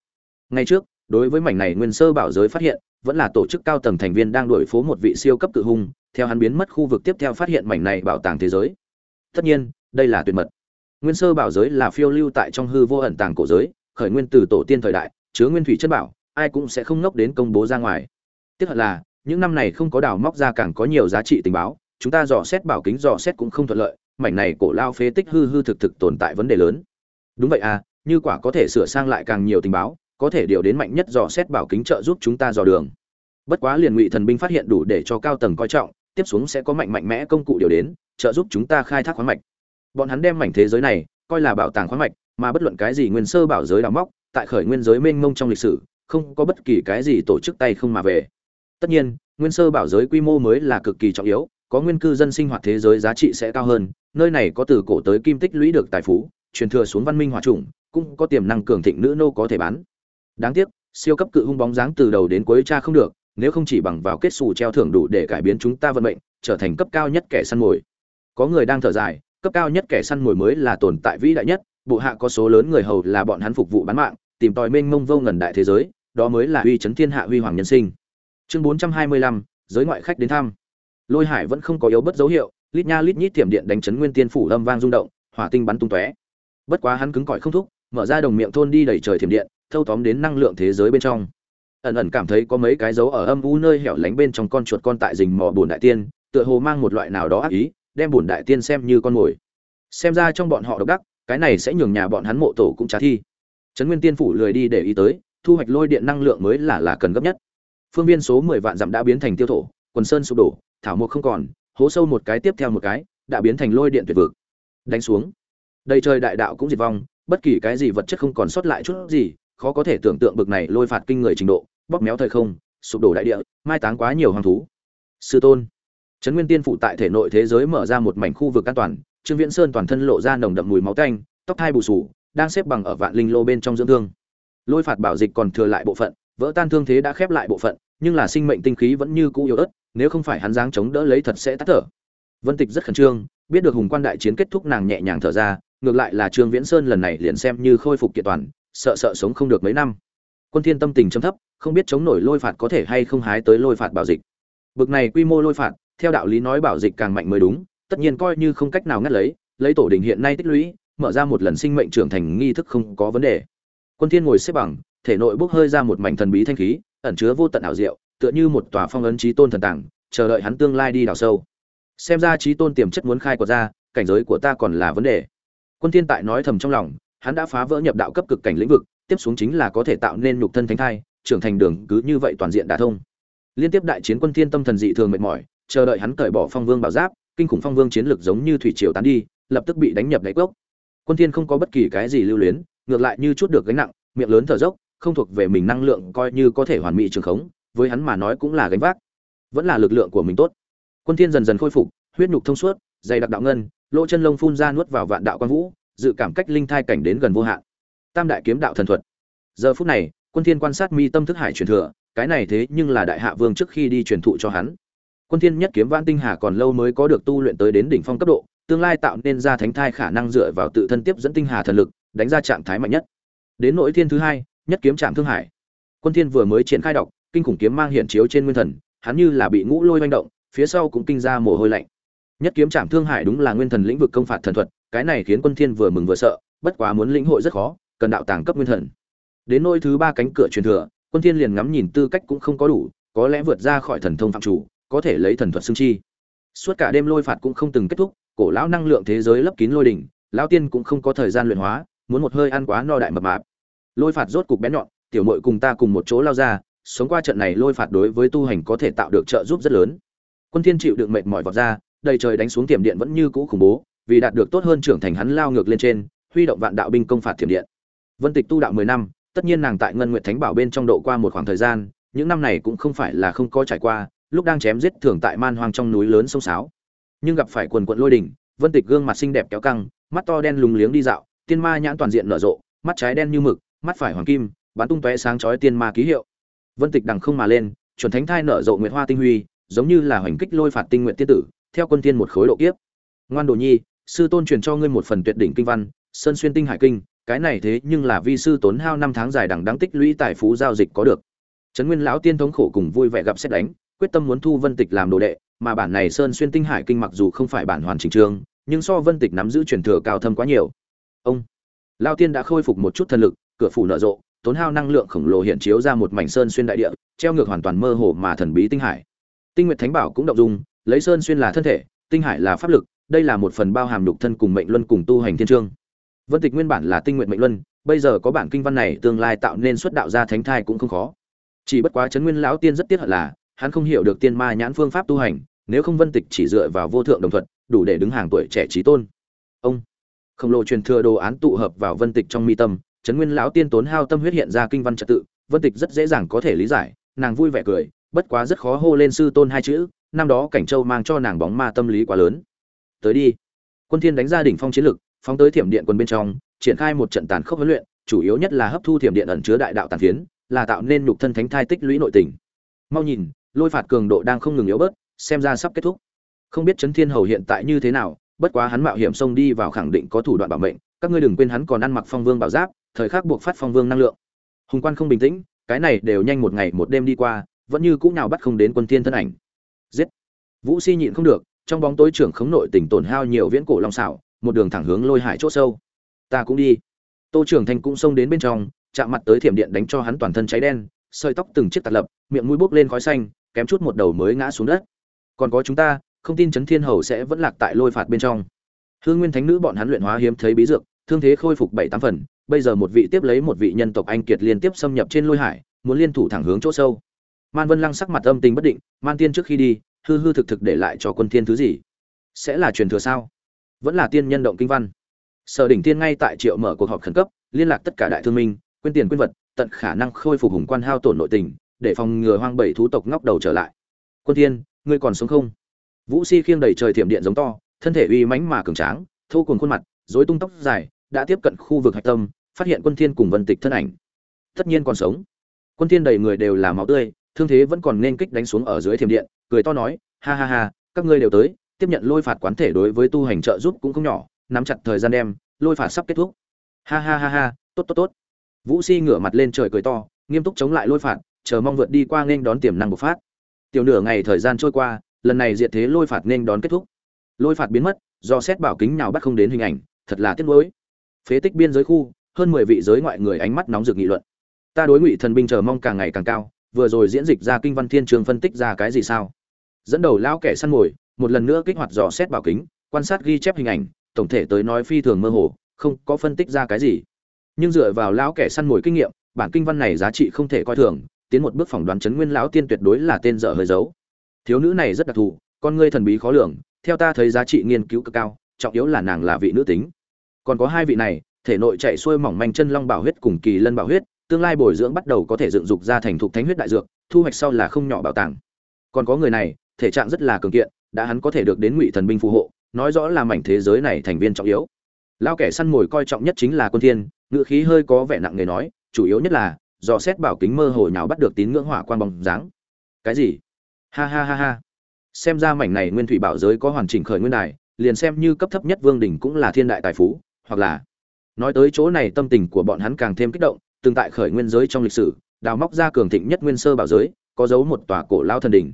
Ngay trước, đối với mảnh này nguyên sơ bảo giới phát hiện, vẫn là tổ chức cao tầng thành viên đang đuổi phố một vị siêu cấp cự hung, theo hắn biến mất khu vực tiếp theo phát hiện mảnh này bảo tàng thế giới. Tất nhiên, đây là tuyệt mật. Nguyên sơ bảo giới là phiêu lưu tại trong hư vô ẩn tàng cổ giới, khởi nguyên từ tổ tiên thời đại chứa nguyên thủy chất bảo, ai cũng sẽ không ngốc đến công bố ra ngoài. Tiếc thật là, những năm này không có đào móc ra càng có nhiều giá trị tình báo, chúng ta dò xét bảo kính dò xét cũng không thuận lợi, mảnh này cổ lao phế tích hư hư thực thực tồn tại vấn đề lớn. Đúng vậy à như quả có thể sửa sang lại càng nhiều tình báo, có thể điều đến mạnh nhất dò xét bảo kính trợ giúp chúng ta dò đường. Bất quá liền ngụy thần binh phát hiện đủ để cho cao tầng coi trọng, tiếp xuống sẽ có mạnh mạnh mẽ công cụ điều đến, trợ giúp chúng ta khai thác khoáng mạch. Bọn hắn đem mảnh thế giới này, coi là bảo tàng khoáng mạch, mà bất luận cái gì nguyên sơ bảo giới đào móc tại khởi nguyên giới mênh mông trong lịch sử, không có bất kỳ cái gì tổ chức tay không mà về. Tất nhiên, nguyên sơ bảo giới quy mô mới là cực kỳ trọng yếu, có nguyên cư dân sinh hoạt thế giới giá trị sẽ cao hơn, nơi này có từ cổ tới kim tích lũy được tài phú, truyền thừa xuống văn minh hòa trùng, cũng có tiềm năng cường thịnh nữ nô có thể bán. Đáng tiếc, siêu cấp cự hung bóng dáng từ đầu đến cuối cha không được, nếu không chỉ bằng vào kết xù treo thưởng đủ để cải biến chúng ta vận mệnh, trở thành cấp cao nhất kẻ săn mồi. Có người đang thở dài, cấp cao nhất kẻ săn mồi mới là tồn tại vĩ đại nhất bộ hạ có số lớn người hầu là bọn hắn phục vụ bán mạng, tìm tòi mênh mông vô ngần đại thế giới, đó mới là uy chấn thiên hạ huy hoàng nhân sinh. Chương bốn trăm hai mươi lăm, giới ngoại khách đến thăm. Lôi hải vẫn không có yếu bất dấu hiệu, lít nha lít nhít tiệm điện đánh chấn nguyên tiên phủ âm vang rung động, hỏa tinh bắn tung tóe. Bất quá hắn cứng cỏi không thúc, mở ra đồng miệng thôn đi đẩy trời thiểm điện, thâu tóm đến năng lượng thế giới bên trong. Ẩn ẩn cảm thấy có mấy cái dấu ở âm u nơi hẻo lánh bên trong con chuột con tại rình mò bùn đại tiên, tựa hồ mang một loại nào đó ác ý, đem bùn đại tiên xem như con mồi. Xem ra trong bọn họ độc đắc cái này sẽ nhường nhà bọn hắn mộ tổ cũng trả thi. Trấn nguyên tiên phủ lười đi để ý tới, thu hoạch lôi điện năng lượng mới là là cần gấp nhất. Phương viên số mười vạn dặm đã biến thành tiêu thổ, quần sơn sụp đổ, thảo mộc không còn, hố sâu một cái tiếp theo một cái, đã biến thành lôi điện tuyệt vực. Đánh xuống. Đầy trời đại đạo cũng diệt vong, bất kỳ cái gì vật chất không còn sót lại chút gì, khó có thể tưởng tượng bực này lôi phạt kinh người trình độ, bóp méo thời không, sụp đổ đại địa, mai táng quá nhiều hoàng thú. Sư tôn. Trấn nguyên tiên phụ tại thể nội thế giới mở ra một mảnh khu vực an toàn trương viễn sơn toàn thân lộ ra nồng đậm mùi máu tanh, tóc thai bù sù đang xếp bằng ở vạn linh lô bên trong dưỡng thương. Lôi phạt bảo dịch còn thừa lại bộ phận, vỡ tan thương thế đã khép lại bộ phận, nhưng là sinh mệnh tinh khí vẫn như cũ yếu ớt, nếu không phải hắn dáng chống đỡ lấy thật sẽ tắt thở. Vân tịch rất khẩn trương, biết được hùng quan đại chiến kết thúc nàng nhẹ nhàng thở ra, ngược lại là trương viễn sơn lần này liền xem như khôi phục kiện toàn, sợ sợ sống không được mấy năm. Quân thiên tâm tình chấm thấp, không biết chống nổi lôi phạt có thể hay không hái tới lôi phạt bảo dịch. Bực này quy mô lôi phạt, theo đạo lý nói bảo dịch càng mạnh mới đúng tất nhiên coi như không cách nào ngắt lấy lấy tổ đình hiện nay tích lũy, mở ra một lần sinh mệnh trưởng thành nghi thức không có vấn đề. Quân thiên ngồi xếp bằng, thể nội bốc hơi ra một mảnh thần bí thanh khí, ẩn chứa vô tận ảo diệu, tựa như một tòa phong ấn trí tôn thần tàng, chờ đợi hắn tương lai đi đào sâu. Xem ra trí tôn tiềm chất muốn khai quật ra, cảnh giới của ta còn là vấn đề. Quân thiên tại nói thầm trong lòng, hắn đã phá vỡ nhập đạo cấp cực cảnh lĩnh vực, tiếp xuống chính là có thể tạo nên nhục thân thánh thai, trưởng thành đường cứ như vậy toàn diện đả thông. Liên tiếp đại chiến quân thiên tâm thần dị thường mệt mỏi, chờ đợi hắn cởi bỏ phong vương bảo giáp kinh khủng phong vương chiến lực giống như thủy triều tán đi, lập tức bị đánh nhập đáy cốc. Quân thiên không có bất kỳ cái gì lưu luyến, ngược lại như chút được gánh nặng, miệng lớn thở dốc, không thuộc về mình năng lượng coi như có thể hoàn mỹ trường khống, với hắn mà nói cũng là gánh vác. Vẫn là lực lượng của mình tốt. Quân thiên dần dần khôi phục, huyết nhục thông suốt, dày đặc đạo ngân, lỗ chân lông phun ra nuốt vào vạn đạo quan vũ, dự cảm cách linh thai cảnh đến gần vô hạn. Tam đại kiếm đạo thần thuật. Giờ phút này, quân thiên quan sát mi tâm thức hải truyền thừa, cái này thế nhưng là đại hạ vương trước khi đi truyền thụ cho hắn quân thiên nhất kiếm vạn tinh hà còn lâu mới có được tu luyện tới đến đỉnh phong cấp độ, tương lai tạo nên ra thánh thai khả năng dựa vào tự thân tiếp dẫn tinh hà thần lực, đánh ra trạng thái mạnh nhất. Đến nội thiên thứ hai, nhất kiếm chạm thương hải. Quân thiên vừa mới triển khai đọc, kinh khủng kiếm mang hiện chiếu trên nguyên thần, hắn như là bị ngũ lôi manh động, phía sau cũng kinh ra mồ hôi lạnh. Nhất kiếm chạm thương hải đúng là nguyên thần lĩnh vực công phạt thần thuật, cái này khiến quân thiên vừa mừng vừa sợ, bất quá muốn lĩnh hội rất khó, cần đạo tàng cấp nguyên thần. Đến nỗi thứ ba cánh cửa truyền thừa, quân thiên liền ngắm nhìn tư cách cũng không có đủ, có lẽ vượt ra khỏi thần thông phạm chủ có thể lấy thần thuật xương chi. Suốt cả đêm lôi phạt cũng không từng kết thúc, cổ lão năng lượng thế giới lấp kín lôi đỉnh, lão tiên cũng không có thời gian luyện hóa, muốn một hơi ăn quá no đại mập mạp. Lôi phạt rốt cục bén nhọn, tiểu muội cùng ta cùng một chỗ lao ra, sống qua trận này lôi phạt đối với tu hành có thể tạo được trợ giúp rất lớn. Quân thiên chịu đựng mệt mỏi vọt ra, đầy trời đánh xuống tiềm điện vẫn như cũ khủng bố, vì đạt được tốt hơn trưởng thành hắn lao ngược lên trên, huy động vạn đạo binh công phạt tiềm điện. Vân tịch tu đạo 10 năm, tất nhiên nàng tại ngân nguyệt thánh bảo bên trong độ qua một khoảng thời gian, những năm này cũng không phải là không có trải qua lúc đang chém giết thường tại man hoang trong núi lớn sông sáo. Nhưng gặp phải quần quận lôi đỉnh vân tịch gương mặt xinh đẹp kéo căng, mắt to đen lùng liếng đi dạo, tiên ma nhãn toàn diện nở rộ, mắt trái đen như mực, mắt phải hoàng kim, bắn tung tóe sáng chói tiên ma ký hiệu. Vân tịch đằng không mà lên, chuẩn thánh thai nở rộ nguyệt hoa tinh huy, giống như là hoành kích lôi phạt tinh nguyện tiên tử, theo quân tiên một khối độ kiếp. Ngoan đồ nhi, sư tôn truyền cho ngươi một phần tuyệt đỉnh kinh văn, sơn xuyên tinh hải kinh, cái này thế nhưng là vi sư tốn hao năm tháng dài đằng đáng tích lũy tài phú giao dịch có được. Trấn nguyên lão tiên thống khổ cùng vui vẻ gặp xét đánh quyết tâm muốn thu vân tịch làm đồ đệ, mà bản này sơn xuyên tinh hải kinh mặc dù không phải bản hoàn chỉnh trương, nhưng so vân tịch nắm giữ truyền thừa cao thâm quá nhiều. Ông Lão tiên đã khôi phục một chút thần lực, cửa phủ nở rộ, tốn hao năng lượng khổng lồ hiện chiếu ra một mảnh sơn xuyên đại địa, treo ngược hoàn toàn mơ hồ mà thần bí tinh hải. Tinh nguyệt thánh bảo cũng động dung, lấy sơn xuyên là thân thể, tinh hải là pháp lực, đây là một phần bao hàm lục thân cùng mệnh luân cùng tu hành thiên trương. Vân tịch nguyên bản là tinh nguyện mệnh luân, bây giờ có bản kinh văn này, tương lai tạo nên xuất đạo ra thánh thai cũng không khó. Chỉ bất quá Trấn nguyên lão tiên rất tiếc hận là hắn không hiểu được tiên ma nhãn phương pháp tu hành nếu không vân tịch chỉ dựa vào vô thượng đồng thuật, đủ để đứng hàng tuổi trẻ trí tôn. Ông khổng lồ truyền thừa đồ án tụ hợp vào vân tịch trong mi tâm chấn nguyên lão tiên tốn hao tâm huyết hiện ra kinh văn trật tự vân tịch rất dễ dàng có thể lý giải nàng vui vẻ cười bất quá rất khó hô lên sư tôn hai chữ năm đó cảnh châu mang cho nàng bóng ma tâm lý quá lớn. Tới đi. Quân thiên đánh ra đỉnh phong chiến lực phóng tới thiểm điện quân bên trong triển khai một trận tàn khốc huấn luyện chủ yếu nhất là hấp thu thiểm điện ẩn chứa đại đạo tàn phiến là tạo nên nhục thân thánh thai tích lũy nội tình. Mau nhìn lôi phạt cường độ đang không ngừng yếu bớt, xem ra sắp kết thúc. Không biết chấn thiên hầu hiện tại như thế nào, bất quá hắn mạo hiểm xông đi vào khẳng định có thủ đoạn bảo mệnh, các ngươi đừng quên hắn còn ăn mặc phong vương bảo giáp, thời khắc buộc phát phong vương năng lượng. Hùng quan không bình tĩnh, cái này đều nhanh một ngày một đêm đi qua, vẫn như cũ nào bắt không đến quân thiên thân ảnh. Giết! Vũ si nhịn không được, trong bóng tối trưởng khống nội tỉnh tổn hao nhiều viễn cổ long xảo, một đường thẳng hướng lôi hải chỗ sâu. Ta cũng đi. Tô trưởng thành cũng xông đến bên trong, chạm mặt tới thiểm điện đánh cho hắn toàn thân cháy đen, sợi tóc từng chiếc tạt lập, miệng mũi bốc lên khói xanh kém chút một đầu mới ngã xuống đất. Còn có chúng ta, không tin chấn thiên hầu sẽ vẫn lạc tại lôi phạt bên trong. Hương nguyên thánh nữ bọn hắn luyện hóa hiếm thấy bí dược, thương thế khôi phục bảy tám phần, bây giờ một vị tiếp lấy một vị nhân tộc anh kiệt liên tiếp xâm nhập trên lôi hải, muốn liên thủ thẳng hướng chỗ sâu. Man vân lăng sắc mặt âm tình bất định, man tiên trước khi đi, hư hư thực thực để lại cho quân thiên thứ gì? Sẽ là truyền thừa sao? Vẫn là tiên nhân động kinh văn. Sở đỉnh tiên ngay tại triệu mở cuộc họp khẩn cấp, liên lạc tất cả đại thương minh, quên tiền quên vật, tận khả năng khôi phục hùng quan hao tổn nội tình để phòng ngừa hoang bảy thú tộc ngóc đầu trở lại. Quân thiên, ngươi còn sống không? Vũ si khiêng đầy trời thiểm điện giống to, thân thể uy mãnh mà cường tráng, thô cuồng khuôn mặt, rối tung tóc dài, đã tiếp cận khu vực hạch tâm, phát hiện quân thiên cùng vân tịch thân ảnh. Tất nhiên còn sống. Quân thiên đầy người đều là máu tươi, thương thế vẫn còn nên kích đánh xuống ở dưới thiểm điện, cười to nói, ha ha ha, các ngươi đều tới, tiếp nhận lôi phạt quán thể đối với tu hành trợ giúp cũng không nhỏ, nắm chặt thời gian đem, lôi phạt sắp kết thúc. Ha ha ha ha, tốt tốt tốt. Vũ si ngửa mặt lên trời cười to, nghiêm túc chống lại lôi phạt chờ mong vượt đi qua nên đón tiềm năng bộc phát. Tiểu nửa ngày thời gian trôi qua, lần này diệt thế lôi phạt nên đón kết thúc. Lôi phạt biến mất, do xét bảo kính nào bắt không đến hình ảnh, thật là tiếc nuối. Phế tích biên giới khu, hơn mười vị giới ngoại người ánh mắt nóng rực nghị luận. Ta đối ngụy thần binh chờ mong càng ngày càng cao, vừa rồi diễn dịch ra kinh văn thiên trường phân tích ra cái gì sao? Dẫn đầu lão kẻ săn mồi, một lần nữa kích hoạt dò xét bảo kính, quan sát ghi chép hình ảnh, tổng thể tới nói phi thường mơ hồ, không có phân tích ra cái gì. Nhưng dựa vào lão kẻ săn mồi kinh nghiệm, bản kinh văn này giá trị không thể coi thường tiến một bước phỏng đoán chấn nguyên lão tiên tuyệt đối là tên dở hơi giấu thiếu nữ này rất đặc thù, con ngươi thần bí khó lường, theo ta thấy giá trị nghiên cứu cực cao, trọng yếu là nàng là vị nữ tính. Còn có hai vị này, thể nội chạy xuôi mỏng manh chân long bảo huyết cùng kỳ lân bảo huyết, tương lai bồi dưỡng bắt đầu có thể dựng dục ra thành thục thánh huyết đại dược, thu hoạch sau là không nhỏ bảo tàng. Còn có người này, thể trạng rất là cường kiện, đã hắn có thể được đến ngụy thần binh phù hộ, nói rõ là mảnh thế giới này thành viên trọng yếu. Lao kẻ săn mồi coi trọng nhất chính là quân thiên ngựa khí hơi có vẻ nặng nề nói, chủ yếu nhất là dò xét bảo kính mơ hồ nhào bắt được tín ngưỡng hỏa quang bóng dáng. Cái gì? Ha ha ha ha. Xem ra mảnh này nguyên thủy bảo giới có hoàn chỉnh khởi nguyên đài, liền xem như cấp thấp nhất vương đỉnh cũng là thiên đại tài phú, hoặc là nói tới chỗ này tâm tình của bọn hắn càng thêm kích động, từng tại khởi nguyên giới trong lịch sử, đào móc ra cường thịnh nhất nguyên sơ bảo giới, có dấu một tòa cổ lao thần đỉnh.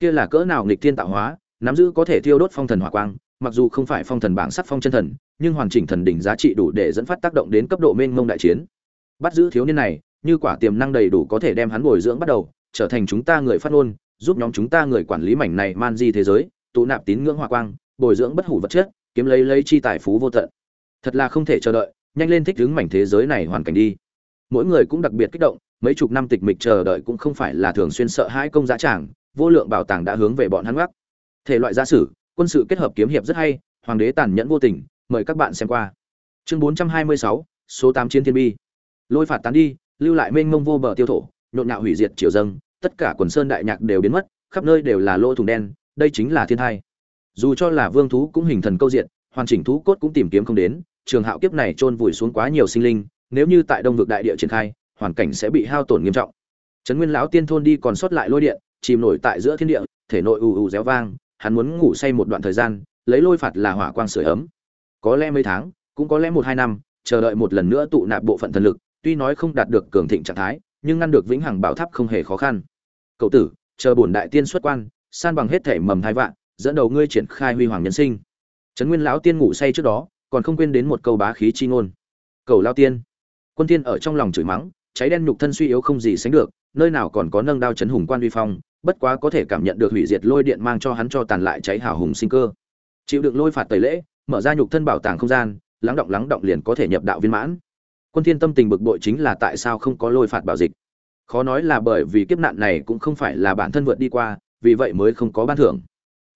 Kia là cỡ nào nghịch thiên tạo hóa, nắm giữ có thể thiêu đốt phong thần hỏa quang, mặc dù không phải phong thần bảng sắt phong chân thần, nhưng hoàn chỉnh thần đỉnh giá trị đủ để dẫn phát tác động đến cấp độ mênh mông đại chiến. Bắt giữ thiếu niên này như quả tiềm năng đầy đủ có thể đem hắn bồi dưỡng bắt đầu trở thành chúng ta người phát ngôn giúp nhóm chúng ta người quản lý mảnh này man di thế giới tụ nạp tín ngưỡng hòa quang bồi dưỡng bất hủ vật chất kiếm lấy lấy chi tài phú vô tận. Thật là không thể chờ đợi nhanh lên thích ứng mảnh thế giới này hoàn cảnh đi. Mỗi người cũng đặc biệt kích động mấy chục năm tịch mịch chờ đợi cũng không phải là thường xuyên sợ hãi công giá tràng vô lượng bảo tàng đã hướng về bọn hắn gác thể loại gia sử quân sự kết hợp kiếm hiệp rất hay hoàng đế tàn nhẫn vô tình mời các bạn xem qua. Chương 426, số 8 chiến thiên bi. Lôi phạt tán đi lưu lại mênh mông vô bờ tiêu thổ, nhộn nhạo hủy diệt triều dâng, tất cả quần sơn đại nhạc đều biến mất, khắp nơi đều là lỗ thủng đen, đây chính là thiên thai. Dù cho là vương thú cũng hình thần câu diện, hoàn chỉnh thú cốt cũng tìm kiếm không đến, trường hạo kiếp này chôn vùi xuống quá nhiều sinh linh, nếu như tại đông vực đại địa triển khai, hoàn cảnh sẽ bị hao tổn nghiêm trọng. Trấn nguyên lão tiên thôn đi còn sót lại lôi điện, chìm nổi tại giữa thiên địa, thể nội ù ù réo vang, hắn muốn ngủ say một đoạn thời gian, lấy lôi phạt là hỏa quang sưởi ấm. Có lẽ mấy tháng, cũng có lẽ một hai năm, chờ đợi một lần nữa tụ nạp bộ phận thần lực tuy nói không đạt được cường thịnh trạng thái, nhưng ngăn được vĩnh hằng bảo tháp không hề khó khăn. Cậu tử, chờ bổn đại tiên xuất quan, san bằng hết thể mầm thai vạn, dẫn đầu ngươi triển khai huy hoàng nhân sinh. Trấn nguyên lão tiên ngủ say trước đó, còn không quên đến một câu bá khí chi ngôn. Cầu lao tiên, quân tiên ở trong lòng chửi mắng, cháy đen nhục thân suy yếu không gì sánh được, nơi nào còn có nâng đao chấn hùng quan uy phong, bất quá có thể cảm nhận được hủy diệt lôi điện mang cho hắn cho tàn lại cháy hào hùng sinh cơ. Chịu đựng lôi phạt tẩy lễ, mở ra nhục thân bảo tàng không gian, lắng động lắng động liền có thể nhập đạo viên mãn quân thiên tâm tình bực bội chính là tại sao không có lôi phạt bảo dịch? Khó nói là bởi vì kiếp nạn này cũng không phải là bản thân vượt đi qua, vì vậy mới không có ban thưởng.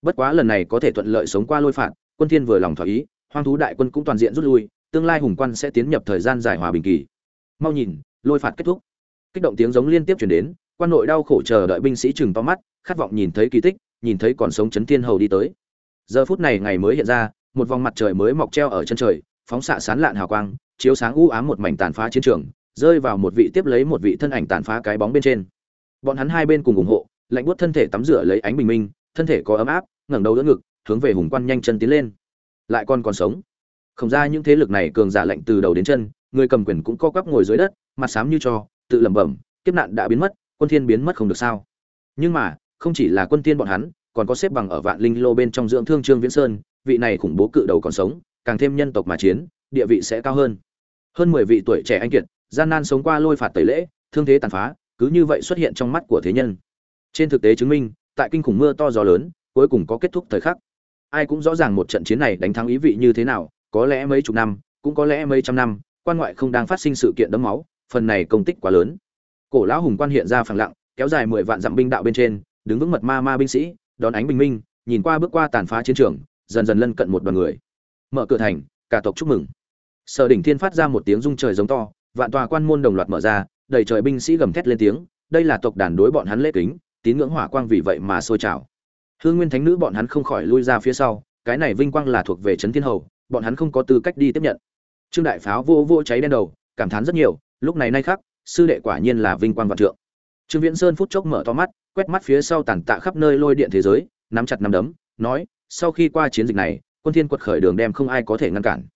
Bất quá lần này có thể thuận lợi sống qua lôi phạt, quân thiên vừa lòng thỏa ý, hoang thú đại quân cũng toàn diện rút lui, tương lai hùng quan sẽ tiến nhập thời gian dài hòa bình kỳ. Mau nhìn, lôi phạt kết thúc. Kích động tiếng giống liên tiếp truyền đến, quan nội đau khổ chờ đợi binh sĩ chừng to mắt, khát vọng nhìn thấy kỳ tích, nhìn thấy còn sống chấn thiên hầu đi tới. Giờ phút này ngày mới hiện ra, một vòng mặt trời mới mọc treo ở chân trời, phóng xạ sán lạn hào quang chiếu sáng u ám một mảnh tàn phá chiến trường, rơi vào một vị tiếp lấy một vị thân ảnh tàn phá cái bóng bên trên. Bọn hắn hai bên cùng ủng hộ, lạnh buốt thân thể tắm rửa lấy ánh bình minh, thân thể có ấm áp, ngẩng đầu đỡ ngực, hướng về hùng quan nhanh chân tiến lên. Lại còn còn sống. Không ra những thế lực này cường giả lạnh từ đầu đến chân, người cầm quyền cũng co quắp ngồi dưới đất, mặt xám như cho, tự lẩm bẩm, kiếp nạn đã biến mất, quân thiên biến mất không được sao? Nhưng mà, không chỉ là quân thiên bọn hắn, còn có xếp bằng ở vạn linh lô bên trong dưỡng thương trương viễn sơn, vị này khủng bố cự đầu còn sống, càng thêm nhân tộc mà chiến địa vị sẽ cao hơn. Hơn mười vị tuổi trẻ anh kiệt, gian nan sống qua lôi phạt tẩy lễ, thương thế tàn phá, cứ như vậy xuất hiện trong mắt của thế nhân. Trên thực tế chứng minh, tại kinh khủng mưa to gió lớn, cuối cùng có kết thúc thời khắc. Ai cũng rõ ràng một trận chiến này đánh thắng ý vị như thế nào, có lẽ mấy chục năm, cũng có lẽ mấy trăm năm, quan ngoại không đang phát sinh sự kiện đẫm máu, phần này công tích quá lớn. Cổ lão hùng quan hiện ra phẳng lặng, kéo dài mười vạn dặm binh đạo bên trên, đứng vững mật ma ma binh sĩ, đón ánh bình minh, nhìn qua bước qua tàn phá chiến trường, dần dần lân cận một đoàn người. Mở cửa thành, cả tộc chúc mừng sở đỉnh thiên phát ra một tiếng rung trời giống to, vạn tòa quan môn đồng loạt mở ra, đầy trời binh sĩ gầm thét lên tiếng, đây là tộc đàn đối bọn hắn lễ kính, tín ngưỡng hỏa quang vì vậy mà sôi trào. Hương nguyên thánh nữ bọn hắn không khỏi lui ra phía sau, cái này vinh quang là thuộc về trấn thiên hầu, bọn hắn không có tư cách đi tiếp nhận. Trương đại pháo vô vô cháy đen đầu, cảm thán rất nhiều, lúc này nay khắc, sư đệ quả nhiên là vinh quang vạn trượng. Trương viễn sơn phút chốc mở to mắt, quét mắt phía sau tàn tạ khắp nơi lôi điện thế giới, nắm chặt nắm đấm, nói, sau khi qua chiến dịch này, quân thiên quật khởi đường đem không ai có thể ngăn cản.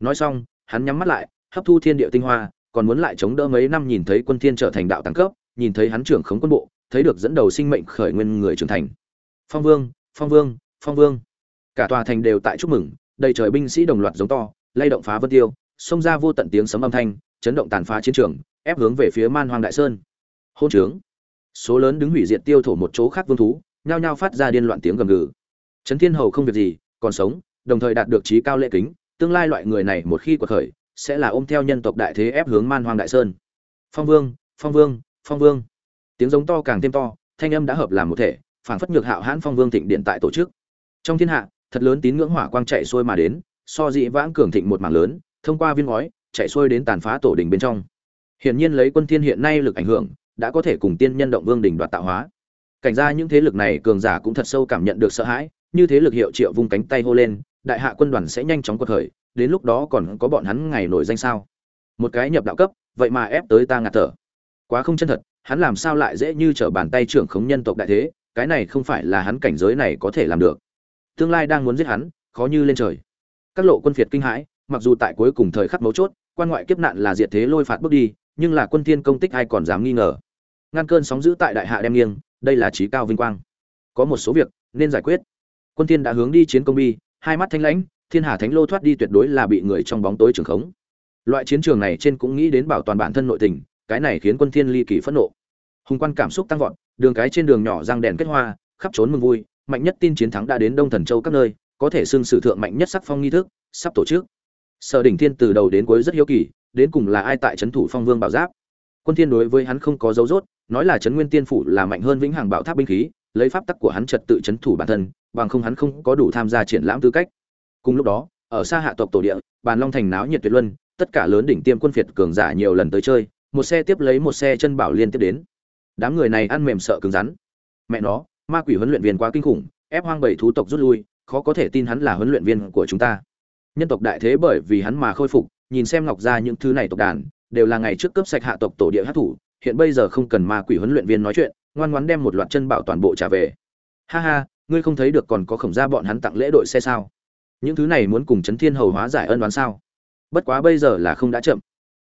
Nói xong hắn nhắm mắt lại, hấp thu thiên địa tinh hoa, còn muốn lại chống đỡ mấy năm nhìn thấy quân thiên trở thành đạo tăng cấp, nhìn thấy hắn trưởng khống quân bộ, thấy được dẫn đầu sinh mệnh khởi nguyên người trưởng thành. Phong vương phong vương phong vương. Cả tòa thành đều tại chúc mừng, đầy trời binh sĩ đồng loạt giống to, lay động phá vân tiêu, xông ra vô tận tiếng sấm âm thanh, chấn động tàn phá chiến trường, ép hướng về phía man hoang đại sơn. Hôn trướng. Số lớn đứng hủy diệt tiêu thổ một chỗ khác vương thú, nhao nhao phát ra điên loạn tiếng gầm gừ. Trấn thiên hầu không việc gì, còn sống, đồng thời đạt được trí cao lễ kính tương lai loại người này một khi quật khởi, sẽ là ôm theo nhân tộc đại thế ép hướng man hoang đại sơn. Phong vương phong vương phong vương. Tiếng giống to càng thêm to, thanh âm đã hợp làm một thể phản phất nhược hạo hãn phong vương thịnh điện tại tổ chức. Trong thiên hạ, thật lớn tín ngưỡng hỏa quang chạy xuôi mà đến, so dị vãng cường thịnh một mảng lớn, thông qua viên ngói, chạy xuôi đến tàn phá tổ đình bên trong. Hiển nhiên lấy quân thiên hiện nay lực ảnh hưởng, đã có thể cùng tiên nhân động vương đỉnh đoạt tạo hóa. Cảnh ra những thế lực này cường giả cũng thật sâu cảm nhận được sợ hãi, như thế lực hiệu triệu vung cánh tay hô lên đại hạ quân đoàn sẽ nhanh chóng quật khởi, đến lúc đó còn có bọn hắn ngày nổi danh sao? Một cái nhập đạo cấp, vậy mà ép tới ta ngạt thở. Quá không chân thật, hắn làm sao lại dễ như trở bàn tay trưởng khống nhân tộc đại thế, cái này không phải là hắn cảnh giới này có thể làm được. Tương lai đang muốn giết hắn, khó như lên trời. Các lộ quân phiệt kinh hãi, mặc dù tại cuối cùng thời khắc mấu chốt, quan ngoại kiếp nạn là diệt thế lôi phạt bước đi, nhưng là quân thiên công tích ai còn dám nghi ngờ. Ngăn cơn sóng dữ tại đại hạ đem nghiêng, đây là trí cao vinh quang. Có một số việc nên giải quyết. Quân thiên đã hướng đi chiến công bi hai mắt thanh lãnh, thiên hà thánh lô thoát đi tuyệt đối là bị người trong bóng tối trường khống. Loại chiến trường này trên cũng nghĩ đến bảo toàn bản thân nội tình, cái này khiến quân thiên ly kỳ phẫn nộ. Hùng quan cảm xúc tăng vọt, đường cái trên đường nhỏ răng đèn kết hoa, khắp trốn mừng vui, mạnh nhất tin chiến thắng đã đến đông thần châu các nơi, có thể xưng sử thượng mạnh nhất sắc phong nghi thức, sắp tổ chức. Sở đỉnh thiên từ đầu đến cuối rất hiếu kỳ, đến cùng là ai tại trấn thủ phong vương bảo giáp? Quân thiên đối với hắn không có dấu rốt, nói là trấn nguyên tiên phủ là mạnh hơn vĩnh hằng bảo tháp binh khí lấy pháp tắc của hắn trật tự chấn thủ bản thân, bằng không hắn không có đủ tham gia triển lãm tư cách. Cùng lúc đó, ở xa hạ tộc tổ địa, bàn long thành náo nhiệt tuyệt luân, tất cả lớn đỉnh tiêm quân phiệt cường giả nhiều lần tới chơi, một xe tiếp lấy một xe chân bảo liên tiếp đến. Đám người này ăn mềm sợ cứng rắn. Mẹ nó, ma quỷ huấn luyện viên quá kinh khủng, ép hoang bảy thú tộc rút lui, khó có thể tin hắn là huấn luyện viên của chúng ta. Nhân tộc đại thế bởi vì hắn mà khôi phục, nhìn xem ngọc ra những thứ này tộc đàn, đều là ngày trước cướp sạch hạ tộc tổ địa hát thủ hiện bây giờ không cần ma quỷ huấn luyện viên nói chuyện ngoan ngoãn đem một loạt chân bảo toàn bộ trả về. Ha ha, ngươi không thấy được còn có khổng gia bọn hắn tặng lễ đội xe sao? Những thứ này muốn cùng chấn thiên hầu hóa giải ân đoán sao? Bất quá bây giờ là không đã chậm.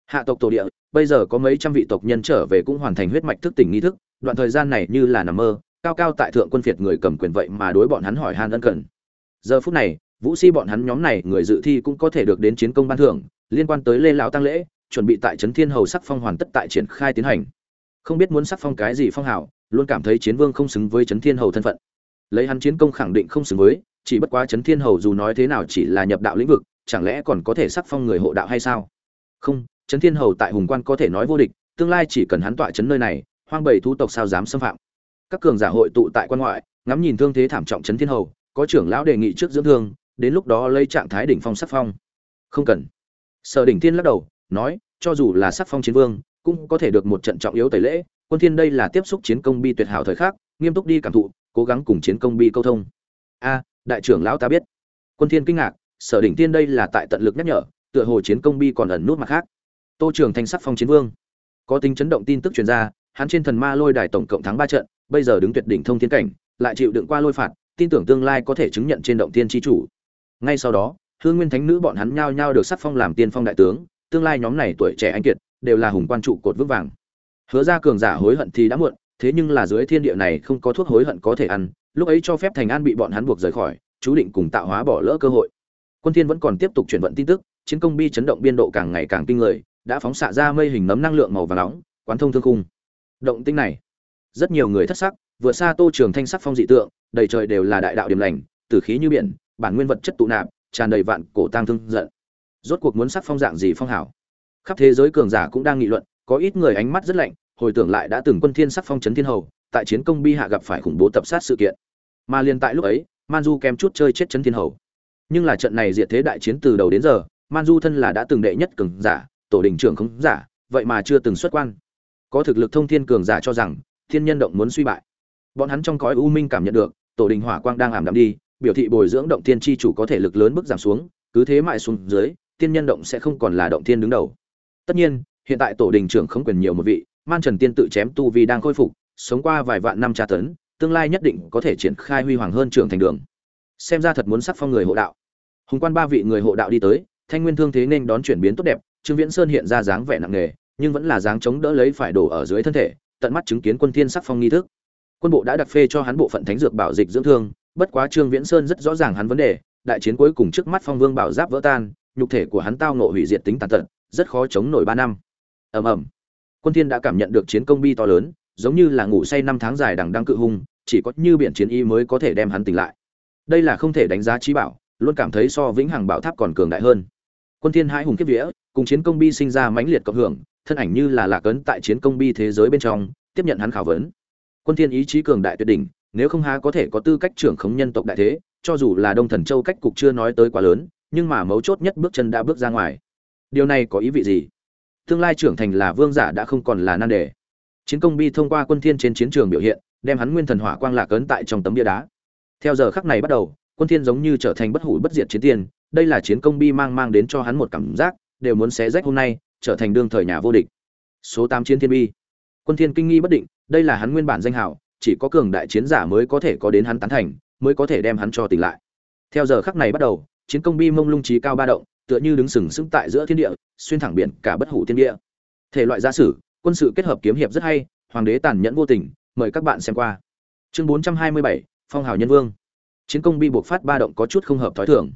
Hạ tộc tổ địa, bây giờ có mấy trăm vị tộc nhân trở về cũng hoàn thành huyết mạch thức tỉnh nghi thức, đoạn thời gian này như là nằm mơ, cao cao tại thượng quân phiệt người cầm quyền vậy mà đối bọn hắn hỏi han ân cần. Giờ phút này, vũ si bọn hắn nhóm này người dự thi cũng có thể được đến chiến công ban thưởng, liên quan tới lê lão tăng lễ, chuẩn bị tại trấn thiên hầu sắc phong hoàn tất tại triển khai tiến hành. Không biết muốn sắc phong cái gì phong hào luôn cảm thấy chiến vương không xứng với trấn thiên hầu thân phận. Lấy hắn chiến công khẳng định không xứng với, chỉ bất quá trấn thiên hầu dù nói thế nào chỉ là nhập đạo lĩnh vực, chẳng lẽ còn có thể sắc phong người hộ đạo hay sao? Không trấn thiên hầu tại hùng quan có thể nói vô địch, tương lai chỉ cần hắn tọa trấn nơi này, hoang bầy thu tộc sao dám xâm phạm? Các cường giả hội tụ tại quan ngoại, ngắm nhìn thương thế thảm trọng trấn thiên hầu, có trưởng lão đề nghị trước dưỡng thương, đến lúc đó lấy trạng thái đỉnh phong sắc phong. Không cần. Sở đỉnh thiên lắc đầu, nói, cho dù là sắc phong chiến vương, cũng có thể được một trận trọng yếu tẩy lễ quân thiên đây là tiếp xúc chiến công bi tuyệt hảo thời khắc, nghiêm túc đi cảm thụ, cố gắng cùng chiến công bi câu thông. A, đại trưởng lão ta biết. Quân thiên kinh ngạc, sở đỉnh tiên đây là tại tận lực nhắc nhở, tựa hồ chiến công bi còn ẩn nút mặt khác. Tô trường thanh sắc phong chiến vương. Có tính chấn động tin tức truyền ra, hắn trên thần ma lôi đài tổng cộng thắng ba trận, bây giờ đứng tuyệt đỉnh thông thiên cảnh, lại chịu đựng qua lôi phạt, tin tưởng tương lai có thể chứng nhận trên động tiên chi chủ. Ngay sau đó, hương nguyên thánh nữ bọn hắn nhao nhao được sắc phong làm tiên phong đại tướng, tương lai nhóm này tuổi trẻ anh kiệt, đều là hùng quan trụ cột vững vàng hứa ra cường giả hối hận thì đã muộn, thế nhưng là dưới thiên địa này không có thuốc hối hận có thể ăn, lúc ấy cho phép thành an bị bọn hắn buộc rời khỏi, chú định cùng tạo hóa bỏ lỡ cơ hội. Quân thiên vẫn còn tiếp tục chuyển vận tin tức, chiến công bi chấn động biên độ càng ngày càng kinh người, đã phóng xạ ra mây hình nấm năng lượng màu vàng nóng, quán thông thương khung. Động tinh này, rất nhiều người thất sắc, vừa xa tô trường thanh sắc phong dị tượng, đầy trời đều là đại đạo điểm lành tử khí như biển, bản nguyên vật chất tụ nạp, tràn đầy vạn cổ tang thương giận. Rốt cuộc muốn sắc phong dạng gì phong hảo? Khắp thế giới cường giả cũng đang nghị luận có ít người ánh mắt rất lạnh, hồi tưởng lại đã từng quân thiên sắc phong chấn thiên hầu, tại chiến công bi hạ gặp phải khủng bố tập sát sự kiện. Mà liền tại lúc ấy, man du kém chút chơi chết chấn thiên hầu. Nhưng là trận này diệt thế đại chiến từ đầu đến giờ, man du thân là đã từng đệ nhất cường giả, tổ đình trưởng không giả, vậy mà chưa từng xuất quan. Có thực lực thông thiên cường giả cho rằng, thiên nhân động muốn suy bại. Bọn hắn trong cõi u minh cảm nhận được, tổ đình hỏa quang đang ảm đạm đi, biểu thị bồi dưỡng động thiên chi chủ có thể lực lớn bước giảm xuống, cứ thế mãi xuống dưới tiên nhân động sẽ không còn là động thiên đứng đầu. Tất nhiên hiện tại tổ đình trưởng không quyền nhiều một vị, man trần tiên tự chém tu vi đang khôi phục, sống qua vài vạn năm tra tấn, tương lai nhất định có thể triển khai huy hoàng hơn trưởng thành đường. Xem ra thật muốn sắc phong người hộ đạo. Hùng quan ba vị người hộ đạo đi tới, thanh nguyên thương thế nên đón chuyển biến tốt đẹp, trương viễn sơn hiện ra dáng vẻ nặng nề, nhưng vẫn là dáng chống đỡ lấy phải đổ ở dưới thân thể, tận mắt chứng kiến quân thiên sắc phong nghi thức. Quân bộ đã đặc phê cho hắn bộ phận thánh dược bảo dịch dưỡng thương, bất quá trương viễn sơn rất rõ ràng hắn vấn đề, đại chiến cuối cùng trước mắt phong vương bảo giáp vỡ tan, nhục thể của hắn tao nộ hủy diệt tính tàn tật, rất khó chống nổi ba năm ầm ầm. Quân thiên đã cảm nhận được chiến công bi to lớn, giống như là ngủ say năm tháng dài đằng đang cự hung, chỉ có như biển chiến y mới có thể đem hắn tỉnh lại. Đây là không thể đánh giá trí bảo, luôn cảm thấy so vĩnh hằng bảo tháp còn cường đại hơn. Quân thiên hãi hùng kiếp vía, cùng chiến công bi sinh ra mãnh liệt cộng hưởng, thân ảnh như là lạc ấn tại chiến công bi thế giới bên trong, tiếp nhận hắn khảo vấn. Quân thiên ý chí cường đại tuyệt đỉnh, nếu không há có thể có tư cách trưởng khống nhân tộc đại thế, cho dù là đông thần châu cách cục chưa nói tới quá lớn, nhưng mà mấu chốt nhất bước chân đã bước ra ngoài. Điều này có ý vị gì? Tương lai trưởng thành là vương giả đã không còn là nan đề. Chiến công bi thông qua quân thiên trên chiến trường biểu hiện, đem hắn nguyên thần hỏa quang lạc ấn tại trong tấm bia đá. Theo giờ khắc này bắt đầu, quân thiên giống như trở thành bất hủ bất diệt chiến tiên, đây là chiến công bi mang mang đến cho hắn một cảm giác, đều muốn xé rách hôm nay, trở thành đương thời nhà vô địch. Số 8 chiến thiên bi. Quân thiên kinh nghi bất định, đây là hắn nguyên bản danh hào, chỉ có cường đại chiến giả mới có thể có đến hắn tán thành, mới có thể đem hắn cho tỉnh lại. Theo giờ khắc này bắt đầu, chiến công bi mông lung trí cao ba động tựa như đứng sừng sững tại giữa thiên địa xuyên thẳng biển cả bất hủ thiên địa. Thể loại gia sử quân sự kết hợp kiếm hiệp rất hay hoàng đế tàn nhẫn vô tình mời các bạn xem qua. Chương 427, phong hào nhân vương. Chiến công bi buộc phát ba động có chút không hợp thói thường.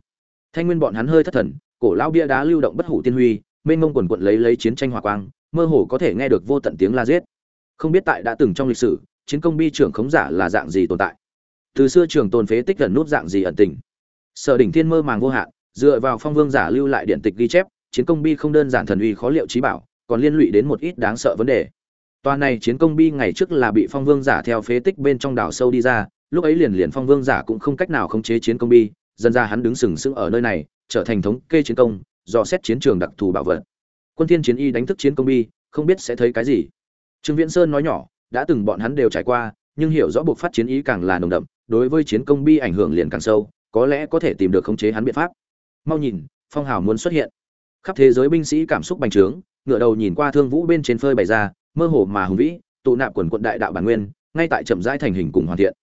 Thanh nguyên bọn hắn hơi thất thần cổ lao bia đá lưu động bất hủ tiên huy mênh mông quần quận lấy lấy chiến tranh hỏa quang mơ hồ có thể nghe được vô tận tiếng la giết. Không biết tại đã từng trong lịch sử chiến công bi trưởng khống giả là dạng gì tồn tại? Từ xưa trường tồn phế tích gần nút dạng gì ẩn tình? Sở đỉnh thiên mơ màng vô hạn dựa vào phong vương giả lưu lại điện tịch ghi chép, chiến công bi không đơn giản thần uy khó liệu trí bảo, còn liên lụy đến một ít đáng sợ vấn đề. Toàn này chiến công bi ngày trước là bị phong vương giả theo phế tích bên trong đảo sâu đi ra, lúc ấy liền liền phong vương giả cũng không cách nào khống chế chiến công bi, dần ra hắn đứng sừng sững ở nơi này, trở thành thống kê chiến công, dò xét chiến trường đặc thù bảo vật. Quân thiên chiến y đánh thức chiến công bi, không biết sẽ thấy cái gì. Trương viễn sơn nói nhỏ, đã từng bọn hắn đều trải qua, nhưng hiểu rõ buộc phát chiến ý càng là nồng đậm, đối với chiến công bi ảnh hưởng liền càng sâu, có lẽ có thể tìm được khống chế hắn biện pháp mau nhìn, phong hào muốn xuất hiện. Khắp thế giới binh sĩ cảm xúc bành trướng ngựa đầu nhìn qua thương vũ bên trên phơi bày ra, mơ hồ mà hùng vĩ, tụ nạp quần quận đại đạo bản nguyên, ngay tại chậm rãi thành hình cùng hoàn thiện.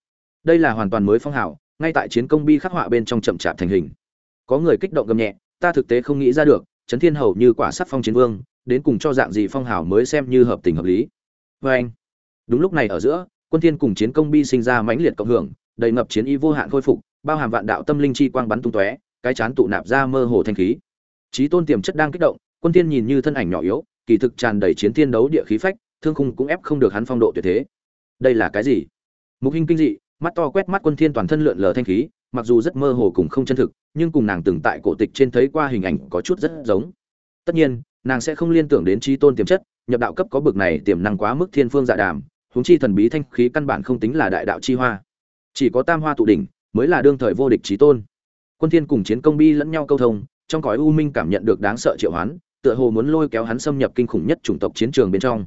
Đây là hoàn toàn mới phong hào, ngay tại chiến công bi khắc họa bên trong chậm chạp thành hình. Có người kích động gầm nhẹ, ta thực tế không nghĩ ra được, trấn thiên hầu như quả sắc phong chiến vương, đến cùng cho dạng gì phong hào mới xem như hợp tình hợp lý. Vê anh, đúng lúc này ở giữa, quân thiên cùng chiến công bi sinh ra mãnh liệt cộng hưởng, đầy ngập chiến y vô hạn khôi phục, bao hàm vạn đạo tâm linh chi quang bắn tung tóe cái chán tụ nạp ra mơ hồ thanh khí. Trí tôn tiềm chất đang kích động, quân thiên nhìn như thân ảnh nhỏ yếu, kỳ thực tràn đầy chiến thiên đấu địa khí phách, thương khung cũng ép không được hắn phong độ tuyệt thế. Đây là cái gì? Mục hình kinh dị, mắt to quét mắt quân thiên toàn thân lượn lờ thanh khí, mặc dù rất mơ hồ cùng không chân thực, nhưng cùng nàng từng tại cổ tịch trên thấy qua hình ảnh có chút rất giống. Tất nhiên, nàng sẽ không liên tưởng đến trí tôn tiềm chất, nhập đạo cấp có bực này tiềm năng quá mức thiên phương dạ đàm, huống chi thần bí thanh khí căn bản không tính là đại đạo chi hoa. Chỉ có tam hoa tụ đỉnh, mới là đương thời vô địch trí tôn quân thiên cùng chiến công bi lẫn nhau câu thông, trong cõi u minh cảm nhận được đáng sợ triệu hoán, tựa hồ muốn lôi kéo hắn xâm nhập kinh khủng nhất chủng tộc chiến trường bên trong.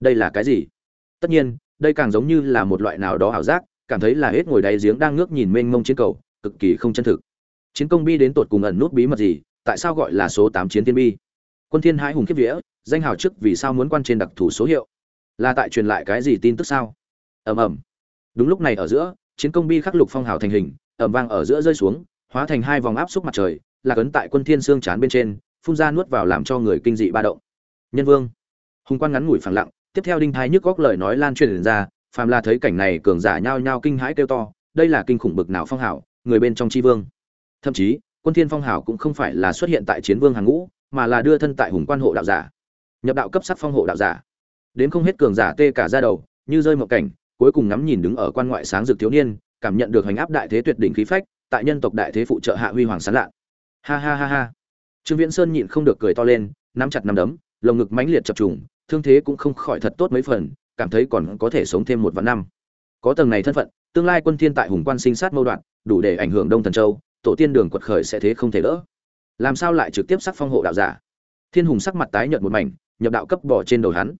Đây là cái gì? Tất nhiên, đây càng giống như là một loại nào đó ảo giác, cảm thấy là hết ngồi đáy giếng đang ngước nhìn mênh mông chiến cầu, cực kỳ không chân thực. Chiến công bi đến tột cùng ẩn nút bí mật gì, tại sao gọi là số tám chiến tiên bi? Quân thiên hãi hùng kiếp vía, danh hào trước vì sao muốn quan trên đặc thù số hiệu? Là tại truyền lại cái gì tin tức sao? Ầm ầm. Đúng lúc này ở giữa, chiến công bi khắc lục phong hào thành hình, ầm vang ở giữa rơi xuống hóa thành hai vòng áp xúc mặt trời là cấn tại quân thiên xương chán bên trên, phun ra nuốt vào làm cho người kinh dị ba động. Nhân vương. Hùng quan ngắn ngủi phẳng lặng, tiếp theo đinh thái nhức góc lời nói lan truyền ra, phàm là thấy cảnh này cường giả nhao nhao kinh hãi kêu to, đây là kinh khủng bực nào phong hảo, người bên trong tri vương. Thậm chí, quân thiên phong hảo cũng không phải là xuất hiện tại chiến vương hàng ngũ, mà là đưa thân tại hùng quan hộ đạo giả. Nhập đạo cấp sắc phong hộ đạo giả. Đến không hết cường giả tê cả ra đầu, như rơi một cảnh, cuối cùng ngắm nhìn đứng ở quan ngoại sáng rực thiếu niên, cảm nhận được hành áp đại thế tuyệt đỉnh khí phách tại nhân tộc đại thế phụ trợ hạ huy hoàng sán lạ ha ha ha ha. Trương viễn sơn nhịn không được cười to lên, nắm chặt nắm đấm, lồng ngực mãnh liệt chập trùng, thương thế cũng không khỏi thật tốt mấy phần, cảm thấy còn có thể sống thêm một vạn năm. Có tầng này thân phận, tương lai quân thiên tại hùng quan sinh sát mâu đoạn, đủ để ảnh hưởng đông thần châu, tổ tiên đường quật khởi sẽ thế không thể đỡ. Làm sao lại trực tiếp sắc phong hộ đạo giả? Thiên hùng sắc mặt tái nhợt một mảnh, nhập đạo cấp bỏ trên đầu hắn.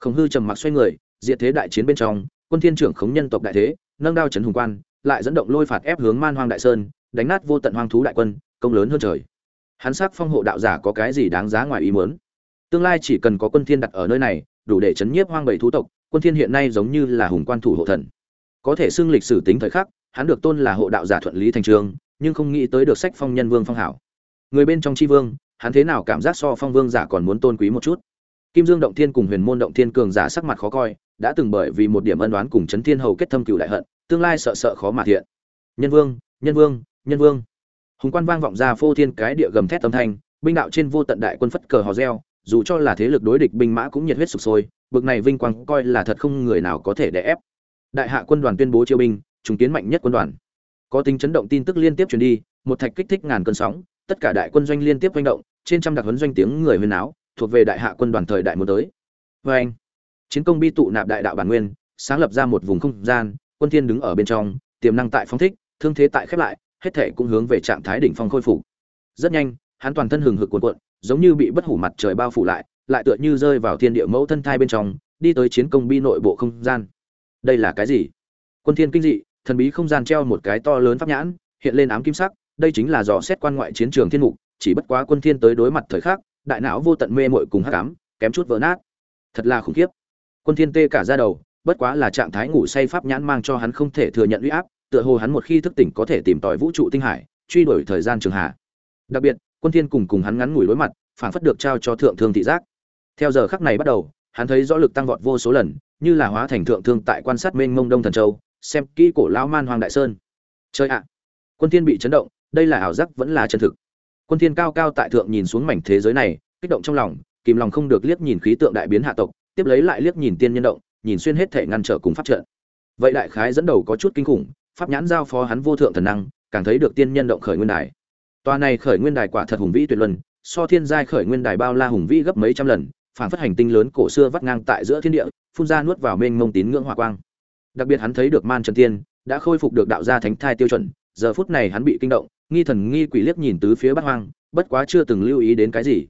Khổng hư trầm mặc xoay người, diệt thế đại chiến bên trong, quân thiên trưởng khống nhân tộc đại thế, nâng đao chấn hùng quan lại dẫn động lôi phạt ép hướng man hoang đại sơn, đánh nát vô tận hoang thú đại quân, công lớn hơn trời. Hắn sắc phong hộ đạo giả có cái gì đáng giá ngoài ý muốn? Tương lai chỉ cần có quân thiên đặt ở nơi này, đủ để chấn nhiếp hoang bầy thú tộc, quân thiên hiện nay giống như là hùng quan thủ hộ thần. Có thể xưng lịch sử tính thời khắc, hắn được tôn là hộ đạo giả thuận lý thành trường, nhưng không nghĩ tới được sách phong nhân vương phong hảo. Người bên trong tri vương, hắn thế nào cảm giác so phong vương giả còn muốn tôn quý một chút? Kim dương động thiên cùng huyền môn động thiên cường giả sắc mặt khó coi đã từng bởi vì một điểm ân đoán cùng chấn thiên hầu kết thâm cựu đại hận, tương lai sợ sợ khó mà thiện. Nhân vương nhân vương nhân vương. Hùng quan vang vọng ra phô thiên cái địa gầm thét âm thanh, binh đạo trên vô tận đại quân phất cờ hò reo, dù cho là thế lực đối địch binh mã cũng nhiệt huyết sục sôi, bực này vinh quang coi là thật không người nào có thể đè ép. Đại hạ quân đoàn tuyên bố chiêu binh, trùng tiến mạnh nhất quân đoàn. Có tính chấn động tin tức liên tiếp truyền đi, một thạch kích thích ngàn cơn sóng, tất cả đại quân doanh liên tiếp doanh động, trên trăm đặc huấn doanh tiếng người huyên áo thuộc về đại hạ quân đoàn thời đại muốn tới. Vê anh chiến công bi tụ nạp đại đạo bản nguyên, sáng lập ra một vùng không gian, quân thiên đứng ở bên trong, tiềm năng tại phong thích, thương thế tại khép lại, hết thể cũng hướng về trạng thái đỉnh phong khôi phục. Rất nhanh, hắn toàn thân hừng hực cuộn cuộn, giống như bị bất hủ mặt trời bao phủ lại lại tựa như rơi vào thiên địa mẫu thân thai bên trong, đi tới chiến công bi nội bộ không gian. Đây là cái gì? Quân thiên kinh dị, thần bí không gian treo một cái to lớn pháp nhãn, hiện lên ám kim sắc, đây chính là dò xét quan ngoại chiến trường thiên mục, chỉ bất quá quân thiên tới đối mặt thời khắc, đại não vô tận mê muội cùng hắc ám, kém chút vỡ nát. Thật là khủng khiếp quân thiên tê cả da đầu, bất quá là trạng thái ngủ say pháp nhãn mang cho hắn không thể thừa nhận uy áp, tựa hồ hắn một khi thức tỉnh có thể tìm tòi vũ trụ tinh hải, truy đuổi thời gian trường hạ. Đặc biệt, quân thiên cùng cùng hắn ngắn ngủi đối mặt phản phất được trao cho thượng thương thị giác. Theo giờ khắc này bắt đầu, hắn thấy rõ lực tăng vọt vô số lần, như là hóa thành thượng thương tại quan sát mênh mông đông thần châu, xem kỹ cổ lão man hoàng đại sơn. Chơi ạ! Quân thiên bị chấn động, đây là ảo giác vẫn là chân thực. Quân thiên cao cao tại thượng nhìn xuống mảnh thế giới này, kích động trong lòng, kìm lòng không được liếc nhìn khí tượng đại biến hạ tộc tiếp lấy lại liếc nhìn tiên nhân động, nhìn xuyên hết thể ngăn trở cùng pháp trận. Vậy đại khái dẫn đầu có chút kinh khủng, pháp nhãn giao phó hắn vô thượng thần năng, càng thấy được tiên nhân động khởi nguyên đài. Tòa này khởi nguyên đài quả thật hùng vĩ tuyệt luân, so thiên giai khởi nguyên đài bao la hùng vĩ gấp mấy trăm lần, phản phất hành tinh lớn cổ xưa vắt ngang tại giữa thiên địa, phun ra nuốt vào mênh mông tín ngưỡng hỏa quang. Đặc biệt hắn thấy được man trần tiên, đã khôi phục được đạo gia thánh thai tiêu chuẩn, giờ phút này hắn bị kinh động, nghi thần nghi quỷ liếc nhìn tứ phía bát hoang, bất quá chưa từng lưu ý đến cái gì.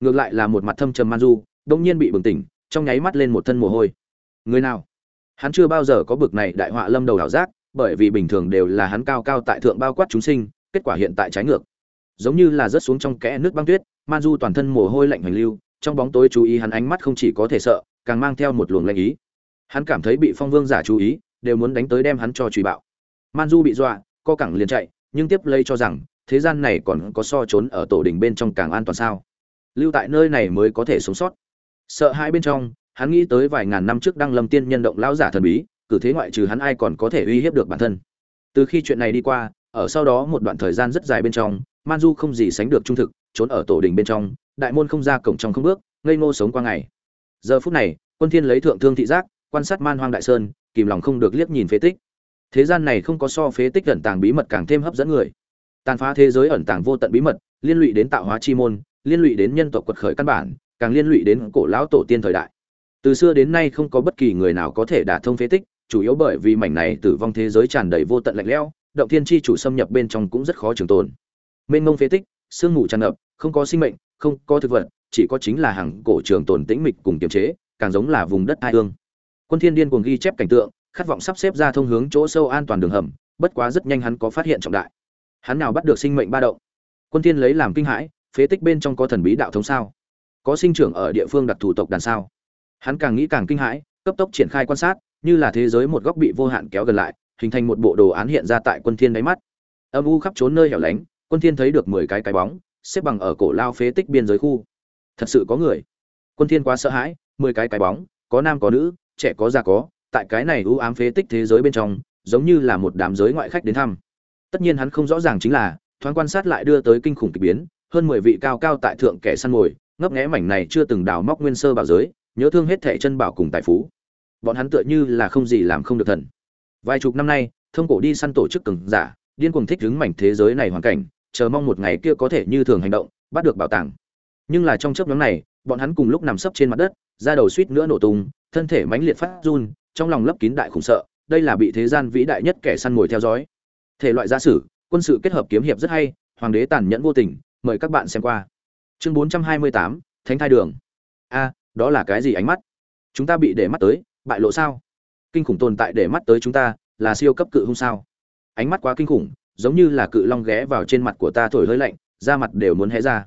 Ngược lại là một mặt thâm trầm man du đột nhiên bị bừng tỉnh trong nháy mắt lên một thân mồ hôi. Người nào? Hắn chưa bao giờ có bực này đại họa lâm đầu đảo giác, bởi vì bình thường đều là hắn cao cao tại thượng bao quát chúng sinh, kết quả hiện tại trái ngược. Giống như là rớt xuống trong kẽ nước băng tuyết, man du toàn thân mồ hôi lạnh hoành lưu, trong bóng tối chú ý hắn ánh mắt không chỉ có thể sợ, càng mang theo một luồng lạnh ý. Hắn cảm thấy bị phong vương giả chú ý, đều muốn đánh tới đem hắn cho truy bạo. Man du bị dọa, co cẳng liền chạy, nhưng tiếp lấy cho rằng, thế gian này còn có so trốn ở tổ đình bên trong càng an toàn sao? Lưu tại nơi này mới có thể sống sót sợ hai bên trong, hắn nghĩ tới vài ngàn năm trước đăng lâm tiên nhân động lão giả thần bí, cử thế ngoại trừ hắn ai còn có thể uy hiếp được bản thân. Từ khi chuyện này đi qua, ở sau đó một đoạn thời gian rất dài bên trong, man du không gì sánh được trung thực, trốn ở tổ đình bên trong, đại môn không ra cổng trong không bước, ngây ngô sống qua ngày. Giờ phút này, quân thiên lấy thượng thương thị giác, quan sát man hoang đại sơn, kìm lòng không được liếc nhìn phế tích. Thế gian này không có so phế tích ẩn tàng bí mật càng thêm hấp dẫn người. Tàn phá thế giới ẩn tàng vô tận bí mật, liên lụy đến tạo hóa chi môn, liên lụy đến nhân tộc quật khởi căn bản càng liên lụy đến cổ lão tổ tiên thời đại. Từ xưa đến nay không có bất kỳ người nào có thể đả thông phế tích, chủ yếu bởi vì mảnh này tử vong thế giới tràn đầy vô tận lạnh lẽo, động thiên chi chủ xâm nhập bên trong cũng rất khó trường tồn. Mênh mông phế tích, sương mù tràn ngập, không có sinh mệnh, không có thực vật, chỉ có chính là hàng cổ trường tồn tĩnh mịch cùng kiềm chế, càng giống là vùng đất hai hương. Quân thiên điên cuồng ghi chép cảnh tượng, khát vọng sắp xếp ra thông hướng chỗ sâu an toàn đường hầm, bất quá rất nhanh hắn có phát hiện trọng đại. Hắn nào bắt được sinh mệnh ba động? Quân thiên lấy làm kinh hãi, phế tích bên trong có thần bí đạo thống sao? Có sinh trưởng ở địa phương đặc thủ tộc đàn sao? Hắn càng nghĩ càng kinh hãi, cấp tốc triển khai quan sát, như là thế giới một góc bị vô hạn kéo gần lại, hình thành một bộ đồ án hiện ra tại quân thiên đáy mắt. Âm u khắp trốn nơi hẻo lánh, quân thiên thấy được mười cái cái bóng, xếp bằng ở cổ lao phế tích biên giới khu. Thật sự có người. Quân thiên quá sợ hãi, mười cái cái bóng, có nam có nữ, trẻ có già có, tại cái này u ám phế tích thế giới bên trong, giống như là một đám giới ngoại khách đến thăm. Tất nhiên hắn không rõ ràng chính là, thoáng quan sát lại đưa tới kinh khủng kỳ biến, hơn mười vị cao cao tại thượng kẻ săn mồi ngấp nghé mảnh này chưa từng đào móc nguyên sơ bảo giới, nhớ thương hết thẻ chân bảo cùng tài phú. Bọn hắn tựa như là không gì làm không được thần. Vài chục năm nay, thông cổ đi săn tổ chức cường giả, điên cuồng thích đứng mảnh thế giới này hoàn cảnh, chờ mong một ngày kia có thể như thường hành động, bắt được bảo tàng. Nhưng là trong chớp nhóm này, bọn hắn cùng lúc nằm sấp trên mặt đất, da đầu suýt nữa nổ tung, thân thể mãnh liệt phát run, trong lòng lấp kín đại khủng sợ, đây là bị thế gian vĩ đại nhất kẻ săn mồi theo dõi. Thể loại gia sử, quân sự kết hợp kiếm hiệp rất hay, hoàng đế tàn nhẫn vô tình, mời các bạn xem qua chương 428, thánh thai đường. A đó là cái gì ánh mắt? Chúng ta bị để mắt tới bại lộ sao? Kinh khủng tồn tại để mắt tới chúng ta là siêu cấp cự hung sao? Ánh mắt quá kinh khủng giống như là cự long ghé vào trên mặt của ta thổi hơi lạnh da mặt đều muốn hé ra.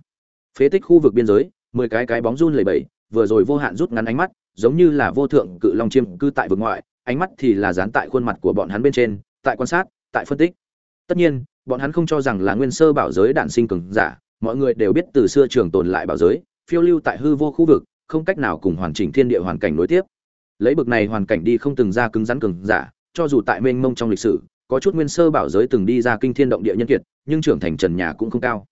Phế tích khu vực biên giới mười cái cái bóng run lẩy bẩy vừa rồi vô hạn rút ngắn ánh mắt giống như là vô thượng cự long chiêm cư tại vực ngoại ánh mắt thì là dán tại khuôn mặt của bọn hắn bên trên tại quan sát tại phân tích. Tất nhiên bọn hắn không cho rằng là nguyên sơ bảo giới đạn sinh cường giả mọi người đều biết từ xưa trường tồn lại bảo giới, phiêu lưu tại hư vô khu vực, không cách nào cùng hoàn chỉnh thiên địa hoàn cảnh nối tiếp. Lấy bực này hoàn cảnh đi không từng ra cứng rắn cường giả, cho dù tại mênh mông trong lịch sử, có chút nguyên sơ bảo giới từng đi ra kinh thiên động địa nhân kiệt, nhưng trưởng thành trần nhà cũng không cao.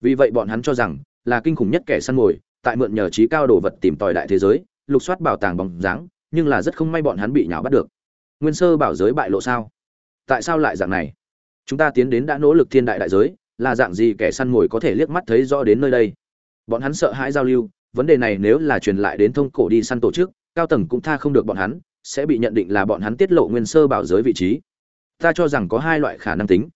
Vì vậy bọn hắn cho rằng, là kinh khủng nhất kẻ săn mồi, tại mượn nhờ trí cao đồ vật tìm tòi đại thế giới, lục soát bảo tàng bóng dáng, nhưng là rất không may bọn hắn bị nhào bắt được. Nguyên sơ bảo giới bại lộ sao? Tại sao lại dạng này? Chúng ta tiến đến đã nỗ lực thiên đại đại giới là dạng gì kẻ săn mồi có thể liếc mắt thấy rõ đến nơi đây? Bọn hắn sợ hãi giao lưu, vấn đề này nếu là truyền lại đến thông cổ đi săn tổ chức, cao tầng cũng tha không được bọn hắn, sẽ bị nhận định là bọn hắn tiết lộ nguyên sơ bảo giới vị trí. Ta cho rằng có hai loại khả năng tính.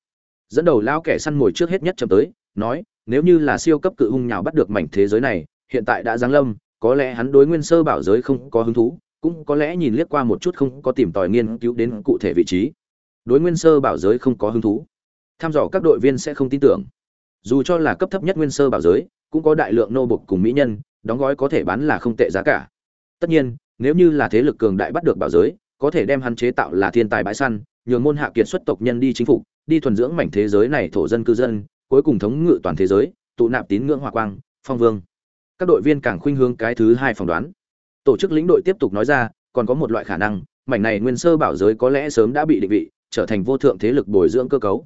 Dẫn đầu lao kẻ săn mồi trước hết nhất chậm tới, nói, nếu như là siêu cấp cự hung nhào bắt được mảnh thế giới này, hiện tại đã giáng lâm, có lẽ hắn đối nguyên sơ bảo giới không có hứng thú, cũng có lẽ nhìn liếc qua một chút không có tìm tòi nghiên cứu đến cụ thể vị trí. Đối nguyên sơ bảo giới không có hứng thú tham dò các đội viên sẽ không tin tưởng. Dù cho là cấp thấp nhất nguyên sơ bảo giới, cũng có đại lượng nô bục cùng mỹ nhân, đóng gói có thể bán là không tệ giá cả. Tất nhiên, nếu như là thế lực cường đại bắt được bảo giới, có thể đem hắn chế tạo là thiên tài bãi săn, nhường môn hạ kiệt xuất tộc nhân đi chính phủ đi thuần dưỡng mảnh thế giới này thổ dân cư dân, cuối cùng thống ngự toàn thế giới, tụ nạp tín ngưỡng hòa quang, phong vương. Các đội viên càng khuynh hướng cái thứ hai phỏng đoán. Tổ chức lĩnh đội tiếp tục nói ra, còn có một loại khả năng, mảnh này nguyên sơ bảo giới có lẽ sớm đã bị định vị, trở thành vô thượng thế lực bồi dưỡng cơ cấu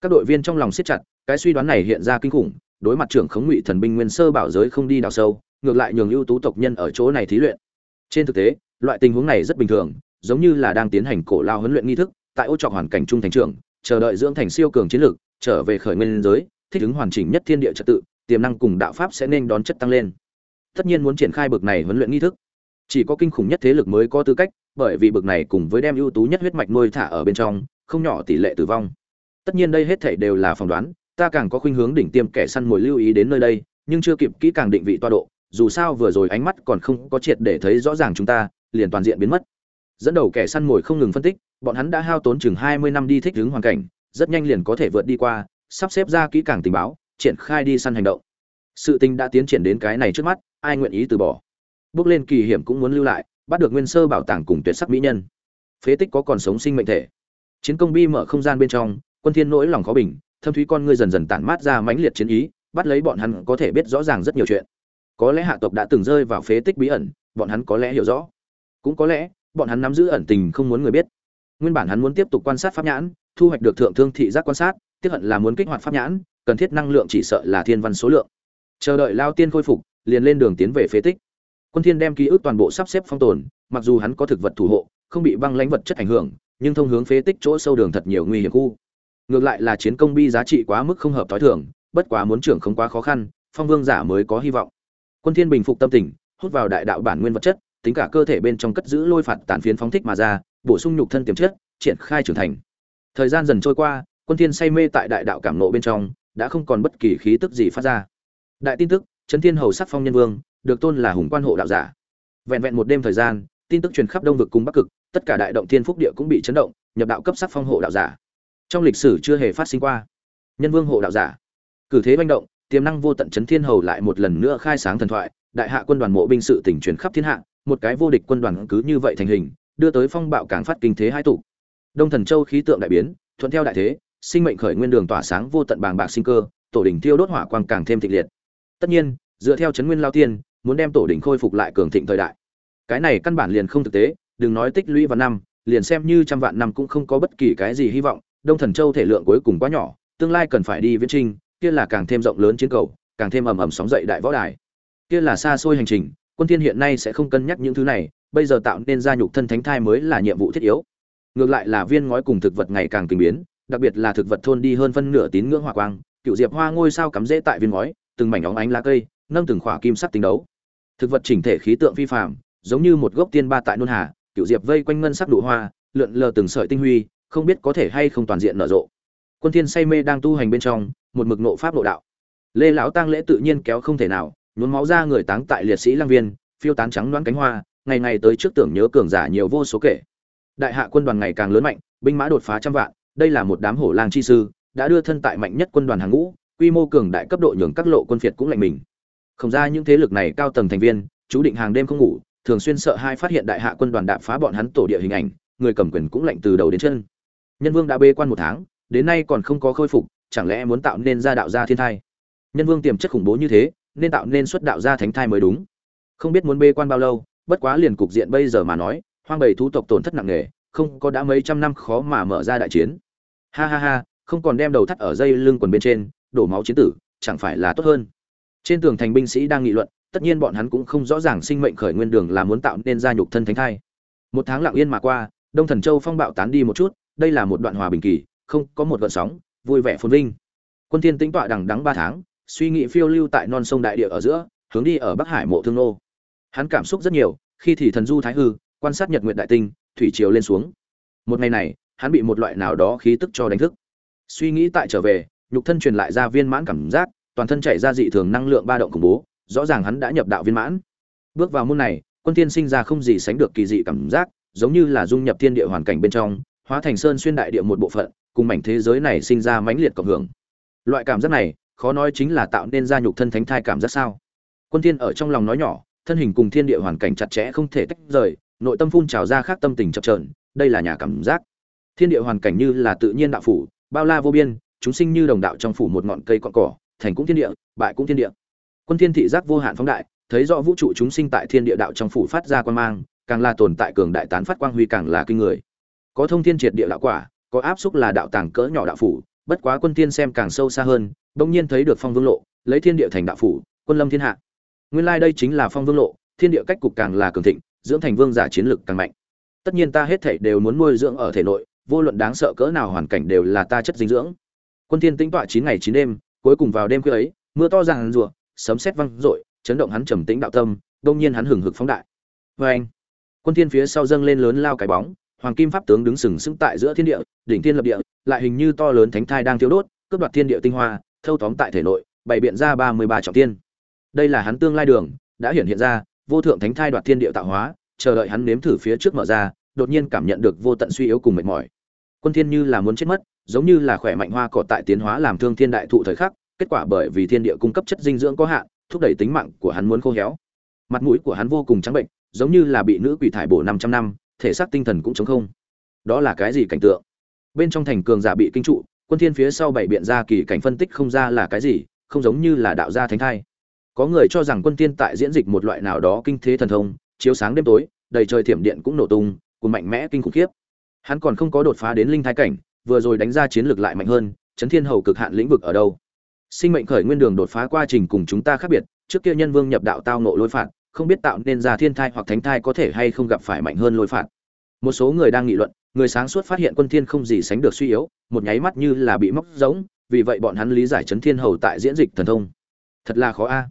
các đội viên trong lòng siết chặt, cái suy đoán này hiện ra kinh khủng, đối mặt trưởng khống ngụy thần binh nguyên sơ bảo giới không đi đào sâu, ngược lại nhường ưu tú tộc nhân ở chỗ này thí luyện. Trên thực tế, loại tình huống này rất bình thường, giống như là đang tiến hành cổ lao huấn luyện nghi thức, tại ô trọc hoàn cảnh trung thành trưởng, chờ đợi dưỡng thành siêu cường chiến lược, trở về khởi nguyên giới, thích ứng hoàn chỉnh nhất thiên địa trật tự, tiềm năng cùng đạo pháp sẽ nên đón chất tăng lên. Tất nhiên muốn triển khai bực này huấn luyện nghi thức, chỉ có kinh khủng nhất thế lực mới có tư cách, bởi vì bực này cùng với đem ưu tú nhất huyết mạch nuôi thả ở bên trong, không nhỏ tỷ lệ tử vong tất nhiên đây hết thảy đều là phỏng đoán, ta càng có khuynh hướng đỉnh tiêm kẻ săn mồi lưu ý đến nơi đây, nhưng chưa kịp kỹ càng định vị toa độ, dù sao vừa rồi ánh mắt còn không có triệt để thấy rõ ràng chúng ta, liền toàn diện biến mất. Dẫn đầu kẻ săn mồi không ngừng phân tích, bọn hắn đã hao tốn chừng hai mươi năm đi thích ứng hoàn cảnh, rất nhanh liền có thể vượt đi qua, sắp xếp ra kỹ càng tình báo, triển khai đi săn hành động. Sự tình đã tiến triển đến cái này trước mắt, ai nguyện ý từ bỏ? Bước lên kỳ hiểm cũng muốn lưu lại, bắt được nguyên sơ bảo tàng cùng tuyệt sắc mỹ nhân. Phế tích có còn sống sinh mệnh thể. Chiến công bi mở không gian bên trong quân thiên nỗi lòng khó bình, thâm thúy con ngươi dần dần tản mát ra mãnh liệt chiến ý, bắt lấy bọn hắn có thể biết rõ ràng rất nhiều chuyện. Có lẽ hạ tộc đã từng rơi vào phế tích bí ẩn, bọn hắn có lẽ hiểu rõ. Cũng có lẽ, bọn hắn nắm giữ ẩn tình không muốn người biết. Nguyên bản hắn muốn tiếp tục quan sát pháp nhãn, thu hoạch được thượng thương thị giác quan sát, tiếp hận là muốn kích hoạt pháp nhãn, cần thiết năng lượng chỉ sợ là thiên văn số lượng. Chờ đợi lao tiên khôi phục, liền lên đường tiến về phế tích. Quân thiên đem ký ức toàn bộ sắp xếp phong tồn, mặc dù hắn có thực vật thủ hộ, không bị băng lãnh vật chất ảnh hưởng, nhưng thông hướng phế tích chỗ sâu đường thật nhiều nguy hiểm khu ngược lại là chiến công bi giá trị quá mức không hợp tối thường, bất quá muốn trưởng không quá khó khăn, phong vương giả mới có hy vọng. Quân thiên bình phục tâm tình, hút vào đại đạo bản nguyên vật chất, tính cả cơ thể bên trong cất giữ lôi phạt tàn phiến phóng thích mà ra, bổ sung nhục thân tiềm chất, triển khai trưởng thành. Thời gian dần trôi qua, quân thiên say mê tại đại đạo cảm nộ bên trong, đã không còn bất kỳ khí tức gì phát ra. Đại tin tức Trấn thiên hầu sắc phong nhân vương, được tôn là hùng quan hộ đạo giả. Vẹn vẹn một đêm thời gian, tin tức truyền khắp đông vực cùng bắc cực, tất cả đại động thiên phúc địa cũng bị chấn động, nhập đạo cấp sắc phong hộ đạo giả trong lịch sử chưa hề phát sinh qua. Nhân vương hộ đạo giả. Cử thế manh động, tiềm năng vô tận chấn thiên hầu lại một lần nữa khai sáng thần thoại, đại hạ quân đoàn mộ binh sự tỉnh truyền khắp thiên hạ, một cái vô địch quân đoàn cứ như vậy thành hình, đưa tới phong bạo càng phát kinh thế hai tụ. Đông thần châu khí tượng đại biến, thuận theo đại thế, sinh mệnh khởi nguyên đường tỏa sáng vô tận bàng bạc sinh cơ, tổ đỉnh tiêu đốt hỏa quang càng thêm thịnh liệt. Tất nhiên, dựa theo chấn nguyên lao tiên, muốn đem tổ đỉnh khôi phục lại cường thịnh thời đại. Cái này căn bản liền không thực tế, đừng nói tích lũy vào năm, liền xem như trăm vạn năm cũng không có bất kỳ cái gì hy vọng đông thần châu thể lượng cuối cùng quá nhỏ, tương lai cần phải đi viễn trinh kia là càng thêm rộng lớn chiến cầu, càng thêm ầm ầm sóng dậy đại võ đài. Kia là xa xôi hành trình, quân thiên hiện nay sẽ không cân nhắc những thứ này, bây giờ tạo nên gia nhục thân thánh thai mới là nhiệm vụ thiết yếu. Ngược lại là viên ngói cùng thực vật ngày càng kinh biến, đặc biệt là thực vật thôn đi hơn phân nửa tín ngưỡng hỏa quang, cựu diệp hoa ngôi sao cắm rễ tại viên ngói, từng mảnh óng ánh lá cây, nâng từng khỏa kim sắc tinh đấu. Thực vật chỉnh thể khí tượng phi phàm, giống như một gốc tiên ba tại nôn hà, cựu diệp vây quanh ngân sắc nụ hoa, lượn lờ từng sợi tinh huy không biết có thể hay không toàn diện nở rộ. Quân thiên say mê đang tu hành bên trong, một mực nộ pháp nội đạo. Lê lão tang lễ tự nhiên kéo không thể nào, nhuốm máu ra người táng tại liệt sĩ lang viên, phiêu tán trắng loáng cánh hoa, ngày ngày tới trước tưởng nhớ cường giả nhiều vô số kể. Đại hạ quân đoàn ngày càng lớn mạnh, binh mã đột phá trăm vạn, đây là một đám hổ lang chi sư, đã đưa thân tại mạnh nhất quân đoàn hàng ngũ, quy mô cường đại cấp độ nhường các lộ quân phiệt cũng lạnh mình. Không ra những thế lực này cao tầng thành viên, chú định hàng đêm không ngủ, thường xuyên sợ hai phát hiện đại hạ quân đoàn đạp phá bọn hắn tổ địa hình ảnh, người cầm quyền cũng lạnh từ đầu đến chân nhân vương đã bê quan một tháng, đến nay còn không có khôi phục, chẳng lẽ muốn tạo nên ra đạo gia thiên thai? Nhân vương tiềm chất khủng bố như thế, nên tạo nên xuất đạo gia thánh thai mới đúng. Không biết muốn bê quan bao lâu, bất quá liền cục diện bây giờ mà nói, hoang bầy thú tộc tổn thất nặng nề, không có đã mấy trăm năm khó mà mở ra đại chiến. Ha ha ha, không còn đem đầu thắt ở dây lưng quần bên trên, đổ máu chiến tử, chẳng phải là tốt hơn. Trên tường thành binh sĩ đang nghị luận, tất nhiên bọn hắn cũng không rõ ràng sinh mệnh khởi nguyên đường là muốn tạo nên gia nhục thân thánh thai. Một tháng lặng yên mà qua, đông thần châu phong bạo tán đi một chút đây là một đoạn hòa bình kỳ, không có một gợn sóng, vui vẻ phồn vinh. Quân thiên tĩnh tọa đằng đắng ba tháng, suy nghĩ phiêu lưu tại non sông đại địa ở giữa, hướng đi ở bắc hải mộ thương nô. Hắn cảm xúc rất nhiều, khi thì thần du thái hư, quan sát nhật nguyệt đại tinh, thủy triều lên xuống. Một ngày này, hắn bị một loại nào đó khí tức cho đánh thức. Suy nghĩ tại trở về, nhục thân truyền lại ra viên mãn cảm giác, toàn thân chảy ra dị thường năng lượng ba động khủng bố, rõ ràng hắn đã nhập đạo viên mãn. Bước vào môn này, quân tiên sinh ra không gì sánh được kỳ dị cảm giác, giống như là dung nhập thiên địa hoàn cảnh bên trong hóa thành sơn xuyên đại địa một bộ phận, cùng mảnh thế giới này sinh ra mãnh liệt cộng hưởng. Loại cảm giác này, khó nói chính là tạo nên ra nhục thân thánh thai cảm giác sao? Quân thiên ở trong lòng nói nhỏ, thân hình cùng thiên địa hoàn cảnh chặt chẽ không thể tách rời, nội tâm phun trào ra khác tâm tình chập chờn, đây là nhà cảm giác. Thiên địa hoàn cảnh như là tự nhiên đạo phủ, bao la vô biên, chúng sinh như đồng đạo trong phủ một ngọn cây cọn cỏ, thành cũng thiên địa, bại cũng thiên địa. Quân thiên thị giác vô hạn phóng đại, thấy rõ vũ trụ chúng sinh tại thiên địa đạo trong phủ phát ra quan mang, càng là tồn tại cường đại tán phát quang huy càng là kinh người có thông thiên triệt địa đạo quả, có áp xúc là đạo tàng cỡ nhỏ đạo phủ, bất quá quân tiên xem càng sâu xa hơn, bỗng nhiên thấy được phong vương lộ, lấy thiên địa thành đạo phủ, quân lâm thiên hạ. Nguyên lai like đây chính là phong vương lộ, thiên địa cách cục càng là cường thịnh, dưỡng thành vương giả chiến lực càng mạnh. Tất nhiên ta hết thảy đều muốn nuôi dưỡng ở thể nội, vô luận đáng sợ cỡ nào hoàn cảnh đều là ta chất dinh dưỡng. Quân thiên tĩnh tọa chín ngày chín đêm, cuối cùng vào đêm khuya ấy, mưa to ràng rùa sấm sét vang rội chấn động hắn trầm tĩnh đạo tâm đông nhiên hắn hừng hực phóng đại. Vê anh quân thiên phía sau dâng lên lớn lao cái bóng hoàng kim pháp tướng đứng sừng sững tại giữa thiên địa, đỉnh thiên lập địa, lại hình như to lớn thánh thai đang thiêu đốt, cướp đoạt thiên địa tinh hoa, thâu tóm tại thể nội, bày biện ra ba mươi ba trọng tiên. đây là hắn tương lai đường, đã hiện hiện ra, vô thượng thánh thai đoạt thiên địa tạo hóa, chờ đợi hắn nếm thử phía trước mở ra, đột nhiên cảm nhận được vô tận suy yếu cùng mệt mỏi quân thiên như là muốn chết mất, giống như là khỏe mạnh hoa cỏ tại tiến hóa làm thương thiên đại thụ thời khắc, kết quả bởi vì thiên địa cung cấp chất dinh dưỡng có hạn, thúc đẩy tính mạng của hắn muốn khô héo mặt mũi của hắn vô cùng trắng bệnh, giống như là bị nữ quỷ thải bổ 500 năm thể xác tinh thần cũng trống không. Đó là cái gì cảnh tượng? Bên trong thành cường giả bị kinh trụ, quân thiên phía sau bảy biện ra kỳ cảnh phân tích không ra là cái gì, không giống như là đạo gia thánh thai. Có người cho rằng quân thiên tại diễn dịch một loại nào đó kinh thế thần thông, chiếu sáng đêm tối, đầy trời thiểm điện cũng nổ tung cùng mạnh mẽ kinh khủng khiếp. Hắn còn không có đột phá đến linh thái cảnh, vừa rồi đánh ra chiến lược lại mạnh hơn, chấn thiên hầu cực hạn lĩnh vực ở đâu? Sinh mệnh khởi nguyên đường đột phá quá trình cùng chúng ta khác biệt, trước kia nhân vương nhập đạo tao nộ lôi phạt không biết tạo nên ra thiên thai hoặc thánh thai có thể hay không gặp phải mạnh hơn lôi phạt. Một số người đang nghị luận, người sáng suốt phát hiện quân thiên không gì sánh được suy yếu, một nháy mắt như là bị móc giống vì vậy bọn hắn lý giải chấn thiên hầu tại diễn dịch thần thông. Thật là khó a.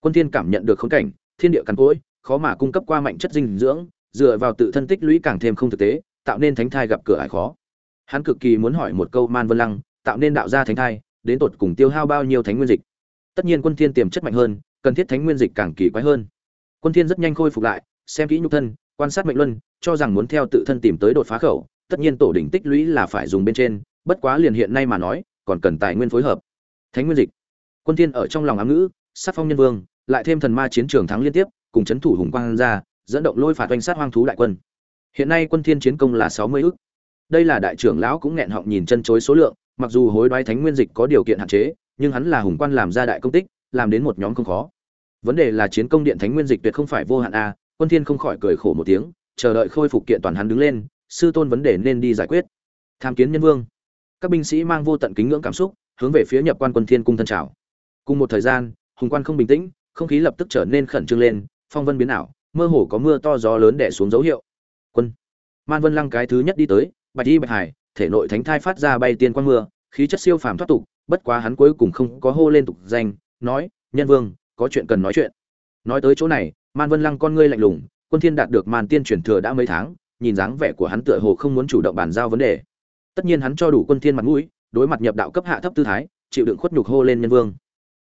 Quân thiên cảm nhận được khốn cảnh, thiên địa cằn cỗi, khó mà cung cấp qua mạnh chất dinh dưỡng, dựa vào tự thân tích lũy càng thêm không thực tế, tạo nên thánh thai gặp cửa ải khó. Hắn cực kỳ muốn hỏi một câu man vân lăng, tạo nên đạo gia thánh thai, đến tột cùng tiêu hao bao nhiêu thánh nguyên dịch? Tất nhiên quân thiên tiềm chất mạnh hơn, cần thiết thánh nguyên dịch càng kỳ quái hơn quân thiên rất nhanh khôi phục lại, xem kỹ nhục thân, quan sát mệnh luân, cho rằng muốn theo tự thân tìm tới đột phá khẩu, tất nhiên tổ đỉnh tích lũy là phải dùng bên trên, bất quá liền hiện nay mà nói, còn cần tài nguyên phối hợp. Thánh nguyên dịch. Quân thiên ở trong lòng ám ngữ, sát phong nhân vương, lại thêm thần ma chiến trường thắng liên tiếp, cùng chấn thủ hùng quang ra, dẫn động lôi phạt oanh sát hoang thú đại quân. Hiện nay quân thiên chiến công là 60 ức. Đây là đại trưởng lão cũng nghẹn họng nhìn chân chối số lượng, mặc dù hối đoái thánh nguyên dịch có điều kiện hạn chế, nhưng hắn là hùng quan làm ra đại công tích, làm đến một nhóm không khó vấn đề là chiến công điện thánh nguyên dịch tuyệt không phải vô hạn a, quân thiên không khỏi cười khổ một tiếng, chờ đợi khôi phục kiện toàn hắn đứng lên, sư tôn vấn đề nên đi giải quyết. Tham kiến nhân vương. Các binh sĩ mang vô tận kính ngưỡng cảm xúc, hướng về phía nhập quan quân thiên cung thân chào. Cùng một thời gian, hùng quan không bình tĩnh, không khí lập tức trở nên khẩn trương lên, phong vân biến ảo, mơ hồ có mưa to gió lớn đè xuống dấu hiệu. Quân. Man vân lăng cái thứ nhất đi tới, bạch y bạch hải, thể nội thánh thai phát ra bay tiên quang mưa, khí chất siêu phàm thoát tục, bất quá hắn cuối cùng không có hô lên tục danh, nói, nhân vương có chuyện cần nói chuyện. Nói tới chỗ này man vân lăng con ngươi lạnh lùng quân thiên đạt được màn tiên truyền thừa đã mấy tháng nhìn dáng vẻ của hắn tựa hồ không muốn chủ động bàn giao vấn đề. Tất nhiên hắn cho đủ quân thiên mặt mũi đối mặt nhập đạo cấp hạ thấp tư thái chịu đựng khuất nhục hô lên nhân vương.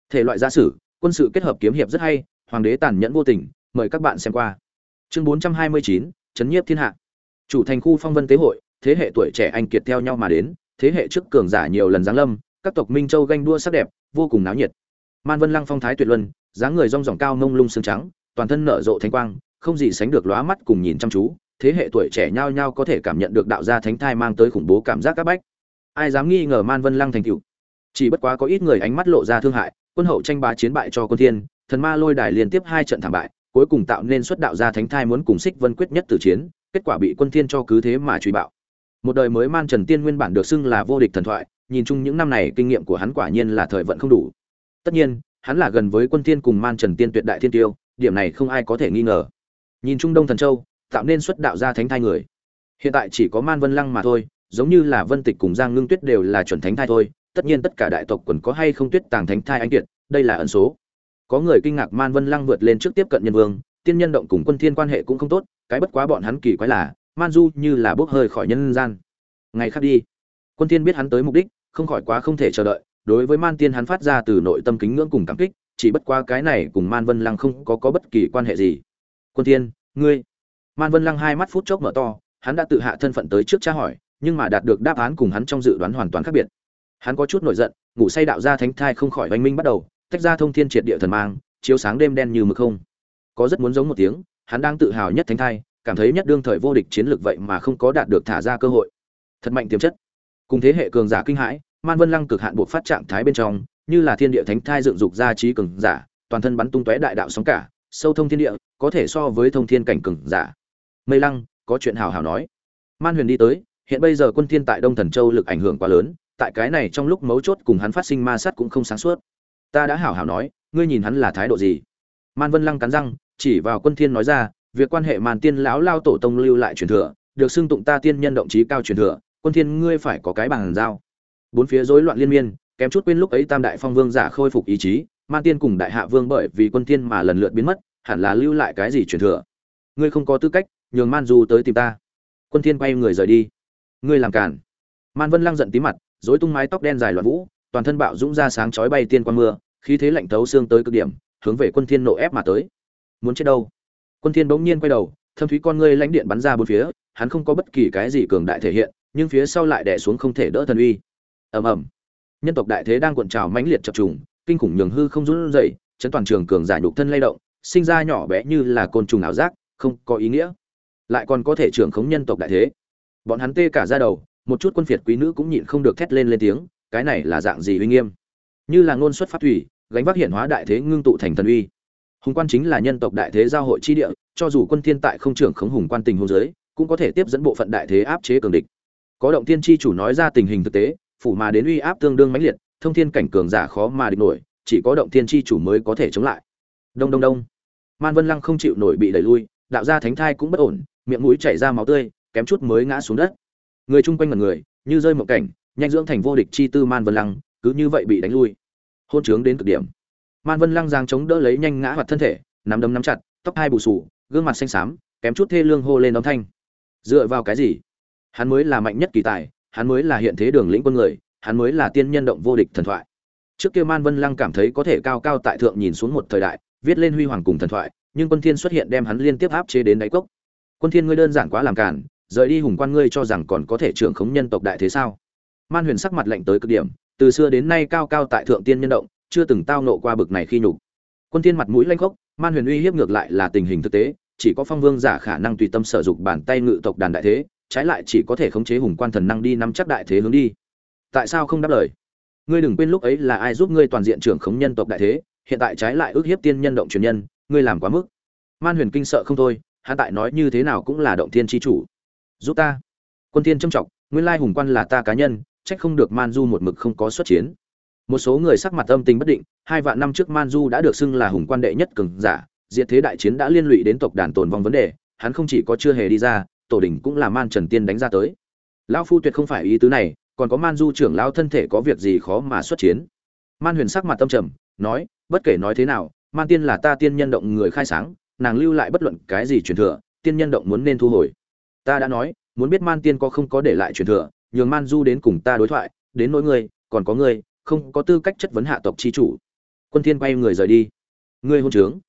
Thể loại gia sử quân sự kết hợp kiếm hiệp rất hay hoàng đế tàn nhẫn vô tình mời các bạn xem qua. Chương 429, chấn nhiếp thiên hạ. Chủ thành khu phong vân tế hội thế hệ tuổi trẻ anh kiệt theo nhau mà đến thế hệ trước cường giả nhiều lần giáng lâm các tộc minh châu ganh đua sắc đẹp vô cùng náo nhiệt. Man vân lăng phong thái tuyệt luân dáng người rong ròng cao mông lung xương trắng, toàn thân nở rộ thanh quang, không gì sánh được lóa mắt cùng nhìn chăm chú, thế hệ tuổi trẻ nhao nhao có thể cảm nhận được đạo gia thánh thai mang tới khủng bố cảm giác các bách. Ai dám nghi ngờ man vân lăng thành cựu chỉ bất quá có ít người ánh mắt lộ ra thương hại, quân hậu tranh bá chiến bại cho quân thiên, thần ma lôi đài liên tiếp hai trận thảm bại, cuối cùng tạo nên xuất đạo gia thánh thai muốn cùng xích vân quyết nhất tử chiến, kết quả bị quân thiên cho cứ thế mà truy bạo. Một đời mới man trần tiên nguyên bản được xưng là vô địch thần thoại, nhìn chung những năm này kinh nghiệm của hắn quả nhiên là thời vận không đủ. Tất nhiên hắn là gần với quân thiên cùng man trần tiên tuyệt đại thiên tiêu, điểm này không ai có thể nghi ngờ. Nhìn trung đông thần châu, tạo nên xuất đạo gia thánh thai người. Hiện tại chỉ có man vân lăng mà thôi, giống như là vân tịch cùng giang ngưng tuyết đều là chuẩn thánh thai thôi, tất nhiên tất cả đại tộc quần có hay không tuyết tàng thánh thai anh kiệt, đây là ẩn số. Có người kinh ngạc man vân lăng vượt lên trước tiếp cận nhân vương, tiên nhân động cùng quân thiên quan hệ cũng không tốt, cái bất quá bọn hắn kỳ quái là, man du như là bốc hơi khỏi nhân gian. Ngày khác đi. Quân thiên biết hắn tới mục đích, không khỏi quá không thể chờ đợi đối với man tiên hắn phát ra từ nội tâm kính ngưỡng cùng cảm kích, chỉ bất quá cái này cùng man vân lăng không có có bất kỳ quan hệ gì. Quân thiên, ngươi. Man vân lăng hai mắt phút chốc mở to, hắn đã tự hạ thân phận tới trước tra hỏi, nhưng mà đạt được đáp án cùng hắn trong dự đoán hoàn toàn khác biệt. Hắn có chút nổi giận, ngủ say đạo ra thánh thai không khỏi oanh minh bắt đầu, tách ra thông thiên triệt địa thần mang, chiếu sáng đêm đen như mực không. Có rất muốn giống một tiếng, hắn đang tự hào nhất thánh thai, cảm thấy nhất đương thời vô địch chiến lược vậy mà không có đạt được thả ra cơ hội. Thật mạnh tiềm chất. Cùng thế hệ cường giả kinh hãi man vân lăng cực hạn buộc phát trạng thái bên trong, như là thiên địa thánh thai dựng dục ra trí cường giả, toàn thân bắn tung tóe đại đạo sóng cả, sâu thông thiên địa, có thể so với thông thiên cảnh cường giả. Mây lăng, có chuyện hào hào nói. Man huyền đi tới, hiện bây giờ quân thiên tại đông thần châu lực ảnh hưởng quá lớn, tại cái này trong lúc mấu chốt cùng hắn phát sinh ma sát cũng không sáng suốt. Ta đã hảo hảo nói, ngươi nhìn hắn là thái độ gì? Man vân lăng cắn răng, chỉ vào quân thiên nói ra, việc quan hệ màn tiên lão lao tổ tông lưu lại truyền thừa, được xưng tụng ta tiên nhân động trí cao truyền thừa, quân thiên ngươi phải có cái bằng giao bốn phía rối loạn liên miên, kém chút quên lúc ấy tam đại phong vương giả khôi phục ý chí man tiên cùng đại hạ vương bởi vì quân tiên mà lần lượt biến mất, hẳn là lưu lại cái gì truyền thừa? Ngươi không có tư cách, nhường man du tới tìm ta. Quân thiên quay người rời đi. Ngươi làm cản. Man vân lăng giận tí mặt, rối tung mái tóc đen dài loạn vũ, toàn thân bạo dũng ra sáng chói bay tiên qua mưa, khí thế lạnh thấu xương tới cực điểm, hướng về quân thiên nộ ép mà tới. Muốn chết đâu? Quân thiên bỗng nhiên quay đầu, thâm thúy con ngươi lãnh điện bắn ra bốn phía, hắn không có bất kỳ cái gì cường đại thể hiện, nhưng phía sau lại đè xuống không thể đỡ thần uy ầm ầm. Nhân tộc đại thế đang cuộn trào mãnh liệt chập trùng, kinh khủng nhường hư không run rẩy, chấn toàn trường cường giả nhục thân lay động, sinh ra nhỏ bé như là côn trùng ảo giác, không có ý nghĩa. Lại còn có thể trưởng khống nhân tộc đại thế. Bọn hắn tê cả ra đầu, một chút quân phiệt quý nữ cũng nhịn không được thét lên lên tiếng, cái này là dạng gì uy nghiêm? Như là ngôn xuất phát thủy, gánh vác hiển hóa đại thế ngưng tụ thành thần uy. Hùng quan chính là nhân tộc đại thế giao hội chi địa, cho dù quân thiên tại không trưởng khống hùng quan tình hôn giới cũng có thể tiếp dẫn bộ phận đại thế áp chế cường địch. Có động tiên chi chủ nói ra tình hình thực tế phủ mà đến uy áp tương đương mãnh liệt, thông thiên cảnh cường giả khó mà địch nổi, chỉ có động thiên chi chủ mới có thể chống lại. Đông đông đông. Man vân lăng không chịu nổi bị đẩy lui, đạo gia thánh thai cũng bất ổn, miệng mũi chảy ra máu tươi, kém chút mới ngã xuống đất. Người chung quanh mặt người, như rơi một cảnh, nhanh dưỡng thành vô địch chi tư man vân lăng, cứ như vậy bị đánh lui. Hôn trướng đến cực điểm. Man vân lăng giang chống đỡ lấy nhanh ngã hoạt thân thể, nắm đấm nắm chặt, tóc hai bù sù gương mặt xanh xám, kém chút thê lương hô lên âm thanh. Dựa vào cái gì? Hắn mới là mạnh nhất kỳ tài hắn mới là hiện thế đường lĩnh quân người, hắn mới là tiên nhân động vô địch thần thoại. Trước kia man vân lăng cảm thấy có thể cao cao tại thượng nhìn xuống một thời đại, viết lên huy hoàng cùng thần thoại, nhưng quân thiên xuất hiện đem hắn liên tiếp áp chế đến đáy cốc. Quân thiên ngươi đơn giản quá làm cản rời đi hùng quan ngươi cho rằng còn có thể trưởng khống nhân tộc đại thế sao? Man huyền sắc mặt lạnh tới cực điểm, từ xưa đến nay cao cao tại thượng tiên nhân động, chưa từng tao nộ qua bực này khi nhục. Quân thiên mặt mũi lanh khốc, man huyền uy hiếp ngược lại là tình hình thực tế, chỉ có phong vương giả khả năng tùy tâm sở dục bàn tay ngự tộc đàn đại thế trái lại chỉ có thể khống chế hùng quan thần năng đi nắm chắc đại thế hướng đi. Tại sao không đáp lời? Ngươi đừng quên lúc ấy là ai giúp ngươi toàn diện trưởng khống nhân tộc đại thế, hiện tại trái lại ước hiếp tiên nhân động truyền nhân, ngươi làm quá mức. Man huyền kinh sợ không thôi, hắn tại nói như thế nào cũng là động thiên chi chủ. Giúp ta. Quân thiên trâm trọng, nguyên lai hùng quan là ta cá nhân trách không được man du một mực không có xuất chiến. Một số người sắc mặt âm tình bất định, hai vạn năm trước man du đã được xưng là hùng quan đệ nhất cường giả, diệt thế đại chiến đã liên lụy đến tộc đàn tồn vong vấn đề, hắn không chỉ có chưa hề đi ra tổ đình cũng là man trần tiên đánh ra tới. Lão phu tuyệt không phải ý tứ này, còn có man du trưởng lão thân thể có việc gì khó mà xuất chiến. Man huyền sắc mặt tâm trầm, nói, bất kể nói thế nào, man tiên là ta tiên nhân động người khai sáng, nàng lưu lại bất luận cái gì truyền thừa, tiên nhân động muốn nên thu hồi. Ta đã nói, muốn biết man tiên có không có để lại truyền thừa, nhường man du đến cùng ta đối thoại, đến nỗi ngươi, còn có ngươi, không có tư cách chất vấn hạ tộc chi chủ. Quân thiên quay người rời đi. Ngươi hôn trướng.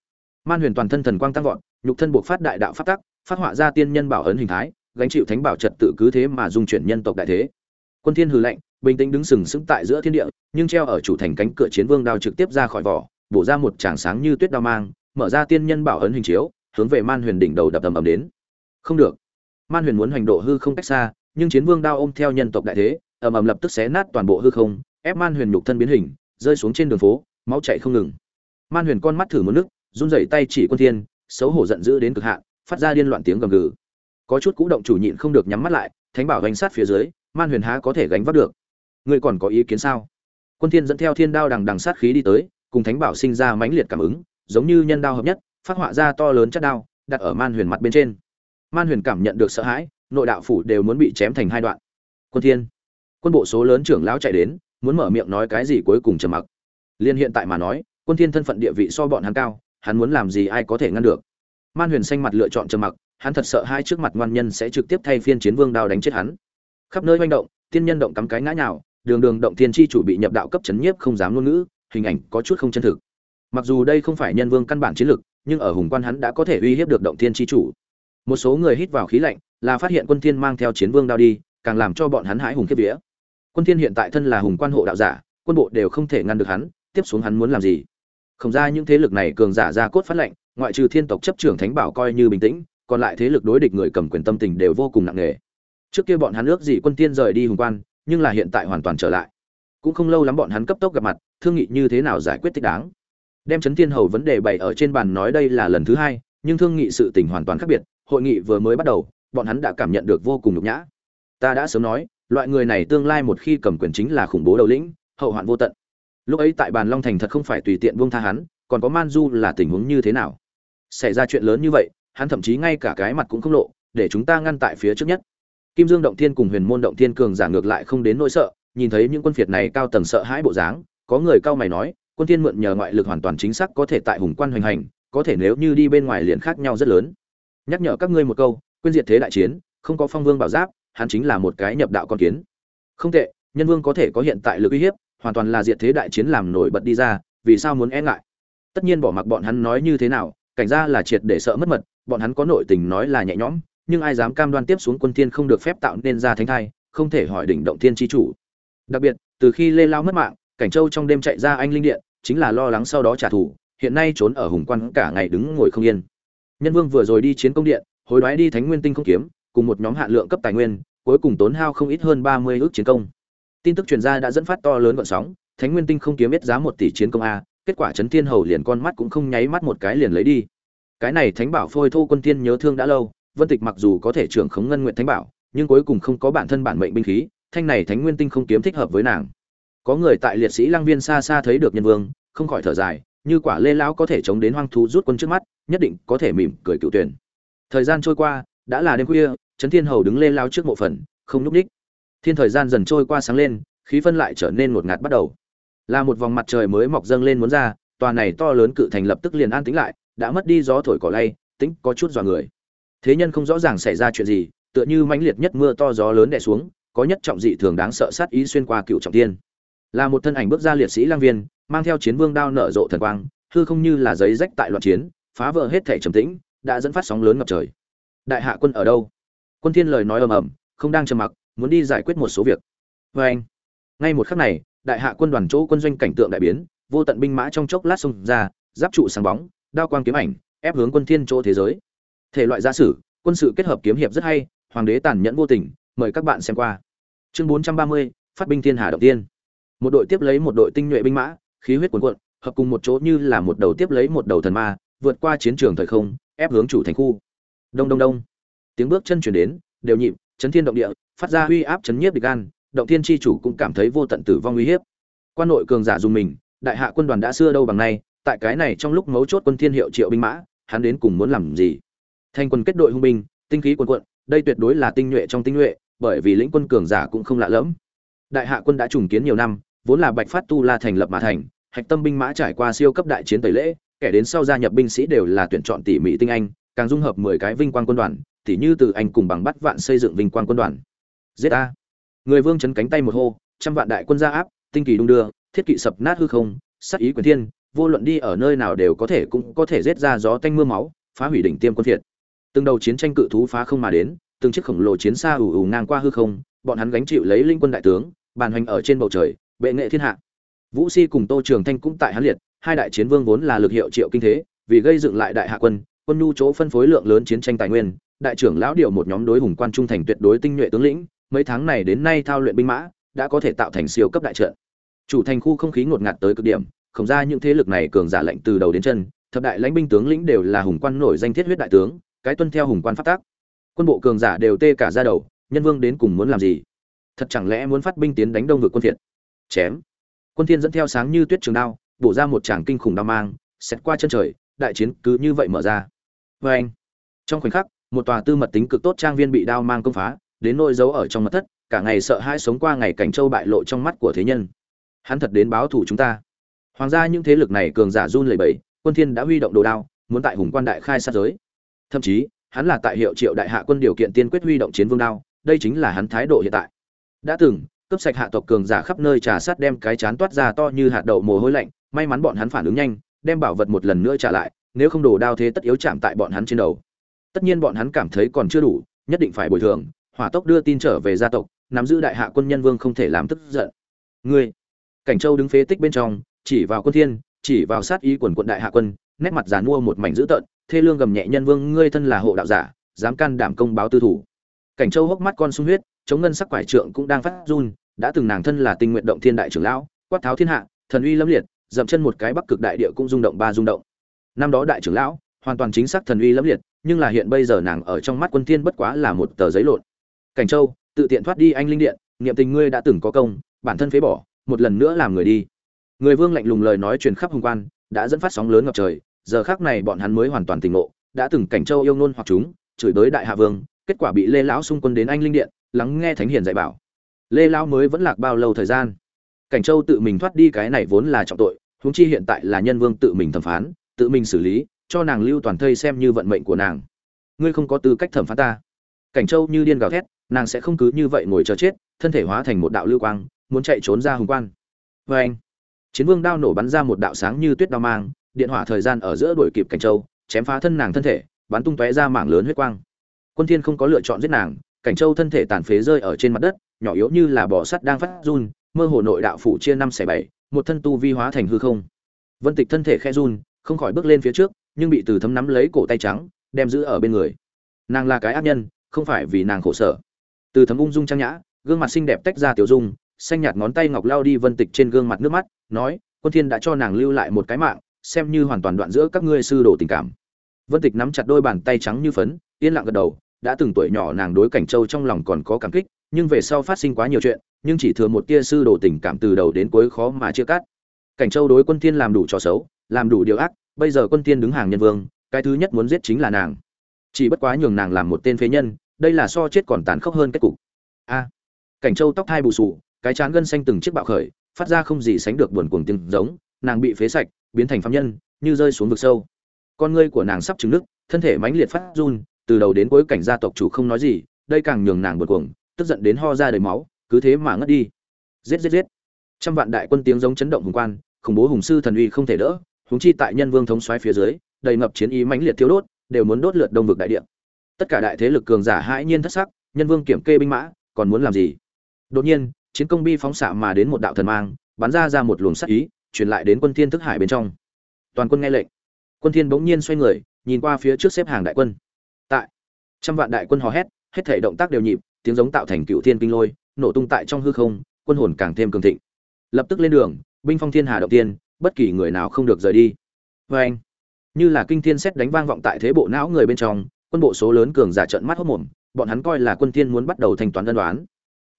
Man huyền toàn thân thần quang tăng vọt, nhục thân buộc phát đại đạo phát tắc phát họa ra tiên nhân bảo ấn hình thái, gánh chịu thánh bảo trật tự cứ thế mà dung chuyển nhân tộc đại thế. Quân thiên hừ lạnh, bình tĩnh đứng sừng sững tại giữa thiên địa, nhưng treo ở chủ thành cánh cửa chiến vương đao trực tiếp ra khỏi vỏ, bổ ra một tràng sáng như tuyết đao mang, mở ra tiên nhân bảo ấn hình chiếu, hướng về man huyền đỉnh đầu đập tầm ầm đến. Không được. Man huyền muốn hành độ hư không cách xa, nhưng chiến vương đao ôm theo nhân tộc đại thế, ầm ầm lập tức xé nát toàn bộ hư không, ép man huyền nhục thân biến hình, rơi xuống trên đường phố, máu chảy không ngừng. Man huyền con mắt thử một nước, run rẩy tay chỉ quân thiên, xấu hổ giận dữ đến cực hạn phát ra điên loạn tiếng gầm gừ. Có chút cũ động chủ nhịn không được nhắm mắt lại, thánh bảo gánh sát phía dưới, man huyền há có thể gánh vác được. Ngươi còn có ý kiến sao? Quân thiên dẫn theo thiên đao đằng đằng sát khí đi tới, cùng thánh bảo sinh ra mãnh liệt cảm ứng, giống như nhân đao hợp nhất, phát họa ra to lớn chất đao, đặt ở man huyền mặt bên trên. Man huyền cảm nhận được sợ hãi, nội đạo phủ đều muốn bị chém thành hai đoạn. Quân thiên, quân bộ số lớn trưởng lão chạy đến, muốn mở miệng nói cái gì cuối cùng trầm mặc. Liên hiện tại mà nói, quân thiên thân phận địa vị so bọn hắn cao, hắn muốn làm gì ai có thể ngăn được? Man huyền xanh mặt lựa chọn trầm mặc, hắn thật sợ hai trước mặt ngoan nhân sẽ trực tiếp thay phiên chiến vương đao đánh chết hắn. Khắp nơi manh động, tiên nhân động cắm cái ngã nhào, đường đường động thiên chi chủ bị nhập đạo cấp chấn nhiếp không dám ngôn ngữ, hình ảnh có chút không chân thực. Mặc dù đây không phải nhân vương căn bản chiến lực, nhưng ở hùng quan hắn đã có thể uy hiếp được động thiên chi chủ. Một số người hít vào khí lạnh, là phát hiện quân thiên mang theo chiến vương đao đi, càng làm cho bọn hắn hãi hùng kiếp vía. Quân thiên hiện tại thân là hùng quan hộ đạo giả, quân bộ đều không thể ngăn được hắn, tiếp xuống hắn muốn làm gì? Không ra những thế lực này cường giả ra cốt phát lệnh, ngoại trừ thiên tộc chấp trưởng thánh bảo coi như bình tĩnh, còn lại thế lực đối địch người cầm quyền tâm tình đều vô cùng nặng nề. Trước kia bọn hắn ước gì quân tiên rời đi hùng quan, nhưng là hiện tại hoàn toàn trở lại. Cũng không lâu lắm bọn hắn cấp tốc gặp mặt, thương nghị như thế nào giải quyết thích đáng. Đem chấn thiên hầu vấn đề bày ở trên bàn nói đây là lần thứ hai, nhưng thương nghị sự tình hoàn toàn khác biệt, hội nghị vừa mới bắt đầu, bọn hắn đã cảm nhận được vô cùng nhục nhã. Ta đã sớm nói, loại người này tương lai một khi cầm quyền chính là khủng bố đầu lĩnh, hậu hoạn vô tận lúc ấy tại bàn long thành thật không phải tùy tiện buông tha hắn, còn có man du là tình huống như thế nào? Xảy ra chuyện lớn như vậy, hắn thậm chí ngay cả cái mặt cũng không lộ, để chúng ta ngăn tại phía trước nhất. Kim dương động thiên cùng huyền môn động thiên cường giả ngược lại không đến nỗi sợ, nhìn thấy những quân phiệt này cao tầng sợ hãi bộ dáng, có người cao mày nói, quân thiên mượn nhờ ngoại lực hoàn toàn chính xác có thể tại hùng quan hoành hành, có thể nếu như đi bên ngoài liền khác nhau rất lớn. Nhắc nhở các ngươi một câu quyên diệt thế đại chiến, không có phong vương bảo giáp, hắn chính là một cái nhập đạo con kiến. Không tệ, nhân vương có thể có hiện tại lực uy hiếp hoàn toàn là diệt thế đại chiến làm nổi bật đi ra, vì sao muốn e ngại? Tất nhiên bỏ mặc bọn hắn nói như thế nào, cảnh ra là triệt để sợ mất mật, bọn hắn có nội tình nói là nhẹ nhõm, nhưng ai dám cam đoan tiếp xuống quân thiên không được phép tạo nên ra thánh thai, không thể hỏi đỉnh động thiên chi chủ. Đặc biệt, từ khi lê lao mất mạng, cảnh châu trong đêm chạy ra anh linh điện, chính là lo lắng sau đó trả thù, hiện nay trốn ở hùng quan cả ngày đứng ngồi không yên. Nhân vương vừa rồi đi chiến công điện, hối đoái đi thánh nguyên tinh không kiếm, cùng một nhóm hạn lượng cấp tài nguyên, cuối cùng tốn hao không ít hơn ba mươi ước chiến công tin tức truyền ra đã dẫn phát to lớn gọn sóng, thánh nguyên tinh không kiếm biết giá một tỷ chiến công a, kết quả trấn thiên hầu liền con mắt cũng không nháy mắt một cái liền lấy đi. Cái này thánh bảo phôi thô quân tiên nhớ thương đã lâu, vân tịch mặc dù có thể trưởng khống ngân nguyện thánh bảo, nhưng cuối cùng không có bản thân bản mệnh binh khí, thanh này thánh nguyên tinh không kiếm thích hợp với nàng. Có người tại liệt sĩ lang viên xa xa thấy được nhân vương, không khỏi thở dài, như quả lê lão có thể chống đến hoang thú rút quân trước mắt, nhất định có thể mỉm cười cựu tuyển. Thời gian trôi qua, đã là đêm khuya, trấn thiên hầu đứng lê lao trước mộ phần, không núp ních thiên thời gian dần trôi qua sáng lên, khí phân lại trở nên ngột ngạt bắt đầu. Là một vòng mặt trời mới mọc dâng lên muốn ra, tòa này to lớn cự thành lập tức liền an tĩnh lại, đã mất đi gió thổi cỏ lay, tính có chút dọa người. Thế nhân không rõ ràng xảy ra chuyện gì, tựa như mãnh liệt nhất mưa to gió lớn đè xuống, có nhất trọng dị thường đáng sợ sát ý xuyên qua cựu trọng thiên. Là một thân ảnh bước ra liệt sĩ lang viên, mang theo chiến vương đao nở rộ thần quang, hư không như là giấy rách tại loạn chiến, phá vỡ hết thể trầm tĩnh, đã dẫn phát sóng lớn ngập trời. Đại hạ quân ở đâu? Quân thiên lời nói ầm ầm, không đang trầm mặc muốn đi giải quyết một số việc. Với anh ngay một khắc này đại hạ quân đoàn chỗ quân doanh cảnh tượng đại biến vô tận binh mã trong chốc lát xông ra giáp trụ sáng bóng đao quang kiếm ảnh ép hướng quân thiên chỗ thế giới. Thể loại giả sử quân sự kết hợp kiếm hiệp rất hay hoàng đế tàn nhẫn vô tình mời các bạn xem qua. Chương 430, phát binh thiên hà động tiên. Một đội tiếp lấy một đội tinh nhuệ binh mã khí huyết cuồn cuộn hợp cùng một chỗ như là một đầu tiếp lấy một đầu thần ma vượt qua chiến trường thời không ép hướng chủ thành khu. Đông đông đông. Tiếng bước chân chuyển đến đều nhịp chấn thiên động địa, phát ra uy áp chấn nhiếp địch gan, động thiên chi chủ cũng cảm thấy vô tận tử vong uy hiếp. Quan nội cường giả dùng mình, đại hạ quân đoàn đã xưa đâu bằng nay, tại cái này trong lúc mấu chốt quân thiên hiệu triệu binh mã, hắn đến cùng muốn làm gì? Thanh quân kết đội hung binh, tinh khí quân quận đây tuyệt đối là tinh nhuệ trong tinh nhuệ, bởi vì lĩnh quân cường giả cũng không lạ lẫm. Đại hạ quân đã trùng kiến nhiều năm, vốn là bạch phát tu la thành lập mà thành, hạch tâm binh mã trải qua siêu cấp đại chiến tẩy lễ, kẻ đến sau gia nhập binh sĩ đều là tuyển chọn tỉ mỉ tinh anh, càng dung hợp mười cái vinh quang quân đoàn tỉ như từ anh cùng bằng bắt vạn xây dựng vinh quang quân đoàn. Giết a. Người vương chấn cánh tay một hô, trăm vạn đại quân ra áp, tinh kỳ đung đưa, thiết kỵ sập nát hư không, sát ý quyền thiên, vô luận đi ở nơi nào đều có thể cũng có thể giết ra gió tanh mưa máu, phá hủy đỉnh tiêm quân thiệt từng đầu chiến tranh cự thú phá không mà đến, từng chiếc khổng lồ chiến xa ù ù ngang qua hư không, bọn hắn gánh chịu lấy linh quân đại tướng, bàn hoành ở trên bầu trời, bệ nghệ thiên hạ. Vũ si cùng tô trường thanh cũng tại hắn liệt, hai đại chiến vương vốn là lực hiệu triệu kinh thế, vì gây dựng lại đại hạ quân quân nhu chỗ phân phối lượng lớn chiến tranh tài nguyên đại trưởng lão điều một nhóm đối hùng quan trung thành tuyệt đối tinh nhuệ tướng lĩnh, mấy tháng này đến nay thao luyện binh mã, đã có thể tạo thành siêu cấp đại trận. Chủ thành khu không khí ngột ngạt tới cực điểm, không ra những thế lực này cường giả lệnh từ đầu đến chân, thập đại lãnh binh tướng lĩnh đều là hùng quan nổi danh thiết huyết đại tướng, cái tuân theo hùng quan phát tác quân bộ cường giả đều tê cả ra đầu, nhân vương đến cùng muốn làm gì? Thật chẳng lẽ muốn phát binh tiến đánh đông vực quân thiện? Chém. Quân thiên dẫn theo sáng như tuyết trường đao, bổ ra một tràng kinh khủng đao mang xét qua chân trời, đại chiến cứ như vậy mở ra. Với anh trong khoảnh khắc một tòa tư mật tính cực tốt trang viên bị đao mang công phá, đến nỗi giấu ở trong mật thất, cả ngày sợ hãi sống qua ngày cảnh châu bại lộ trong mắt của thế nhân. Hắn thật đến báo thủ chúng ta. Hoàng gia những thế lực này cường giả run lẩy bẩy, quân thiên đã huy động đồ đao, muốn tại hùng quan đại khai sát giới. Thậm chí, hắn là tại hiệu triệu đại hạ quân điều kiện tiên quyết huy động chiến vương đao, đây chính là hắn thái độ hiện tại. Đã từng cấp sạch hạ tộc cường giả khắp nơi trà sát đem cái chán toát ra to như hạt đậu mồ hôi lạnh, may mắn bọn hắn phản ứng nhanh, đem bảo vật một lần nữa trả lại, nếu không đồ đao thế tất yếu chạm tại bọn hắn trên đầu tất nhiên bọn hắn cảm thấy còn chưa đủ, nhất định phải bồi thường, hỏa tốc đưa tin trở về gia tộc, nắm giữ đại hạ quân nhân vương không thể làm tức giận. Ngươi, cảnh châu đứng phế tích bên trong, chỉ vào quân thiên, chỉ vào sát ý quần quận đại hạ quân, nét mặt giàn mua một mảnh dữ tợn, thê lương gầm nhẹ nhân vương, ngươi thân là hộ đạo giả, dám can đảm công báo tư thủ. Cảnh châu hốc mắt con sung huyết, chống ngân sắc quải trượng cũng đang phát run, đã từng nàng thân là tinh nguyện động thiên đại trưởng lão, quát tháo thiên hạ, thần uy lâm liệt, dậm chân một cái bắc cực đại địa cũng rung động ba rung động. Năm đó đại trưởng lão, hoàn toàn chính xác thần uy lâm liệt nhưng là hiện bây giờ nàng ở trong mắt quân thiên bất quá là một tờ giấy lộn. Cảnh châu, tự tiện thoát đi anh linh điện niệm tình ngươi đã từng có công, bản thân phế bỏ, một lần nữa làm người đi. Người vương lạnh lùng lời nói truyền khắp hùng quan, đã dẫn phát sóng lớn ngập trời, giờ khắc này bọn hắn mới hoàn toàn tỉnh ngộ, đã từng cảnh châu yêu nôn hoặc chúng, chửi đối đại hạ vương, kết quả bị lê lão xung quân đến anh linh điện, lắng nghe thánh hiền dạy bảo. Lê lão mới vẫn lạc bao lâu thời gian? Cảnh châu tự mình thoát đi cái này vốn là trọng tội, huống chi hiện tại là nhân vương tự mình thẩm phán, tự mình xử lý cho nàng lưu toàn thây xem như vận mệnh của nàng. Ngươi không có tư cách thẩm phán ta. Cảnh châu như điên gào thét, nàng sẽ không cứ như vậy ngồi chờ chết, thân thể hóa thành một đạo lưu quang, muốn chạy trốn ra hùng quan. Vê anh, chiến vương đao nổ bắn ra một đạo sáng như tuyết đao mang, điện hỏa thời gian ở giữa đuổi kịp cảnh châu, chém phá thân nàng thân thể, bắn tung tóe ra mảng lớn huyết quang. Quân thiên không có lựa chọn giết nàng, cảnh châu thân thể tàn phế rơi ở trên mặt đất, nhỏ yếu như là bò sắt đang phát run, mơ hồ nội đạo phủ chia năm xẻ bảy, một thân tu vi hóa thành hư không. Vân tịch thân thể khe run, không khỏi bước lên phía trước nhưng bị từ thấm nắm lấy cổ tay trắng, đem giữ ở bên người. Nàng là cái ác nhân, không phải vì nàng khổ sở. Từ thấm ung dung trang nhã, gương mặt xinh đẹp tách ra tiểu dung, xanh nhạt ngón tay ngọc lao đi vân tịch trên gương mặt nước mắt, nói, quân thiên đã cho nàng lưu lại một cái mạng, xem như hoàn toàn đoạn giữa các ngươi sư đồ tình cảm. Vân tịch nắm chặt đôi bàn tay trắng như phấn, yên lặng gật đầu, đã từng tuổi nhỏ nàng đối cảnh châu trong lòng còn có cảm kích, nhưng về sau phát sinh quá nhiều chuyện, nhưng chỉ thừa một tia sư đồ tình cảm từ đầu đến cuối khó mà chia cắt. Cảnh châu đối quân thiên làm đủ trò xấu, làm đủ điều ác bây giờ quân tiên đứng hàng nhân vương, cái thứ nhất muốn giết chính là nàng. Chỉ bất quá nhường nàng làm một tên phế nhân, đây là so chết còn tàn khốc hơn kết cục. A. Cảnh châu tóc thai bù sù, cái chán gân xanh từng chiếc bạo khởi, phát ra không gì sánh được buồn cuồng tiếng giống, nàng bị phế sạch, biến thành phạm nhân, như rơi xuống vực sâu. Con ngươi của nàng sắp trứng nước thân thể mãnh liệt phát run, từ đầu đến cuối cảnh gia tộc chủ không nói gì, đây càng nhường nàng buồn cuồng, tức giận đến ho ra đầy máu, cứ thế mà ngất đi. Giết giết giết. Trăm vạn đại quân tiếng giống chấn động hùng quan, khủng bố hùng sư thần uy không thể đỡ húng chi tại nhân vương thống xoáy phía dưới, đầy ngập chiến ý mãnh liệt thiếu đốt, đều muốn đốt lượt đông vực đại địa. Tất cả đại thế lực cường giả hãi nhiên thất sắc, nhân vương kiểm kê binh mã, còn muốn làm gì? Đột nhiên, chiến công bi phóng xạ mà đến một đạo thần mang, bắn ra ra một luồng sắc ý, truyền lại đến quân thiên thức hải bên trong. Toàn quân nghe lệnh. Quân thiên bỗng nhiên xoay người, nhìn qua phía trước xếp hàng đại quân. Tại, trăm vạn đại quân hò hét, hết thảy động tác đều nhịp, tiếng giống tạo thành cựu thiên kinh lôi, nổ tung tại trong hư không, quân hồn càng thêm cường thịnh. Lập tức lên đường, binh phong thiên hà động tiên bất kỳ người nào không được rời đi. Với anh, như là kinh thiên xét đánh vang vọng tại thế bộ não người bên trong, quân bộ số lớn cường giả trợn mắt hốt mồm, bọn hắn coi là quân thiên muốn bắt đầu thanh toán đơn đoán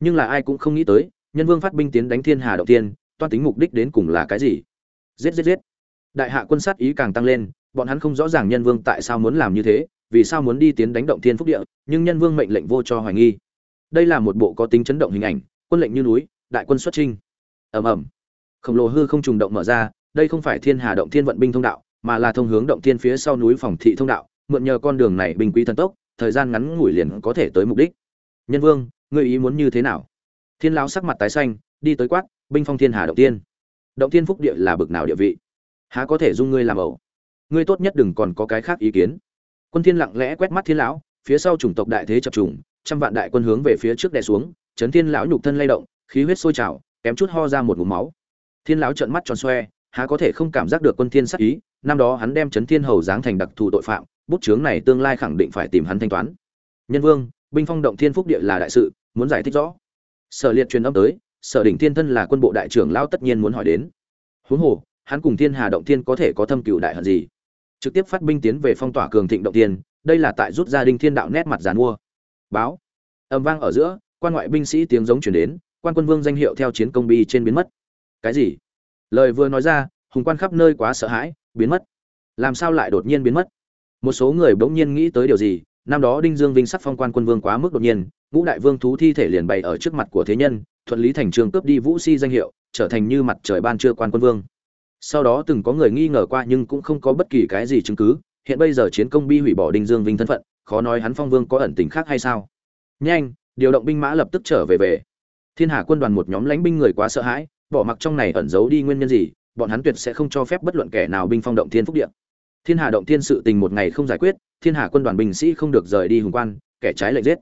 nhưng là ai cũng không nghĩ tới, nhân vương phát binh tiến đánh thiên hà động tiên toan tính mục đích đến cùng là cái gì? Giết giết giết. Đại hạ quân sát ý càng tăng lên, bọn hắn không rõ ràng nhân vương tại sao muốn làm như thế, vì sao muốn đi tiến đánh động thiên phúc địa, nhưng nhân vương mệnh lệnh vô cho hoài nghi. Đây là một bộ có tính chấn động hình ảnh, quân lệnh như núi, đại quân xuất trinh ầm ầm khổng lồ hư không trùng động mở ra, đây không phải thiên hà động thiên vận binh thông đạo, mà là thông hướng động thiên phía sau núi phòng thị thông đạo, mượn nhờ con đường này bình quý thần tốc, thời gian ngắn ngủi liền có thể tới mục đích. Nhân vương, ngươi ý muốn như thế nào? Thiên lão sắc mặt tái xanh, đi tới quát, binh phong thiên hà động tiên động thiên phúc địa là bực nào địa vị? Há có thể dung ngươi làm ẩu? Ngươi tốt nhất đừng còn có cái khác ý kiến. Quân thiên lặng lẽ quét mắt thiên lão, phía sau chủng tộc đại thế chập trùng, trăm vạn đại quân hướng về phía trước đè xuống, chấn thiên lão nhục thân lay động, khí huyết sôi trào, kém chút ho ra một ngụm máu thiên lão trợn mắt tròn xoe há có thể không cảm giác được quân thiên sát ý năm đó hắn đem chấn thiên hầu giáng thành đặc thù tội phạm bút chướng này tương lai khẳng định phải tìm hắn thanh toán. Nhân vương binh phong động thiên phúc địa là đại sự muốn giải thích rõ. Sở liệt truyền âm tới sở đỉnh thiên thân là quân bộ đại trưởng lão tất nhiên muốn hỏi đến. Huống hồ hắn cùng thiên hà động thiên có thể có thâm cựu đại hận gì? Trực tiếp phát binh tiến về phong tỏa cường thịnh động thiên, đây là tại rút gia đình thiên đạo nét mặt giàn mua. Báo. Âm vang ở giữa quan ngoại binh sĩ tiếng giống chuyển đến quan quân vương danh hiệu theo chiến công bi trên biến mất cái gì? Lời vừa nói ra, hùng quan khắp nơi quá sợ hãi, biến mất. Làm sao lại đột nhiên biến mất? Một số người bỗng nhiên nghĩ tới điều gì, năm đó đinh dương vinh sắc phong quan quân vương quá mức đột nhiên, ngũ đại vương thú thi thể liền bày ở trước mặt của thế nhân, thuận lý thành trường cướp đi vũ si danh hiệu, trở thành như mặt trời ban trưa quan quân vương. Sau đó từng có người nghi ngờ qua nhưng cũng không có bất kỳ cái gì chứng cứ, hiện bây giờ chiến công bi hủy bỏ đinh dương vinh thân phận, khó nói hắn phong vương có ẩn tình khác hay sao? Nhanh, điều động binh mã lập tức trở về về. Thiên hà quân đoàn một nhóm lãnh binh người quá sợ hãi bỏ mặc trong này ẩn giấu đi nguyên nhân gì, bọn hắn tuyệt sẽ không cho phép bất luận kẻ nào binh phong động thiên phúc địa. Thiên hà động thiên sự tình một ngày không giải quyết, thiên hà quân đoàn binh sĩ không được rời đi hùng quan, kẻ trái lệnh giết.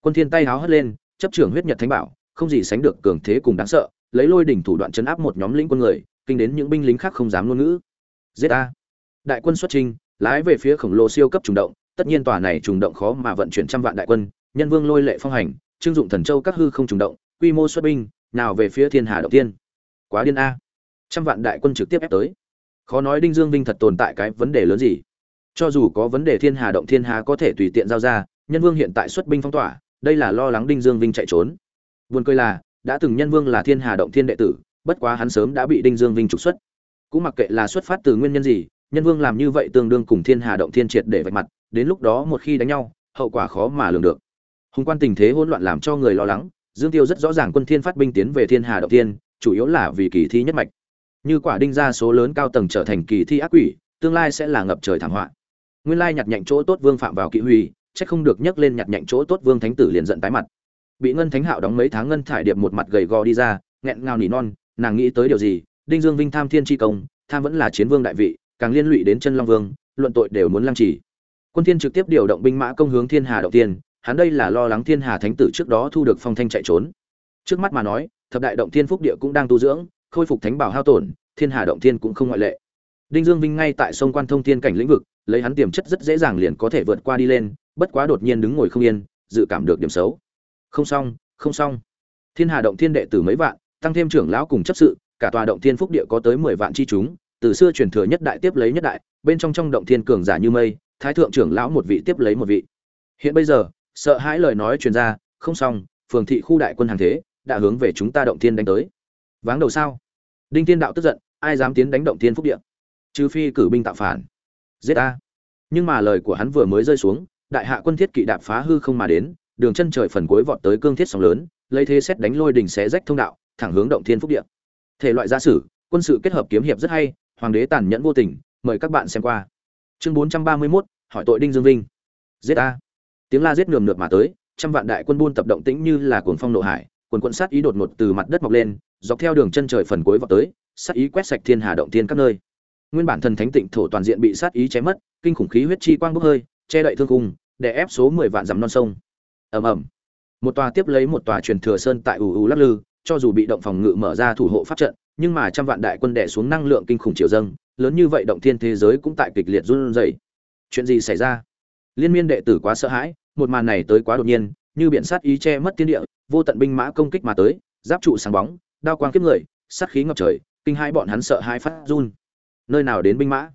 Quân thiên tay háo hất lên, chấp trưởng huyết nhật thánh bảo, không gì sánh được cường thế cùng đáng sợ, lấy lôi đỉnh thủ đoạn chấn áp một nhóm lĩnh quân người, kinh đến những binh lính khác không dám ngôn ngữ. Giết a đại quân xuất trình lái về phía khổng lồ siêu cấp trùng động, tất nhiên tòa này trùng động khó mà vận chuyển trăm vạn đại quân, nhân vương lôi lệ phong hành trưng dụng thần châu các hư không trùng động, quy mô xuất binh, nào về phía thiên hà động tiên quá điên a. Trăm vạn đại quân trực tiếp ép tới. Khó nói đinh dương vinh thật tồn tại cái vấn đề lớn gì. Cho dù có vấn đề thiên hà động thiên hà có thể tùy tiện giao ra, nhân vương hiện tại xuất binh phong tỏa, đây là lo lắng đinh dương vinh chạy trốn. Buồn cười là, đã từng nhân vương là thiên hà động thiên đệ tử, bất quá hắn sớm đã bị đinh dương vinh trục xuất. Cũng mặc kệ là xuất phát từ nguyên nhân gì, nhân vương làm như vậy tương đương cùng thiên hà động thiên triệt để vạch mặt, đến lúc đó một khi đánh nhau, hậu quả khó mà lường được. Hùng quan tình thế hỗn loạn làm cho người lo lắng, dương tiêu rất rõ ràng quân thiên phát binh tiến về thiên hà động thiên chủ yếu là vì kỳ thi nhất mạch. Như quả đinh ra số lớn cao tầng trở thành kỳ thi ác quỷ, tương lai sẽ là ngập trời thảm họa. Nguyên lai nhặt nhạnh chỗ tốt vương phạm vào kỵ huy, chắc không được nhắc lên nhặt nhạnh chỗ tốt vương thánh tử liền giận tái mặt. Bị ngân thánh hạo đóng mấy tháng ngân thải điệp một mặt gầy gò đi ra, nghẹn ngào nỉ non, nàng nghĩ tới điều gì, đinh dương vinh tham thiên tri công, tham vẫn là chiến vương đại vị, càng liên lụy đến chân long vương, luận tội đều muốn lăng trì. Quân thiên trực tiếp điều động binh mã công hướng thiên hà đầu tiên, hắn đây là lo lắng thiên hà thánh tử trước đó thu được phong thanh chạy trốn. Trước mắt mà nói thập đại động thiên phúc địa cũng đang tu dưỡng, khôi phục thánh bảo hao tổn, thiên hà động thiên cũng không ngoại lệ. Đinh dương vinh ngay tại sông quan thông thiên cảnh lĩnh vực, lấy hắn tiềm chất rất dễ dàng liền có thể vượt qua đi lên, bất quá đột nhiên đứng ngồi không yên, dự cảm được điểm xấu. Không xong không xong. Thiên hà động thiên đệ tử mấy vạn, tăng thêm trưởng lão cùng chấp sự, cả tòa động thiên phúc địa có tới mười vạn chi chúng, từ xưa truyền thừa nhất đại tiếp lấy nhất đại, bên trong trong động thiên cường giả như mây, thái thượng trưởng lão một vị tiếp lấy một vị. Hiện bây giờ, sợ hãi lời nói truyền ra, không xong, phường thị khu đại quân hàng thế đã hướng về chúng ta động thiên đánh tới. Váng đầu sao? Đinh thiên đạo tức giận ai dám tiến đánh động thiên phúc địa? Trừ phi cử binh tạo phản. Giết a nhưng mà lời của hắn vừa mới rơi xuống đại hạ quân thiết kỵ đạp phá hư không mà đến đường chân trời phần cuối vọt tới cương thiết sóng lớn lấy thế xét đánh lôi đỉnh xé rách thông đạo thẳng hướng động thiên phúc địa. Thể loại gia sử quân sự kết hợp kiếm hiệp rất hay hoàng đế tàn nhẫn vô tình mời các bạn xem qua. Chương bốn trăm ba mươi 431, hỏi tội đinh dương vinh. Giết a tiếng la giết nườm nượp mà tới trăm vạn đại quân buôn tập động tĩnh như là cuồng phong nộ hải quần quân sát ý đột ngột từ mặt đất mọc lên, dọc theo đường chân trời phần cuối vọt tới, sát ý quét sạch thiên hà động thiên các nơi. Nguyên bản thần thánh tịnh thổ toàn diện bị sát ý chém mất, kinh khủng khí huyết chi quang bốc hơi, che đậy thương cung để ép số mười vạn dặm non sông. Ầm ầm. Một tòa tiếp lấy một tòa truyền thừa sơn tại ù ù lắc lư, cho dù bị động phòng ngự mở ra thủ hộ pháp trận, nhưng mà trăm vạn đại quân đè xuống năng lượng kinh khủng triều dâng, lớn như vậy động thiên thế giới cũng tại kịch liệt run rẩy. Chuyện gì xảy ra? Liên miên đệ tử quá sợ hãi, một màn này tới quá đột nhiên như biển sát ý che mất thiên địa, vô tận binh mã công kích mà tới, giáp trụ sáng bóng, đao quang kiếp người, sát khí ngập trời, kinh hai bọn hắn sợ hai phát run. Nơi nào đến binh mã?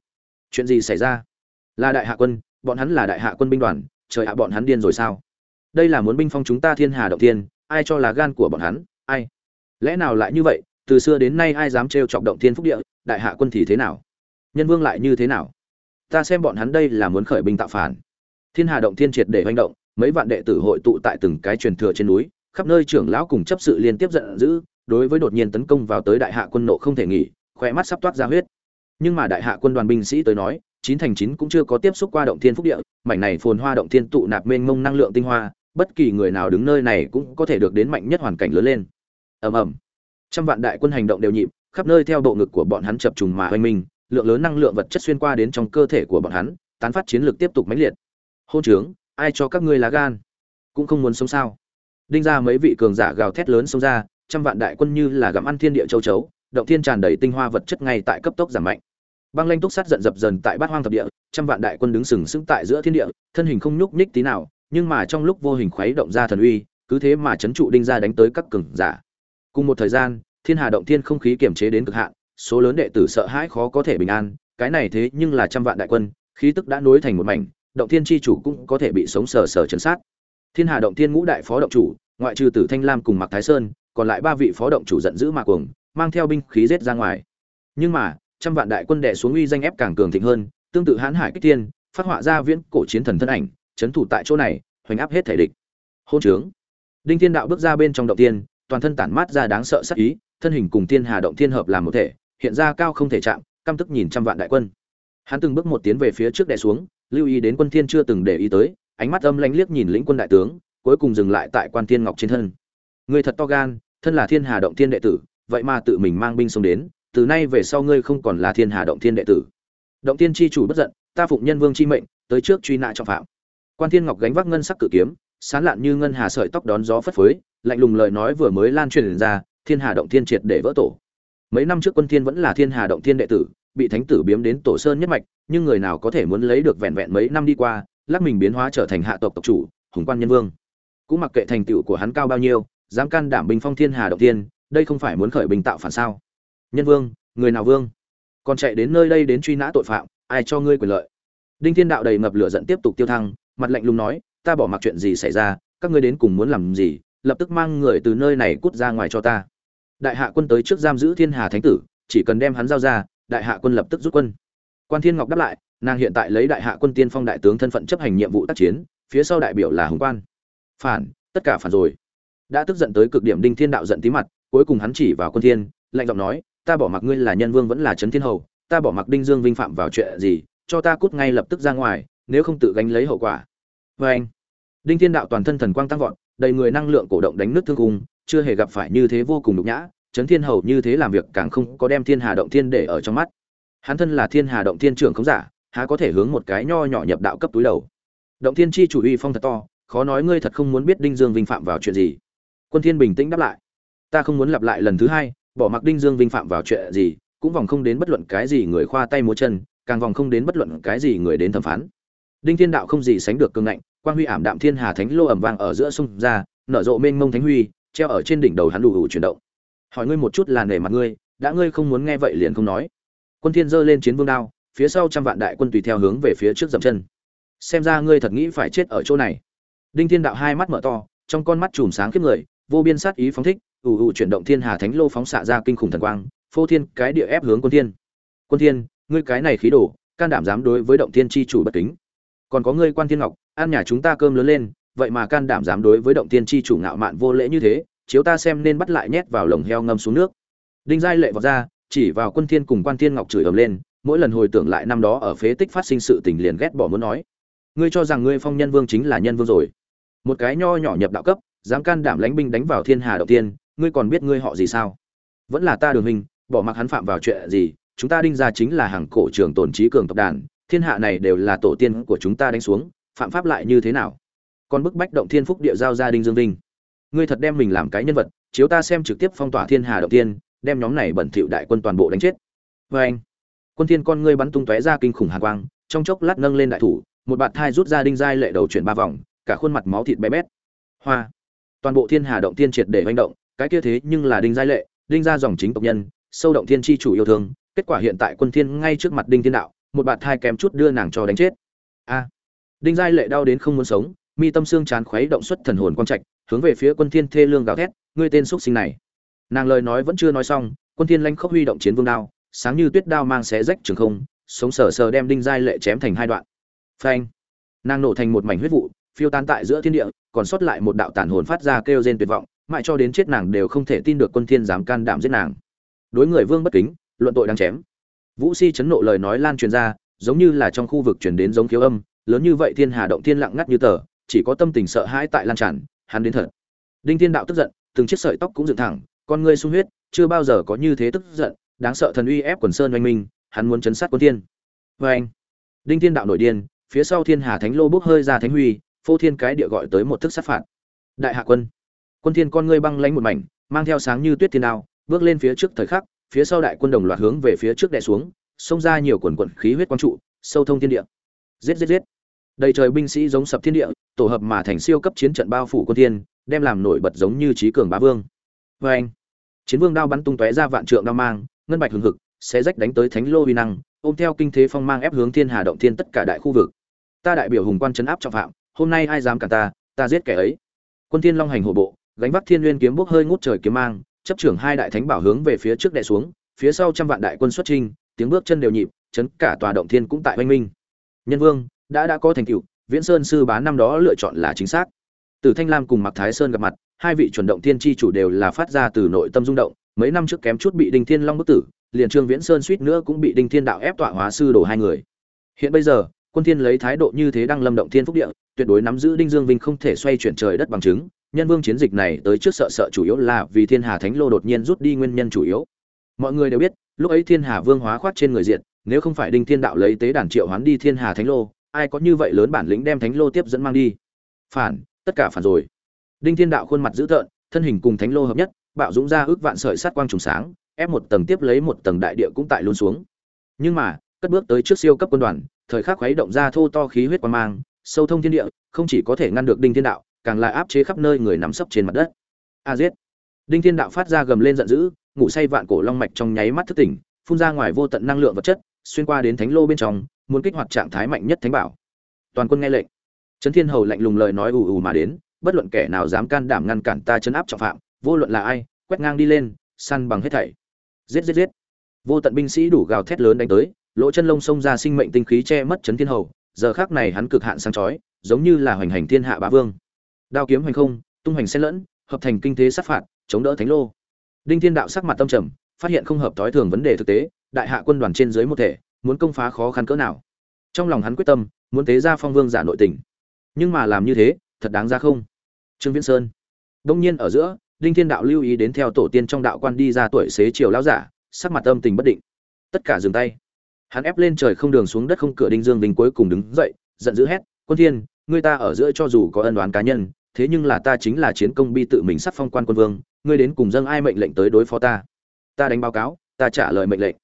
Chuyện gì xảy ra? Là đại hạ quân, bọn hắn là đại hạ quân binh đoàn, trời hạ bọn hắn điên rồi sao? Đây là muốn binh phong chúng ta thiên hà động thiên, ai cho là gan của bọn hắn, ai? Lẽ nào lại như vậy? Từ xưa đến nay ai dám trêu chọc động thiên phúc địa, đại hạ quân thì thế nào? Nhân vương lại như thế nào? Ta xem bọn hắn đây là muốn khởi binh tạo phản. Thiên hà động thiên triệt để hoành động mấy vạn đệ tử hội tụ tại từng cái truyền thừa trên núi, khắp nơi trưởng lão cùng chấp sự liên tiếp giận dữ, đối với đột nhiên tấn công vào tới đại hạ quân nộ không thể nghỉ, khỏe mắt sắp toát ra huyết. Nhưng mà đại hạ quân đoàn binh sĩ tới nói, chín thành chín cũng chưa có tiếp xúc qua động thiên phúc địa, mảnh này phồn hoa động thiên tụ nạp mênh mông năng lượng tinh hoa, bất kỳ người nào đứng nơi này cũng có thể được đến mạnh nhất hoàn cảnh lớn lên. Ầm ầm. Trăm vạn đại quân hành động đều nhịp, khắp nơi theo độ ngực của bọn hắn chập trùng mà hoành minh lượng lớn năng lượng vật chất xuyên qua đến trong cơ thể của bọn hắn, tán phát chiến lược tiếp tục mãnh liệt. Hôn trướng ai cho các ngươi lá gan? Cũng không muốn sống sao? Đinh ra mấy vị cường giả gào thét lớn xông ra, trăm vạn đại quân như là gặm ăn thiên địa châu chấu, động thiên tràn đầy tinh hoa vật chất ngay tại cấp tốc giảm mạnh. Băng lanh túc sát giận dập dần tại bát hoang thập địa, trăm vạn đại quân đứng sừng sững tại giữa thiên địa, thân hình không nhúc nhích tí nào, nhưng mà trong lúc vô hình khuấy động ra thần uy, cứ thế mà chấn trụ đinh ra đánh tới các cường giả. Cùng một thời gian, thiên hà động thiên không khí kiềm chế đến cực hạn, số lớn đệ tử sợ hãi khó có thể bình an, cái này thế nhưng là trăm vạn đại quân, khí tức đã nối thành một mảnh động thiên chi chủ cũng có thể bị sống sờ sờ chấn sát. Thiên hà động thiên ngũ đại phó động chủ, ngoại trừ tử thanh lam cùng mạc thái sơn, còn lại ba vị phó động chủ giận dữ mạc cuồng, mang theo binh khí giết ra ngoài. Nhưng mà, trăm vạn đại quân đè xuống uy danh ép càng cường thịnh hơn, tương tự hãn hải kích tiên phát họa ra viễn cổ chiến thần thân ảnh, chấn thủ tại chỗ này, hoành áp hết thể địch. Hôn trướng. Đinh thiên đạo bước ra bên trong động tiên, toàn thân tản mát ra đáng sợ sắc ý, thân hình cùng thiên hà động thiên hợp làm một thể, hiện ra cao không thể chạm, căm tức nhìn trăm vạn đại quân. Hắn từng bước một tiến về phía trước đè xuống lưu ý đến quân thiên chưa từng để ý tới, ánh mắt âm lãnh liếc nhìn lĩnh quân đại tướng, cuối cùng dừng lại tại quan thiên ngọc trên thân. Ngươi thật to gan, thân là thiên hà động thiên đệ tử, vậy mà tự mình mang binh xông đến, từ nay về sau ngươi không còn là thiên hà động thiên đệ tử. Động thiên chi chủ bất giận, ta phụng nhân vương chi mệnh, tới trước truy nã trọng phạm. Quan thiên ngọc gánh vác ngân sắc cự kiếm, sán lạn như ngân hà sợi tóc đón gió phất phới, lạnh lùng lời nói vừa mới lan truyền ra, thiên hà động thiên triệt để vỡ tổ. Mấy năm trước quân thiên vẫn là thiên hà động thiên đệ tử, bị thánh tử biếm đến tổ sơn nhất mạch nhưng người nào có thể muốn lấy được vẹn vẹn mấy năm đi qua lắc mình biến hóa trở thành hạ tộc tộc chủ hùng quan nhân vương. Cũng mặc kệ thành tựu của hắn cao bao nhiêu dám can đảm binh phong thiên hà động tiên, đây không phải muốn khởi bình tạo phản sao? Nhân vương người nào vương? Còn chạy đến nơi đây đến truy nã tội phạm ai cho ngươi quyền lợi? Đinh thiên đạo đầy ngập lửa giận tiếp tục tiêu thăng mặt lạnh lùng nói ta bỏ mặc chuyện gì xảy ra các ngươi đến cùng muốn làm gì lập tức mang người từ nơi này cút ra ngoài cho ta. Đại hạ quân tới trước giam giữ thiên hà thánh tử chỉ cần đem hắn giao ra đại hạ quân lập tức rút quân quan thiên ngọc đáp lại, nàng hiện tại lấy đại hạ quân tiên phong đại tướng thân phận chấp hành nhiệm vụ tác chiến, phía sau đại biểu là hùng quan. Phản, tất cả phản rồi. Đã tức giận tới cực điểm đinh thiên đạo giận tí mặt, cuối cùng hắn chỉ vào quân thiên, lạnh giọng nói, ta bỏ mặc ngươi là nhân vương vẫn là trấn thiên hầu, ta bỏ mặc đinh dương vinh phạm vào chuyện gì, cho ta cút ngay lập tức ra ngoài, nếu không tự gánh lấy hậu quả. Với anh, đinh thiên đạo toàn thân thần quang tăng vọt, đầy người năng lượng cổ động đánh nước thương cung chưa hề gặp phải như thế vô cùng nhục nhã, trấn thiên hầu như thế làm việc càng không có đem thiên hà động thiên để ở trong mắt hắn thân là thiên hà động thiên trưởng không giả, há có thể hướng một cái nho nhỏ nhập đạo cấp túi đầu. Động thiên chi chủ uy phong thật to, khó nói ngươi thật không muốn biết đinh dương vinh phạm vào chuyện gì. Quân thiên bình tĩnh đáp lại. Ta không muốn lặp lại lần thứ hai, bỏ mặc đinh dương vinh phạm vào chuyện gì, cũng vòng không đến bất luận cái gì người khoa tay múa chân, càng vòng không đến bất luận cái gì người đến thẩm phán. Đinh thiên đạo không gì sánh được cường ngạnh, quang huy ảm đạm thiên hà thánh lô ẩm vang ở giữa sông ra, nở rộ mênh mông thánh huy, treo ở trên đỉnh đầu hắn đủ đủ chuyển động. Hỏi ngươi một chút là nể mặt ngươi, đã ngươi không muốn nghe vậy liền không nói quân thiên giơ lên chiến vương đao, phía sau trăm vạn đại quân tùy theo hướng về phía trước dậm chân. Xem ra ngươi thật nghĩ phải chết ở chỗ này. Đinh thiên đạo hai mắt mở to, trong con mắt chùm sáng kiếp người, vô biên sát ý phóng thích ủ ủ chuyển động thiên hà thánh lô phóng xạ ra kinh khủng thần quang, phô thiên cái địa ép hướng quân thiên. Quân thiên, ngươi cái này khí đổ can đảm dám đối với động thiên chi chủ bất kính. Còn có ngươi quan thiên ngọc, ăn nhà chúng ta cơm lớn lên, vậy mà can đảm dám đối với động thiên chi chủ ngạo mạn vô lễ như thế, chiếu ta xem nên bắt lại nhét vào lồng heo ngâm xuống nước. Đinh giai lệ vọt ra chỉ vào quân thiên cùng quan thiên ngọc chửi ầm lên, mỗi lần hồi tưởng lại năm đó ở phế tích phát sinh sự tình liền ghét bỏ muốn nói. Ngươi cho rằng ngươi phong nhân vương chính là nhân vương rồi. Một cái nho nhỏ nhập đạo cấp, dám can đảm lãnh binh đánh vào thiên hà đầu tiên, ngươi còn biết ngươi họ gì sao? Vẫn là ta đường hình, bỏ mặc hắn phạm vào chuyện gì, chúng ta đinh ra chính là hàng cổ trường tồn trí cường tộc đàn, thiên hạ này đều là tổ tiên của chúng ta đánh xuống, phạm pháp lại như thế nào? Còn bức bách động thiên phúc địa giao gia đinh dương vinh. Ngươi thật đem mình làm cái nhân vật, chiếu ta xem trực tiếp phong tỏa thiên hà động tiên đem nhóm này bẩn thỉu đại quân toàn bộ đánh chết. Và anh, quân thiên con ngươi bắn tung tóe ra kinh khủng hàn quang, trong chốc lát nâng lên đại thủ, một bạt thai rút ra đinh giai lệ đầu chuyển ba vòng, cả khuôn mặt máu thịt bé bét. Hoa, toàn bộ thiên hà động tiên triệt để hoành động, cái kia thế nhưng là đinh giai lệ, đinh gia dòng chính tộc nhân, sâu động thiên chi chủ yêu thương, kết quả hiện tại quân thiên ngay trước mặt đinh thiên đạo, một bạt thai kém chút đưa nàng cho đánh chết. A, đinh giai lệ đau đến không muốn sống, mi tâm xương chán khuấy động xuất thần hồn quang trạch, hướng về phía quân thiên thê lương gào thét, ngươi tên xuất sinh này! Nàng lời nói vẫn chưa nói xong, quân thiên lanh khốc huy động chiến vương đao, sáng như tuyết đao mang xé rách trường không, sống sờ sờ đem đinh giai lệ chém thành hai đoạn. Phanh! Nàng nổ thành một mảnh huyết vụ, phiêu tan tại giữa thiên địa, còn sót lại một đạo tàn hồn phát ra kêu rên tuyệt vọng, mãi cho đến chết nàng đều không thể tin được quân thiên dám can đảm giết nàng. Đối người vương bất kính, luận tội đang chém. Vũ si chấn nộ lời nói lan truyền ra, giống như là trong khu vực truyền đến giống khiếu âm, lớn như vậy thiên hà động thiên lặng ngắt như tờ, chỉ có tâm tình sợ hãi tại lan tràn, hắn đến thật. Đinh thiên đạo tức giận, từng chiếc sợi tóc cũng dựng thẳng con ngươi sung huyết, chưa bao giờ có như thế tức giận, đáng sợ thần uy ép quần sơn oanh minh, hắn muốn chấn sát quân thiên. Vê anh, đinh thiên đạo nổi điên, phía sau thiên hà thánh lô bốc hơi ra thánh huy, phô thiên cái địa gọi tới một thức sát phạt. Đại hạ quân quân thiên con ngươi băng lãnh một mảnh, mang theo sáng như tuyết thiên đao, bước lên phía trước thời khắc, phía sau đại quân đồng loạt hướng về phía trước đè xuống, xông ra nhiều quần quần khí huyết quang trụ, sâu thông thiên địa. Giết giết giết. Đầy trời binh sĩ giống sập thiên địa, tổ hợp mà thành siêu cấp chiến trận bao phủ quân thiên, đem làm nổi bật giống như trí cường bá vương với anh, chiến vương đao bắn tung tóe ra vạn trượng đao mang, ngân bạch hừng hực sẽ rách đánh tới thánh lô uy năng, ôm theo kinh thế phong mang ép hướng thiên hà động thiên tất cả đại khu vực. Ta đại biểu hùng quan chấn áp trọng phạm, hôm nay ai dám cản ta ta giết kẻ ấy. Quân thiên long hành hộ bộ, gánh vác thiên nguyên kiếm bốc hơi ngút trời kiếm mang, chấp trưởng hai đại thánh bảo hướng về phía trước đè xuống, phía sau trăm vạn đại quân xuất trinh tiếng bước chân đều nhịp, chấn cả tòa động thiên cũng tại oanh minh. Nhân vương, đã đã có thành tựu, viễn sơn sư bá năm đó lựa chọn là chính xác. Từ thanh lam cùng mặc thái sơn gặp mặt hai vị chuẩn động thiên chi chủ đều là phát ra từ nội tâm rung động, mấy năm trước kém chút bị đinh thiên long bức tử, liền trương viễn sơn suýt nữa cũng bị đinh thiên đạo ép tọa hóa sư đổ hai người. Hiện bây giờ, quân thiên lấy thái độ như thế đang lâm động thiên phúc địa, tuyệt đối nắm giữ đinh dương vinh không thể xoay chuyển trời đất bằng chứng, nhân vương chiến dịch này tới trước sợ sợ chủ yếu là vì thiên hà thánh lô đột nhiên rút đi nguyên nhân chủ yếu. Mọi người đều biết, lúc ấy thiên hà vương hóa khoát trên người diện nếu không phải đinh thiên đạo lấy tế đàn triệu hoán đi thiên hà thánh lô, ai có như vậy lớn bản lĩnh đem thánh lô tiếp dẫn mang đi? Phản, tất cả phản rồi đinh thiên đạo khuôn mặt dữ tợn, thân hình cùng thánh lô hợp nhất, bạo dũng ra ước vạn sợi sát quang trùng sáng, ép một tầng tiếp lấy một tầng đại địa cũng tại luôn xuống. Nhưng mà, cất bước tới trước siêu cấp quân đoàn, thời khắc khuấy động ra thô to khí huyết quan mang, sâu thông thiên địa, không chỉ có thể ngăn được đinh thiên đạo, càng lại áp chế khắp nơi người nằm sấp trên mặt đất. A giết. Đinh thiên đạo phát ra gầm lên giận dữ, ngủ say vạn cổ long mạch trong nháy mắt thức tỉnh, phun ra ngoài vô tận năng lượng vật chất, xuyên qua đến thánh lô bên trong, muốn kích hoạt trạng thái mạnh nhất thánh bảo. Toàn quân nghe lệnh. Trấn thiên hầu lạnh lùng lời nói ù ù mà đến bất luận kẻ nào dám can đảm ngăn cản ta chấn áp trọng phạm, vô luận là ai, quét ngang đi lên, săn bằng hết thảy. Giết giết giết. Vô tận binh sĩ đủ gào thét lớn đánh tới, lỗ chân lông xông ra sinh mệnh tinh khí che mất trấn thiên hầu, giờ khác này hắn cực hạn sáng chói, giống như là hoành hành thiên hạ bá vương. Đao kiếm hoành không, tung hoành xen lẫn, hợp thành kinh thế sát phạt, chống đỡ thánh lô. Đinh thiên đạo sắc mặt tâm trầm, phát hiện không hợp thói thường vấn đề thực tế, đại hạ quân đoàn trên dưới một thể, muốn công phá khó khăn cỡ nào. Trong lòng hắn quyết tâm, muốn tế ra phong vương giả nội tình. Nhưng mà làm như thế, thật đáng ra không? Trương viễn sơn. Đông nhiên ở giữa, đinh thiên đạo lưu ý đến theo tổ tiên trong đạo quan đi ra tuổi xế chiều lão giả, sắc mặt âm tình bất định. Tất cả dừng tay. Hắn ép lên trời không đường xuống đất không cửa đinh dương đình cuối cùng đứng dậy, giận dữ hét, quân thiên ngươi ta ở giữa cho dù có ân oán cá nhân, thế nhưng là ta chính là chiến công bi tự mình sắp phong quan quân vương, ngươi đến cùng dâng ai mệnh lệnh tới đối phó ta? Ta đánh báo cáo, ta trả lời mệnh lệnh.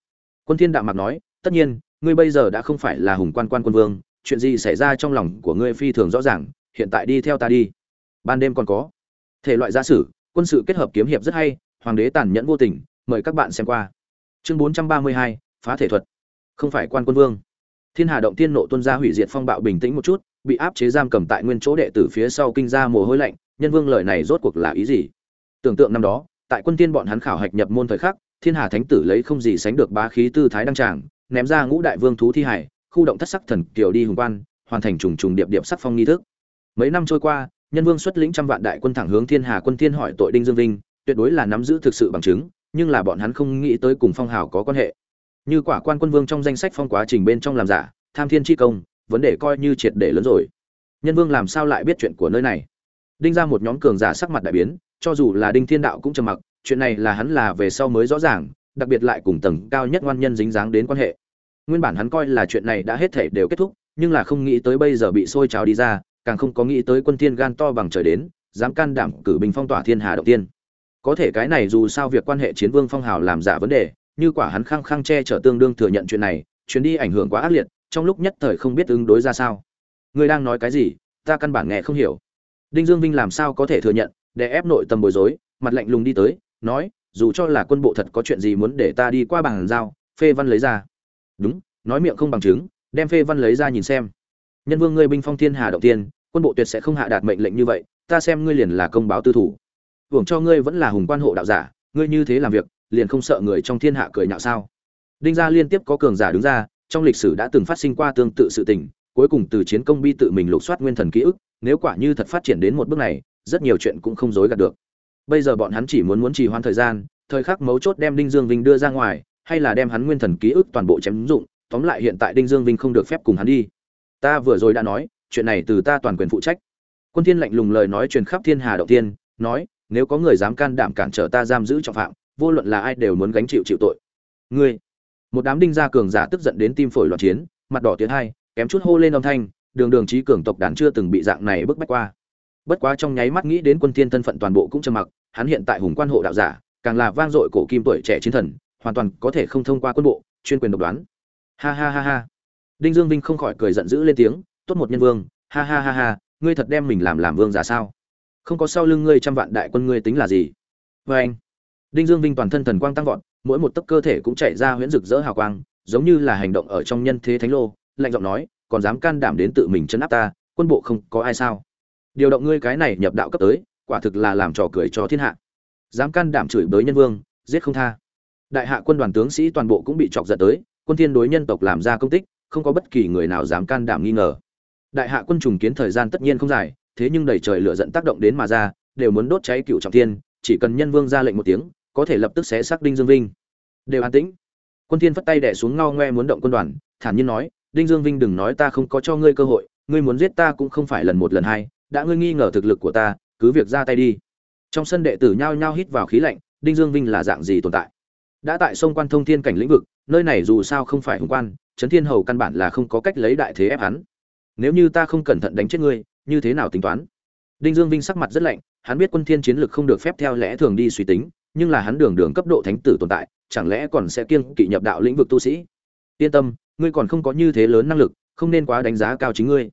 Quân thiên đạo mặt nói, tất nhiên, ngươi bây giờ đã không phải là hùng quan quan quân vương, chuyện gì xảy ra trong lòng của ngươi phi thường rõ ràng, hiện tại đi theo ta đi ban đêm còn có. Thể loại gia sử quân sự kết hợp kiếm hiệp rất hay hoàng đế tàn nhẫn vô tình mời các bạn xem qua. Chương 432, phá thể thuật. Không phải quan quân vương. Thiên hà động tiên nộ tuân ra hủy diệt phong bạo bình tĩnh một chút bị áp chế giam cầm tại nguyên chỗ đệ tử phía sau kinh ra mồ hôi lạnh nhân vương lời này rốt cuộc là ý gì? Tưởng tượng năm đó tại quân tiên bọn hắn khảo hạch nhập môn thời khắc thiên hà thánh tử lấy không gì sánh được bá khí tư thái đăng tràng ném ra ngũ đại vương thú thi hải khu động thất sắc thần kiều đi hùng quan hoàn thành trùng trùng điệp điệp sắc phong nghi thức. Mấy năm trôi qua nhân vương xuất lĩnh trăm vạn đại quân thẳng hướng thiên hà quân thiên hỏi tội đinh dương vinh, tuyệt đối là nắm giữ thực sự bằng chứng, nhưng là bọn hắn không nghĩ tới cùng phong hào có quan hệ. Như quả quan quân vương trong danh sách phong quá trình bên trong làm giả, tham thiên chi công, vấn đề coi như triệt để lớn rồi. Nhân vương làm sao lại biết chuyện của nơi này? Đinh ra một nhóm cường giả sắc mặt đại biến, cho dù là đinh thiên đạo cũng trầm mặc, chuyện này là hắn là về sau mới rõ ràng, đặc biệt lại cùng tầng cao nhất ngoan nhân dính dáng đến quan hệ. Nguyên bản hắn coi là chuyện này đã hết thể đều kết thúc, nhưng là không nghĩ tới bây giờ bị sôi trào đi ra càng không có nghĩ tới quân thiên gan to bằng trời đến, dám can đảm cử bình phong tỏa thiên hà đầu tiên. Có thể cái này dù sao việc quan hệ chiến vương phong hào làm giả vấn đề, như quả hắn khăng khăng che chở tương đương thừa nhận chuyện này, chuyến đi ảnh hưởng quá ác liệt, trong lúc nhất thời không biết ứng đối ra sao. Người đang nói cái gì, ta căn bản nghe không hiểu. Đinh dương vinh làm sao có thể thừa nhận, để ép nội tâm bối rối, mặt lạnh lùng đi tới, nói, dù cho là quân bộ thật có chuyện gì muốn để ta đi qua bàn giao, phê văn lấy ra. Đúng, nói miệng không bằng chứng, đem phê văn lấy ra nhìn xem nhân vương ngươi binh phong thiên hà động tiên, quân bộ tuyệt sẽ không hạ đạt mệnh lệnh như vậy, ta xem ngươi liền là công báo tư thủ. Hưởng cho ngươi vẫn là hùng quan hộ đạo giả, ngươi như thế làm việc, liền không sợ người trong thiên hạ cười nhạo sao? Đinh gia liên tiếp có cường giả đứng ra, trong lịch sử đã từng phát sinh qua tương tự sự tình, cuối cùng từ chiến công bi tự mình lục soát nguyên thần ký ức, nếu quả như thật phát triển đến một bước này, rất nhiều chuyện cũng không dối gạt được. Bây giờ bọn hắn chỉ muốn muốn trì hoãn thời gian, thời khắc mấu chốt đem đinh dương vinh đưa ra ngoài, hay là đem hắn nguyên thần ký ức toàn bộ chém dụng, tóm lại hiện tại đinh dương vinh không được phép cùng hắn đi ta vừa rồi đã nói, chuyện này từ ta toàn quyền phụ trách. Quân thiên lạnh lùng lời nói truyền khắp thiên hà động tiên nói, nếu có người dám can đảm cản trở ta giam giữ trọng phạm, vô luận là ai đều muốn gánh chịu chịu tội. Ngươi, một đám đinh gia cường giả tức giận đến tim phổi loạn chiến, mặt đỏ tiến hai, kém chút hô lên âm thanh, đường đường trí cường tộc đàn chưa từng bị dạng này bức bách qua. Bất quá trong nháy mắt nghĩ đến quân thiên thân phận toàn bộ cũng trầm mặc, hắn hiện tại hùng quan hộ đạo giả, càng là vang dội cổ kim tuổi trẻ chiến thần, hoàn toàn có thể không thông qua quân bộ, chuyên quyền độc đoán. Ha ha ha ha đinh dương vinh không khỏi cười giận dữ lên tiếng, tốt một nhân vương, ha ha ha ha, ngươi thật đem mình làm làm vương giả sao? Không có sau lưng ngươi trăm vạn đại quân ngươi tính là gì? Và anh, đinh dương vinh toàn thân thần quang tăng vọt, mỗi một tấc cơ thể cũng chạy ra huyễn rực rỡ hào quang, giống như là hành động ở trong nhân thế thánh lô, lạnh giọng nói, còn dám can đảm đến tự mình chấn áp ta, quân bộ không có ai sao? Điều động ngươi cái này nhập đạo cấp tới, quả thực là làm trò cười cho thiên hạ. Dám can đảm chửi bới nhân vương, giết không tha. Đại hạ quân đoàn tướng sĩ toàn bộ cũng bị chọc giận tới, quân thiên đối nhân tộc làm ra công tích không có bất kỳ người nào dám can đảm nghi ngờ. Đại hạ quân trùng kiến thời gian tất nhiên không dài, thế nhưng đầy trời lửa giận tác động đến mà ra, đều muốn đốt cháy cựu trọng thiên, chỉ cần nhân vương ra lệnh một tiếng, có thể lập tức sẽ xác đinh dương vinh. Đều an tĩnh. Quân thiên phất tay đè xuống ngao ngoe muốn động quân đoàn, thản nhiên nói, đinh dương vinh đừng nói ta không có cho ngươi cơ hội, ngươi muốn giết ta cũng không phải lần một lần hai, đã ngươi nghi ngờ thực lực của ta, cứ việc ra tay đi. Trong sân đệ tử nhao nhao hít vào khí lạnh, đinh dương vinh là dạng gì tồn tại? Đã tại sông quan thông thiên cảnh lĩnh vực, nơi này dù sao không phải hùng quan, trấn thiên hầu căn bản là không có cách lấy đại thế ép hắn. Nếu như ta không cẩn thận đánh chết ngươi, như thế nào tính toán? Đinh dương vinh sắc mặt rất lạnh, hắn biết quân thiên chiến lực không được phép theo lẽ thường đi suy tính, nhưng là hắn đường đường cấp độ thánh tử tồn tại, chẳng lẽ còn sẽ kiêng kỵ nhập đạo lĩnh vực tu sĩ? Yên tâm, ngươi còn không có như thế lớn năng lực, không nên quá đánh giá cao chính ngươi.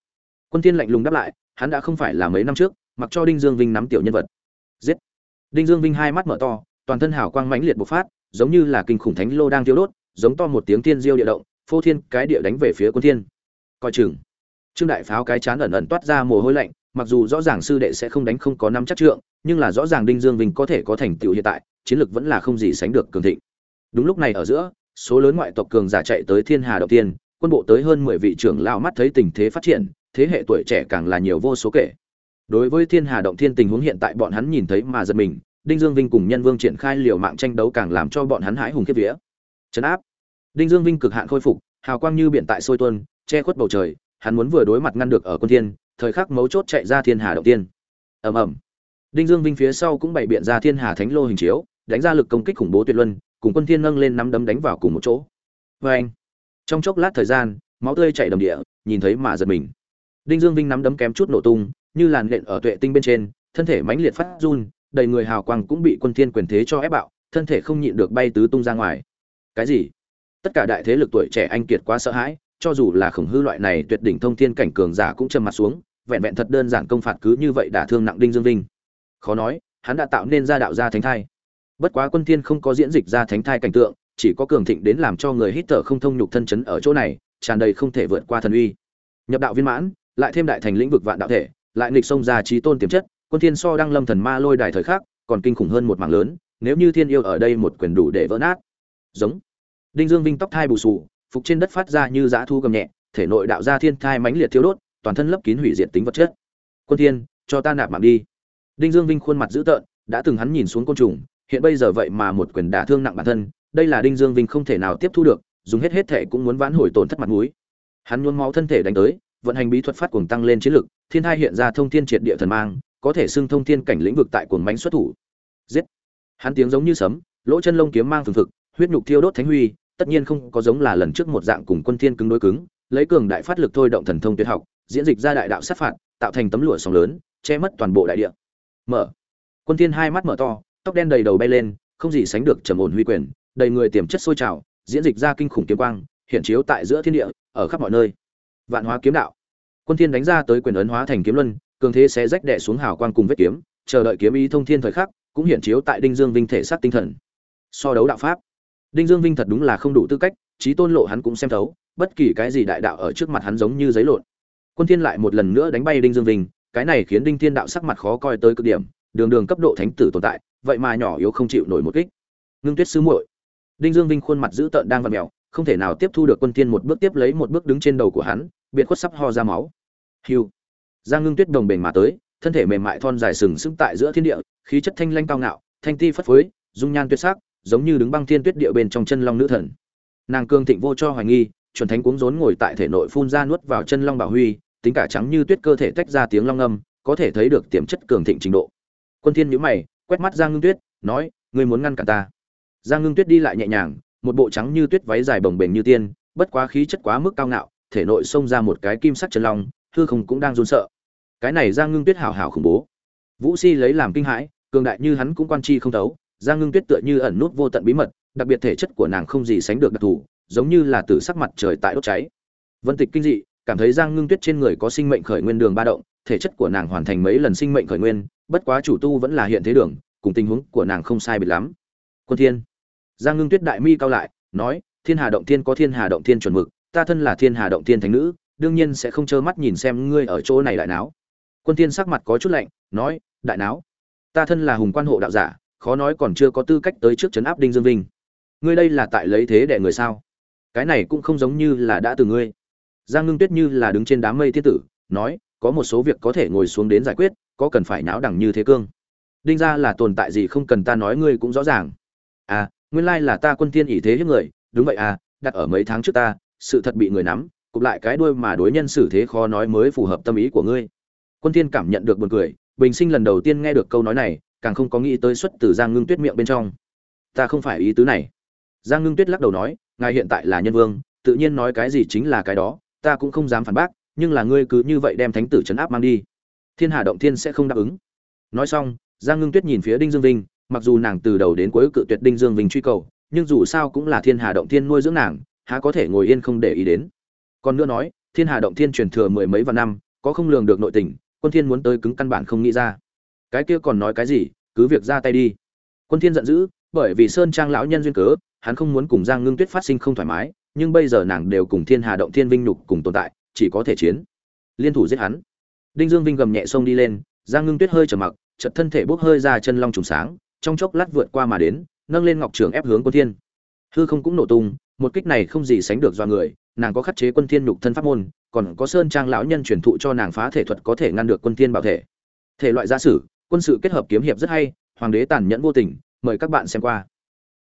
Quân thiên lạnh lùng đáp lại, hắn đã không phải là mấy năm trước, mặc cho đinh dương vinh nắm tiểu nhân vật. Giết! Đinh dương vinh hai mắt mở to, toàn thân hào quang mãnh liệt bộc phát giống như là kinh khủng thánh lô đang thiêu đốt, giống to một tiếng thiên diêu địa động, phô thiên cái địa đánh về phía quân thiên. Coi chừng. Trương đại pháo cái chán ẩn ẩn toát ra mồ hôi lạnh, mặc dù rõ ràng sư đệ sẽ không đánh không có năm chắc trượng, nhưng là rõ ràng đinh dương vinh có thể có thành tựu hiện tại, chiến lược vẫn là không gì sánh được cường thịnh. Đúng lúc này ở giữa, số lớn ngoại tộc cường giả chạy tới thiên hà đầu tiên, quân bộ tới hơn mười vị trưởng lão mắt thấy tình thế phát triển, thế hệ tuổi trẻ càng là nhiều vô số kể. Đối với thiên hà động thiên tình huống hiện tại bọn hắn nhìn thấy mà giật mình đinh dương vinh cùng nhân vương triển khai liều mạng tranh đấu càng làm cho bọn hắn hãi hùng khiếp vía. Chấn áp. Đinh dương vinh cực hạn khôi phục, hào quang như biển tại sôi tuôn, che khuất bầu trời, hắn muốn vừa đối mặt ngăn được ở quân thiên, thời khắc mấu chốt chạy ra thiên hà động tiên. Ầm ầm. Đinh dương vinh phía sau cũng bày biện ra thiên hà thánh lô hình chiếu, đánh ra lực công kích khủng bố tuyệt luân, cùng quân thiên nâng lên nắm đấm đánh vào cùng một chỗ. Oeng. trong chốc lát thời gian, máu tươi chảy đầm địa, nhìn thấy mà giật mình. Đinh dương vinh nắm đấm kém chút nổ tung, như làn lện ở tuệ tinh bên trên, thân thể mãnh liệt phát run đầy người hào quang cũng bị quân thiên quyền thế cho ép bạo, thân thể không nhịn được bay tứ tung ra ngoài. Cái gì? Tất cả đại thế lực tuổi trẻ anh kiệt quá sợ hãi, cho dù là khổng hư loại này tuyệt đỉnh thông thiên cảnh cường giả cũng trầm mặt xuống, vẹn vẹn thật đơn giản công phạt cứ như vậy đả thương nặng đinh dương vinh. Khó nói, hắn đã tạo nên ra đạo gia thánh thai. Bất quá quân thiên không có diễn dịch ra thánh thai cảnh tượng, chỉ có cường thịnh đến làm cho người hít thở không thông nhục thân chấn ở chỗ này, tràn đầy không thể vượt qua thần uy. Nhập đạo viên mãn, lại thêm đại thành lĩnh vực vạn đạo thể, lại nghịch sông ra trí tôn tiềm chất quân thiên so đang lâm thần ma lôi đài thời khắc, còn kinh khủng hơn một mảng lớn, nếu như thiên yêu ở đây một quyền đủ để vỡ nát. Giống. Đinh dương vinh tóc thai bù sù phục trên đất phát ra như dã thu gầm nhẹ, thể nội đạo ra thiên thai mãnh liệt thiếu đốt, toàn thân lấp kín hủy diệt tính vật chất. Quân thiên, cho ta nạp mạng đi. Đinh dương vinh khuôn mặt dữ tợn, đã từng hắn nhìn xuống côn trùng, hiện bây giờ vậy mà một quyền đả thương nặng bản thân, đây là đinh dương vinh không thể nào tiếp thu được, dùng hết hết thể cũng muốn vãn hồi tổn thất mặt mũi. Hắn nhuốm máu thân thể đánh tới, vận hành bí thuật phát cuồng tăng lên chiến lực, thiên thai hiện ra thông thiên triệt địa thần mang có thể xưng thông thiên cảnh lĩnh vực tại cuồng bánh xuất thủ. Giết. Hắn tiếng giống như sấm, lỗ chân lông kiếm mang thường thực huyết nhục thiêu đốt thánh huy, tất nhiên không có giống là lần trước một dạng cùng quân thiên cứng đối cứng, lấy cường đại phát lực thôi động thần thông tuyệt học, diễn dịch ra đại đạo sát phạt, tạo thành tấm lụa sóng lớn, che mất toàn bộ đại địa. Mở. Quân thiên hai mắt mở to, tóc đen đầy đầu bay lên, không gì sánh được trầm ổn huy quyền, đầy người tiềm chất sôi trào, diễn dịch ra kinh khủng kiếm quang, hiện chiếu tại giữa thiên địa, ở khắp mọi nơi. Vạn hóa kiếm đạo. Quân thiên đánh ra tới quyền ấn hóa thành kiếm luân cường thế sẽ rách đè xuống hào quang cùng vết kiếm, chờ đợi kiếm ý thông thiên thời khắc, cũng hiện chiếu tại đinh dương vinh thể sát tinh thần. So đấu đạo pháp, đinh dương vinh thật đúng là không đủ tư cách trí tôn lộ hắn cũng xem thấu, bất kỳ cái gì đại đạo ở trước mặt hắn giống như giấy lộn. Quân thiên lại một lần nữa đánh bay đinh dương vinh, cái này khiến đinh thiên đạo sắc mặt khó coi tới cực điểm, đường đường cấp độ thánh tử tồn tại, vậy mà nhỏ yếu không chịu nổi một kích. Ngưng tuyết sứ muội. Đinh dương vinh khuôn mặt dữ tợn đang vặn mèo, không thể nào tiếp thu được quân thiên một bước tiếp lấy một bước đứng trên đầu của hắn, biệt khuất sắp ho ra máu. Hưu giang ngưng tuyết đồng bền mà tới, thân thể mềm mại thon dài sừng sững tại giữa thiên địa, khí chất thanh lanh cao ngạo, thanh ti phất phới, dung nhan tuyệt sắc, giống như đứng băng thiên tuyết địa bên trong chân long nữ thần. Nàng cương thịnh vô cho hoài nghi, chuẩn thánh cuống rốn ngồi tại thể nội phun ra nuốt vào chân long bảo huy, tính cả trắng như tuyết cơ thể tách ra tiếng long âm, có thể thấy được tiềm chất cường thịnh trình độ. Quân thiên nhíu mày, quét mắt giang ngưng tuyết, nói, ngươi muốn ngăn cản ta? Giang ngưng tuyết đi lại nhẹ nhàng, một bộ trắng như tuyết váy dài bồng bềnh như tiên, bất quá khí chất quá mức cao ngạo, thể nội xông ra một cái kim sắc chân long hư không cũng đang run sợ. Cái này giang ngưng tuyết hảo hảo khủng bố. Vũ si lấy làm kinh hãi, cường đại như hắn cũng quan chi không thấu, giang ngưng tuyết tựa như ẩn nút vô tận bí mật, đặc biệt thể chất của nàng không gì sánh được đặc thù, giống như là từ sắc mặt trời tại đốt cháy. Vân tịch kinh dị, cảm thấy giang ngưng tuyết trên người có sinh mệnh khởi nguyên đường ba động, thể chất của nàng hoàn thành mấy lần sinh mệnh khởi nguyên, bất quá chủ tu vẫn là hiện thế đường, cùng tình huống của nàng không sai biệt lắm. Quân thiên. Giang ngưng tuyết đại mi cao lại, nói, thiên hà động thiên có thiên hà động thiên chuẩn mực, ta thân là thiên hà động thiên thánh nữ đương nhiên sẽ không trơ mắt nhìn xem ngươi ở chỗ này đại náo. Quân thiên sắc mặt có chút lạnh, nói, đại náo? Ta thân là hùng quan hộ đạo giả, khó nói còn chưa có tư cách tới trước chấn áp đinh dương vinh. Ngươi đây là tại lấy thế để người sao? Cái này cũng không giống như là đã từ ngươi. Giang ngưng tuyết như là đứng trên đám mây thiên tử, nói, có một số việc có thể ngồi xuống đến giải quyết, có cần phải náo đẳng như thế cương? Đinh ra là tồn tại gì không cần ta nói ngươi cũng rõ ràng. À nguyên lai là ta quân tiên ỷ thế hiếp người, đúng vậy à đặt ở mấy tháng trước ta, sự thật bị người nắm cụp lại cái đuôi mà đối nhân xử thế khó nói mới phù hợp tâm ý của ngươi. Quân Thiên cảm nhận được buồn cười, bình sinh lần đầu tiên nghe được câu nói này, càng không có nghĩ tới xuất từ giang ngưng tuyết miệng bên trong. Ta không phải ý tứ này. Giang ngưng tuyết lắc đầu nói, ngài hiện tại là nhân vương, tự nhiên nói cái gì chính là cái đó, ta cũng không dám phản bác, nhưng là ngươi cứ như vậy đem thánh tử Chấn áp mang đi, thiên hà động thiên sẽ không đáp ứng. Nói xong, giang ngưng tuyết nhìn phía đinh dương vinh, mặc dù nàng từ đầu đến cuối cự tuyệt đinh dương vinh truy cầu, nhưng dù sao cũng là thiên hà động thiên nuôi dưỡng nàng, há có thể ngồi yên không để ý đến còn nữa nói, thiên hà động thiên truyền thừa mười mấy vạn năm, có không lường được nội tình, quân thiên muốn tới cứng căn bản không nghĩ ra. Cái kia còn nói cái gì, cứ việc ra tay đi. Quân thiên giận dữ, bởi vì sơn trang lão nhân duyên cớ, hắn không muốn cùng giang ngưng tuyết phát sinh không thoải mái, nhưng bây giờ nàng đều cùng thiên hà động thiên vinh nhục cùng tồn tại, chỉ có thể chiến. Liên thủ giết hắn. Đinh dương vinh gầm nhẹ xông đi lên, giang ngưng tuyết hơi trở mặc, chợt thân thể bốc hơi ra chân long trùng sáng, trong chốc lát vượt qua mà đến, nâng lên ngọc trường ép hướng quân thiên. Hư không cũng nổ tung, một kích này không gì sánh được do người nàng có khắc chế quân thiên nhục thân pháp môn, còn có sơn trang lão nhân truyền thụ cho nàng phá thể thuật có thể ngăn được quân thiên bảo thể. Thể loại giả sử, quân sự kết hợp kiếm hiệp rất hay, hoàng đế tàn nhẫn vô tình, mời các bạn xem qua.